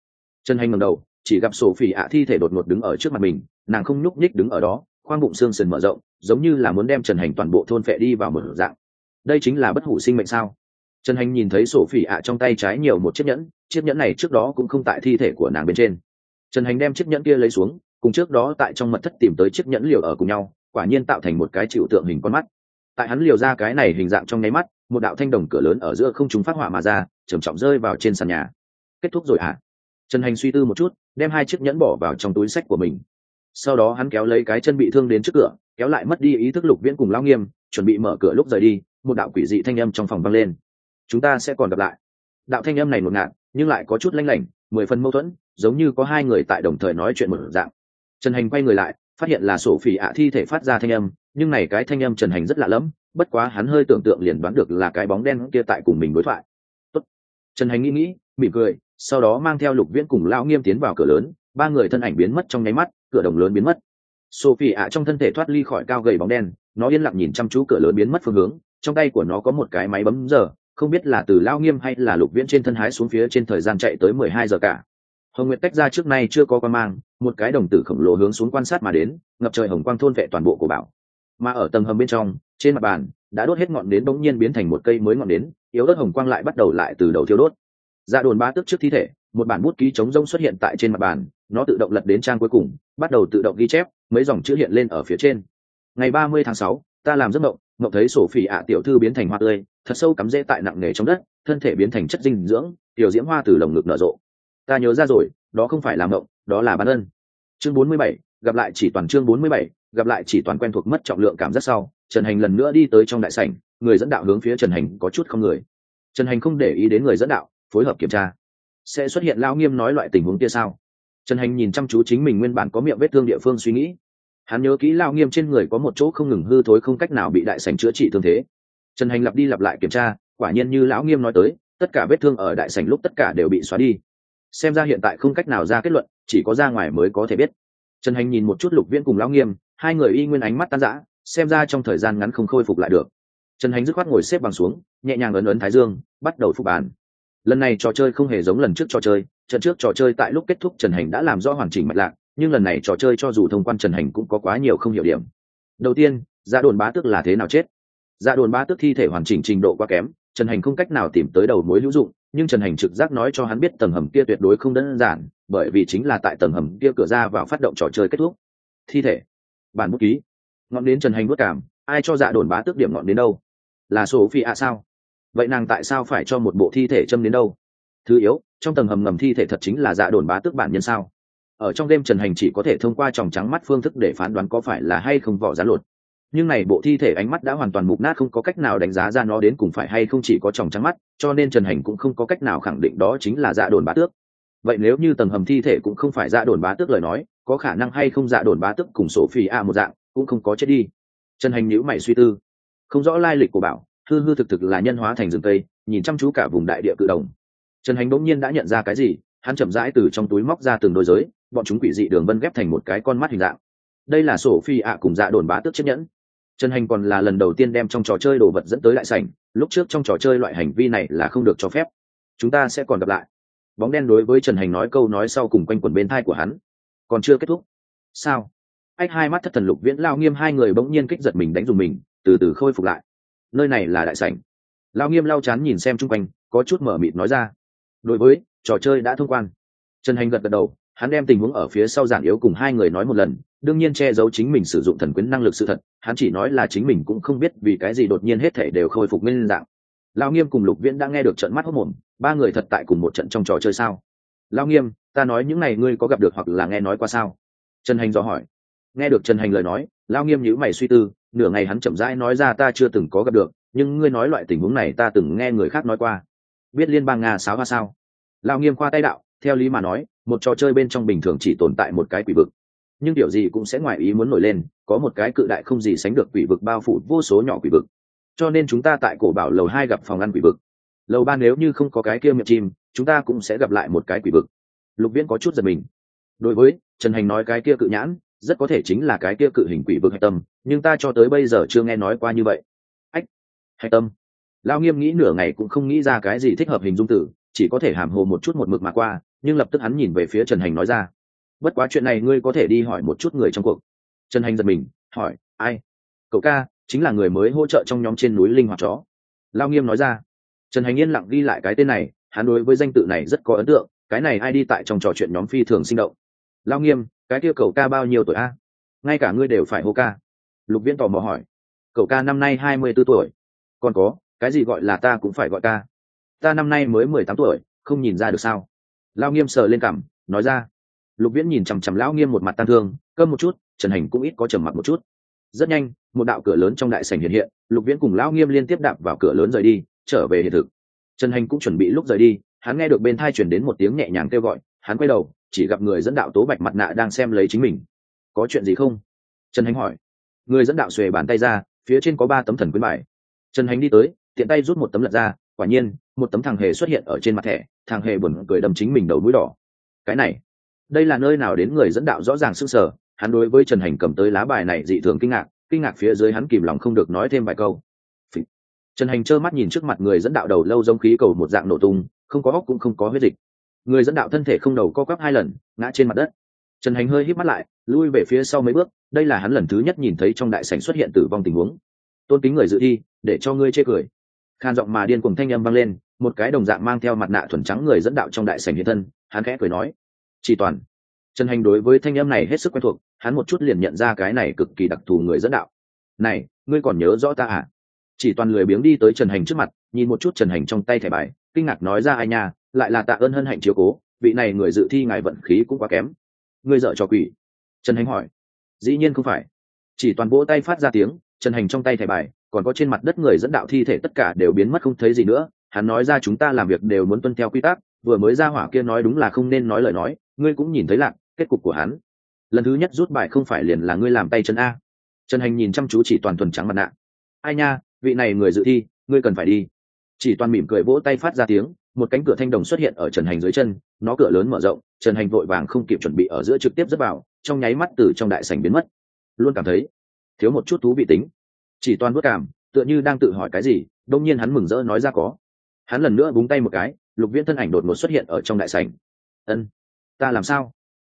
Chân hành ngầm đầu, chỉ gặp sổ phỉ ạ thi thể đột ngột đứng ở trước mặt mình, nàng không nhúc nhích đứng ở đó, khoang bụng xương sườn mở rộng, giống như là muốn đem trần hành toàn bộ thôn phệ đi vào một dạng. Đây chính là bất hủ sinh mệnh sao? Trần hành nhìn thấy sổ phỉ ạ trong tay trái nhiều một chiếc nhẫn chiếc nhẫn này trước đó cũng không tại thi thể của nàng bên trên. Trần hành đem chiếc nhẫn kia lấy xuống, cùng trước đó tại trong mật thất tìm tới chiếc nhẫn liều ở cùng nhau, quả nhiên tạo thành một cái chịu tượng hình con mắt tại hắn liều ra cái này hình dạng trong nháy mắt, một đạo thanh đồng cửa lớn ở giữa không chúng phát họa mà ra, trầm trọng rơi vào trên sàn nhà. Kết thúc rồi ạ à? trần hành suy tư một chút, đem hai chiếc nhẫn bỏ vào trong túi sách của mình. Sau đó hắn kéo lấy cái chân bị thương đến trước cửa, kéo lại mất đi ý thức lục viễn cùng lao nghiêm, chuẩn bị mở cửa lúc rời đi, một đạo quỷ dị thanh âm trong phòng vang lên. Chúng ta sẽ còn gặp lại. Đạo thanh âm này ngột ngạt, nhưng lại có chút lanh lảnh, mười phần mâu thuẫn, giống như có hai người tại đồng thời nói chuyện một dạng. Trần hành quay người lại phát hiện là sổ phỉ ạ thi thể phát ra thanh âm, nhưng này cái thanh âm trần hành rất lạ lẫm, bất quá hắn hơi tưởng tượng liền đoán được là cái bóng đen kia tại cùng mình đối thoại. Tốt. trần hành nghĩ nghĩ, mỉm cười, sau đó mang theo lục viễn cùng lão nghiêm tiến vào cửa lớn, ba người thân ảnh biến mất trong nháy mắt, cửa đồng lớn biến mất. Sophie ạ trong thân thể thoát ly khỏi cao gầy bóng đen, nó yên lặng nhìn chăm chú cửa lớn biến mất phương hướng, trong tay của nó có một cái máy bấm giờ, không biết là từ lao nghiêm hay là lục viễn trên thân hái xuống phía trên thời gian chạy tới mười hai giờ cả hồng nguyệt tách ra trước nay chưa có quan mang, một cái đồng tử khổng lồ hướng xuống quan sát mà đến, ngập trời hồng quang thôn vệ toàn bộ của bảo. Mà ở tầng hầm bên trong, trên mặt bàn, đã đốt hết ngọn nến bỗng nhiên biến thành một cây mới ngọn nến, yếu ớt hồng quang lại bắt đầu lại từ đầu thiêu đốt. Ra đồn ba tức trước thi thể, một bản bút ký chống rông xuất hiện tại trên mặt bàn, nó tự động lật đến trang cuối cùng, bắt đầu tự động ghi chép, mấy dòng chữ hiện lên ở phía trên. Ngày ba mươi tháng sáu, ta làm giấc mộng mộng thấy sổ phỉ ạ tiểu thư biến thành hoa tươi, thật sâu cắm rễ tại nặng nề trong đất, thân thể biến thành chất dinh dưỡng, tiểu diễm hoa từ lồng ngực nở rộ ta nhớ ra rồi, đó không phải là mộng, đó là ban ân. Chương bốn mươi bảy, gặp lại chỉ toàn chương bốn mươi bảy, gặp lại chỉ toàn quen thuộc mất trọng lượng cảm giác sau, trần hành lần nữa đi tới trong đại sảnh, người dẫn đạo hướng phía trần hành có chút không người. Trần hành không để ý đến người dẫn đạo, phối hợp kiểm tra. Sẽ xuất hiện lao nghiêm nói loại tình huống kia sao? Trần hành nhìn chăm chú chính mình nguyên bản có miệng vết thương địa phương suy nghĩ. Hắn nhớ kỹ lao nghiêm trên người có một chỗ không ngừng hư thối không cách nào bị đại sành chữa trị thương thế. Trần hành lặp đi lặp lại kiểm tra, quả nhiên như lão nghiêm nói tới, tất cả vết thương ở đại sành lúc tất cả đều bị xóa đi xem ra hiện tại không cách nào ra kết luận, chỉ có ra ngoài mới có thể biết. Trần hành nhìn một chút lục viễn cùng lão nghiêm, hai người y nguyên ánh mắt tan rã, xem ra trong thời gian ngắn không khôi phục lại được. Trần hành dứt khoát ngồi xếp bằng xuống, nhẹ nhàng ấn ấn thái dương, bắt đầu phục bàn. Lần này trò chơi không hề giống lần trước trò chơi, trận trước trò chơi tại lúc kết thúc trần hành đã làm rõ hoàn chỉnh mạch lạc, nhưng lần này trò chơi cho dù thông quan trần hành cũng có quá nhiều không hiểu điểm. Đầu tiên dạ đồn bá tức là thế nào chết? Dạ đồn bá tước thi thể hoàn chỉnh trình độ quá kém, trần hành không cách nào tìm tới đầu mối hữu dụng, nhưng trần hành trực giác nói cho hắn biết tầng hầm kia tuyệt đối không đơn giản, bởi vì chính là tại tầng hầm kia cửa ra vào phát động trò chơi kết thúc. Thi thể. Bản bút ký. Ngọn đến trần hành bất cảm, ai cho dạ đồn bá tước điểm ngọn đến đâu? Là số phi ạ sao? Vậy nàng tại sao phải cho một bộ thi thể châm đến đâu? Thứ yếu, trong tầng hầm ngầm thi thể thật chính là dạ đồn bá tước bản nhân sao? Ở trong đêm trần hành chỉ có thể thông qua tròng trắng mắt phương thức để phán đoán có phải là hay không vỏ rán lột nhưng này bộ thi thể ánh mắt đã hoàn toàn mục nát, không có cách nào đánh giá ra nó đến cùng phải hay không chỉ có tròng trắng mắt, cho nên trần hành cũng không có cách nào khẳng định đó chính là dạ đồn bá tước. Vậy nếu như tầng hầm thi thể cũng không phải dạ đồn bá tước lời nói, có khả năng hay không dạ đồn bá tước cùng sổ phi a một dạng, cũng không có chết đi. Trần hành nhữ mày suy tư. Không rõ lai lịch của bảo, hư hư thực thực là nhân hóa thành rừng tây nhìn chăm chú cả vùng đại địa cự đồng trần hành bỗng nhiên đã nhận ra cái gì, hắn chậm rãi từ trong túi móc ra từng đôi giới, bọn chúng quỷ dị đường vân ghép thành một cái con mắt hình dạng. Đây là sổ phi ạ cùng dạ đồn bá tước chiếc nhẫn trần hành còn là lần đầu tiên đem trong trò chơi đồ vật dẫn tới lại sảnh, lúc trước trong trò chơi loại hành vi này là không được cho phép. Chúng ta sẽ còn gặp lại. Bóng đen đối với trần hành nói câu nói sau cùng quanh quần bên thai của hắn. Còn chưa kết thúc. Sao? Ách, hai mắt thất thần lục viễn lao nghiêm hai người bỗng nhiên kích giật mình đánh dùng mình, từ từ khôi phục lại. Nơi này là đại sảnh. Lao nghiêm lao chán nhìn xem chung quanh, có chút mở mịt nói ra. Đối với, trò chơi đã thông quan. Trần hành gật gật đầu, hắn đem tình huống ở phía sau giản yếu cùng hai người nói một lần đương nhiên che giấu chính mình sử dụng thần quyến năng lực sự thật, hắn chỉ nói là chính mình cũng không biết vì cái gì đột nhiên hết thể đều khôi phục nguyên dạng. Lao nghiêm cùng lục viễn đã nghe được trận mắt hốc mồm, ba người thật tại cùng một trận trong trò chơi sao? Lao nghiêm, ta nói những n à y ngươi có gặp được hoặc là nghe nói qua sao? Trần hành dò hỏi. Nghe được trần hành lời nói lao nghiêm nhữ mày suy tư, nửa ngày hắn chậm rãi nói ra ta chưa từng có gặp được, nhưng ngươi nói loại tình huống này ta từng nghe người khác nói qua. Biết liên bang nga sáo hoa sao? Lao nghiêm khoa tay đạo, theo lý mà nói, một trò chơi bên trong bình thường chỉ tồn tại một cái quỷ vực nhưng điều gì cũng sẽ ngoài ý muốn nổi lên, có một cái cự đại không gì sánh được quỷ vực bao phủ vô số nhỏ quỷ vực. Cho nên chúng ta tại cổ bảo lầu hai gặp phòng ăn quỷ vực. Lầu ba nếu như không có cái kia miệng chim, chúng ta cũng sẽ gặp lại một cái quỷ vực. Lục viễn có chút giật mình. Đối với, trần hành nói cái kia cự nhãn, rất có thể chính là cái kia cự hình quỷ vực hạch tâm, nhưng ta cho tới bây giờ chưa nghe nói qua như vậy. Ách, hạch tâm. Lao nghiêm nghĩ nửa ngày cũng không nghĩ ra cái gì thích hợp hình dung tử, chỉ có thể hàm hồ một chút một mực mà qua, nhưng lập tức hắn nhìn về phía trần hành nói ra bất quá chuyện này ngươi có thể đi hỏi một chút người trong cuộc. Trần hành giật mình, hỏi, ai? Cậu ca, chính là người mới hỗ trợ trong nhóm trên núi linh hoạt chó. Lao nghiêm nói ra. Trần hành yên lặng ghi lại cái tên này, hắn đối với danh tự này rất có ấn tượng, cái này ai đi tại trong trò chuyện nhóm phi thường sinh động. Lao nghiêm, cái kia cậu ca bao nhiêu tuổi a? Ngay cả ngươi đều phải hô ca. Lục viễn tò mò hỏi. Cậu ca năm nay hai mươi b ố tuổi. Còn có, cái gì gọi là ta cũng phải gọi ca. Ta năm nay mới mười tám tuổi, không nhìn ra được sao. Lao nghiêm sờ lên cảm nói ra lục viễn nhìn chằm chằm lão nghiêm một mặt tan thương, cơm một chút, trần hành cũng ít có trầm mặt một chút. Rất nhanh, một đạo cửa lớn trong đại sảnh hiện hiện, lục viễn cùng lão nghiêm liên tiếp đạp vào cửa lớn rời đi, trở về hiện thực. Trần hành cũng chuẩn bị lúc rời đi, hắn nghe được bên thai chuyển đến một tiếng nhẹ nhàng kêu gọi, hắn quay đầu, chỉ gặp người dẫn đạo tố bạch mặt nạ đang xem lấy chính mình. Có chuyện gì không? Trần hành hỏi. Người dẫn đạo xuề bàn tay ra, phía trên có ba tấm thần quyến bài. Trần hành đi tới, tiện tay rút một tấm lật ra, quả nhiên, một tấm thằng hề xuất hiện ở trên mặt thẻ, thằng hề buồn cười đâm chính mình đầu mũi đỏ. Cái này đây là nơi nào đến người dẫn đạo rõ ràng sưng sở hắn đối với trần hành cầm tới lá bài này dị thường kinh ngạc kinh ngạc phía dưới hắn kìm lòng không được nói thêm vài câu. Trần hành trơ mắt nhìn trước mặt người dẫn đạo đầu lâu giống khí cầu một dạng nổ tung, không có óc cũng không có huyết dịch. Người dẫn đạo thân thể không đầu co quắp hai lần, ngã trên mặt đất. Trần hành hơi hít mắt lại, lui về phía sau mấy bước, đây là hắn lần thứ nhất nhìn thấy trong đại sảnh xuất hiện tử vong tình huống. Tôn kính người dự thi, để cho ngươi chê cười. Khan giọng mà điên cùng thanh âm vang lên, một cái đồng dạng mang theo mặt nạ thuần trắng người dẫn đạo trong đại sảnh hiện thân, hắn khẽ cười nói chỉ toàn. Trần hành đối với thanh em này hết sức quen thuộc, hắn một chút liền nhận ra cái này cực kỳ đặc thù người dẫn đạo. Này, ngươi còn nhớ rõ ta à? Chỉ toàn lười biếng đi tới trần hành trước mặt, nhìn một chút trần hành trong tay thẻ bài, kinh ngạc nói ra, ai nha, lại là tạ ơn hân hạnh chiếu cố, vị này người dự thi ngài vận khí cũng quá kém. Ngươi dợ cho quỷ? Trần hành hỏi. Dĩ nhiên không phải. Chỉ toàn vỗ tay phát ra tiếng, trần hành trong tay thẻ bài, còn có trên mặt đất người dẫn đạo thi thể tất cả đều biến mất không thấy gì nữa. Hắn nói ra, chúng ta làm việc đều muốn tuân theo quy tắc vừa mới ra hỏa kia nói đúng là không nên nói lời nói, ngươi cũng nhìn thấy lạc kết cục của hắn. Lần thứ nhất rút bài không phải liền là ngươi làm tay chân a. Trần hành nhìn chăm chú chỉ toàn thuần trắng mặt nạ. Ai nha, vị này người dự thi, ngươi cần phải đi. Chỉ toàn mỉm cười vỗ tay phát ra tiếng, một cánh cửa thanh đồng xuất hiện ở trần hành dưới chân, nó cửa lớn mở rộng, trần hành vội vàng không kịp chuẩn bị ở giữa trực tiếp dứt vào, trong nháy mắt từ trong đại sảnh biến mất. Luôn cảm thấy, thiếu một chút thú vị tính. Chỉ toàn bước cảm, tựa như đang tự hỏi cái gì, đông nhiên hắn mừng rỡ nói ra có. Hắn lần nữa búng tay một cái lục viễn thân ảnh đột ngột xuất hiện ở trong đại sảnh. Ân, ta làm sao?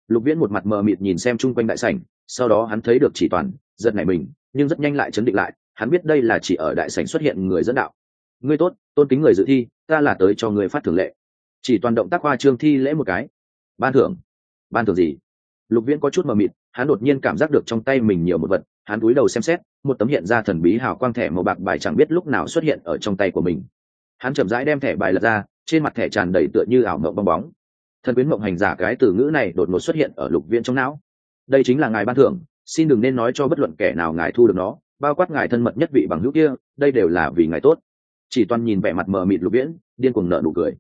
Lục viễn một mặt mờ mịt nhìn xem chung quanh đại sảnh, sau đó hắn thấy được chỉ toàn, giật nảy mình, nhưng rất nhanh lại chấn định lại, hắn biết đây là chỉ ở đại sảnh xuất hiện người dẫn đạo. Ngươi tốt, tôn kính người dự thi, ta là tới cho người phát thưởng lệ. Chỉ toàn động tác khoa trương thi lễ một cái. Ban thưởng. Ban thưởng gì? Lục viễn có chút mờ mịt, hắn đột nhiên cảm giác được trong tay mình nhiều một vật, hắn cúi đầu xem xét, một tấm hiện ra thần bí hào quang thẻ màu bạc bài chẳng biết lúc nào xuất hiện ở trong tay của mình hắn chậm rãi đem thẻ bài lật ra, trên mặt thẻ tràn đầy tựa như ảo mộng bong bóng. Thần quyến mộng hành giả cái từ ngữ này đột ngột xuất hiện ở lục viên trong não. Đây chính là ngài ban thưởng, xin đừng nên nói cho bất luận kẻ nào ngài thu được nó, bao quát ngài thân mật nhất vị bằng hữu kia, đây đều là vì ngài tốt. Chỉ toàn nhìn vẻ mặt mờ mịt lục viễn, điên cuồng nợ nụ cười.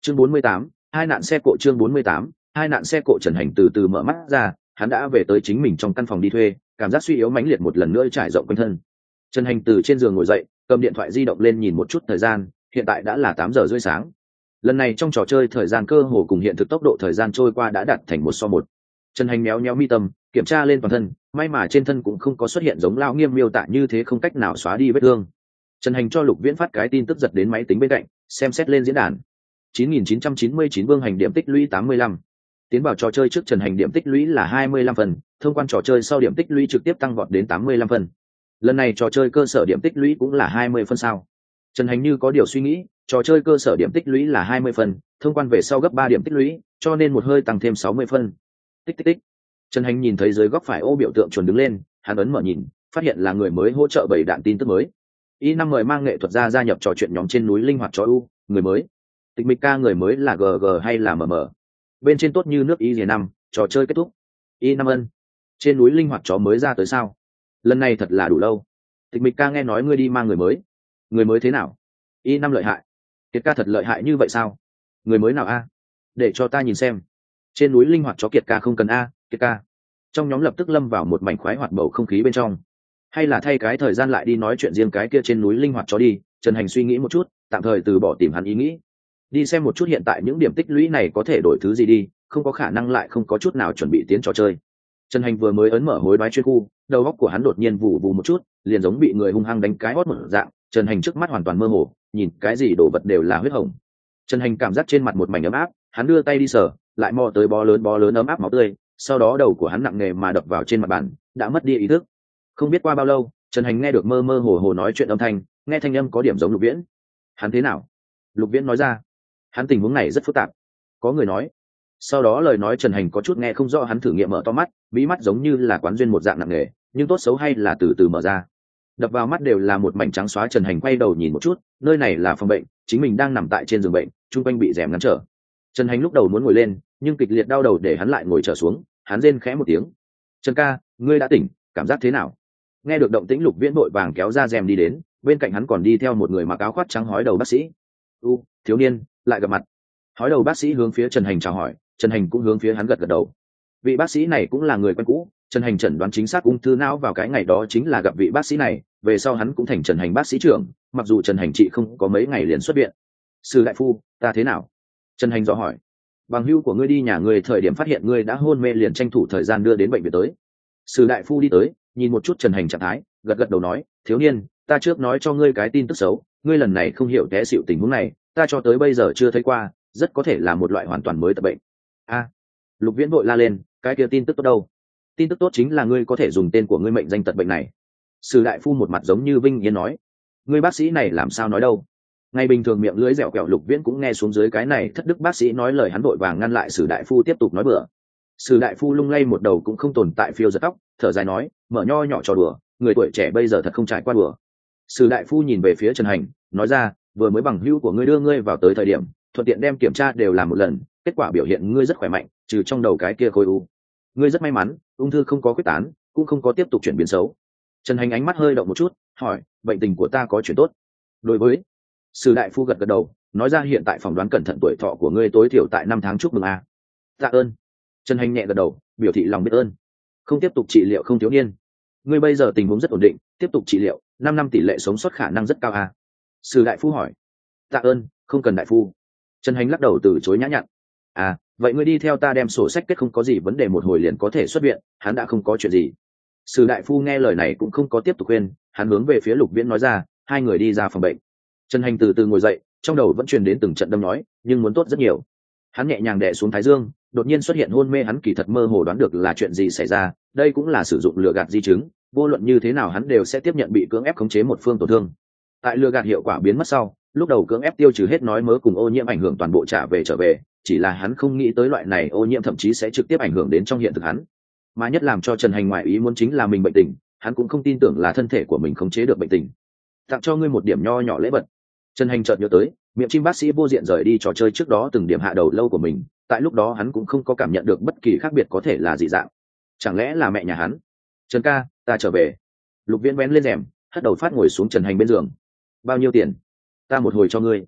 Chương bốn mươi tám, hai nạn xe cộ chương bốn mươi tám, hai nạn xe cộ trần hành từ từ mở mắt ra, hắn đã về tới chính mình trong căn phòng đi thuê, cảm giác suy yếu mãnh liệt một lần nữa trải rộng quanh thân. Trần hành từ trên giường ngồi dậy, cầm điện thoại di động lên nhìn một chút thời gian hiện tại đã là tám giờ rưỡi sáng. Lần này trong trò chơi thời gian cơ hồ cùng hiện thực tốc độ thời gian trôi qua đã đạt thành một so một. Trần hành méo méo mi tâm, kiểm tra lên toàn thân, may mà trên thân cũng không có xuất hiện giống lao nghiêm miêu tả như thế không cách nào xóa đi vết thương. Trần hành cho lục viễn phát cái tin tức giật đến máy tính bên cạnh, xem xét lên diễn đàn. 9999 vương hành điểm tích lũy 85. tiến vào trò chơi trước trần hành điểm tích lũy là 25 phần, thông quan trò chơi sau điểm tích lũy trực tiếp tăng vọt đến 85 phần. Lần này trò chơi cơ sở điểm tích lũy cũng là 20 phân sao trần hành như có điều suy nghĩ, trò chơi cơ sở điểm tích lũy là 20 phần, thông quan về sau gấp ba điểm tích lũy, cho nên một hơi tăng thêm 60 phân tích tích tích. Trần hành nhìn thấy dưới góc phải ô biểu tượng chuẩn đứng lên, hắn ấn mở nhìn, phát hiện là người mới hỗ trợ bảy đạn tin tức mới. Y năm mời mang nghệ thuật ra gia nhập trò chuyện nhóm trên núi linh hoạt chó u, người mới. Tịch mịch ca người mới là gg hay là mm bên trên tốt như nước y dì năm, trò chơi kết thúc. Y năm ân. Trên núi linh hoạt chó mới ra tới sao? Lần này thật là đủ lâu. Tịch mịch ca nghe nói ngươi đi mang người mới người mới thế nào? Y năm lợi hại. Kiệt ca thật lợi hại như vậy sao? Người mới nào a? Để cho ta nhìn xem. Trên núi linh hoạt chó kiệt ca không cần a, kiệt ca. Trong nhóm lập tức lâm vào một mảnh khoái hoạt bầu không khí bên trong. Hay là thay cái thời gian lại đi nói chuyện riêng cái kia trên núi linh hoạt chó đi, trần hành suy nghĩ một chút, tạm thời từ bỏ tìm hắn ý nghĩ. Đi xem một chút hiện tại những điểm tích lũy này có thể đổi thứ gì đi, không có khả năng lại không có chút nào chuẩn bị tiến trò chơi. Trần hành vừa mới ấn mở hối đoái chuyên khu, đầu góc của hắn đột nhiên vù vù một chút, liền giống bị người hung hăng đánh cái hót một dạng trần hành trước mắt hoàn toàn mơ hồ, nhìn cái gì đồ vật đều là huyết hồng. Trần hành cảm giác trên mặt một mảnh ấm áp, hắn đưa tay đi sờ, lại mò tới bó lớn bó lớn ấm áp máu tươi, sau đó đầu của hắn nặng nề mà đập vào trên mặt bàn, đã mất đi ý thức. Không biết qua bao lâu, trần hành nghe được mơ mơ hồ hồ nói chuyện âm thanh, nghe thanh âm có điểm giống lục viễn. Hắn thế nào? Lục viễn nói ra. Hắn tình huống này rất phức tạp. Có người nói. Sau đó lời nói trần hành có chút nghe không rõ hắn thử nghiệm mở to mắt bí mắt giống như là quán duyên một dạng nặng nề, nhưng tốt xấu hay là từ từ mở ra đập vào mắt đều là một mảnh trắng xóa trần hành quay đầu nhìn một chút, nơi này là phòng bệnh, chính mình đang nằm tại trên giường bệnh, chung quanh bị rèm ngăn trở. Trần hành lúc đầu muốn ngồi lên, nhưng kịch liệt đau đầu để hắn lại ngồi trở xuống, hắn rên khẽ một tiếng. Trần ca, ngươi đã tỉnh, cảm giác thế nào? Nghe được động tĩnh lục viễn vội vàng kéo ra rèm đi đến, bên cạnh hắn còn đi theo một người mặc áo khoác trắng hói đầu bác sĩ. U, thiếu niên, lại gặp mặt. Hói đầu bác sĩ hướng phía trần hành chào hỏi, trần hành cũng hướng phía hắn gật gật đầu. Vị bác sĩ này cũng là người quen cũ trần hành chẩn đoán chính xác ung thư não vào cái ngày đó chính là gặp vị bác sĩ này, về sau hắn cũng thành trần hành bác sĩ trưởng, mặc dù trần hành chị không có mấy ngày liền xuất viện. Sư đại phu, ta thế nào? Trần hành dò hỏi. Bằng hưu của ngươi đi nhà ngươi thời điểm phát hiện ngươi đã hôn mê liền tranh thủ thời gian đưa đến bệnh viện tới. Sử đại phu đi tới, nhìn một chút trần hành trạng thái, gật gật đầu nói, thiếu niên, ta trước nói cho ngươi cái tin tức xấu, ngươi lần này không hiểu té xịu tình huống này, ta cho tới bây giờ chưa thấy qua, rất có thể là một loại hoàn toàn mới tập bệnh. A. Lục viễn vội la lên, cái kia tin tức tốt đâu? Tin tức tốt chính là ngươi có thể dùng tên của ngươi mệnh danh tật bệnh này. Sử đại phu một mặt giống như vinh yên nói, ngươi bác sĩ này làm sao nói đâu? Ngày bình thường miệng lưới dẻo kẹo lục viễn cũng nghe xuống dưới cái này, thất đức bác sĩ nói lời hắn vội vàng ngăn lại sử đại phu tiếp tục nói bừa. Sử đại phu lung lay một đầu cũng không tồn tại phiêu giật tóc, thở dài nói, mở nho nhỏ trò đùa, người tuổi trẻ bây giờ thật không trải qua đùa. Sử đại phu nhìn về phía trần hành, nói ra, vừa mới bằng hữu của ngươi đưa ngươi vào tới thời điểm, thuận tiện đem kiểm tra đều làm một lần, kết quả biểu hiện ngươi rất khỏe mạnh, trừ trong đầu cái kia khối u. Ngươi rất may mắn ung thư không có quyết tán, cũng không có tiếp tục chuyển biến xấu. Trần hành ánh mắt hơi động một chút, hỏi, bệnh tình của ta có chuyển tốt? Đối với. Sử đại phu gật gật đầu, nói ra, hiện tại phỏng đoán cẩn thận tuổi thọ của ngươi tối thiểu tại năm tháng chúc mừng a. Tạ ơn. Trần hành nhẹ gật đầu, biểu thị lòng biết ơn. Không tiếp tục trị liệu không thiếu niên. Ngươi bây giờ tình huống rất ổn định, tiếp tục trị liệu, năm năm tỷ lệ sống sót khả năng rất cao a. Sử đại phu hỏi. Tạ ơn, không cần đại phu. Trần hành lắc đầu từ chối nhã nhặn. À vậy ngươi đi theo ta đem sổ sách kết không có gì vấn đề một hồi liền có thể xuất viện, hắn đã không có chuyện gì. Sử đại phu nghe lời này cũng không có tiếp tục khuyên, hắn hướng về phía lục viễn nói ra, hai người đi ra phòng bệnh. Trần hành từ từ ngồi dậy, trong đầu vẫn truyền đến từng trận đâm nói, nhưng muốn tốt rất nhiều. Hắn nhẹ nhàng đẻ xuống thái dương, đột nhiên xuất hiện hôn mê hắn kỳ thật mơ hồ đoán được là chuyện gì xảy ra, đây cũng là sử dụng lừa gạt di chứng, vô luận như thế nào hắn đều sẽ tiếp nhận bị cưỡng ép khống chế một phương tổn thương. Tại lừa gạt hiệu quả biến mất sau, lúc đầu cưỡng ép tiêu trừ hết nói mớ cùng ô nhiễm ảnh hưởng toàn bộ trả về trở về chỉ là hắn không nghĩ tới loại này ô nhiễm thậm chí sẽ trực tiếp ảnh hưởng đến trong hiện thực hắn. Mà nhất làm cho trần hành ngoại ý muốn chính là mình bệnh tình, hắn cũng không tin tưởng là thân thể của mình khống chế được bệnh tình. Tặng cho ngươi một điểm nho nhỏ lễ vật. Trần hành chợt nhớ tới, miệng chim bác sĩ vô diện rời đi trò chơi trước đó từng điểm hạ đầu lâu của mình, tại lúc đó hắn cũng không có cảm nhận được bất kỳ khác biệt có thể là dị dạng. Chẳng lẽ là mẹ nhà hắn? Trần ca, ta trở về. Lục viễn vén lên rèm, hất đầu phát ngồi xuống trần hành bên giường. Bao nhiêu tiền? Ta một hồi cho ngươi.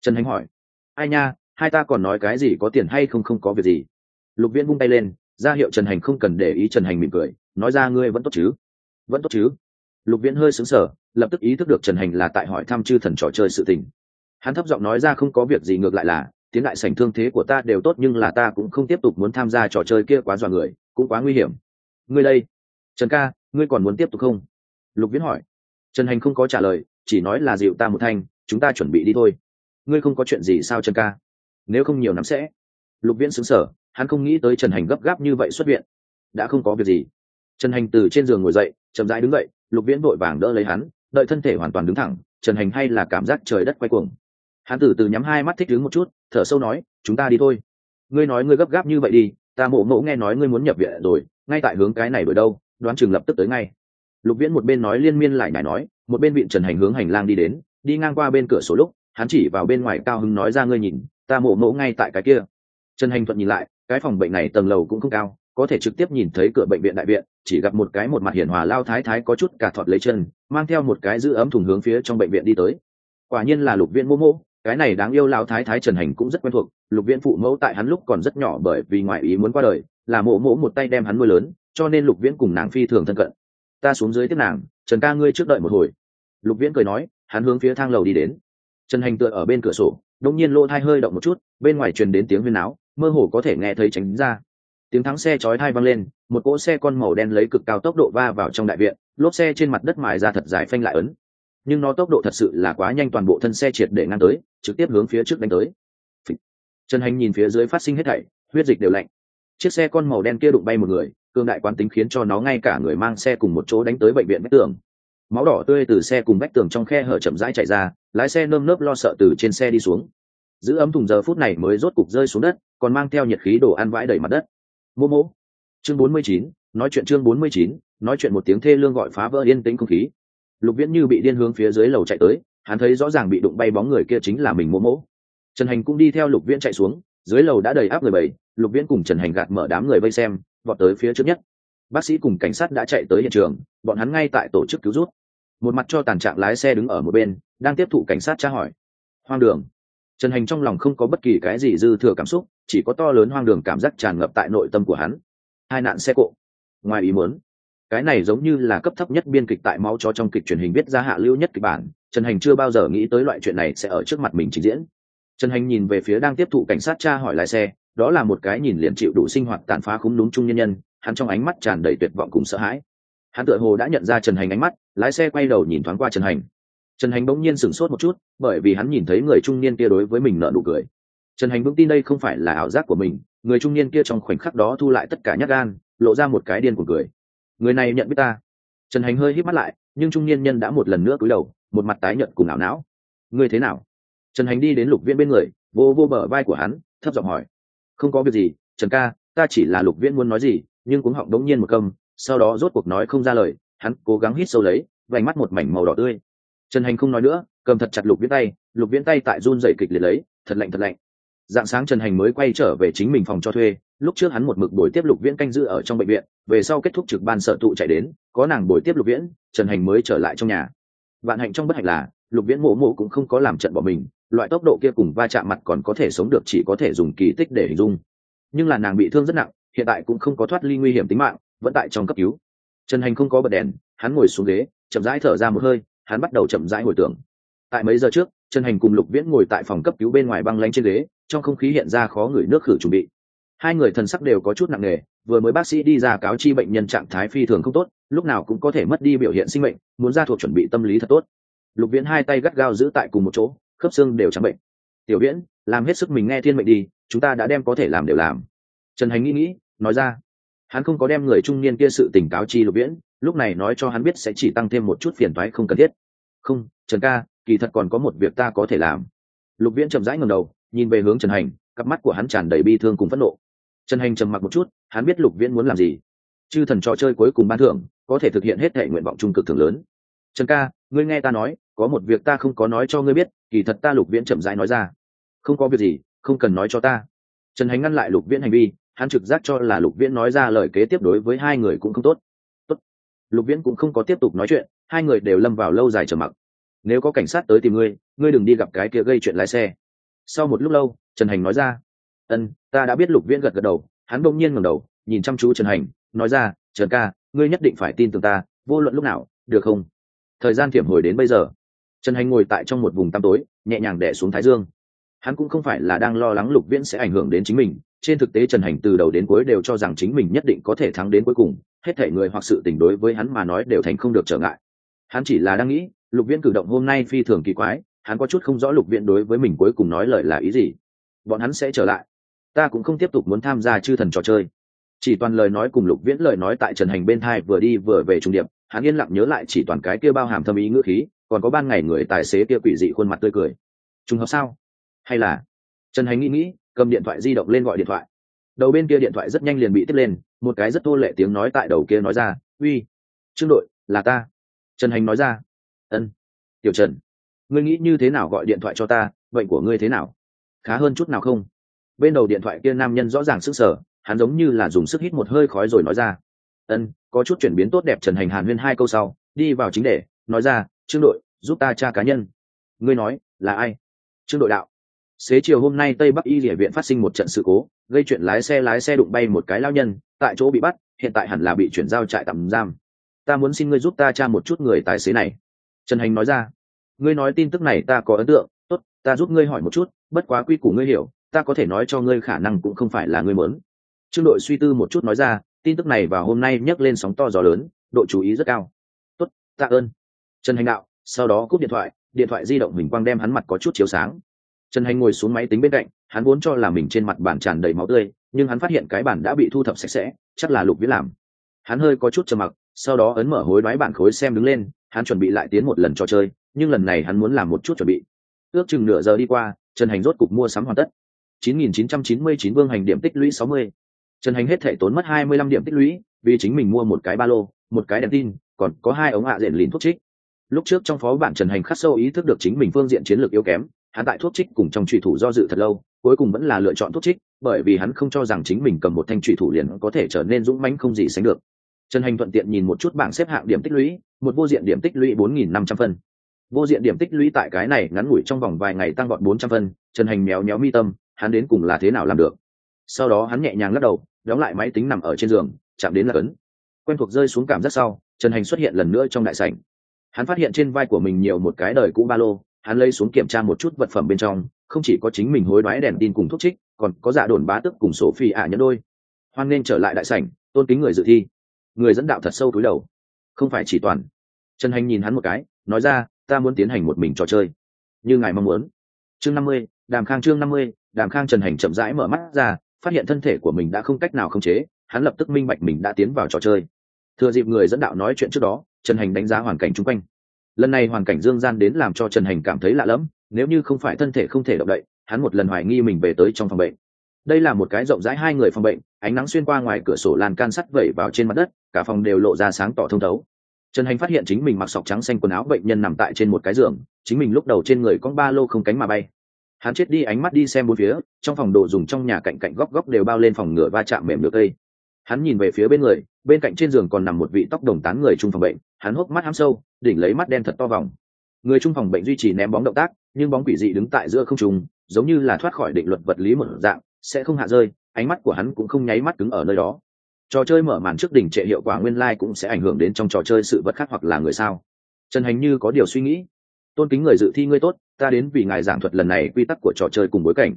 Trần hành hỏi. Ai nha hai ta còn nói cái gì có tiền hay không không có việc gì. Lục viễn vung tay lên, ra hiệu trần hành không cần để ý trần hành mỉm cười, nói ra ngươi vẫn tốt chứ? Vẫn tốt chứ? Lục viễn hơi xứng sở lập tức ý thức được trần hành là tại hỏi thăm chư thần trò chơi sự tình. Hắn thấp giọng nói ra không có việc gì ngược lại là, tiến đại sảnh thương thế của ta đều tốt nhưng là ta cũng không tiếp tục muốn tham gia trò chơi kia quá dọa người, cũng quá nguy hiểm. Ngươi đây, trần ca, ngươi còn muốn tiếp tục không? Lục viễn hỏi. Trần hành không có trả lời, chỉ nói là dịu ta một thanh, chúng ta chuẩn bị đi thôi. Ngươi không có chuyện gì sao trần ca? Nếu không nhiều năm sẽ. Lục viễn xứng sở hắn không nghĩ tới trần hành gấp gáp như vậy xuất viện. Đã không có việc gì. Trần hành từ trên giường ngồi dậy, chậm rãi đứng dậy, lục viễn vội vàng đỡ lấy hắn, đợi thân thể hoàn toàn đứng thẳng, trần hành hay là cảm giác trời đất quay cuồng. Hắn từ từ nhắm hai mắt thích đứng một chút, thở sâu nói, chúng ta đi thôi. Ngươi nói ngươi gấp gáp như vậy đi, ta mộ mộ nghe nói ngươi muốn nhập viện rồi, ngay tại hướng cái này bởi đâu, đoán chừng lập tức tới ngay. Lục viễn một bên nói liên miên lại nhải nói, một bên viện trần hành hướng hành lang đi đến, đi ngang qua bên cửa sổ lúc, hắn chỉ vào bên ngoài cao hưng nói ra ngươi nhìn ta mộ mộ ngay tại cái kia. Trần hành thuận nhìn lại, cái phòng bệnh này tầng lầu cũng không cao, có thể trực tiếp nhìn thấy cửa bệnh viện đại viện, chỉ gặp một cái một mặt hiển hòa lao thái thái có chút cả thọt lấy chân, mang theo một cái giữ ấm thùng hướng phía trong bệnh viện đi tới. Quả nhiên là lục Viên mô mô, cái này đáng yêu lao thái thái trần hành cũng rất quen thuộc, lục Viên phụ mẫu tại hắn lúc còn rất nhỏ bởi vì ngoại ý muốn qua đời, là mộ mỗ một tay đem hắn nuôi lớn, cho nên lục viễn cùng nàng phi thường thân cận. Ta xuống dưới tiếp nàng, trần ca ngươi trước đợi một hồi. Lục viễn cười nói, hắn hướng phía thang lầu đi đến trần hành tựa ở bên cửa sổ đông nhiên lỗ thai hơi động một chút, bên ngoài truyền đến tiếng huyên áo mơ hồ có thể nghe thấy tránh ra. Tiếng thắng xe chói thai văng lên, một cỗ xe con màu đen lấy cực cao tốc độ va vào trong đại viện, lốp xe trên mặt đất mài ra thật dài phanh lại ấn. Nhưng nó tốc độ thật sự là quá nhanh, toàn bộ thân xe triệt để ngang tới, trực tiếp hướng phía trước đánh tới. Trần hành nhìn phía dưới phát sinh hết thảy, huyết dịch đều lạnh. Chiếc xe con màu đen kia đụng bay một người cương đại quán tính khiến cho nó ngay cả người mang xe cùng một chỗ đánh tới bệnh viện vách tường máu đỏ tươi từ xe cùng vách tường trong khe hở chậm rãi chạy ra, lái xe nơm nớp lo sợ từ trên xe đi xuống. Giữ ấm thùng giờ phút này mới rốt cục rơi xuống đất, còn mang theo nhiệt khí đổ ăn vãi đầy mặt đất. Mô mô. Chương bốn mươi chín, nói chuyện chương bốn mươi chín, nói chuyện một tiếng thê lương gọi phá vỡ yên tĩnh không khí. Lục viễn như bị điên hướng phía dưới lầu chạy tới, hắn thấy rõ ràng bị đụng bay bóng người kia chính là mình mô mô. Trần hành cũng đi theo lục viễn chạy xuống, dưới lầu đã đầy áp người bảy lục viễn cùng trần hành gạt mở đám người vây xem, vọt tới phía trước nhất. Bác sĩ cùng cảnh sát đã chạy tới hiện trường, bọn hắn ngay tại tổ chức cứu rút một mặt cho tàn trạng lái xe đứng ở một bên, đang tiếp thụ cảnh sát tra hỏi. Hoang đường. Trần hành trong lòng không có bất kỳ cái gì dư thừa cảm xúc, chỉ có to lớn hoang đường cảm giác tràn ngập tại nội tâm của hắn. Hai nạn xe cộ. Ngoài ý muốn, cái này giống như là cấp thấp nhất biên kịch tại máu chó trong kịch truyền hình viết ra hạ lưu nhất kịch bản, trần hành chưa bao giờ nghĩ tới loại chuyện này sẽ ở trước mặt mình trình diễn. Trần hành nhìn về phía đang tiếp thụ cảnh sát tra hỏi lái xe, đó là một cái nhìn liền chịu đủ sinh hoạt tàn phá khúng đúng chung nhân nhân, hắn trong ánh mắt tràn đầy tuyệt vọng cùng sợ hãi. Hắn tựa hồ đã nhận ra trần hành ánh mắt lái xe quay đầu nhìn thoáng qua trần hành. Trần hành bỗng nhiên sửng sốt một chút, bởi vì hắn nhìn thấy người trung niên kia đối với mình nợ nụ cười. Trần hành vững tin đây không phải là ảo giác của mình, người trung niên kia trong khoảnh khắc đó thu lại tất cả nhát gan, lộ ra một cái điên của cười. Người này nhận biết ta. Trần hành hơi hít mắt lại, nhưng trung niên nhân đã một lần nữa cúi đầu, một mặt tái nhợt cùng ảo não. Người thế nào? Trần hành đi đến lục viễn bên người, vô vô bờ vai của hắn, thấp giọng hỏi. Không có việc gì, trần ca, ta chỉ là lục viễn muốn nói gì, nhưng cũng họng đống nhiên một câm sau đó rốt cuộc nói không ra lời hắn cố gắng hít sâu lấy, vành mắt một mảnh màu đỏ tươi. Trần hành không nói nữa, cầm thật chặt lục viễn tay, lục viễn tay tại run dậy kịch liệt lấy, thật lạnh thật lạnh. Dạng sáng trần hành mới quay trở về chính mình phòng cho thuê, lúc trước hắn một mực buổi tiếp lục viễn canh giữ ở trong bệnh viện, về sau kết thúc trực ban sợ tụ chạy đến, có nàng buổi tiếp lục viễn, trần hành mới trở lại trong nhà. Vạn hạnh trong bất hạnh là, lục viễn mộ mộ cũng không có làm trận bỏ mình, loại tốc độ kia cùng va chạm mặt còn có thể sống được chỉ có thể dùng kỳ tích để hình dung. Nhưng là nàng bị thương rất nặng, hiện tại cũng không có thoát ly nguy hiểm tính mạng, vẫn tại trong cấp cứu trần hành không có bật đèn, hắn ngồi xuống ghế, chậm rãi thở ra một hơi, hắn bắt đầu chậm rãi hồi tưởng. Tại mấy giờ trước, trần hành cùng lục viễn ngồi tại phòng cấp cứu bên ngoài băng lanh trên ghế, trong không khí hiện ra khó ngửi nước khử chuẩn bị. Hai người thần sắc đều có chút nặng nề, vừa mới bác sĩ đi ra cáo chi bệnh nhân trạng thái phi thường không tốt, lúc nào cũng có thể mất đi biểu hiện sinh mệnh, muốn ra thuộc chuẩn bị tâm lý thật tốt. Lục viễn hai tay gắt gao giữ tại cùng một chỗ, khớp xương đều trắng bệnh. Tiểu viễn, làm hết sức mình nghe thiên mệnh đi, chúng ta đã đem có thể làm đều làm. Trần hành nghĩ nghĩ, nói ra hắn không có đem người trung niên kia sự tỉnh cáo chi lục viễn, lúc này nói cho hắn biết sẽ chỉ tăng thêm một chút phiền toái không cần thiết. Không, trần ca, kỳ thật còn có một việc ta có thể làm. Lục viễn chậm rãi ngầm đầu, nhìn về hướng trần hành, cặp mắt của hắn tràn đầy bi thương cùng phẫn nộ. Trần hành trầm mặc một chút, hắn biết lục viễn muốn làm gì. Chư thần trò chơi cuối cùng ban thưởng, có thể thực hiện hết thể nguyện vọng trung cực thường lớn. Trần ca, ngươi nghe ta nói, có một việc ta không có nói cho ngươi biết, kỳ thật ta lục viễn chậm rãi nói ra. Không có việc gì, không cần nói cho ta. Trần hành ngăn lại lục viễn hành vi hắn trực giác cho là lục viễn nói ra lời kế tiếp đối với hai người cũng không tốt. Tốt. Lục viễn cũng không có tiếp tục nói chuyện, hai người đều lâm vào lâu dài trầm mặc. Nếu có cảnh sát tới tìm ngươi ngươi đừng đi gặp cái kia gây chuyện lái xe. Sau một lúc lâu, trần hành nói ra, ân, ta đã biết lục viễn gật gật đầu. Hắn đông nhiên ngẩng đầu, nhìn chăm chú trần hành, nói ra, trần ca, ngươi nhất định phải tin tưởng ta, vô luận lúc nào, được không? Thời gian thiểm hồi đến bây giờ, trần hành ngồi tại trong một vùng tăm tối, nhẹ nhàng đẻ xuống thái dương. Hắn cũng không phải là đang lo lắng lục viễn sẽ ảnh hưởng đến chính mình trên thực tế trần hành từ đầu đến cuối đều cho rằng chính mình nhất định có thể thắng đến cuối cùng, hết thể người hoặc sự tình đối với hắn mà nói đều thành không được trở ngại. Hắn chỉ là đang nghĩ, lục viễn cử động hôm nay phi thường kỳ quái, hắn có chút không rõ lục viễn đối với mình cuối cùng nói lời là ý gì. Bọn hắn sẽ trở lại. Ta cũng không tiếp tục muốn tham gia chư thần trò chơi. Chỉ toàn lời nói cùng lục viễn lời nói tại trần hành bên thai vừa đi vừa về trung điệp, hắn yên lặng nhớ lại chỉ toàn cái kia bao hàm thâm ý ngữ khí, còn có ban ngày người tài xế kia quỷ dị khuôn mặt tươi cười. Trùng hợp sao? Hay là? Trần hành nghĩ nghĩ cầm điện thoại di động lên gọi điện thoại. Đầu bên kia điện thoại rất nhanh liền bị tiếp lên, một cái rất thô lệ tiếng nói tại đầu kia nói ra, uy, trương đội, là ta. Trần hành nói ra, ân, tiểu trần, ngươi nghĩ như thế nào gọi điện thoại cho ta bệnh của ngươi thế nào? Khá hơn chút nào không? Bên đầu điện thoại kia nam nhân rõ ràng sức sở hắn giống như là dùng sức hít một hơi khói rồi nói ra, ân, có chút chuyển biến tốt đẹp. Trần hành hàn huyên hai câu sau, đi vào chính đề nói ra, trương đội, giúp ta tra cá nhân. Ngươi nói, là ai? Trương đội đạo xế chiều hôm nay tây bắc y địa viện phát sinh một trận sự cố, gây chuyện lái xe lái xe đụng bay một cái lao nhân, tại chỗ bị bắt, hiện tại hẳn là bị chuyển giao trại tạm giam. Ta muốn xin ngươi giúp ta tra một chút người tài xế này. Trần hành nói ra. Ngươi nói tin tức này ta có ấn tượng, tốt, ta giúp ngươi hỏi một chút, bất quá quy củ ngươi hiểu, ta có thể nói cho ngươi khả năng cũng không phải là ngươi muốn. Trương đội suy tư một chút nói ra, tin tức này vào hôm nay nhấc lên sóng to gió lớn, độ chú ý rất cao. Tốt, tạ ơn. Trần hành đạo, sau đó cúp điện thoại điện thoại di động mình quang đem hắn mặt có chút chiếu sáng trần hành ngồi xuống máy tính bên cạnh, hắn vốn cho là mình trên mặt bàn tràn đầy máu tươi, nhưng hắn phát hiện cái bàn đã bị thu thập sạch sẽ, chắc là lục viễn làm. Hắn hơi có chút trầm mặc, sau đó ấn mở hối đoái bản khối xem đứng lên, hắn chuẩn bị lại tiến một lần trò chơi, nhưng lần này hắn muốn làm một chút chuẩn bị. Ước chừng nửa giờ đi qua, trần hành rốt cục mua sắm hoàn tất. 9.999 vương hành điểm tích lũy 60. trần hành hết thể tốn mất 25 điểm tích lũy, vì chính mình mua một cái ba lô, một cái đèn tin, còn có hai ống hạ diện lìn thuốc trích. Lúc trước trong phó bản trần hành khắc sâu ý thức được chính mình phương diện chiến lược yếu kém hắn tại thuốc trích cùng trong truy thủ do dự thật lâu, cuối cùng vẫn là lựa chọn thuốc trích, bởi vì hắn không cho rằng chính mình cầm một thanh truy thủ liền có thể trở nên dũng mãnh không gì sánh được. Trần hành thuận tiện nhìn một chút bảng xếp hạng điểm tích lũy, một vô diện điểm tích lũy bốn nghìn năm trăm phân. Vô diện điểm tích lũy tại cái này ngắn ngủi trong vòng vài ngày tăng gọn bốn trăm phân, trần hành méo méo mi tâm, hắn đến cùng là thế nào làm được? Sau đó hắn nhẹ nhàng lắc đầu, đóng lại máy tính nằm ở trên giường, chạm đến là ấn. Quen thuộc rơi xuống cảm giác sau, trần hành xuất hiện lần nữa trong đại sảnh. Hắn phát hiện trên vai của mình nhiều một cái đời cũ ba lô hắn lấy xuống kiểm tra một chút vật phẩm bên trong, không chỉ có chính mình hối đoái đèn tin cùng thuốc trích, còn có dạ đồn bá tức cùng sổ phi ả nhẫn đôi. Hoan nên trở lại đại sảnh, tôn kính người dự thi. Người dẫn đạo thật sâu túi đầu. Không phải chỉ toàn. Trần hành nhìn hắn một cái, nói ra, ta muốn tiến hành một mình trò chơi. Như ngài mong muốn. Chương năm mươi, đàm khang chương năm mươi, đàm khang trần hành chậm rãi mở mắt ra, phát hiện thân thể của mình đã không cách nào khống chế, hắn lập tức minh bạch mình đã tiến vào trò chơi. Thừa dịp người dẫn đạo nói chuyện trước đó, trần hành đánh giá hoàn cảnh chung quanh lần này hoàn cảnh dương gian đến làm cho trần hành cảm thấy lạ lẫm, nếu như không phải thân thể không thể động đậy, hắn một lần hoài nghi mình về tới trong phòng bệnh. Đây là một cái rộng rãi hai người phòng bệnh, ánh nắng xuyên qua ngoài cửa sổ lan can sắt vẩy vào trên mặt đất, cả phòng đều lộ ra sáng tỏ thông thấu. Trần hành phát hiện chính mình mặc sọc trắng xanh quần áo bệnh nhân nằm tại trên một cái giường, chính mình lúc đầu trên người có ba lô không cánh mà bay. Hắn chết đi ánh mắt đi xem bốn phía, trong phòng đồ dùng trong nhà cạnh cạnh góc góc đều bao lên phòng ngựa va chạm mềm được cây hắn nhìn về phía bên người, bên cạnh trên giường còn nằm một vị tóc đồng tán người trung phòng bệnh, hắn hốc mắt hám sâu, đỉnh lấy mắt đen thật to vòng. Người trung phòng bệnh duy trì ném bóng động tác, nhưng bóng quỷ dị đứng tại giữa không trung, giống như là thoát khỏi định luật vật lý một dạng, sẽ không hạ rơi, ánh mắt của hắn cũng không nháy mắt cứng ở nơi đó. Trò chơi mở màn trước đỉnh trệ hiệu quả nguyên lai cũng sẽ ảnh hưởng đến trong trò chơi sự vật khác hoặc là người sao. Trần hành như có điều suy nghĩ. Tôn kính người dự thi ngươi tốt, ta đến vì ngài giảng thuật lần này quy tắc của trò chơi cùng bối cảnh.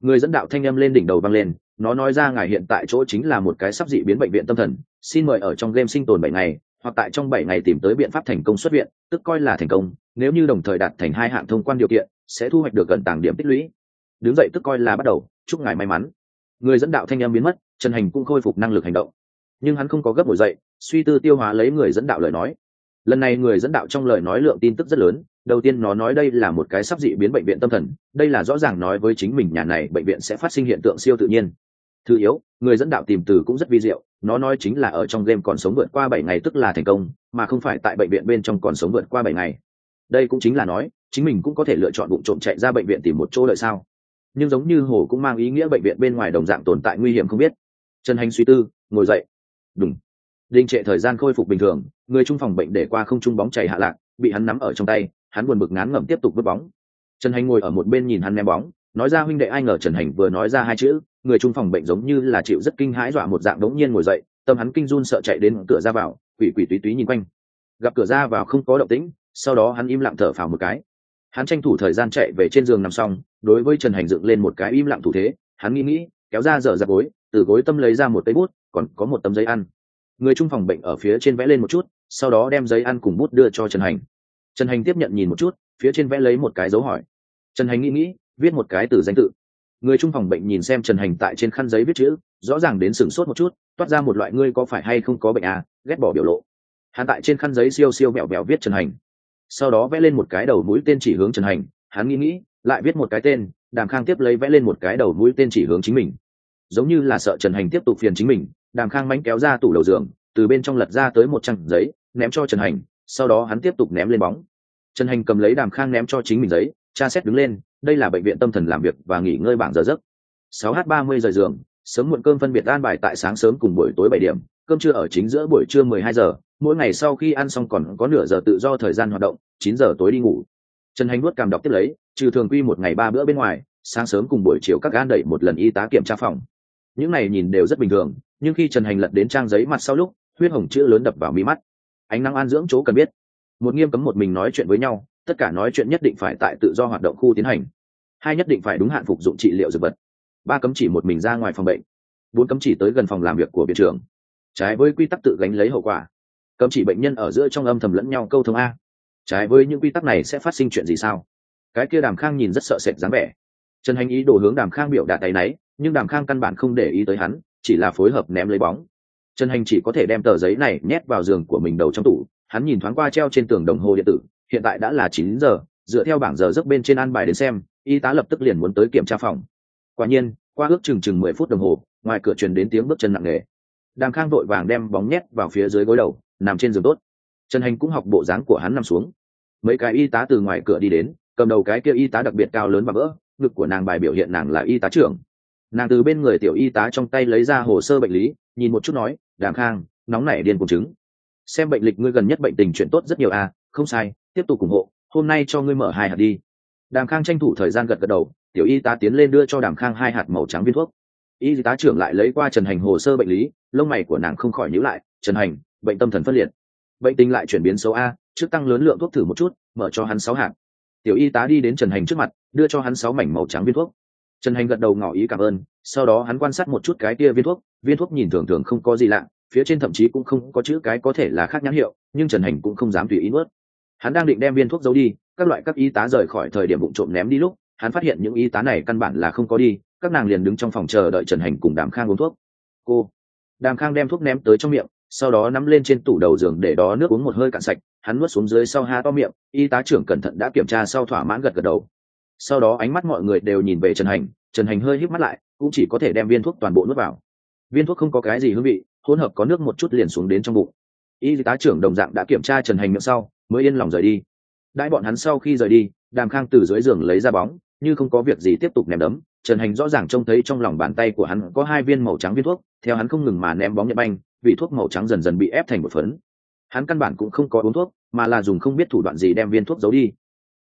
Người dẫn đạo thanh âm lên đỉnh đầu vang lên nó nói ra ngài hiện tại chỗ chính là một cái sắp dị biến bệnh viện tâm thần, xin mời ở trong game sinh tồn bảy ngày, hoặc tại trong bảy ngày tìm tới biện pháp thành công xuất viện, tức coi là thành công, nếu như đồng thời đạt thành hai hạng thông quan điều kiện, sẽ thu hoạch được gần tàng điểm tích lũy. Đứng dậy tức coi là bắt đầu, chúc ngài may mắn. Người dẫn đạo thanh âm biến mất, trần hành cũng khôi phục năng lực hành động. Nhưng hắn không có gấp ngồi dậy, suy tư tiêu hóa lấy người dẫn đạo lời nói. Lần này người dẫn đạo trong lời nói lượng tin tức rất lớn, đầu tiên nó nói đây là một cái sắp dị biến bệnh viện tâm thần, đây là rõ ràng nói với chính mình nhà này bệnh viện sẽ phát sinh hiện tượng siêu tự nhiên thứ yếu, người dẫn đạo tìm từ cũng rất vi diệu, nó nói chính là ở trong game còn sống vượt qua bảy ngày tức là thành công, mà không phải tại bệnh viện bên trong còn sống vượt qua bảy ngày. Đây cũng chính là nói, chính mình cũng có thể lựa chọn vụ trộm chạy ra bệnh viện tìm một chỗ lợi sao. Nhưng giống như hồ cũng mang ý nghĩa bệnh viện bên ngoài đồng dạng tồn tại nguy hiểm không biết. Trần hành suy tư, ngồi dậy. Đúng đình trệ thời gian khôi phục bình thường, người trung phòng bệnh để qua không trung bóng chảy hạ lạc, bị hắn nắm ở trong tay, hắn buồn bực ngán ngẩm tiếp tục vứt bóng. Trần hành ngồi ở một bên nhìn hắn ném bóng, nói ra huynh đệ ai ngờ trần hành vừa nói ra hai chữ người trung phòng bệnh giống như là chịu rất kinh hãi dọa một dạng đống nhiên ngồi dậy, tâm hắn kinh run sợ chạy đến cửa ra vào, quỷ quỷ túy túy nhìn quanh. Gặp cửa ra vào không có động tĩnh, sau đó hắn im lặng thở phào một cái. Hắn tranh thủ thời gian chạy về trên giường nằm xong, đối với trần hành dựng lên một cái im lặng thủ thế, hắn nghĩ nghĩ, kéo ra dở ra gối, từ gối tâm lấy ra một tay bút, còn có một tấm giấy ăn. Người trung phòng bệnh ở phía trên vẽ lên một chút, sau đó đem giấy ăn cùng bút đưa cho trần hành. Trần hành tiếp nhận nhìn một chút, phía trên vẽ lấy một cái dấu hỏi. Trần hành nghĩ nghĩ, viết một cái từ danh tự người trung phòng bệnh nhìn xem trần hành tại trên khăn giấy viết chữ, rõ ràng đến sửng sốt một chút, toát ra một loại ngươi có phải hay không có bệnh à ghét bỏ biểu lộ. Hắn tại trên khăn giấy siêu siêu mẹo mẹo viết trần hành. Sau đó vẽ lên một cái đầu mũi tên chỉ hướng trần hành, hắn nghĩ nghĩ, lại viết một cái tên, đàm khang tiếp lấy vẽ lên một cái đầu mũi tên chỉ hướng chính mình. Giống như là sợ trần hành tiếp tục phiền chính mình, đàm khang mánh kéo ra tủ đầu giường, từ bên trong lật ra tới một trang giấy, ném cho trần hành, sau đó hắn tiếp tục ném lên bóng. Trần hành cầm lấy đàm khang ném cho chính mình giấy cha xét đứng lên đây là bệnh viện tâm thần làm việc và nghỉ ngơi bảng giờ giấc. 6h30 giờ giường, sớm muộn cơm phân biệt an bài tại sáng sớm cùng buổi tối bảy điểm, cơm trưa ở chính giữa buổi trưa mười hai giờ, mỗi ngày sau khi ăn xong còn có nửa giờ tự do thời gian hoạt động 9 giờ tối đi ngủ. Trần hành nuốt cảm đọc tiếp lấy, trừ thường quy một ngày ba bữa bên ngoài, sáng sớm cùng buổi chiều các gan đẩy một lần y tá kiểm tra phòng. Những này nhìn đều rất bình thường, nhưng khi trần hành lật đến trang giấy mặt sau lúc, huyết hồng chữ lớn đập vào mí mắt. Ánh nắng an dưỡng chỗ cần biết. Một nghiêm cấm một mình nói chuyện với nhau, tất cả nói chuyện nhất định phải tại tự do hoạt động khu tiến hành hai nhất định phải đúng hạn phục dụng trị liệu dược vật. Ba cấm chỉ một mình ra ngoài phòng bệnh. Bốn cấm chỉ tới gần phòng làm việc của viện trưởng. Trái với quy tắc tự gánh lấy hậu quả. Cấm chỉ bệnh nhân ở giữa trong âm thầm lẫn nhau câu thông a. Trái với những quy tắc này sẽ phát sinh chuyện gì sao? Cái kia đàm khang nhìn rất sợ sệt dáng vẻ. Trần hành ý đồ hướng đàm khang biểu đạt tay náy, nhưng đàm khang căn bản không để ý tới hắn, chỉ là phối hợp ném lấy bóng. Trần hành chỉ có thể đem tờ giấy này nhét vào giường của mình đầu trong tủ, hắn nhìn thoáng qua treo trên tường đồng hồ điện tử, hiện tại đã là chín giờ, dựa theo bảng giờ giấc bên trên an bài đến xem y tá lập tức liền muốn tới kiểm tra phòng. Quả nhiên, qua ước chừng chừng mười phút đồng hồ, ngoài cửa truyền đến tiếng bước chân nặng nề. Đàm khang vội vàng đem bóng nhét vào phía dưới gối đầu, nằm trên giường tốt. Trần hành cũng học bộ dáng của hắn nằm xuống. Mấy cái y tá từ ngoài cửa đi đến, cầm đầu cái kia y tá đặc biệt cao lớn và vỡ ngực của nàng bài biểu hiện nàng là y tá trưởng. Nàng từ bên người tiểu y tá trong tay lấy ra hồ sơ bệnh lý, nhìn một chút nói, đàm khang, nóng nảy điên cùng chứng. Xem bệnh lịch ngươi gần nhất bệnh tình chuyển tốt rất nhiều à không sai, tiếp tục ủng hộ, hôm nay cho ngươi mở hai hạt đi đàm khang tranh thủ thời gian gật gật đầu, tiểu y tá tiến lên đưa cho đàm khang hai hạt màu trắng viên thuốc. Y tá trưởng lại lấy qua trần hành hồ sơ bệnh lý, lông mày của nàng không khỏi nhíu lại, trần hành, bệnh tâm thần phân liệt. Bệnh tình lại chuyển biến xấu a, trước tăng lớn lượng thuốc thử một chút, mở cho hắn sáu hạt. Tiểu y tá đi đến trần hành trước mặt, đưa cho hắn sáu mảnh màu trắng viên thuốc. Trần hành gật đầu ngỏ ý cảm ơn, sau đó hắn quan sát một chút cái kia viên thuốc viên thuốc nhìn thường thường không có gì lạ, phía trên thậm chí cũng không có chữ cái có thể là khác nhãn hiệu, nhưng trần hành cũng không dám tùy ý nuốt. Hắn đang định đem viên thuốc giấu đi các loại các y tá rời khỏi thời điểm vụ trộm ném đi lúc, hắn phát hiện những y tá này căn bản là không có đi, các nàng liền đứng trong phòng chờ đợi trần hành cùng đàm khang uống thuốc. Cô. Đàm khang đem thuốc ném tới trong miệng, sau đó nắm lên trên tủ đầu giường để đó nước uống một hơi cạn sạch, hắn nuốt xuống dưới sau ha to miệng, y tá trưởng cẩn thận đã kiểm tra sau thỏa mãn gật gật đầu. Sau đó ánh mắt mọi người đều nhìn về trần hành trần hành hơi hít mắt lại, cũng chỉ có thể đem viên thuốc toàn bộ nuốt vào. Viên thuốc không có cái gì hương vị, hỗn hợp có nước một chút liền xuống đến trong bụng. Y tá trưởng đồng dạng đã kiểm tra trần hành miệng sau, mới yên lòng rời đi đãi bọn hắn sau khi rời đi, đàm khang từ dưới giường lấy ra bóng, như không có việc gì tiếp tục ném đấm. Trần hành rõ ràng trông thấy trong lòng bàn tay của hắn có hai viên màu trắng viên thuốc, theo hắn không ngừng mà ném bóng nhật banh vị thuốc màu trắng dần dần bị ép thành một phấn. Hắn căn bản cũng không có uống thuốc, mà là dùng không biết thủ đoạn gì đem viên thuốc giấu đi.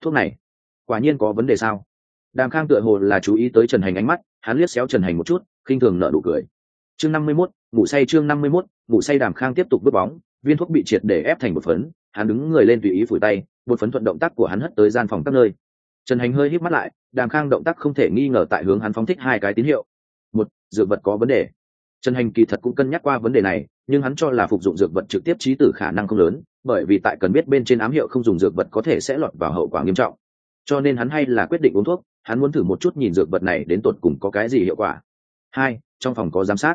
Thuốc này, quả nhiên có vấn đề sao? Đàm khang tựa hồ là chú ý tới trần hành ánh mắt, hắn liếc xéo trần hành một chút, khinh thường nợ nụ cười. Chương năm mươi mốt, ngủ say chương năm mươi mốt, ngủ say đàm khang tiếp tục vứt bóng, viên thuốc bị triệt để ép thành một phấn, hắn đứng người lên tùy ý phủi tay một phấn thuận động tác của hắn hất tới gian phòng các nơi. Trần hành hơi hít mắt lại, đàm khang động tác không thể nghi ngờ tại hướng hắn phóng thích hai cái tín hiệu. Một, dược vật có vấn đề. Trần hành kỳ thật cũng cân nhắc qua vấn đề này, nhưng hắn cho là phục dụng dược vật trực tiếp trí tử khả năng không lớn, bởi vì tại cần biết bên trên ám hiệu không dùng dược vật có thể sẽ lọt vào hậu quả nghiêm trọng. Cho nên hắn hay là quyết định uống thuốc, hắn muốn thử một chút nhìn dược vật này đến tột cùng có cái gì hiệu quả. Hai, trong phòng có giám sát.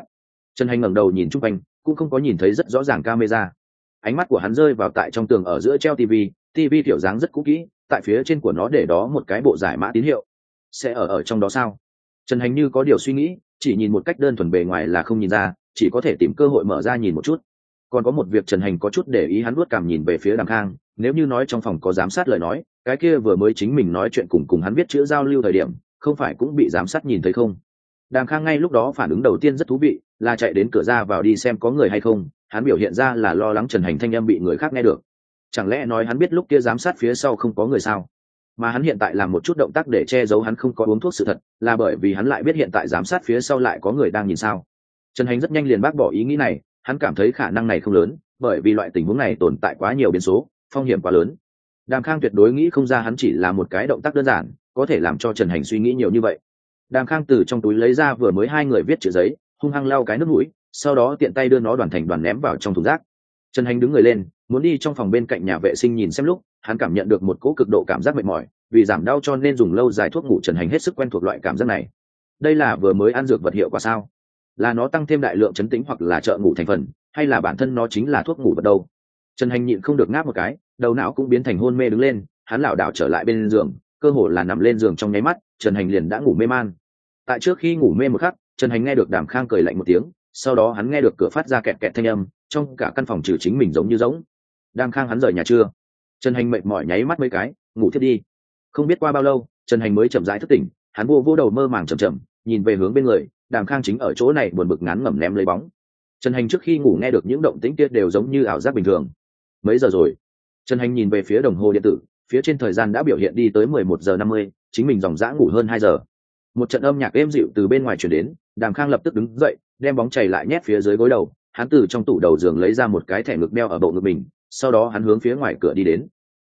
Trần hành ngẩng đầu nhìn chung quanh, cũng không có nhìn thấy rất rõ ràng camera. Ánh mắt của hắn rơi vào tại trong tường ở giữa treo tv tv kiểu dáng rất cũ kỹ, tại phía trên của nó để đó một cái bộ giải mã tín hiệu. Sẽ ở ở trong đó sao? Trần hành như có điều suy nghĩ, chỉ nhìn một cách đơn thuần bề ngoài là không nhìn ra, chỉ có thể tìm cơ hội mở ra nhìn một chút. Còn có một việc trần hành có chút để ý hắn luốt cảm nhìn về phía đàm khang, nếu như nói trong phòng có giám sát lời nói, cái kia vừa mới chính mình nói chuyện cùng cùng hắn biết chữ giao lưu thời điểm, không phải cũng bị giám sát nhìn thấy không? Đàm khang ngay lúc đó phản ứng đầu tiên rất thú vị, là chạy đến cửa ra vào đi xem có người hay không, hắn biểu hiện ra là lo lắng trần hành thanh âm bị người khác nghe được chẳng lẽ nói hắn biết lúc kia giám sát phía sau không có người sao? Mà hắn hiện tại làm một chút động tác để che giấu hắn không có uống thuốc sự thật, là bởi vì hắn lại biết hiện tại giám sát phía sau lại có người đang nhìn sao? Trần hành rất nhanh liền bác bỏ ý nghĩ này, hắn cảm thấy khả năng này không lớn, bởi vì loại tình huống này tồn tại quá nhiều biến số, phong hiểm quá lớn. Đàm khang tuyệt đối nghĩ không ra hắn chỉ là một cái động tác đơn giản, có thể làm cho trần hành suy nghĩ nhiều như vậy. Đàm khang từ trong túi lấy ra vừa mới hai người viết chữ giấy, hung hăng lau cái nước mũi, sau đó tiện tay đưa nó đoàn thành đoàn ném vào trong thùng rác trần hành đứng người lên, muốn đi trong phòng bên cạnh nhà vệ sinh nhìn xem lúc, hắn cảm nhận được một cỗ cực độ cảm giác mệt mỏi, vì giảm đau cho nên dùng lâu dài thuốc ngủ trần hành hết sức quen thuộc loại cảm giác này. Đây là vừa mới ăn dược vật hiệu quả sao? Là nó tăng thêm đại lượng chấn tĩnh hoặc là trợ ngủ thành phần, hay là bản thân nó chính là thuốc ngủ vật đâu? Trần hành nhịn không được ngáp một cái, đầu não cũng biến thành hôn mê đứng lên, hắn lảo đảo trở lại bên giường, cơ hồ là nằm lên giường trong nháy mắt, trần hành liền đã ngủ mê man. Tại trước khi ngủ mê một khắc, trần hành nghe được đàm khang cười lạnh một tiếng, sau đó hắn nghe được cửa phát ra kẹt kẹt thanh âm trong cả căn phòng trừ chính mình giống như giống. Đang khang hắn rời nhà chưa? Trần hành mệt mỏi nháy mắt mấy cái, ngủ thiết đi. Không biết qua bao lâu, trần hành mới chậm rãi thức tỉnh, hắn vô vô đầu mơ màng chậm chậm, nhìn về hướng bên người, đàm khang chính ở chỗ này buồn bực ngắn ngẩm ném lấy bóng. Trần hành trước khi ngủ nghe được những động tĩnh kia đều giống như ảo giác bình thường. Mấy giờ rồi? Trần hành nhìn về phía đồng hồ điện tử, phía trên thời gian đã biểu hiện đi tới mười một giờ năm mươi, chính mình dòng dã ngủ hơn hai giờ. Một trận âm nhạc êm dịu từ bên ngoài chuyển đến, đàm khang lập tức đứng dậy, đem bóng chảy lại nhét phía dưới gối đầu hắn từ trong tủ đầu giường lấy ra một cái thẻ ngực đeo ở bộ ngực mình, sau đó hắn hướng phía ngoài cửa đi đến.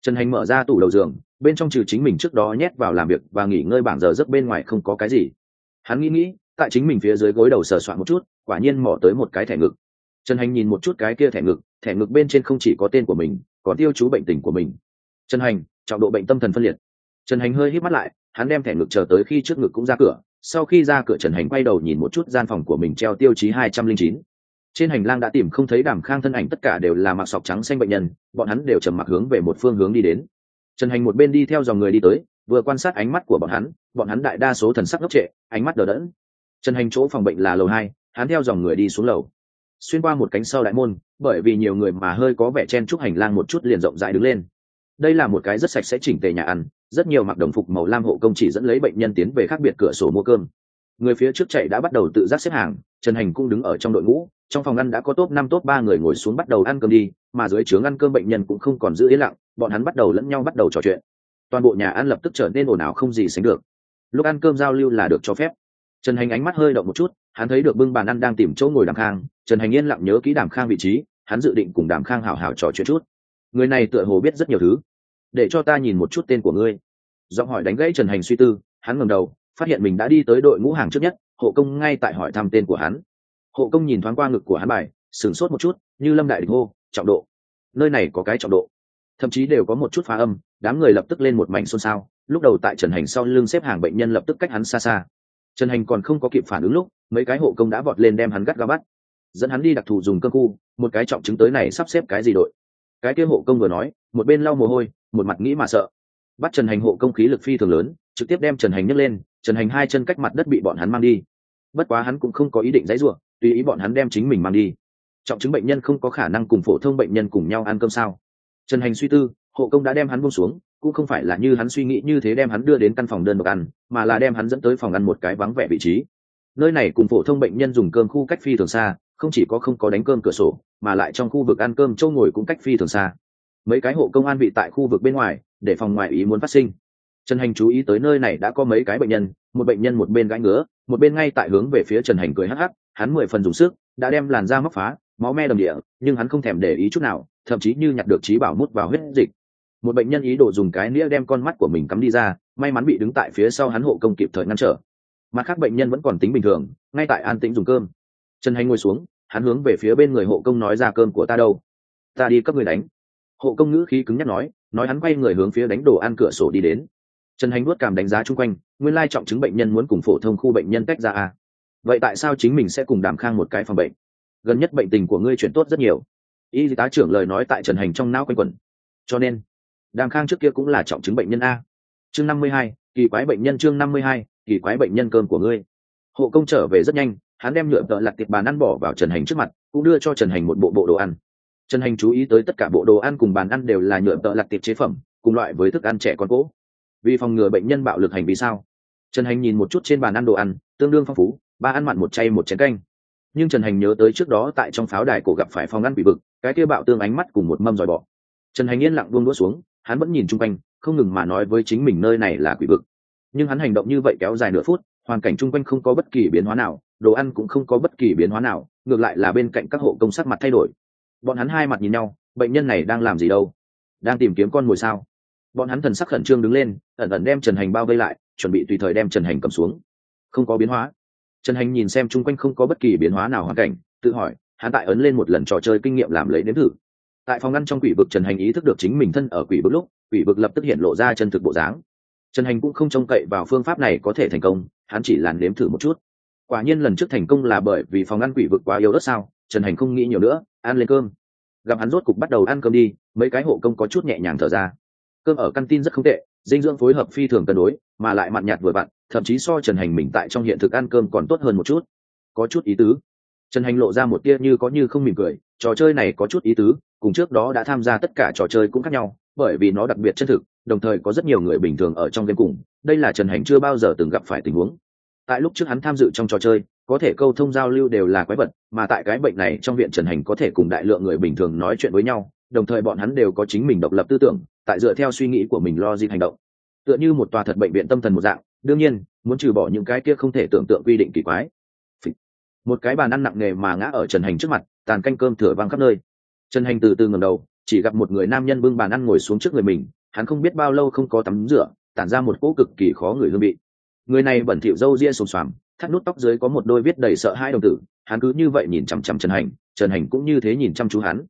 Trần hành mở ra tủ đầu giường, bên trong trừ chính mình trước đó nhét vào làm việc và nghỉ ngơi bảng giờ giấc bên ngoài không có cái gì. Hắn nghĩ nghĩ, tại chính mình phía dưới gối đầu sờ soạn một chút, quả nhiên mỏ tới một cái thẻ ngực. Trần hành nhìn một chút cái kia thẻ ngực thẻ ngực bên trên không chỉ có tên của mình, còn tiêu chú bệnh tình của mình. Trần hành, trọng độ bệnh tâm thần phân liệt. Trần hành hơi hít mắt lại, hắn đem thẻ ngực chờ tới khi trước ngực cũng ra cửa. Sau khi ra cửa, trần hành quay đầu nhìn một chút gian phòng của mình treo tiêu chí hai trăm linh chín trên hành lang đã tìm không thấy đàm khang thân ảnh, tất cả đều là mặc sọc trắng xanh bệnh nhân, bọn hắn đều trầm mặc hướng về một phương hướng đi đến. Trần hành một bên đi theo dòng người đi tới, vừa quan sát ánh mắt của bọn hắn bọn hắn đại đa số thần sắc ngốc trệ, ánh mắt đờ đẫn. Trần hành chỗ phòng bệnh là lầu hai, hắn theo dòng người đi xuống lầu. Xuyên qua một cánh sau đại môn, bởi vì nhiều người mà hơi có vẻ chen chúc hành lang một chút liền rộng rãi đứng lên. Đây là một cái rất sạch sẽ chỉnh tề nhà ăn, rất nhiều mặc đồng phục màu lam hộ công chỉ dẫn lấy bệnh nhân tiến về khác biệt cửa sổ mua cơm người phía trước chạy đã bắt đầu tự giác xếp hàng, trần hành cũng đứng ở trong đội ngũ, trong phòng ăn đã có top năm, top ba người ngồi xuống bắt đầu ăn cơm đi, mà dưới trướng ăn cơm bệnh nhân cũng không còn giữ yên lặng, bọn hắn bắt đầu lẫn nhau bắt đầu trò chuyện. Toàn bộ nhà ăn lập tức trở nên ồn ào không gì sánh được. Lúc ăn cơm giao lưu là được cho phép. Trần hành ánh mắt hơi động một chút, hắn thấy được bưng bàn ăn đang tìm chỗ ngồi đàm khang, trần hành yên lặng nhớ kỹ đàm khang vị trí, hắn dự định cùng đàm khang hào hào trò chuyện chút. Người này tựa hồ biết rất nhiều thứ. Để cho ta nhìn một chút tên của ngươi. Giọng hỏi đánh gãy trần hành suy tư, hắn ngẩng đầu phát hiện mình đã đi tới đội ngũ hàng trước nhất, hộ công ngay tại hỏi thăm tên của hắn. Hộ công nhìn thoáng qua ngực của hắn bài, sửng sốt một chút, như lâm đại địch hô, trọng độ, nơi này có cái trọng độ. Thậm chí đều có một chút phá âm, đám người lập tức lên một mảnh xôn xao, lúc đầu tại trần hành sau lưng xếp hàng bệnh nhân lập tức cách hắn xa xa. Trần hành còn không có kịp phản ứng lúc, mấy cái hộ công đã vọt lên đem hắn gắt ga bắt, dẫn hắn đi đặc thù dùng cơ khu, một cái trọng chứng tới này sắp xếp cái gì đội. Cái kia hộ công vừa nói, một bên lau mồ hôi, một mặt nghĩ mà sợ. Bắt trần hành hộ công khí lực phi thường lớn, trực tiếp đem trần hành nhấc lên trần hành hai chân cách mặt đất bị bọn hắn mang đi. Bất quá hắn cũng không có ý định dãy ruộng tùy ý bọn hắn đem chính mình mang đi. Trọng chứng bệnh nhân không có khả năng cùng phổ thông bệnh nhân cùng nhau ăn cơm sao? Trần hành suy tư, hộ công đã đem hắn buông xuống, cũng không phải là như hắn suy nghĩ như thế đem hắn đưa đến căn phòng đơn độc ăn, mà là đem hắn dẫn tới phòng ăn một cái vắng vẻ vị trí. Nơi này cùng phổ thông bệnh nhân dùng cơm khu cách phi thường xa, không chỉ có không có đánh cơm cửa sổ, mà lại trong khu vực ăn cơm châu ngồi cũng cách phi thường xa. Mấy cái hộ công an vị tại khu vực bên ngoài, để phòng ngoại ý muốn phát sinh trần hành chú ý tới nơi này đã có mấy cái bệnh nhân, một bệnh nhân một bên gãi ngứa, một bên ngay tại hướng về phía trần hành cười hắc hắc, hắn mười phần dùng sức, đã đem làn da móc phá, máu me đầm địa, nhưng hắn không thèm để ý chút nào, thậm chí như nhặt được trí bảo mút vào huyết dịch. Một bệnh nhân ý đồ dùng cái nĩa đem con mắt của mình cắm đi ra, may mắn bị đứng tại phía sau hắn hộ công kịp thời ngăn trở. Mặt khác bệnh nhân vẫn còn tính bình thường, ngay tại an tĩnh dùng cơm. Trần hành ngồi xuống, hắn hướng về phía bên người hộ công nói ra cơm của ta đâu. Ta đi cấp người đánh. Hộ công ngữ khí cứng nhắc nói nói hắn quay người hướng phía đánh đồ ăn cửa sổ đi đến trần hành nuốt cảm đánh giá chung quanh, nguyên lai trọng chứng bệnh nhân muốn cùng phổ thông khu bệnh nhân tách ra à. vậy tại sao chính mình sẽ cùng đàm khang một cái phòng bệnh? Gần nhất bệnh tình của ngươi chuyển tốt rất nhiều. Y tá trưởng lời nói tại trần hành trong não quanh quẩn. Cho nên, đàm khang trước kia cũng là trọng chứng bệnh nhân a. Chương năm mươi hai, kỳ quái bệnh nhân chương năm mươi hai, kỳ quái bệnh nhân cơm của ngươi. Hộ công trở về rất nhanh, hắn đem nhựa vợ lặt tiệp bàn ăn bỏ vào trần hành trước mặt, cũng đưa cho trần hành một bộ bộ đồ ăn. Trần hành chú ý tới tất cả bộ đồ ăn cùng bàn ăn đều là nhựa vợ lặt tiệp chế phẩm, cùng loại với thức ăn trẻ con cỗ vì phòng ngừa bệnh nhân bạo lực hành vi sao? Trần hành nhìn một chút trên bàn ăn đồ ăn, tương đương phong phú, ba ăn mặn một chay một chén canh. Nhưng trần hành nhớ tới trước đó tại trong pháo đài cổ gặp phải phòng ăn bị bực cái kia bạo tương ánh mắt cùng một mâm dòi bọ. Trần hành yên lặng buông đũa xuống, hắn vẫn nhìn chung quanh, không ngừng mà nói với chính mình nơi này là quỷ vực. Nhưng hắn hành động như vậy kéo dài nửa phút, hoàn cảnh chung quanh không có bất kỳ biến hóa nào, đồ ăn cũng không có bất kỳ biến hóa nào, ngược lại là bên cạnh các hộ công sắc mặt thay đổi. Bọn hắn hai mặt nhìn nhau, bệnh nhân này đang làm gì đâu? Đang tìm kiếm con mồi sao? Bọn hắn thần sắc khẩn trương đứng lên, ẩn ẩn đem trần hành bao vây lại, chuẩn bị tùy thời đem trần hành cầm xuống. Không có biến hóa. Trần hành nhìn xem chung quanh không có bất kỳ biến hóa nào hoàn cảnh, tự hỏi, hắn tại ấn lên một lần trò chơi kinh nghiệm làm lấy đến thử. Tại phòng ngăn trong quỷ vực trần hành ý thức được chính mình thân ở quỷ vực lúc, quỷ vực lập tức hiện lộ ra chân thực bộ dáng. Trần hành cũng không trông cậy vào phương pháp này có thể thành công, hắn chỉ làn nếm thử một chút. Quả nhiên lần trước thành công là bởi vì phòng ngăn quỷ vực quá yếu đất sao, trần hành không nghĩ nhiều nữa, ăn lên cơm. Gặp hắn rốt cục bắt đầu ăn cơm đi, mấy cái hộ công có chút nhẹ nhàng thở ra cơm ở căn tin rất không tệ, dinh dưỡng phối hợp phi thường cân đối, mà lại mặn nhạt vừa vặn, thậm chí so trần hành mình tại trong hiện thực ăn cơm còn tốt hơn một chút. Có chút ý tứ. Trần hành lộ ra một tia như có như không mỉm cười, trò chơi này có chút ý tứ, cùng trước đó đã tham gia tất cả trò chơi cũng khác nhau, bởi vì nó đặc biệt chân thực, đồng thời có rất nhiều người bình thường ở trong game cùng, đây là trần hành chưa bao giờ từng gặp phải tình huống. Tại lúc trước hắn tham dự trong trò chơi, có thể câu thông giao lưu đều là quái vật, mà tại cái bệnh này trong viện trần hành có thể cùng đại lượng người bình thường nói chuyện với nhau đồng thời bọn hắn đều có chính mình độc lập tư tưởng, tại dựa theo suy nghĩ của mình lo dịp hành động. Tựa như một tòa thật bệnh viện tâm thần một dạng, đương nhiên, muốn trừ bỏ những cái kia không thể tưởng tượng quy định kỳ quái. Một cái bàn ăn nặng nề mà ngã ở trần hành trước mặt, tàn canh cơm thừa văng khắp nơi. Trần hành từ từ ngầm đầu, chỉ gặp một người nam nhân bưng bàn ăn ngồi xuống trước người mình, hắn không biết bao lâu không có tắm rửa, tản ra một cỗ cực kỳ khó người hương vị. Người này bẩn thỉu râu ria xồm xoàm, thắt nút tóc dưới có một đôi viết đầy sợ hai đồng tử, hắn cứ như vậy nhìn chằm chằm trần hành trần hành cũng như thế nhìn chăm chú hắn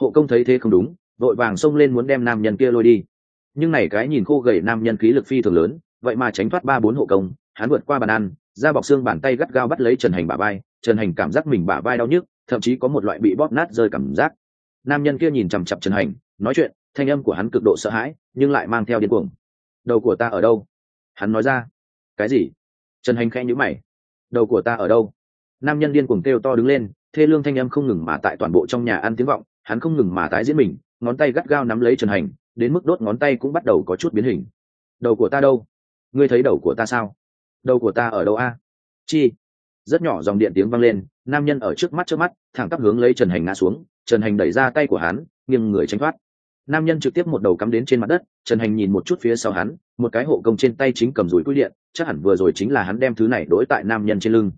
hộ công thấy thế không đúng, vội vàng xông lên muốn đem nam nhân kia lôi đi. Nhưng này cái nhìn khô gầy nam nhân khí lực phi thường lớn, vậy mà tránh thoát ba bốn hộ công, hắn vượt qua bàn ăn ra bọc xương bàn tay gắt gao bắt lấy trần hành bả vai, trần hành cảm giác mình bả vai đau nhức, thậm chí có một loại bị bóp nát rơi cảm giác. Nam nhân kia nhìn chằm chặp trần hành, nói chuyện, thanh âm của hắn cực độ sợ hãi, nhưng lại mang theo điên cuồng. Đầu của ta ở đâu? Hắn nói ra. Cái gì? Trần hành khẽ nhữ mày. Đầu của ta ở đâu? Nam nhân điên cuồng kêu to đứng lên, thê lương thanh âm không ngừng mà tại toàn bộ trong nhà ăn tiếng vọng hắn không ngừng mà tái diễn mình, ngón tay gắt gao nắm lấy trần hành, đến mức đốt ngón tay cũng bắt đầu có chút biến hình. Đầu của ta đâu? Ngươi thấy đầu của ta sao? Đầu của ta ở đâu a? Chi. Rất nhỏ dòng điện tiếng vang lên, nam nhân ở trước mắt trước mắt, thẳng tắp hướng lấy trần hành ngã xuống, trần hành đẩy ra tay của hắn, nghiêng người tránh thoát. Nam nhân trực tiếp một đầu cắm đến trên mặt đất, trần hành nhìn một chút phía sau hắn, một cái hộ công trên tay chính cầm dùi tui điện, chắc hẳn vừa rồi chính là hắn đem thứ này đối tại nam nhân trên lưng.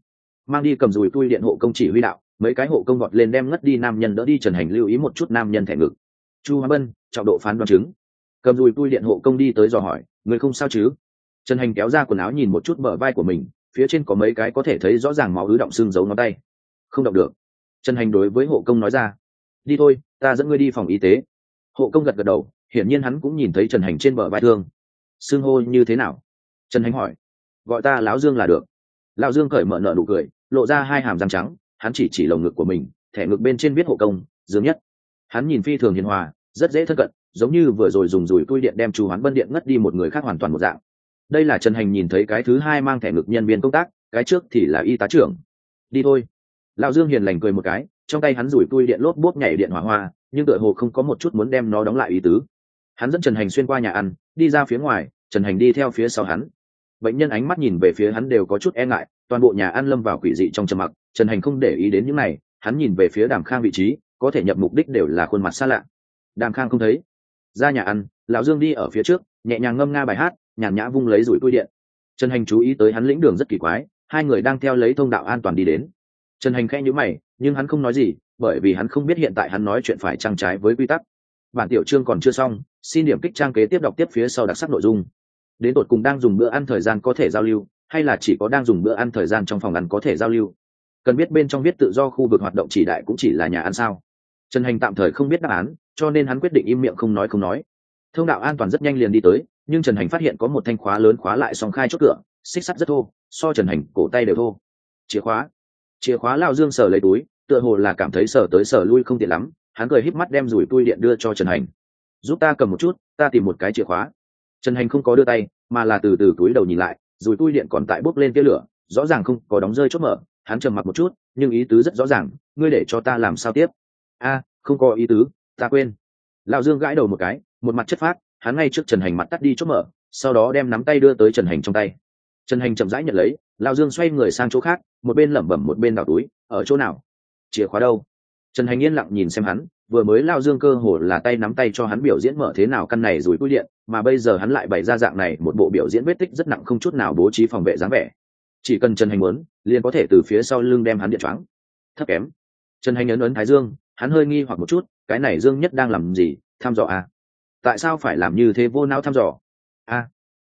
Mang đi cầm dùi tui điện hộ công chỉ huy đạo mấy cái hộ công gọt lên đem ngất đi nam nhân đỡ đi trần hành lưu ý một chút nam nhân thẻ ngực. Chu hoa bân, trọng độ phán đoán chứng. Cầm dùi tui điện hộ công đi tới dò hỏi, người không sao chứ? Trần hành kéo ra quần áo nhìn một chút bờ vai của mình, phía trên có mấy cái có thể thấy rõ ràng máu ứ động xương giấu ngón tay. Không động được. Trần hành đối với hộ công nói ra, đi thôi, ta dẫn ngươi đi phòng y tế. Hộ công gật gật đầu, hiển nhiên hắn cũng nhìn thấy trần hành trên bờ vai thương. Xương hô như thế nào? Trần hành hỏi. Gọi ta lão dương là được. Lão dương cởi mở nợ nụ cười, lộ ra hai hàm răng trắng hắn chỉ chỉ lồng ngực của mình, thẻ ngực bên trên viết hộ công dương nhất. Hắn nhìn phi thường hiền hòa, rất dễ thân cận, giống như vừa rồi dùng dùi tui điện đem chu hoán bân điện ngất đi một người khác hoàn toàn một dạng. Đây là trần hành nhìn thấy cái thứ hai mang thẻ ngực nhân viên công tác, cái trước thì là y tá trưởng. Đi thôi. Lão dương hiền lành cười một cái, trong tay hắn rủi tui điện lốp bốp nhảy điện hỏa hoa, nhưng tựa hồ không có một chút muốn đem nó đóng lại ý tứ. Hắn dẫn trần hành xuyên qua nhà ăn, đi ra phía ngoài, trần hành đi theo phía sau hắn. Bệnh nhân ánh mắt nhìn về phía hắn đều có chút e ngại, toàn bộ nhà ăn lâm vào quỷ dị trong trầm mặc trần hành không để ý đến những này, hắn nhìn về phía đàm khang vị trí, có thể nhập mục đích đều là khuôn mặt xa lạ. Đàm khang không thấy. Ra nhà ăn, lão dương đi ở phía trước, nhẹ nhàng ngâm nga bài hát, nhàn nhã vung lấy rủi cui điện. Trần hành chú ý tới hắn lĩnh đường rất kỳ quái, hai người đang theo lấy thông đạo an toàn đi đến. Trần hành khẽ nhữ mày, nhưng hắn không nói gì, bởi vì hắn không biết hiện tại hắn nói chuyện phải trang trái với quy tắc. Bản tiểu chương còn chưa xong, xin điểm kích trang kế tiếp đọc tiếp phía sau đặc sắc nội dung. Đến tột cùng đang dùng bữa ăn thời gian có thể giao lưu, hay là chỉ có đang dùng bữa ăn thời gian trong phòng ăn có thể giao lưu? Cần biết bên trong viết tự do khu vực hoạt động chỉ đại cũng chỉ là nhà ăn sao? Trần hành tạm thời không biết đáp án, cho nên hắn quyết định im miệng không nói không nói. Thông đạo an toàn rất nhanh liền đi tới, nhưng trần hành phát hiện có một thanh khóa lớn khóa lại song khai chốt cửa, xích sắt rất thô, so trần hành cổ tay đều thô. Chìa khóa. Chìa khóa lao dương sờ lấy túi, tựa hồ là cảm thấy sờ tới sờ lui không tiện lắm, hắn cười híp mắt đem rủi tui điện đưa cho trần hành. Giúp ta cầm một chút, ta tìm một cái chìa khóa. Trần hành không có đưa tay, mà là từ từ túi đầu nhìn lại, rủi tui điện còn tại bốc lên tia lửa, rõ ràng không có đóng rơi chốt mở hắn trầm mặc một chút, nhưng ý tứ rất rõ ràng, ngươi để cho ta làm sao tiếp? A, không có ý tứ, ta quên. Lão dương gãi đầu một cái, một mặt chất phát hắn ngay trước trần hành mặt tắt đi chốt mở, sau đó đem nắm tay đưa tới trần hành trong tay. Trần hành chậm rãi nhận lấy, lão dương xoay người sang chỗ khác, một bên lẩm bẩm một bên đảo túi, ở chỗ nào? Chìa khóa đâu? Trần hành yên lặng nhìn xem hắn, vừa mới lao dương cơ hồ là tay nắm tay cho hắn biểu diễn mở thế nào căn này rồi cúi điện, mà bây giờ hắn lại bày ra dạng này một bộ biểu diễn vết tích rất nặng không chút nào bố trí phòng vệ dáng vẻ chỉ cần trần hành muốn liền có thể từ phía sau lưng đem hắn điện choáng. Thấp kém. Trần hành ấn ấn thái dương hắn hơi nghi hoặc một chút cái này dương nhất đang làm gì thăm dò à? tại sao phải làm như thế vô não thăm dò? A à,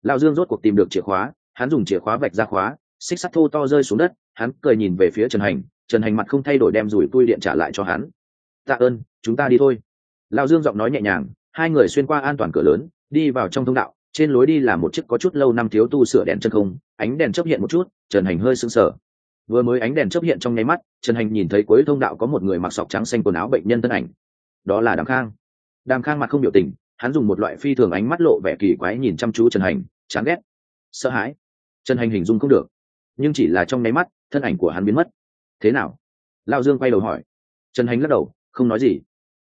lão dương rốt cuộc tìm được chìa khóa hắn dùng chìa khóa vạch ra khóa xích sắt thô to rơi xuống đất hắn cười nhìn về phía trần hành trần hành mặt không thay đổi đem rủi tui điện trả lại cho hắn. Tạ ơn chúng ta đi thôi. Lão dương giọng nói nhẹ nhàng hai người xuyên qua an toàn cửa lớn đi vào trong thông đạo trên lối đi là một chiếc có chút lâu năm thiếu tu sửa đèn chân không, ánh đèn chấp hiện một chút, trần hành hơi sưng sờ. Vừa mới ánh đèn chấp hiện trong nháy mắt, trần hành nhìn thấy cuối thông đạo có một người mặc sọc trắng xanh quần áo bệnh nhân thân ảnh. Đó là đàm khang. Đàm khang mặt không biểu tình, hắn dùng một loại phi thường ánh mắt lộ vẻ kỳ quái nhìn chăm chú trần hành, chán ghét, sợ hãi. Trần hành hình dung không được, nhưng chỉ là trong nháy mắt, thân ảnh của hắn biến mất. Thế nào? Lao dương quay đầu hỏi. Trần hành lắc đầu, không nói gì.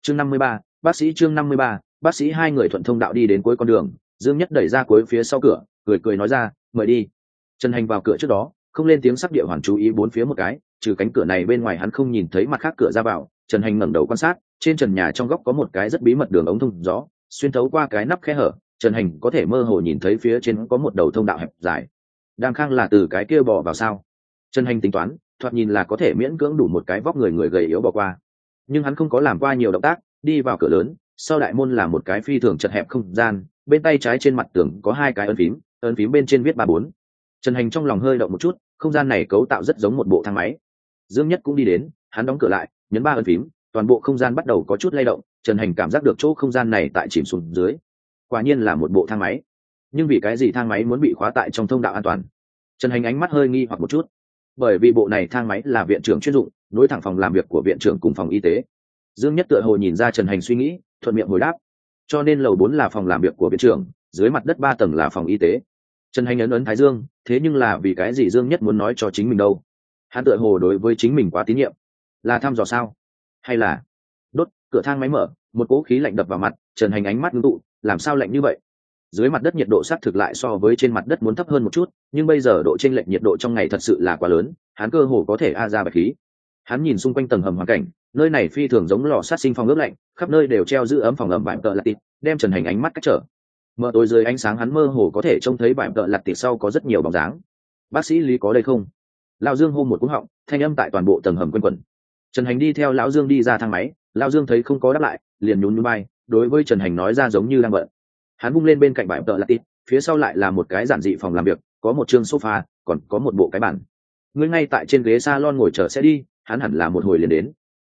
Chương năm mươi ba, bác sĩ chương năm mươi ba, bác sĩ hai người thuận thông đạo đi đến cuối con đường dương nhất đẩy ra cuối phía sau cửa, cười cười nói ra, mời đi. Trần hành vào cửa trước đó, không lên tiếng sắc địa hoàn chú ý bốn phía một cái, trừ cánh cửa này bên ngoài hắn không nhìn thấy mặt khác cửa ra vào. Trần hành ngẩng đầu quan sát, trên trần nhà trong góc có một cái rất bí mật đường ống thông gió, xuyên thấu qua cái nắp khe hở, trần hành có thể mơ hồ nhìn thấy phía trên có một đầu thông đạo hẹp dài. Đang khang là từ cái kia bỏ vào sao? Trần hành tính toán, thoạt nhìn là có thể miễn cưỡng đủ một cái vóc người người gầy yếu bỏ qua. Nhưng hắn không có làm qua nhiều động tác, đi vào cửa lớn sau đại môn là một cái phi thường chật hẹp không gian, bên tay trái trên mặt tường có hai cái ấn phím ấn phím bên trên viết ba bốn. Trần hành trong lòng hơi động một chút, không gian này cấu tạo rất giống một bộ thang máy. Dương nhất cũng đi đến, hắn đóng cửa lại, nhấn ba ấn phím, toàn bộ không gian bắt đầu có chút lay động, trần hành cảm giác được chỗ không gian này tại chìm xuống dưới. Quả nhiên là một bộ thang máy. Nhưng vì cái gì thang máy muốn bị khóa tại trong thông đạo an toàn? Trần hành ánh mắt hơi nghi hoặc một chút. Bởi vì bộ này thang máy là viện trưởng chuyên dụng, nối thẳng phòng làm việc của viện trưởng cùng phòng y tế. Dương nhất tựa hồ nhìn ra trần hành suy nghĩ thuận miệng hồi đáp. Cho nên lầu bốn là phòng làm việc của viện trưởng, dưới mặt đất ba tầng là phòng y tế. Trần hành ấn ấn thái dương, thế nhưng là vì cái gì dương nhất muốn nói cho chính mình đâu? Hắn tựa hồ đối với chính mình quá tín nhiệm. Là thăm dò sao? Hay là, đốt, cửa thang máy mở, một cỗ khí lạnh đập vào mặt, trần hành ánh mắt ngưng tụ, làm sao lạnh như vậy? Dưới mặt đất nhiệt độ xác thực lại so với trên mặt đất muốn thấp hơn một chút, nhưng bây giờ độ t r ê n lệch nhiệt độ trong ngày thật sự là quá lớn, hắn cơ hồ có thể a ra bạch khí hắn nhìn xung quanh tầng hầm hoàn cảnh, nơi này phi thường giống lò sát sinh phòng ướp lạnh, khắp nơi đều treo giữ ấm phòng ẩm vải tợ lạt tịt, đem trần hành ánh mắt cách trở. Mở tối dưới ánh sáng hắn mơ hồ có thể trông thấy vải tợ lạt tịt sau có rất nhiều bóng dáng. Bác sĩ lý có đây không? Lão dương hô một cú họng, thanh âm tại toàn bộ tầng hầm quanh quẩn. Trần hành đi theo lão dương đi ra thang máy, lão dương thấy không có đáp lại, liền nhún nhún bay đối với trần hành nói ra giống như đang bận. Hắn bung lên bên cạnh bãi tợ tịt, phía sau lại là một cái giản dị phòng làm việc, có một chương sofa, còn có một bộ cái bản ngươi ngay tại trên ghế salon lon ngồi chờ sẽ đi hắn hẳn là một hồi liền đến.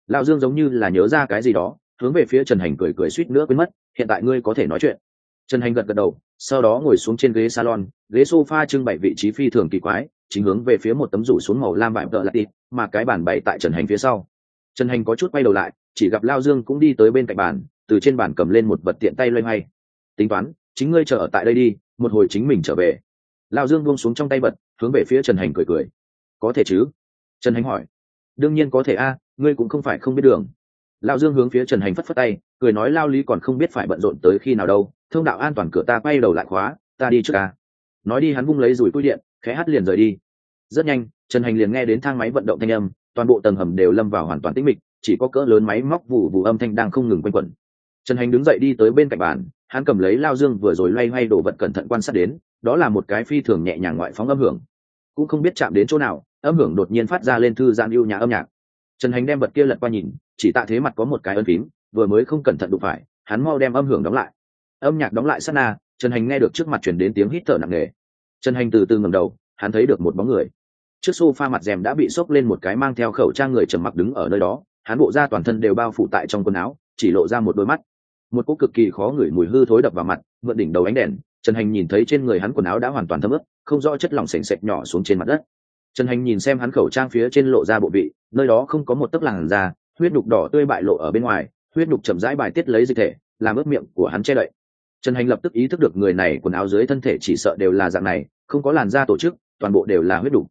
Lão dương giống như là nhớ ra cái gì đó hướng về phía trần hành cười cười suýt nữa quên mất hiện tại ngươi có thể nói chuyện. Trần hành gật gật đầu sau đó ngồi xuống trên ghế salon ghế sofa trưng bày vị trí phi thường kỳ quái chính hướng về phía một tấm rủ xuống màu lam vải tợ latit mà cái bàn bày tại trần hành phía sau. Trần hành có chút quay đầu lại chỉ gặp lao dương cũng đi tới bên cạnh bàn từ trên bàn cầm lên một vật tiện tay loay hoay. Tính toán chính ngươi chờ ở tại đây đi một hồi chính mình trở về. Lao dương buông xuống trong tay vật, hướng về phía trần hành cười cười. Có thể chứ? Trần hành hỏi đương nhiên có thể a, ngươi cũng không phải không biết đường. Lao dương hướng phía trần hành phất phất tay, cười nói lao lý còn không biết phải bận rộn tới khi nào đâu, thông đạo an toàn cửa ta quay đầu lại khóa, ta đi trước a. Nói đi hắn vung lấy rủi cui điện, khẽ hát liền rời đi. Rất nhanh, trần hành liền nghe đến thang máy vận động thanh âm, toàn bộ tầng hầm đều lâm vào hoàn toàn tĩnh mịch, chỉ có cỡ lớn máy móc vụ vụ âm thanh đang không ngừng quanh quẩn. Trần hành đứng dậy đi tới bên cạnh bàn, hắn cầm lấy lao dương vừa rồi loay hoay đổ vật cẩn thận quan sát đến, đó là một cái phi thường nhẹ nhàng ngoại phóng âm hưởng. Cũng không biết chạm đến chỗ nào âm hưởng đột nhiên phát ra lên thư giãn ưu nhà âm nhạc. Trần hành đem vật kia lật qua nhìn, chỉ tạ thế mặt có một cái ân phím vừa mới không cẩn thận đụng phải, hắn mau đem âm hưởng đóng lại. Âm nhạc đóng lại sát na, trần hành nghe được trước mặt chuyển đến tiếng hít thở nặng nề. Trần hành từ từ ngầm đầu, hắn thấy được một bóng người. Trước s o f a mặt rèm đã bị xốc lên một cái mang theo khẩu trang người trầm mặc đứng ở nơi đó, hắn bộ ra toàn thân đều bao phủ tại trong quần áo, chỉ lộ ra một đôi mắt. Một cỗ cực kỳ khó ngửi mùi hư thối đập vào mặt, mượn đỉnh đầu ánh đèn, trần hành nhìn thấy trên người hắn quần áo đã hoàn toàn thấm ướt, không rõ chất lỏng s ề n sệch nhỏ xuống trên mặt đất trần hành nhìn xem hắn khẩu trang phía trên lộ ra bộ vị, nơi đó không có một tấc làn da, huyết đục đỏ tươi bại lộ ở bên ngoài, huyết đục chậm rãi bài tiết lấy dịch thể, làm ướt miệng của hắn che đậy. Trần hành lập tức ý thức được người này quần áo dưới thân thể chỉ sợ đều là dạng này, không có làn da tổ chức, toàn bộ đều là huyết đục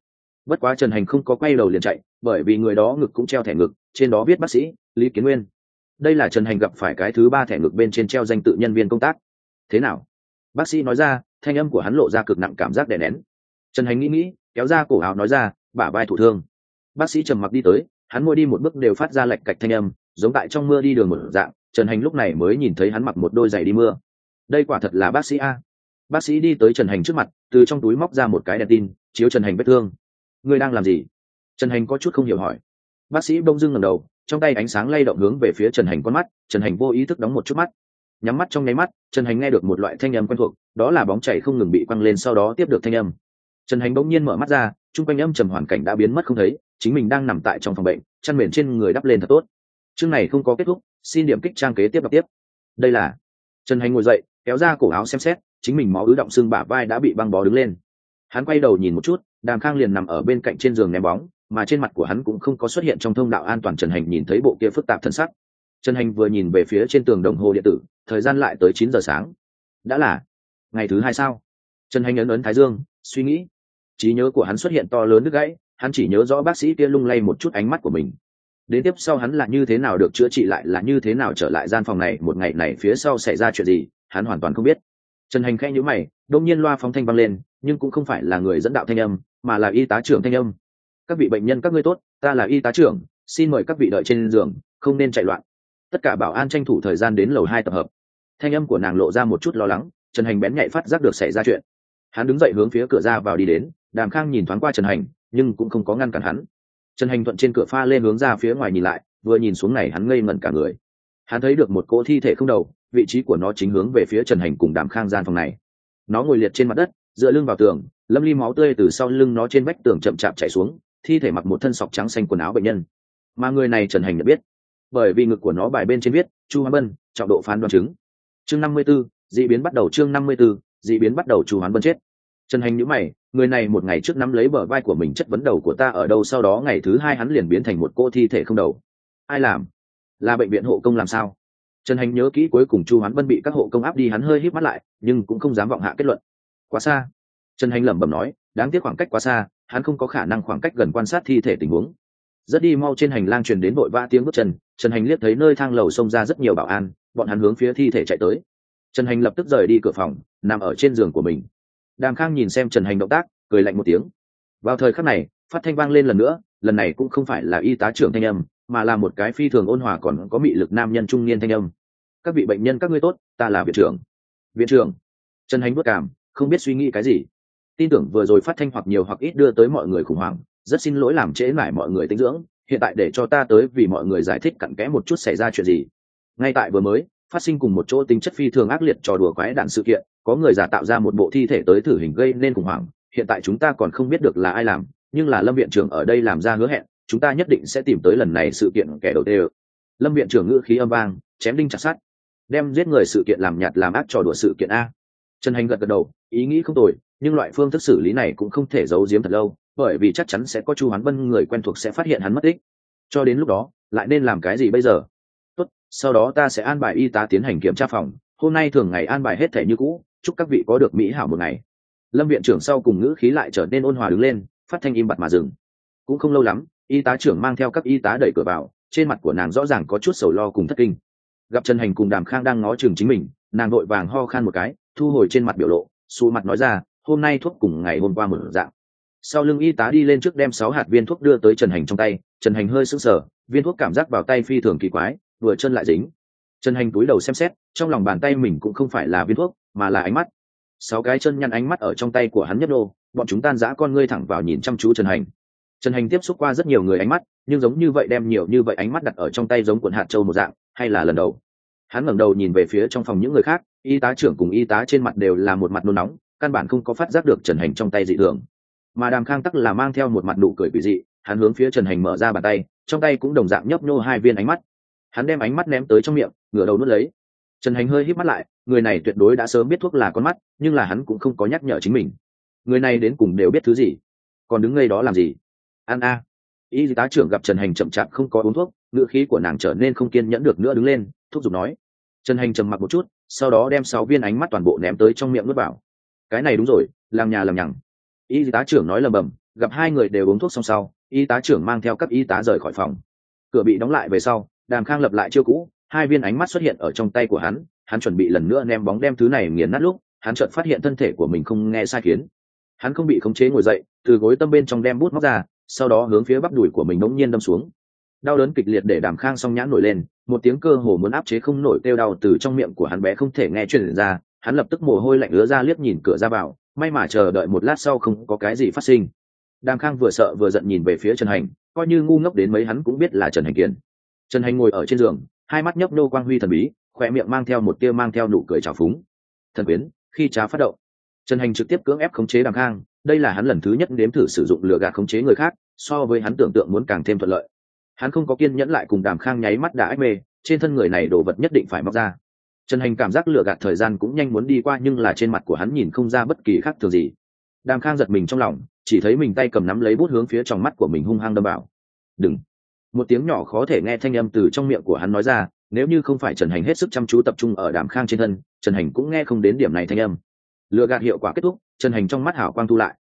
bất quá trần hành không có quay đầu liền chạy, bởi vì người đó ngực cũng treo thẻ ngực, trên đó viết bác sĩ, lý kiến nguyên. Đây là trần hành gặp phải cái thứ ba thẻ ngực bên trên treo danh tự nhân viên công tác. Thế nào? Bác sĩ nói ra, thanh âm của hắn lộ ra cực nặng cảm giác đè nén. Trần hành nghĩ nghĩ kéo ra cổ áo nói ra, bả vai thủ thương. Bác sĩ trầm mặc đi tới, hắn ngồi đi một bước đều phát ra lạch cạch thanh âm, giống tại trong mưa đi đường một dạng, trần hành lúc này mới nhìn thấy hắn mặc một đôi giày đi mưa. Đây quả thật là bác sĩ a. Bác sĩ đi tới trần hành trước mặt, từ trong túi móc ra một cái đèn tin, chiếu trần hành vết thương. Ngươi đang làm gì? Trần hành có chút không hiểu hỏi. Bác sĩ bông dưng ngầm đầu, trong tay ánh sáng lay động hướng về phía trần hành con mắt, trần hành vô ý thức đóng một chút mắt. Nhắm mắt trong nháy mắt, trần hành nghe được một loại thanh âm quen thuộc, đó là bóng chảy không ngừng bị quăng lên sau đó tiếp được thanh âm trần hành bỗng nhiên mở mắt ra, chung quanh âm trầm hoàn cảnh đã biến mất không thấy, chính mình đang nằm tại trong phòng bệnh, chăn mền trên người đắp lên thật tốt. Chương này không có kết thúc, xin điểm kích trang kế tiếp đọc tiếp. Đây là, trần hành ngồi dậy, kéo ra cổ áo xem xét, chính mình máu ứ động xương bả vai đã bị băng bó đứng lên. Hắn quay đầu nhìn một chút, đàm khang liền nằm ở bên cạnh trên giường ném bóng, mà trên mặt của hắn cũng không có xuất hiện trong thông đạo an toàn trần hành nhìn thấy bộ kia phức tạp thân sắc. Trần hành vừa nhìn về phía trên tường đồng hồ điện tử, thời gian lại tới chín giờ sáng. Đã là ngày thứ hai sao? Trần hành ấn ấn thái dương, suy nghĩ trí nhớ của hắn xuất hiện to lớn đứt gãy, hắn chỉ nhớ rõ bác sĩ kia lung lay một chút ánh mắt của mình. Đến tiếp sau hắn là như thế nào được chữa trị lại, là như thế nào trở lại gian phòng này, một ngày này phía sau xảy ra chuyện gì, hắn hoàn toàn không biết. Trần hành khẽ nhữ mày đông nhiên loa phóng thanh vang lên, nhưng cũng không phải là người dẫn đạo thanh âm, mà là y tá trưởng thanh âm. Các vị bệnh nhân, các ngươi tốt, ta là y tá trưởng, xin mời các vị đợi trên giường, không nên chạy loạn. Tất cả bảo an tranh thủ thời gian đến lầu hai tập hợp. Thanh âm của nàng lộ ra một chút lo lắng, trần hành bén nhạy phát giác được xảy ra chuyện. Hắn đứng dậy hướng phía cửa ra vào đi đến đàm khang nhìn thoáng qua trần hành, nhưng cũng không có ngăn cản hắn. Trần hành thuận trên cửa pha lên hướng ra phía ngoài nhìn lại, vừa nhìn xuống này hắn ngây ngẩn cả người. Hắn thấy được một cỗ thi thể không đầu, vị trí của nó chính hướng về phía trần hành cùng đàm khang gian phòng này. Nó ngồi liệt trên mặt đất, dựa lưng vào tường, lâm ly máu tươi từ sau lưng nó trên vách tường chậm chạp chảy xuống, thi thể mặc một thân sọc trắng xanh quần áo bệnh nhân. Mà người này trần hành nhận biết, bởi vì ngực của nó bài bên trên viết, chu hoán bân, trọng độ phán đoán chứng. Chương năm mươi b ố d ị biến bắt đầu chương năm mươi b ố d ị biến bắt đầu chu hoán bân chết trần hành nhữ mày, người này một ngày trước nắm lấy bờ vai của mình chất vấn đầu của ta ở đâu, sau đó ngày thứ hai hắn liền biến thành một cô thi thể không đầu. Ai làm? Là bệnh viện hộ công làm sao? Trần hành nhớ kỹ cuối cùng chu hoán bân bị các hộ công áp đi, hắn hơi hít mắt lại, nhưng cũng không dám vọng hạ kết luận. Quá xa. Trần hành lẩm bẩm nói, đáng tiếc khoảng cách quá xa, hắn không có khả năng khoảng cách gần quan sát thi thể tình huống. Rất đi, mau trên hành lang truyền đến vội vã tiếng bước chân, trần hành liếc thấy nơi thang lầu xông ra rất nhiều bảo an, bọn hắn hướng phía thi thể chạy tới. Trần hành lập tức rời đi cửa phòng, nằm ở trên giường của mình đàm khang nhìn xem trần hành động tác, cười lạnh một tiếng. Vào thời khắc này, phát thanh vang lên lần nữa, lần này cũng không phải là y tá trưởng thanh âm, mà là một cái phi thường ôn hòa còn có mị lực nam nhân trung niên thanh âm. Các vị bệnh nhân, các ngươi tốt, ta là viện trưởng. Viện trưởng. Trần hành bất cảm, không biết suy nghĩ cái gì. Tin tưởng vừa rồi phát thanh hoặc nhiều hoặc ít đưa tới mọi người khủng hoảng, rất xin lỗi làm trễ mải mọi người tinh dưỡng, hiện tại để cho ta tới vì mọi người giải thích cặn kẽ một chút xảy ra chuyện gì. Ngay tại vừa mới phát sinh cùng một chỗ tính chất phi thường ác liệt trò đùa quái đạn sự kiện, có người giả tạo ra một bộ thi thể tới thử hình gây nên khủng hoảng, hiện tại chúng ta còn không biết được là ai làm, nhưng là lâm viện trưởng ở đây làm ra hứa hẹn, chúng ta nhất định sẽ tìm tới lần này sự kiện kẻ đầu tiên. Lâm viện trưởng ngữ khí âm vang, chém đinh chặt sát đem giết người sự kiện làm nhạt làm ác trò đùa sự kiện a. Trần hành gật gật đầu, ý nghĩ không tồi, nhưng loại phương thức xử lý này cũng không thể giấu giếm thật lâu, bởi vì chắc chắn sẽ có chu hoán vân người quen thuộc sẽ phát hiện hắn mất tích. Cho đến lúc đó, lại nên làm cái gì bây giờ? Sau đó ta sẽ an bài y tá tiến hành kiểm tra phòng. Hôm nay thường ngày an bài hết thể như cũ. Chúc các vị có được mỹ hảo một ngày. Lâm viện trưởng sau cùng ngữ khí lại trở nên ôn hòa đứng lên, phát thanh im bặt mà dừng. Cũng không lâu lắm, y tá trưởng mang theo các y tá đẩy cửa vào. Trên mặt của nàng rõ ràng có chút sầu lo cùng thất kinh. Gặp trần hành cùng đàm khang đang ngó chừng chính mình, nàng vội vàng ho khan một cái, thu hồi trên mặt biểu lộ xù mặt nói ra, hôm nay thuốc cùng ngày hôm qua một dạng. Sau lưng y tá đi lên trước đem sáu hạt viên thuốc đưa tới trần hành trong tay. Trần hành hơi sững sờ, viên thuốc cảm giác vào tay phi thường kỳ quái vừa chân lại dính. Trần hành túi đầu xem xét, trong lòng bàn tay mình cũng không phải là viên thuốc, mà là ánh mắt. Sáu cái chân nhăn ánh mắt ở trong tay của hắn nhất đô bọn chúng tan giã con ngươi thẳng vào nhìn chăm chú trần hành. Trần hành tiếp xúc qua rất nhiều người ánh mắt, nhưng giống như vậy đem nhiều như vậy ánh mắt đặt ở trong tay giống cuộn hạt châu một dạng, hay là lần đầu. Hắn ngẩng đầu nhìn về phía trong phòng những người khác, y tá trưởng cùng y tá trên mặt đều là một mặt nôn nóng, căn bản không có phát giác được trần hành trong tay dị thường. Mà đàm khang tắc là mang theo một mặt nụ cười quỷ dị, hắn hướng phía trần hành mở ra bàn tay, trong tay cũng đồng dạng nhấp nhô hai viên ánh mắt hắn đem ánh mắt ném tới trong miệng, ngửa đầu nuốt lấy. Trần hành hơi hít mắt lại, người này tuyệt đối đã sớm biết thuốc là con mắt, nhưng là hắn cũng không có nhắc nhở chính mình. Người này đến cùng đều biết thứ gì? Còn đứng ngay đó làm gì? An a. Y tá trưởng gặp trần hành chậm chạp không có uống thuốc, ngữ khí của nàng trở nên không kiên nhẫn được nữa đứng lên, thúc giục nói. Trần hành trầm mặc một chút, sau đó đem sáu viên ánh mắt toàn bộ ném tới trong miệng nuốt vào. Cái này đúng rồi làm nhà làm nhằng. Y tá trưởng nói lầm bầm, gặp hai người đều uống thuốc xong sau, y tá trưởng mang theo các y tá rời khỏi phòng. Cửa bị đóng lại về sau đàm khang lập lại chiêu cũ, hai viên ánh mắt xuất hiện ở trong tay của hắn hắn chuẩn bị lần nữa ném bóng đem thứ này nghiền nát lúc, hắn chợt phát hiện thân thể của mình không nghe sai khiến. Hắn không bị khống chế ngồi dậy, từ gối tâm bên trong đem bút móc ra, sau đó hướng phía bắp đùi của mình bỗng nhiên đâm xuống. Đau đớn kịch liệt để đàm khang song nhãn nổi lên, một tiếng cơ hồ muốn áp chế không nổi kêu đau từ trong miệng của hắn bé không thể nghe truyền ra, hắn lập tức mồ hôi lạnh ứa ra liếc nhìn cửa ra vào, may mà chờ đợi một lát sau không có cái gì phát sinh. Đàm khang vừa sợ vừa giận nhìn về phía trần hành, coi như ngu ngốc đến mấy hắn cũng biết là trần hành kiền trần hành ngồi ở trên giường, hai mắt nhấp nô quang huy thần bí khỏe miệng mang theo một tia mang theo nụ cười trào phúng. Thần quyến, khi trá phát động. Trần hành trực tiếp cưỡng ép khống chế đàm khang đây là hắn lần thứ nhất nếm thử sử dụng lừa gạt khống chế người khác, so với hắn tưởng tượng muốn càng thêm thuận lợi. Hắn không có kiên nhẫn lại cùng đàm khang nháy mắt đã ách mê, trên thân người này đồ vật nhất định phải móc ra. Trần hành cảm giác lừa gạt thời gian cũng nhanh muốn đi qua nhưng là trên mặt của hắn nhìn không ra bất kỳ khác thường gì. Đàm khang giật mình trong lòng, chỉ thấy mình tay cầm nắm lấy bút hướng phía trong mắt của mình hung hăng đâm vào. Đừng! Một tiếng nhỏ khó thể nghe thanh âm từ trong miệng của hắn nói ra, nếu như không phải trần hành hết sức chăm chú tập trung ở đàm khang trên thân, trần hành cũng nghe không đến điểm này thanh âm. Lừa gạt hiệu quả kết thúc, trần hành trong mắt hảo quang thu lại.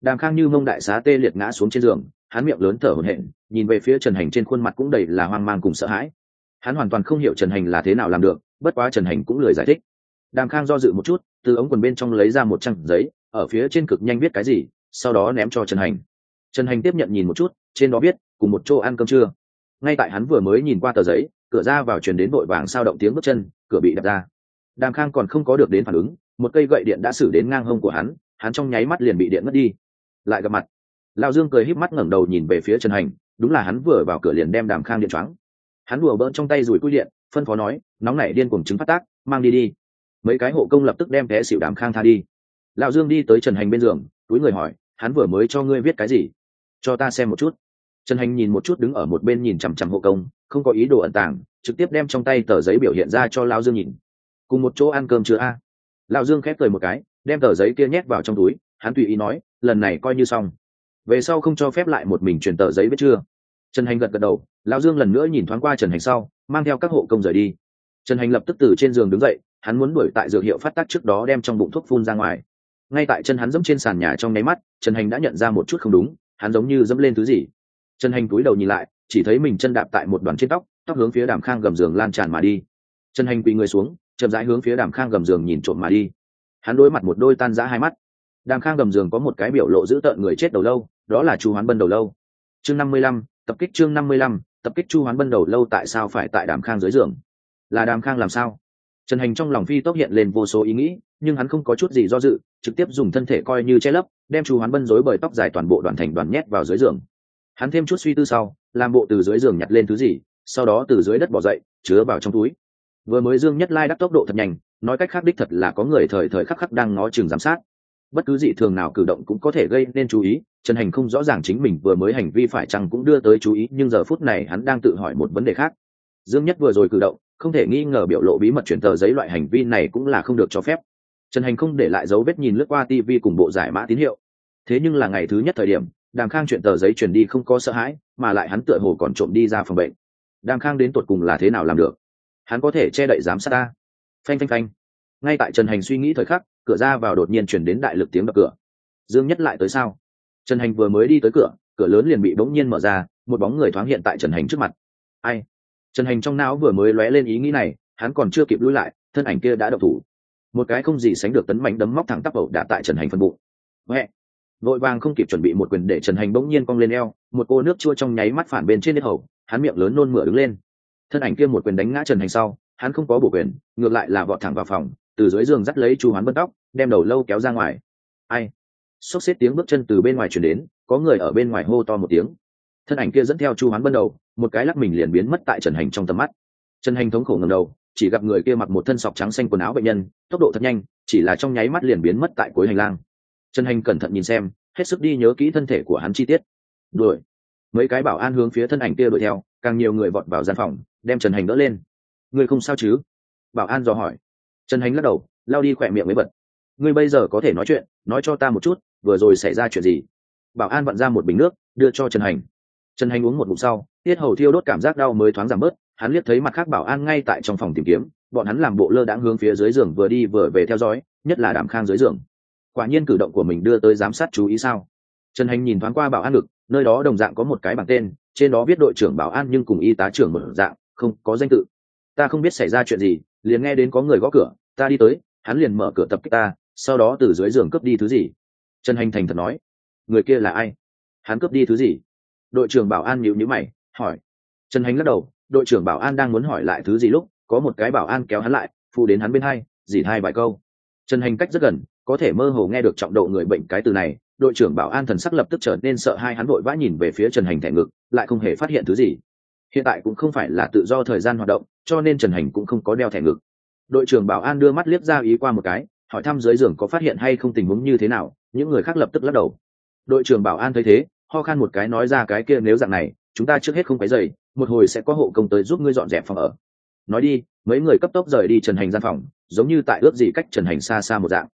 Đàm khang như mông đại xá tê liệt ngã xuống trên giường, hắn miệng lớn thở hổn hển, nhìn về phía trần hành trên khuôn mặt cũng đầy là hoang mang cùng sợ hãi. Hắn hoàn toàn không hiểu trần hành là thế nào làm được, bất quá trần hành cũng lười giải thích. Đàm khang do dự một chút, từ ống quần bên trong lấy ra một trang giấy, ở phía trên cực nhanh viết cái gì, sau đó ném cho trần hành. Trần hành tiếp nhận nhìn một chút, trên đó viết, cùng một chỗ ăn cơm trưa ngay tại hắn vừa mới nhìn qua tờ giấy, cửa ra vào truyền đến vội vàng sao động tiếng bước chân, cửa bị đập ra. Đàm khang còn không có được đến phản ứng, một cây gậy điện đã xử đến ngang hông của hắn hắn trong nháy mắt liền bị điện mất đi. Lại gặp mặt. Lao dương cười híp mắt ngẩng đầu nhìn về phía trần hành, đúng là hắn vừa vào cửa liền đem đàm khang điện choáng. Hắn đùa bỡn trong tay rủi cui điện, phân phó nói, nóng nảy điên cùng chứng phát tác, mang đi đi. Mấy cái hộ công lập tức đem vé xịu đàm khang tha đi. Lão dương đi tới trần hành bên giường, túi người hỏi, hắn vừa mới cho ngươi viết cái gì? Cho ta xem một chút trần hành nhìn một chút đứng ở một bên nhìn chằm chằm hộ công, không có ý đồ ẩn tàng, trực tiếp đem trong tay tờ giấy biểu hiện ra cho lão dương nhìn. Cùng một chỗ ăn cơm chưa a? Lão dương khép cười một cái, đem tờ giấy kia nhét vào trong túi, hắn tùy ý nói, lần này coi như xong. Về sau không cho phép lại một mình truyền tờ giấy biết chưa? Trần hành gật gật đầu, lão dương lần nữa nhìn thoáng qua trần hành sau, mang theo các hộ công rời đi. Trần hành lập tức từ trên giường đứng dậy, hắn muốn đuổi tại dược hiệu phát tác trước đó đem trong bụng thuốc phun ra ngoài. Ngay tại chân hắn dẫm trên sàn nhà trong nháy mắt, trần hành đã nhận ra một chút không đúng, hắn giống như dẫm lên thứ gì trần hành cúi đầu nhìn lại, chỉ thấy mình chân đạp tại một đoàn trên tóc tóc hướng phía đàm khang gầm giường lan tràn mà đi. Trần hành quỳ người xuống, chậm rãi hướng phía đàm khang gầm giường nhìn trộm mà đi. Hắn đối mặt một đôi tan rã hai mắt. Đàm khang gầm giường có một cái biểu lộ dữ tợn người chết đầu lâu, đó là chu hoán bân đầu lâu. Chương năm mươi lăm, tập kích chương năm mươi lăm, tập kích chu hoán bân đầu lâu tại sao phải tại đàm khang dưới giường? Là đàm khang làm sao? Trần hành trong lòng phi tốc hiện lên vô số ý nghĩ, nhưng hắn không có chút gì do dự, trực tiếp dùng thân thể coi như che lấp, đem chu hoán bân rối bởi tóc dài toàn bộ đoàn thành đoàn nhét vào dưới giường hắn thêm chút suy tư sau, làm bộ từ dưới giường nhặt lên thứ gì, sau đó từ dưới đất bỏ dậy, chứa vào trong túi. Vừa mới dương nhất lai đắc tốc độ thật nhanh, nói cách khác đích thật là có người thời thời khắc khắc đang ngó chừng giám sát. Bất cứ dị thường nào cử động cũng có thể gây nên chú ý, trần hành không rõ ràng chính mình vừa mới hành vi phải chăng cũng đưa tới chú ý, nhưng giờ phút này hắn đang tự hỏi một vấn đề khác. Dương nhất vừa rồi cử động, không thể nghi ngờ biểu lộ bí mật chuyển tờ giấy loại hành vi này cũng là không được cho phép. Trần hành không để lại dấu vết nhìn lướt qua tv cùng bộ giải mã tín hiệu. Thế nhưng là ngày thứ nhất thời điểm đàm khang chuyện tờ giấy chuyển đi không có sợ hãi, mà lại hắn tựa hồ còn trộm đi ra phòng bệnh. Đàm khang đến tột cùng là thế nào làm được? Hắn có thể che đậy giám sát ta? Phanh phanh phanh. Ngay tại trần hành suy nghĩ thời khắc, cửa ra vào đột nhiên chuyển đến đại lực tiếng đập cửa. Dương nhất lại tới sao? Trần hành vừa mới đi tới cửa cửa lớn liền bị bỗng nhiên mở ra, một bóng người thoáng hiện tại trần hành trước mặt. Ai? Trần hành trong não vừa mới lóe lên ý nghĩ này, hắn còn chưa kịp lui lại, thân ảnh kia đã độc thủ. Một cái không gì sánh được tấn mạnh đấm móc thẳng tắp ẩu đả tại trần hành phân bụng. Huệ vội vàng không kịp chuẩn bị một quyền để trần hành bỗng nhiên cong lên eo, một cô nước chua trong nháy mắt phản bên trên nếp hầu, hắn miệng lớn nôn mửa đứng lên. Thân ảnh kia một quyền đánh ngã trần hành sau, hắn không có bổ quyền, ngược lại là vọt thẳng vào phòng, từ dưới giường dắt lấy chu hoán bân tóc, đem đầu lâu kéo ra ngoài. Ai? Xốc xếp tiếng bước chân từ bên ngoài chuyển đến, có người ở bên ngoài hô to một tiếng. Thân ảnh kia dẫn theo chu hoán bân đầu, một cái lắc mình liền biến mất tại trần hành trong tầm mắt. Trần hành thống khổ ngầm đầu, chỉ gặp người kia mặc một thân sọc trắng xanh quần áo bệnh nhân, tốc độ thật nhanh, chỉ là trong nháy mắt liền biến mất tại cuối hành lang trần hành cẩn thận nhìn xem, hết sức đi nhớ kỹ thân thể của hắn chi tiết. Đuổi. Mấy cái bảo an hướng phía thân ảnh kia đuổi theo, càng nhiều người vọt vào gian phòng, đem trần hành đỡ lên. Người không sao chứ? Bảo an dò hỏi. Trần hành lắc đầu, lao đi khỏe miệng mới bật. Ngươi bây giờ có thể nói chuyện, nói cho ta một chút, vừa rồi xảy ra chuyện gì? Bảo an vặn ra một bình nước, đưa cho trần hành. Trần hành uống một ngụm sau, tiết hầu thiêu đốt cảm giác đau mới thoáng giảm bớt, hắn liếc thấy mặt khác bảo an ngay tại trong phòng tìm kiếm, bọn hắn làm bộ lơ đãng hướng phía dưới giường vừa đi vừa về theo dõi, nhất là đảm khang dưới giường quả nhiên cử động của mình đưa tới giám sát chú ý sao? Trần hành nhìn thoáng qua bảo an ngực, nơi đó đồng dạng có một cái bảng tên, trên đó viết đội trưởng bảo an nhưng cùng y tá trưởng một dạng, không, có danh tự. Ta không biết xảy ra chuyện gì, liền nghe đến có người gõ cửa, ta đi tới, hắn liền mở cửa tập kích ta, sau đó từ dưới giường cướp đi thứ gì? Trần hành thành thật nói. Người kia là ai? Hắn cướp đi thứ gì? Đội trưởng bảo an nhịu nhữ mày, hỏi. Trần hành lắc đầu, đội trưởng bảo an đang muốn hỏi lại thứ gì lúc, có một cái bảo an kéo hắn lại, phụ đến hắn bên hai, dỉ hai vài câu. Trần hành cách rất gần có thể mơ hồ nghe được trọng độ người bệnh cái từ này, đội trưởng bảo an thần sắc lập tức trở nên sợ hai hắn vội vã nhìn về phía trần hành thẻ ngực, lại không hề phát hiện thứ gì. Hiện tại cũng không phải là tự do thời gian hoạt động, cho nên trần hành cũng không có đeo thẻ ngực. Đội trưởng bảo an đưa mắt liếc ra ý qua một cái, hỏi thăm dưới giường có phát hiện hay không tình huống như thế nào, những người khác lập tức lắc đầu. Đội trưởng bảo an thấy thế, ho khan một cái nói ra cái kia nếu dạng này, chúng ta trước hết không phải dày một hồi sẽ có hộ công tới giúp ngươi dọn dẹp phòng ở. Nói đi, mấy người cấp tốc rời đi trần hành gian phòng, giống như tại ước gì cách trần hành xa xa một dạng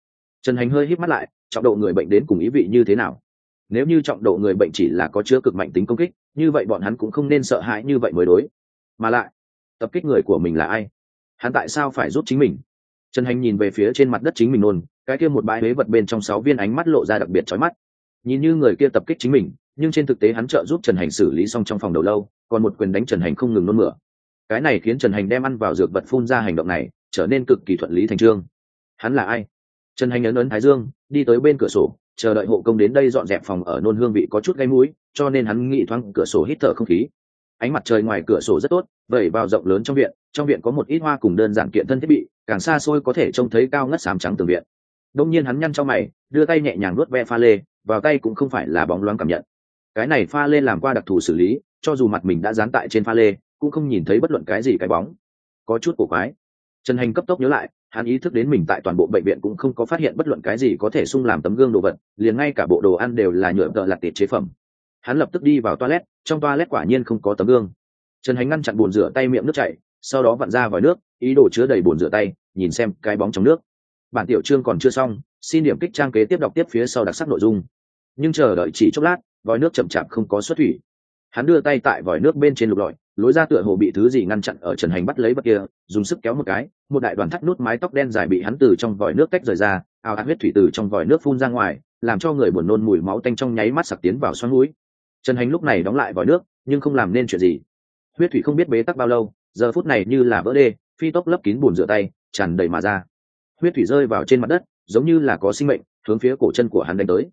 trần hành hơi hít mắt lại, trọng độ người bệnh đến cùng ý vị như thế nào? Nếu như trọng độ người bệnh chỉ là có chứa cực mạnh tính công kích, như vậy bọn hắn cũng không nên sợ hãi như vậy mới đối. Mà lại, tập kích người của mình là ai? Hắn tại sao phải giúp chính mình? Trần hành nhìn về phía trên mặt đất chính mình nôn cái kia một bãi huế vật bên trong sáu viên ánh mắt lộ ra đặc biệt trói mắt. Nhìn như người kia tập kích chính mình, nhưng trên thực tế hắn trợ giúp trần hành xử lý xong trong phòng đầu lâu, còn một quyền đánh trần hành không ngừng nôn mửa. Cái này khiến trần hành đem ăn vào dược vật phun ra hành động này, trở nên cực kỳ thuận lý thành trương hắn là ai? Trần hành ấn ấn thái dương, đi tới bên cửa sổ, chờ đợi hộ công đến đây dọn dẹp phòng ở nôn hương vị có chút gây mũi, cho nên hắn nghĩ thoáng cửa sổ hít thở không khí. Ánh mặt trời ngoài cửa sổ rất tốt, vẩy vào rộng lớn trong viện trong viện có một ít hoa cùng đơn giản kiện thân thiết bị, càng xa xôi có thể trông thấy cao ngất sám trắng từ viện. Đông nhiên hắn nhăn cho mày, đưa tay nhẹ nhàng nuốt ve pha lê, vào tay cũng không phải là bóng loáng cảm nhận. Cái này pha lê làm qua đặc thù xử lý, cho dù mặt mình đã dán tại trên pha lê, cũng không nhìn thấy bất luận cái gì cái bóng. Có chút cổ quái. Trần hành cấp tốc nhớ lại hắn ý thức đến mình tại toàn bộ bệnh viện cũng không có phát hiện bất luận cái gì có thể sung làm tấm gương đồ vật, liền ngay cả bộ đồ ăn đều là nhựa vợ lặt tiệt chế phẩm. Hắn lập tức đi vào toilet, trong toilet quả nhiên không có tấm gương. Trần hành ngăn chặn bồn rửa tay miệng nước chảy, sau đó vặn ra vòi nước, ý đồ chứa đầy bồn rửa tay, nhìn xem cái bóng trong nước. Bản tiểu chương còn chưa xong, xin điểm kích trang kế tiếp đọc tiếp phía sau đặc sắc nội dung. Nhưng chờ đợi chỉ chốc lát, vòi nước chậm chạp không có xuất thủy hắn đưa tay tại vòi nước bên trên lục lọi, lối ra tựa hồ bị thứ gì ngăn chặn ở trần hành bắt lấy bất kia, dùng sức kéo một cái, một đại đoàn thắt nút mái tóc đen dài bị hắn từ trong vòi nước tách rời ra, ào ạt huyết thủy từ trong vòi nước phun ra ngoài, làm cho người buồn nôn mùi máu tanh trong nháy mắt sặc tiến vào xoắn mũi. Trần hành lúc này đóng lại vòi nước, nhưng không làm nên chuyện gì. Huyết thủy không biết bế tắc bao lâu, giờ phút này như là vỡ đê, phi tốc lấp kín bùn rửa tay, tràn đầy mà ra. Huyết thủy rơi vào trên mặt đất, giống như là có sinh mệnh hướng phía cổ chân của hắn đánh tới.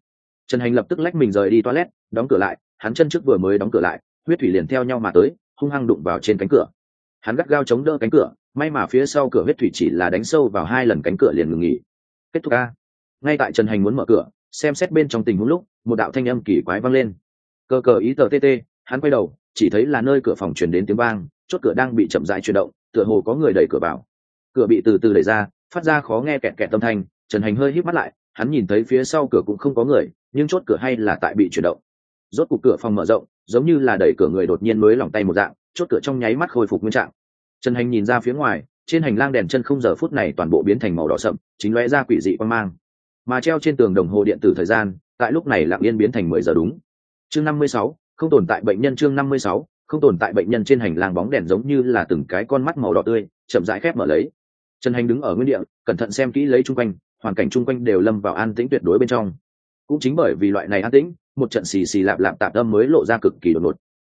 Trần hành lập tức lách mình rời đi toilet, đóng cửa lại hắn chân trước vừa mới đóng cửa lại, huyết thủy liền theo nhau mà tới, hung hăng đụng vào trên cánh cửa. Hắn gắt gao chống đỡ cánh cửa, may mà phía sau cửa huyết thủy chỉ là đánh sâu vào hai lần cánh cửa liền ngừng nghỉ. Kết thúc a ngay tại trần hành muốn mở cửa, xem xét bên trong tình huống lúc, một đạo thanh âm kỳ quái vang lên. Cờ cờ ý tờ tt hắn quay đầu, chỉ thấy là nơi cửa phòng truyền đến tiếng vang, chốt cửa đang bị chậm rãi chuyển động, tựa hồ có người đẩy cửa vào. Cửa bị từ từ đẩy ra, phát ra khó nghe kẹt kẹt tâm thanh, trần hành hơi hít mắt lại, hắn nhìn thấy phía sau cửa cũng không có người, nhưng chốt cửa hay là tại bị chuyển động rốt cục cửa phòng mở rộng, giống như là đẩy cửa người đột nhiên mới lỏng tay một dạng, chốt cửa trong nháy mắt khôi phục nguyên trạng. Trần hành nhìn ra phía ngoài, trên hành lang đèn chân không giờ phút này toàn bộ biến thành màu đỏ sậm, chính lóe ra quỷ dị quan mang. Mà treo trên tường đồng hồ điện tử thời gian, tại lúc này lặng yên biến thành mười giờ đúng. Chương năm mươi sáu, không tồn tại bệnh nhân chương năm mươi sáu, không tồn tại bệnh nhân trên hành lang bóng đèn giống như là từng cái con mắt màu đỏ tươi, chậm rãi khép mở lấy. Trần hành đứng ở nguyên địa, cẩn thận xem kỹ lấy chung quanh, hoàn cảnh chung quanh đều lâm vào an tĩnh tuyệt đối bên trong. Cũng chính bởi vì loại này an tĩnh một trận xì xì lạp lạp tạp âm mới lộ ra cực kỳ đột ngột.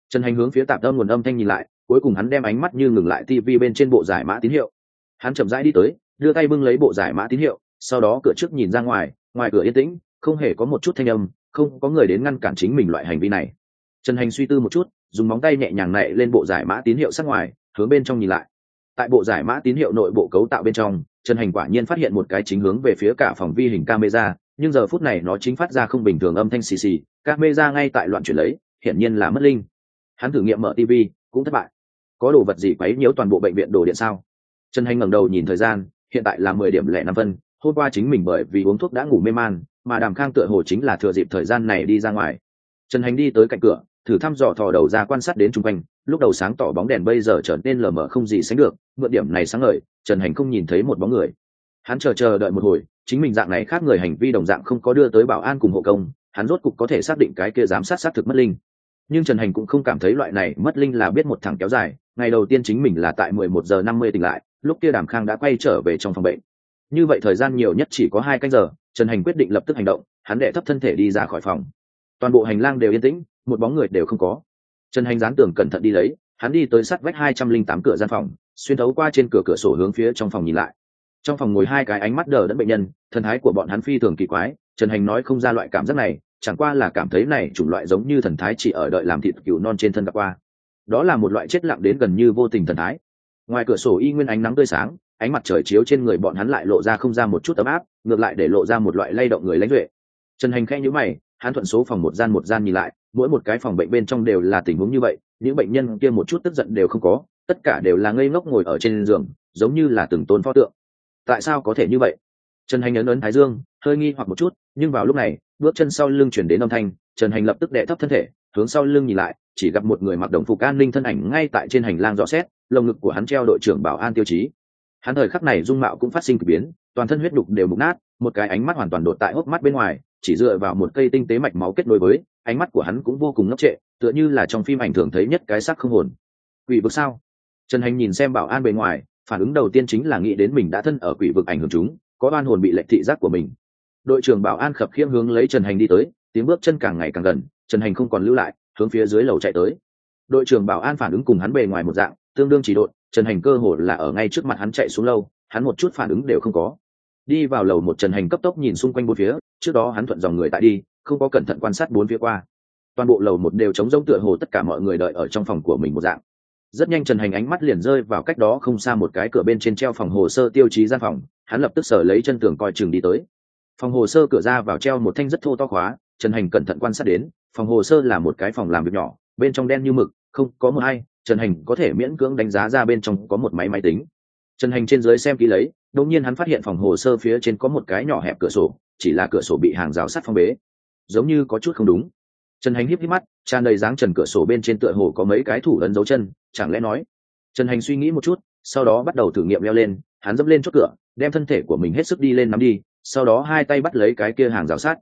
Trần hành hướng phía tạp âm nguồn âm thanh nhìn lại, cuối cùng hắn đem ánh mắt như ngừng lại tv bên trên bộ giải mã tín hiệu. Hắn chậm rãi đi tới, đưa tay bưng lấy bộ giải mã tín hiệu, sau đó cửa trước nhìn ra ngoài ngoài cửa yên tĩnh, không hề có một chút thanh âm, không có người đến ngăn cản chính mình loại hành vi này. Trần hành suy tư một chút, dùng móng tay nhẹ nhàng nạy lên bộ giải mã tín hiệu sát ngoài, hướng bên trong nhìn lại. Tại bộ giải mã tín hiệu nội bộ cấu tạo bên trong, trần hành quả nhiên phát hiện một cái chính hướng về phía cả phòng vi hình camera nhưng giờ phút này nó chính phát ra không bình thường âm thanh xì xì, camera ngay tại loạn chuyển lấy, hiển nhiên là mất linh. Hắn thử nghiệm mở tv cũng thất bại. Có đồ vật gì quấy nhiễu toàn bộ bệnh viện đồ điện sao? Trần hành ngẩng đầu nhìn thời gian, hiện tại là mười điểm lẻ năm phân, hôm qua chính mình bởi vì uống thuốc đã ngủ mê man, mà đàm khang tựa hồ chính là thừa dịp thời gian này đi ra ngoài. Trần hành đi tới cạnh cửa, thử thăm dò thò đầu ra quan sát đến chung quanh, lúc đầu sáng tỏ bóng đèn bây giờ trở nên lờ mờ không gì sánh được, mượn điểm này sáng ngời, trần hành không nhìn thấy một bóng người. Hắn chờ chờ đợi một hồi chính mình dạng này khác người hành vi đồng dạng không có đưa tới bảo an cùng hộ công, hắn rốt cục có thể xác định cái kia giám sát xác thực mất linh. Nhưng trần hành cũng không cảm thấy loại này mất linh là biết một thằng kéo dài, ngày đầu tiên chính mình là tại mười một giờ năm mươi tỉnh lại, lúc kia đàm khang đã quay trở về trong phòng bệnh. Như vậy thời gian nhiều nhất chỉ có hai canh giờ, trần hành quyết định lập tức hành động, hắn đệ thấp thân thể đi ra khỏi phòng. Toàn bộ hành lang đều yên tĩnh, một bóng người đều không có. Trần hành dán tường cẩn thận đi lấy, hắn đi tới sắt vách hai trăm linh tám cửa gian phòng, xuyên thấu qua trên cửa cửa sổ hướng phía trong phòng nhìn lại trong phòng ngồi hai cái ánh mắt đờ đẫn bệnh nhân thần thái của bọn hắn phi thường kỳ quái, trần hành nói không ra loại cảm giác này, chẳng qua là cảm thấy này chủng loại giống như thần thái chỉ ở đợi làm thịt cừu non trên thân gặp qua. Đó là một loại chết lặng đến gần như vô tình thần thái. Ngoài cửa sổ y nguyên ánh nắng tươi sáng, ánh mặt trời chiếu trên người bọn hắn lại lộ ra không ra một chút ấm áp, ngược lại để lộ ra một loại lay động người lãnh duệ. Trần hành khẽ nhữ mày, hắn thuận số phòng một gian một gian nhìn lại, mỗi một cái phòng bệnh bên trong đều là tình huống như vậy, những bệnh nhân kia một chút tức giận đều không có, tất cả đều là ngây ngốc ngồi ở trên giường, giống như là từng tôn pho tượng tại sao có thể như vậy? Trần hành ấn ấn thái dương, hơi nghi hoặc một chút, nhưng vào lúc này, bước chân sau lưng chuyển đến âm thanh, trần hành lập tức đệ thấp thân thể, hướng sau lưng nhìn lại, chỉ gặp một người mặc đồng phục an ninh thân ảnh ngay tại trên hành lang rõ xét, lồng ngực của hắn treo đội trưởng bảo an tiêu chí. Hắn thời khắc này dung mạo cũng phát sinh k ỳ biến, toàn thân huyết đục đều mục nát, một cái ánh mắt hoàn toàn đột tại hốc mắt bên ngoài, chỉ dựa vào một cây tinh tế mạch máu kết nối với, ánh mắt của hắn cũng vô cùng ngốc trệ, tựa như là trong phim ảnh thường thấy nhất cái sắc không hồn. Quỷ vực sao? Trần hành nhìn xem bảo an bề ngoài phản ứng đầu tiên chính là nghĩ đến mình đã thân ở quỷ vực ảnh hưởng chúng, có oan hồn bị lệnh thị giác của mình. Đội trưởng bảo an khập khiễng hướng lấy trần hành đi tới, tiếng bước chân càng ngày càng gần, trần hành không còn lưu lại, hướng phía dưới lầu chạy tới. Đội trưởng bảo an phản ứng cùng hắn bề ngoài một dạng, tương đương chỉ đội trần hành cơ hồ là ở ngay trước mặt hắn chạy xuống lâu hắn một chút phản ứng đều không có. Đi vào lầu một trần hành cấp tốc nhìn xung quanh bốn phía, trước đó hắn thuận dòng người tại đi, không có cẩn thận quan sát bốn phía qua. Toàn bộ lầu một đều chống rỗng tựa hồ tất cả mọi người đợi ở trong phòng của mình một dạng rất nhanh trần hành ánh mắt liền rơi vào cách đó không xa một cái cửa bên trên treo phòng hồ sơ tiêu chí gian phòng, hắn lập tức sở lấy chân tường coi chừng đi tới. Phòng hồ sơ cửa ra vào treo một thanh rất thô to khóa, trần hành cẩn thận quan sát đến, phòng hồ sơ là một cái phòng làm việc nhỏ, bên trong đen như mực, không có một ai trần hành có thể miễn cưỡng đánh giá ra bên trong có một máy máy tính. Trần hành trên dưới xem kỹ lấy, đột nhiên hắn phát hiện phòng hồ sơ phía trên có một cái nhỏ hẹp cửa sổ, chỉ là cửa sổ bị hàng rào sắt phong bế. Giống như có chút không đúng trần hành híp híp mắt, tràn đầy dáng trần cửa sổ bên trên tựa hồ có mấy cái thủ ấn dấu chân, chẳng lẽ nói? Trần hành suy nghĩ một chút, sau đó bắt đầu thử nghiệm leo lên, hắn dẫm lên chốt cửa, đem thân thể của mình hết sức đi lên nắm đi, sau đó hai tay bắt lấy cái kia hàng rào sát.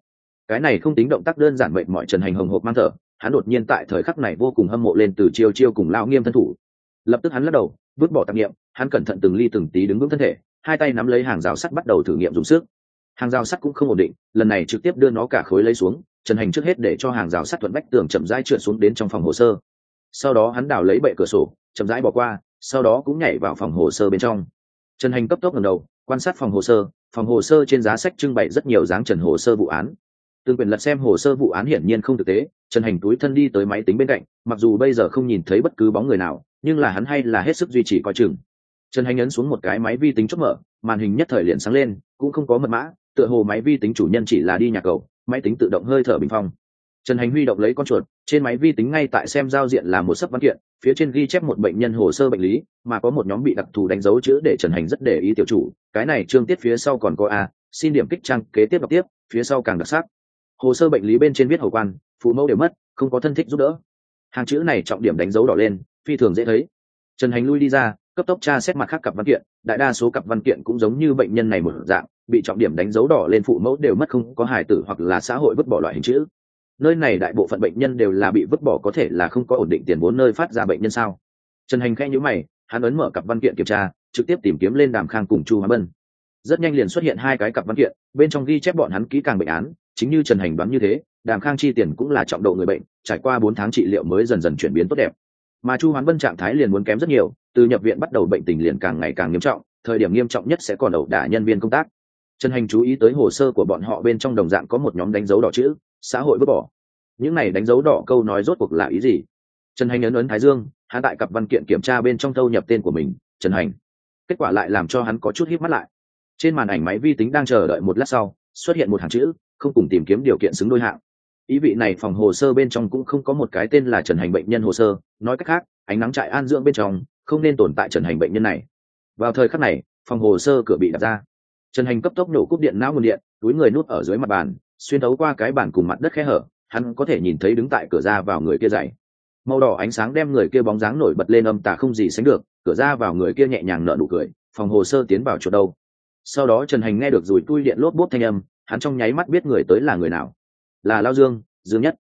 Cái này không tính động tác đơn giản mệnh mọi trần hành hồng hộp mang thở, hắn đột nhiên tại thời khắc này vô cùng hâm mộ lên từ chiêu chiêu cùng lao nghiêm thân thủ. Lập tức hắn lắc đầu vứt bỏ tạp nghiệm, hắn cẩn thận từng ly từng tí đứng vững thân thể, hai tay nắm lấy hàng rào sắt bắt đầu thử nghiệm dùng sức hàng rào sắt cũng không ổn định, lần này trực tiếp đưa nó cả khối lấy xuống, trần hành trước hết để cho hàng rào sắt thuận bách tường chậm rãi trượt xuống đến trong phòng hồ sơ. Sau đó hắn đào lấy bệ cửa sổ, chậm rãi bỏ qua, sau đó cũng nhảy vào phòng hồ sơ bên trong. Trần hành cấp tốc ngầm đầu, quan sát phòng hồ sơ, phòng hồ sơ trên giá sách trưng bày rất nhiều dáng trần hồ sơ vụ án. Tương quyền lật xem hồ sơ vụ án hiển nhiên không thực tế, trần hành túi thân đi tới máy tính bên cạnh, mặc dù bây giờ không nhìn thấy bất cứ bóng người nào, nhưng là hắn hay là hết sức duy trì coi chừng. Trần hành ấn xuống một cái máy vi tính chốt mở, màn hình nhất thời liền sáng lên, cũng không có mật mã tựa hồ máy vi tính chủ nhân chỉ là đi nhà cầu, máy tính tự động hơi thở bình phong. Trần hành huy động lấy con chuột, trên máy vi tính ngay tại xem giao diện là một sấp văn kiện, phía trên ghi chép một bệnh nhân hồ sơ bệnh lý, mà có một nhóm bị đặc thù đánh dấu chữ để trần hành rất để ý tiểu chủ, cái này chương tiết phía sau còn có a, xin điểm kích trang, kế tiếp đọc tiếp, phía sau càng đặc sắc. Hồ sơ bệnh lý bên trên viết hầu quan, phụ mẫu đều mất, không có thân thích giúp đỡ. Hàng chữ này trọng điểm đánh dấu đỏ lên, phi thường dễ thấy. Trần hành lui đi ra cấp tốc tra xét mặt khác cặp văn kiện, đại đa số cặp văn kiện cũng giống như bệnh nhân này một dạng, bị trọng điểm đánh dấu đỏ lên phụ mẫu đều mất không có hài tử hoặc là xã hội vứt bỏ loại hình chữ. Nơi này đại bộ phận bệnh nhân đều là bị vứt bỏ có thể là không có ổn định tiền vốn nơi phát ra bệnh nhân sao? Trần hành khẽ nhữ mày, hắn ấn mở cặp văn kiện kiểm tra, trực tiếp tìm kiếm lên đàm khang cùng chu hóa bân. Rất nhanh liền xuất hiện hai cái cặp văn kiện, bên trong ghi chép bọn hắn kỹ càng bệnh án, chính như trần hành đoán như thế, đàm khang chi tiền cũng là trọng độ người bệnh, trải qua bốn tháng trị liệu mới dần dần chuyển biến tốt đẹp mà chu hoán bân trạng thái liền muốn kém rất nhiều, từ nhập viện bắt đầu bệnh tình liền càng ngày càng nghiêm trọng, thời điểm nghiêm trọng nhất sẽ còn ẩu đả nhân viên công tác. Trần hành chú ý tới hồ sơ của bọn họ bên trong đồng dạng có một nhóm đánh dấu đỏ chữ, xã hội vứt bỏ. Những này đánh dấu đỏ câu nói rốt cuộc là ý gì? Trần hành ấn ấn thái dương, hắn tại cặp văn kiện kiểm tra bên trong thâu nhập tên của mình, trần hành. Kết quả lại làm cho hắn có chút hít mắt lại. Trên màn ảnh máy vi tính đang chờ đợi một lát sau, xuất hiện một hàng chữ, không cùng tìm kiếm điều kiện xứng đôi hạng ý vị này phòng hồ sơ bên trong cũng không có một cái tên là trần hành bệnh nhân hồ sơ, nói cách khác, ánh nắng trại an dưỡng bên trong, không nên tồn tại trần hành bệnh nhân này. Vào thời khắc này, phòng hồ sơ cửa bị đặt ra. Trần hành cấp tốc nổ cúp điện não nguồn điện, túi người nút ở dưới mặt bàn, xuyên thấu qua cái bàn cùng mặt đất khe hở, hắn có thể nhìn thấy đứng tại cửa ra vào người kia dày màu đỏ ánh sáng đem người kia bóng dáng nổi bật lên âm tà không gì sánh được, cửa ra vào người kia nhẹ nhàng nợ nụ cười, phòng hồ sơ tiến vào chỗ đâu. Sau đó trần hành nghe được rùi tui điện lốp bốt thanh âm, hắn trong nháy mắt biết người tới là người nào là lao dương dương nhất.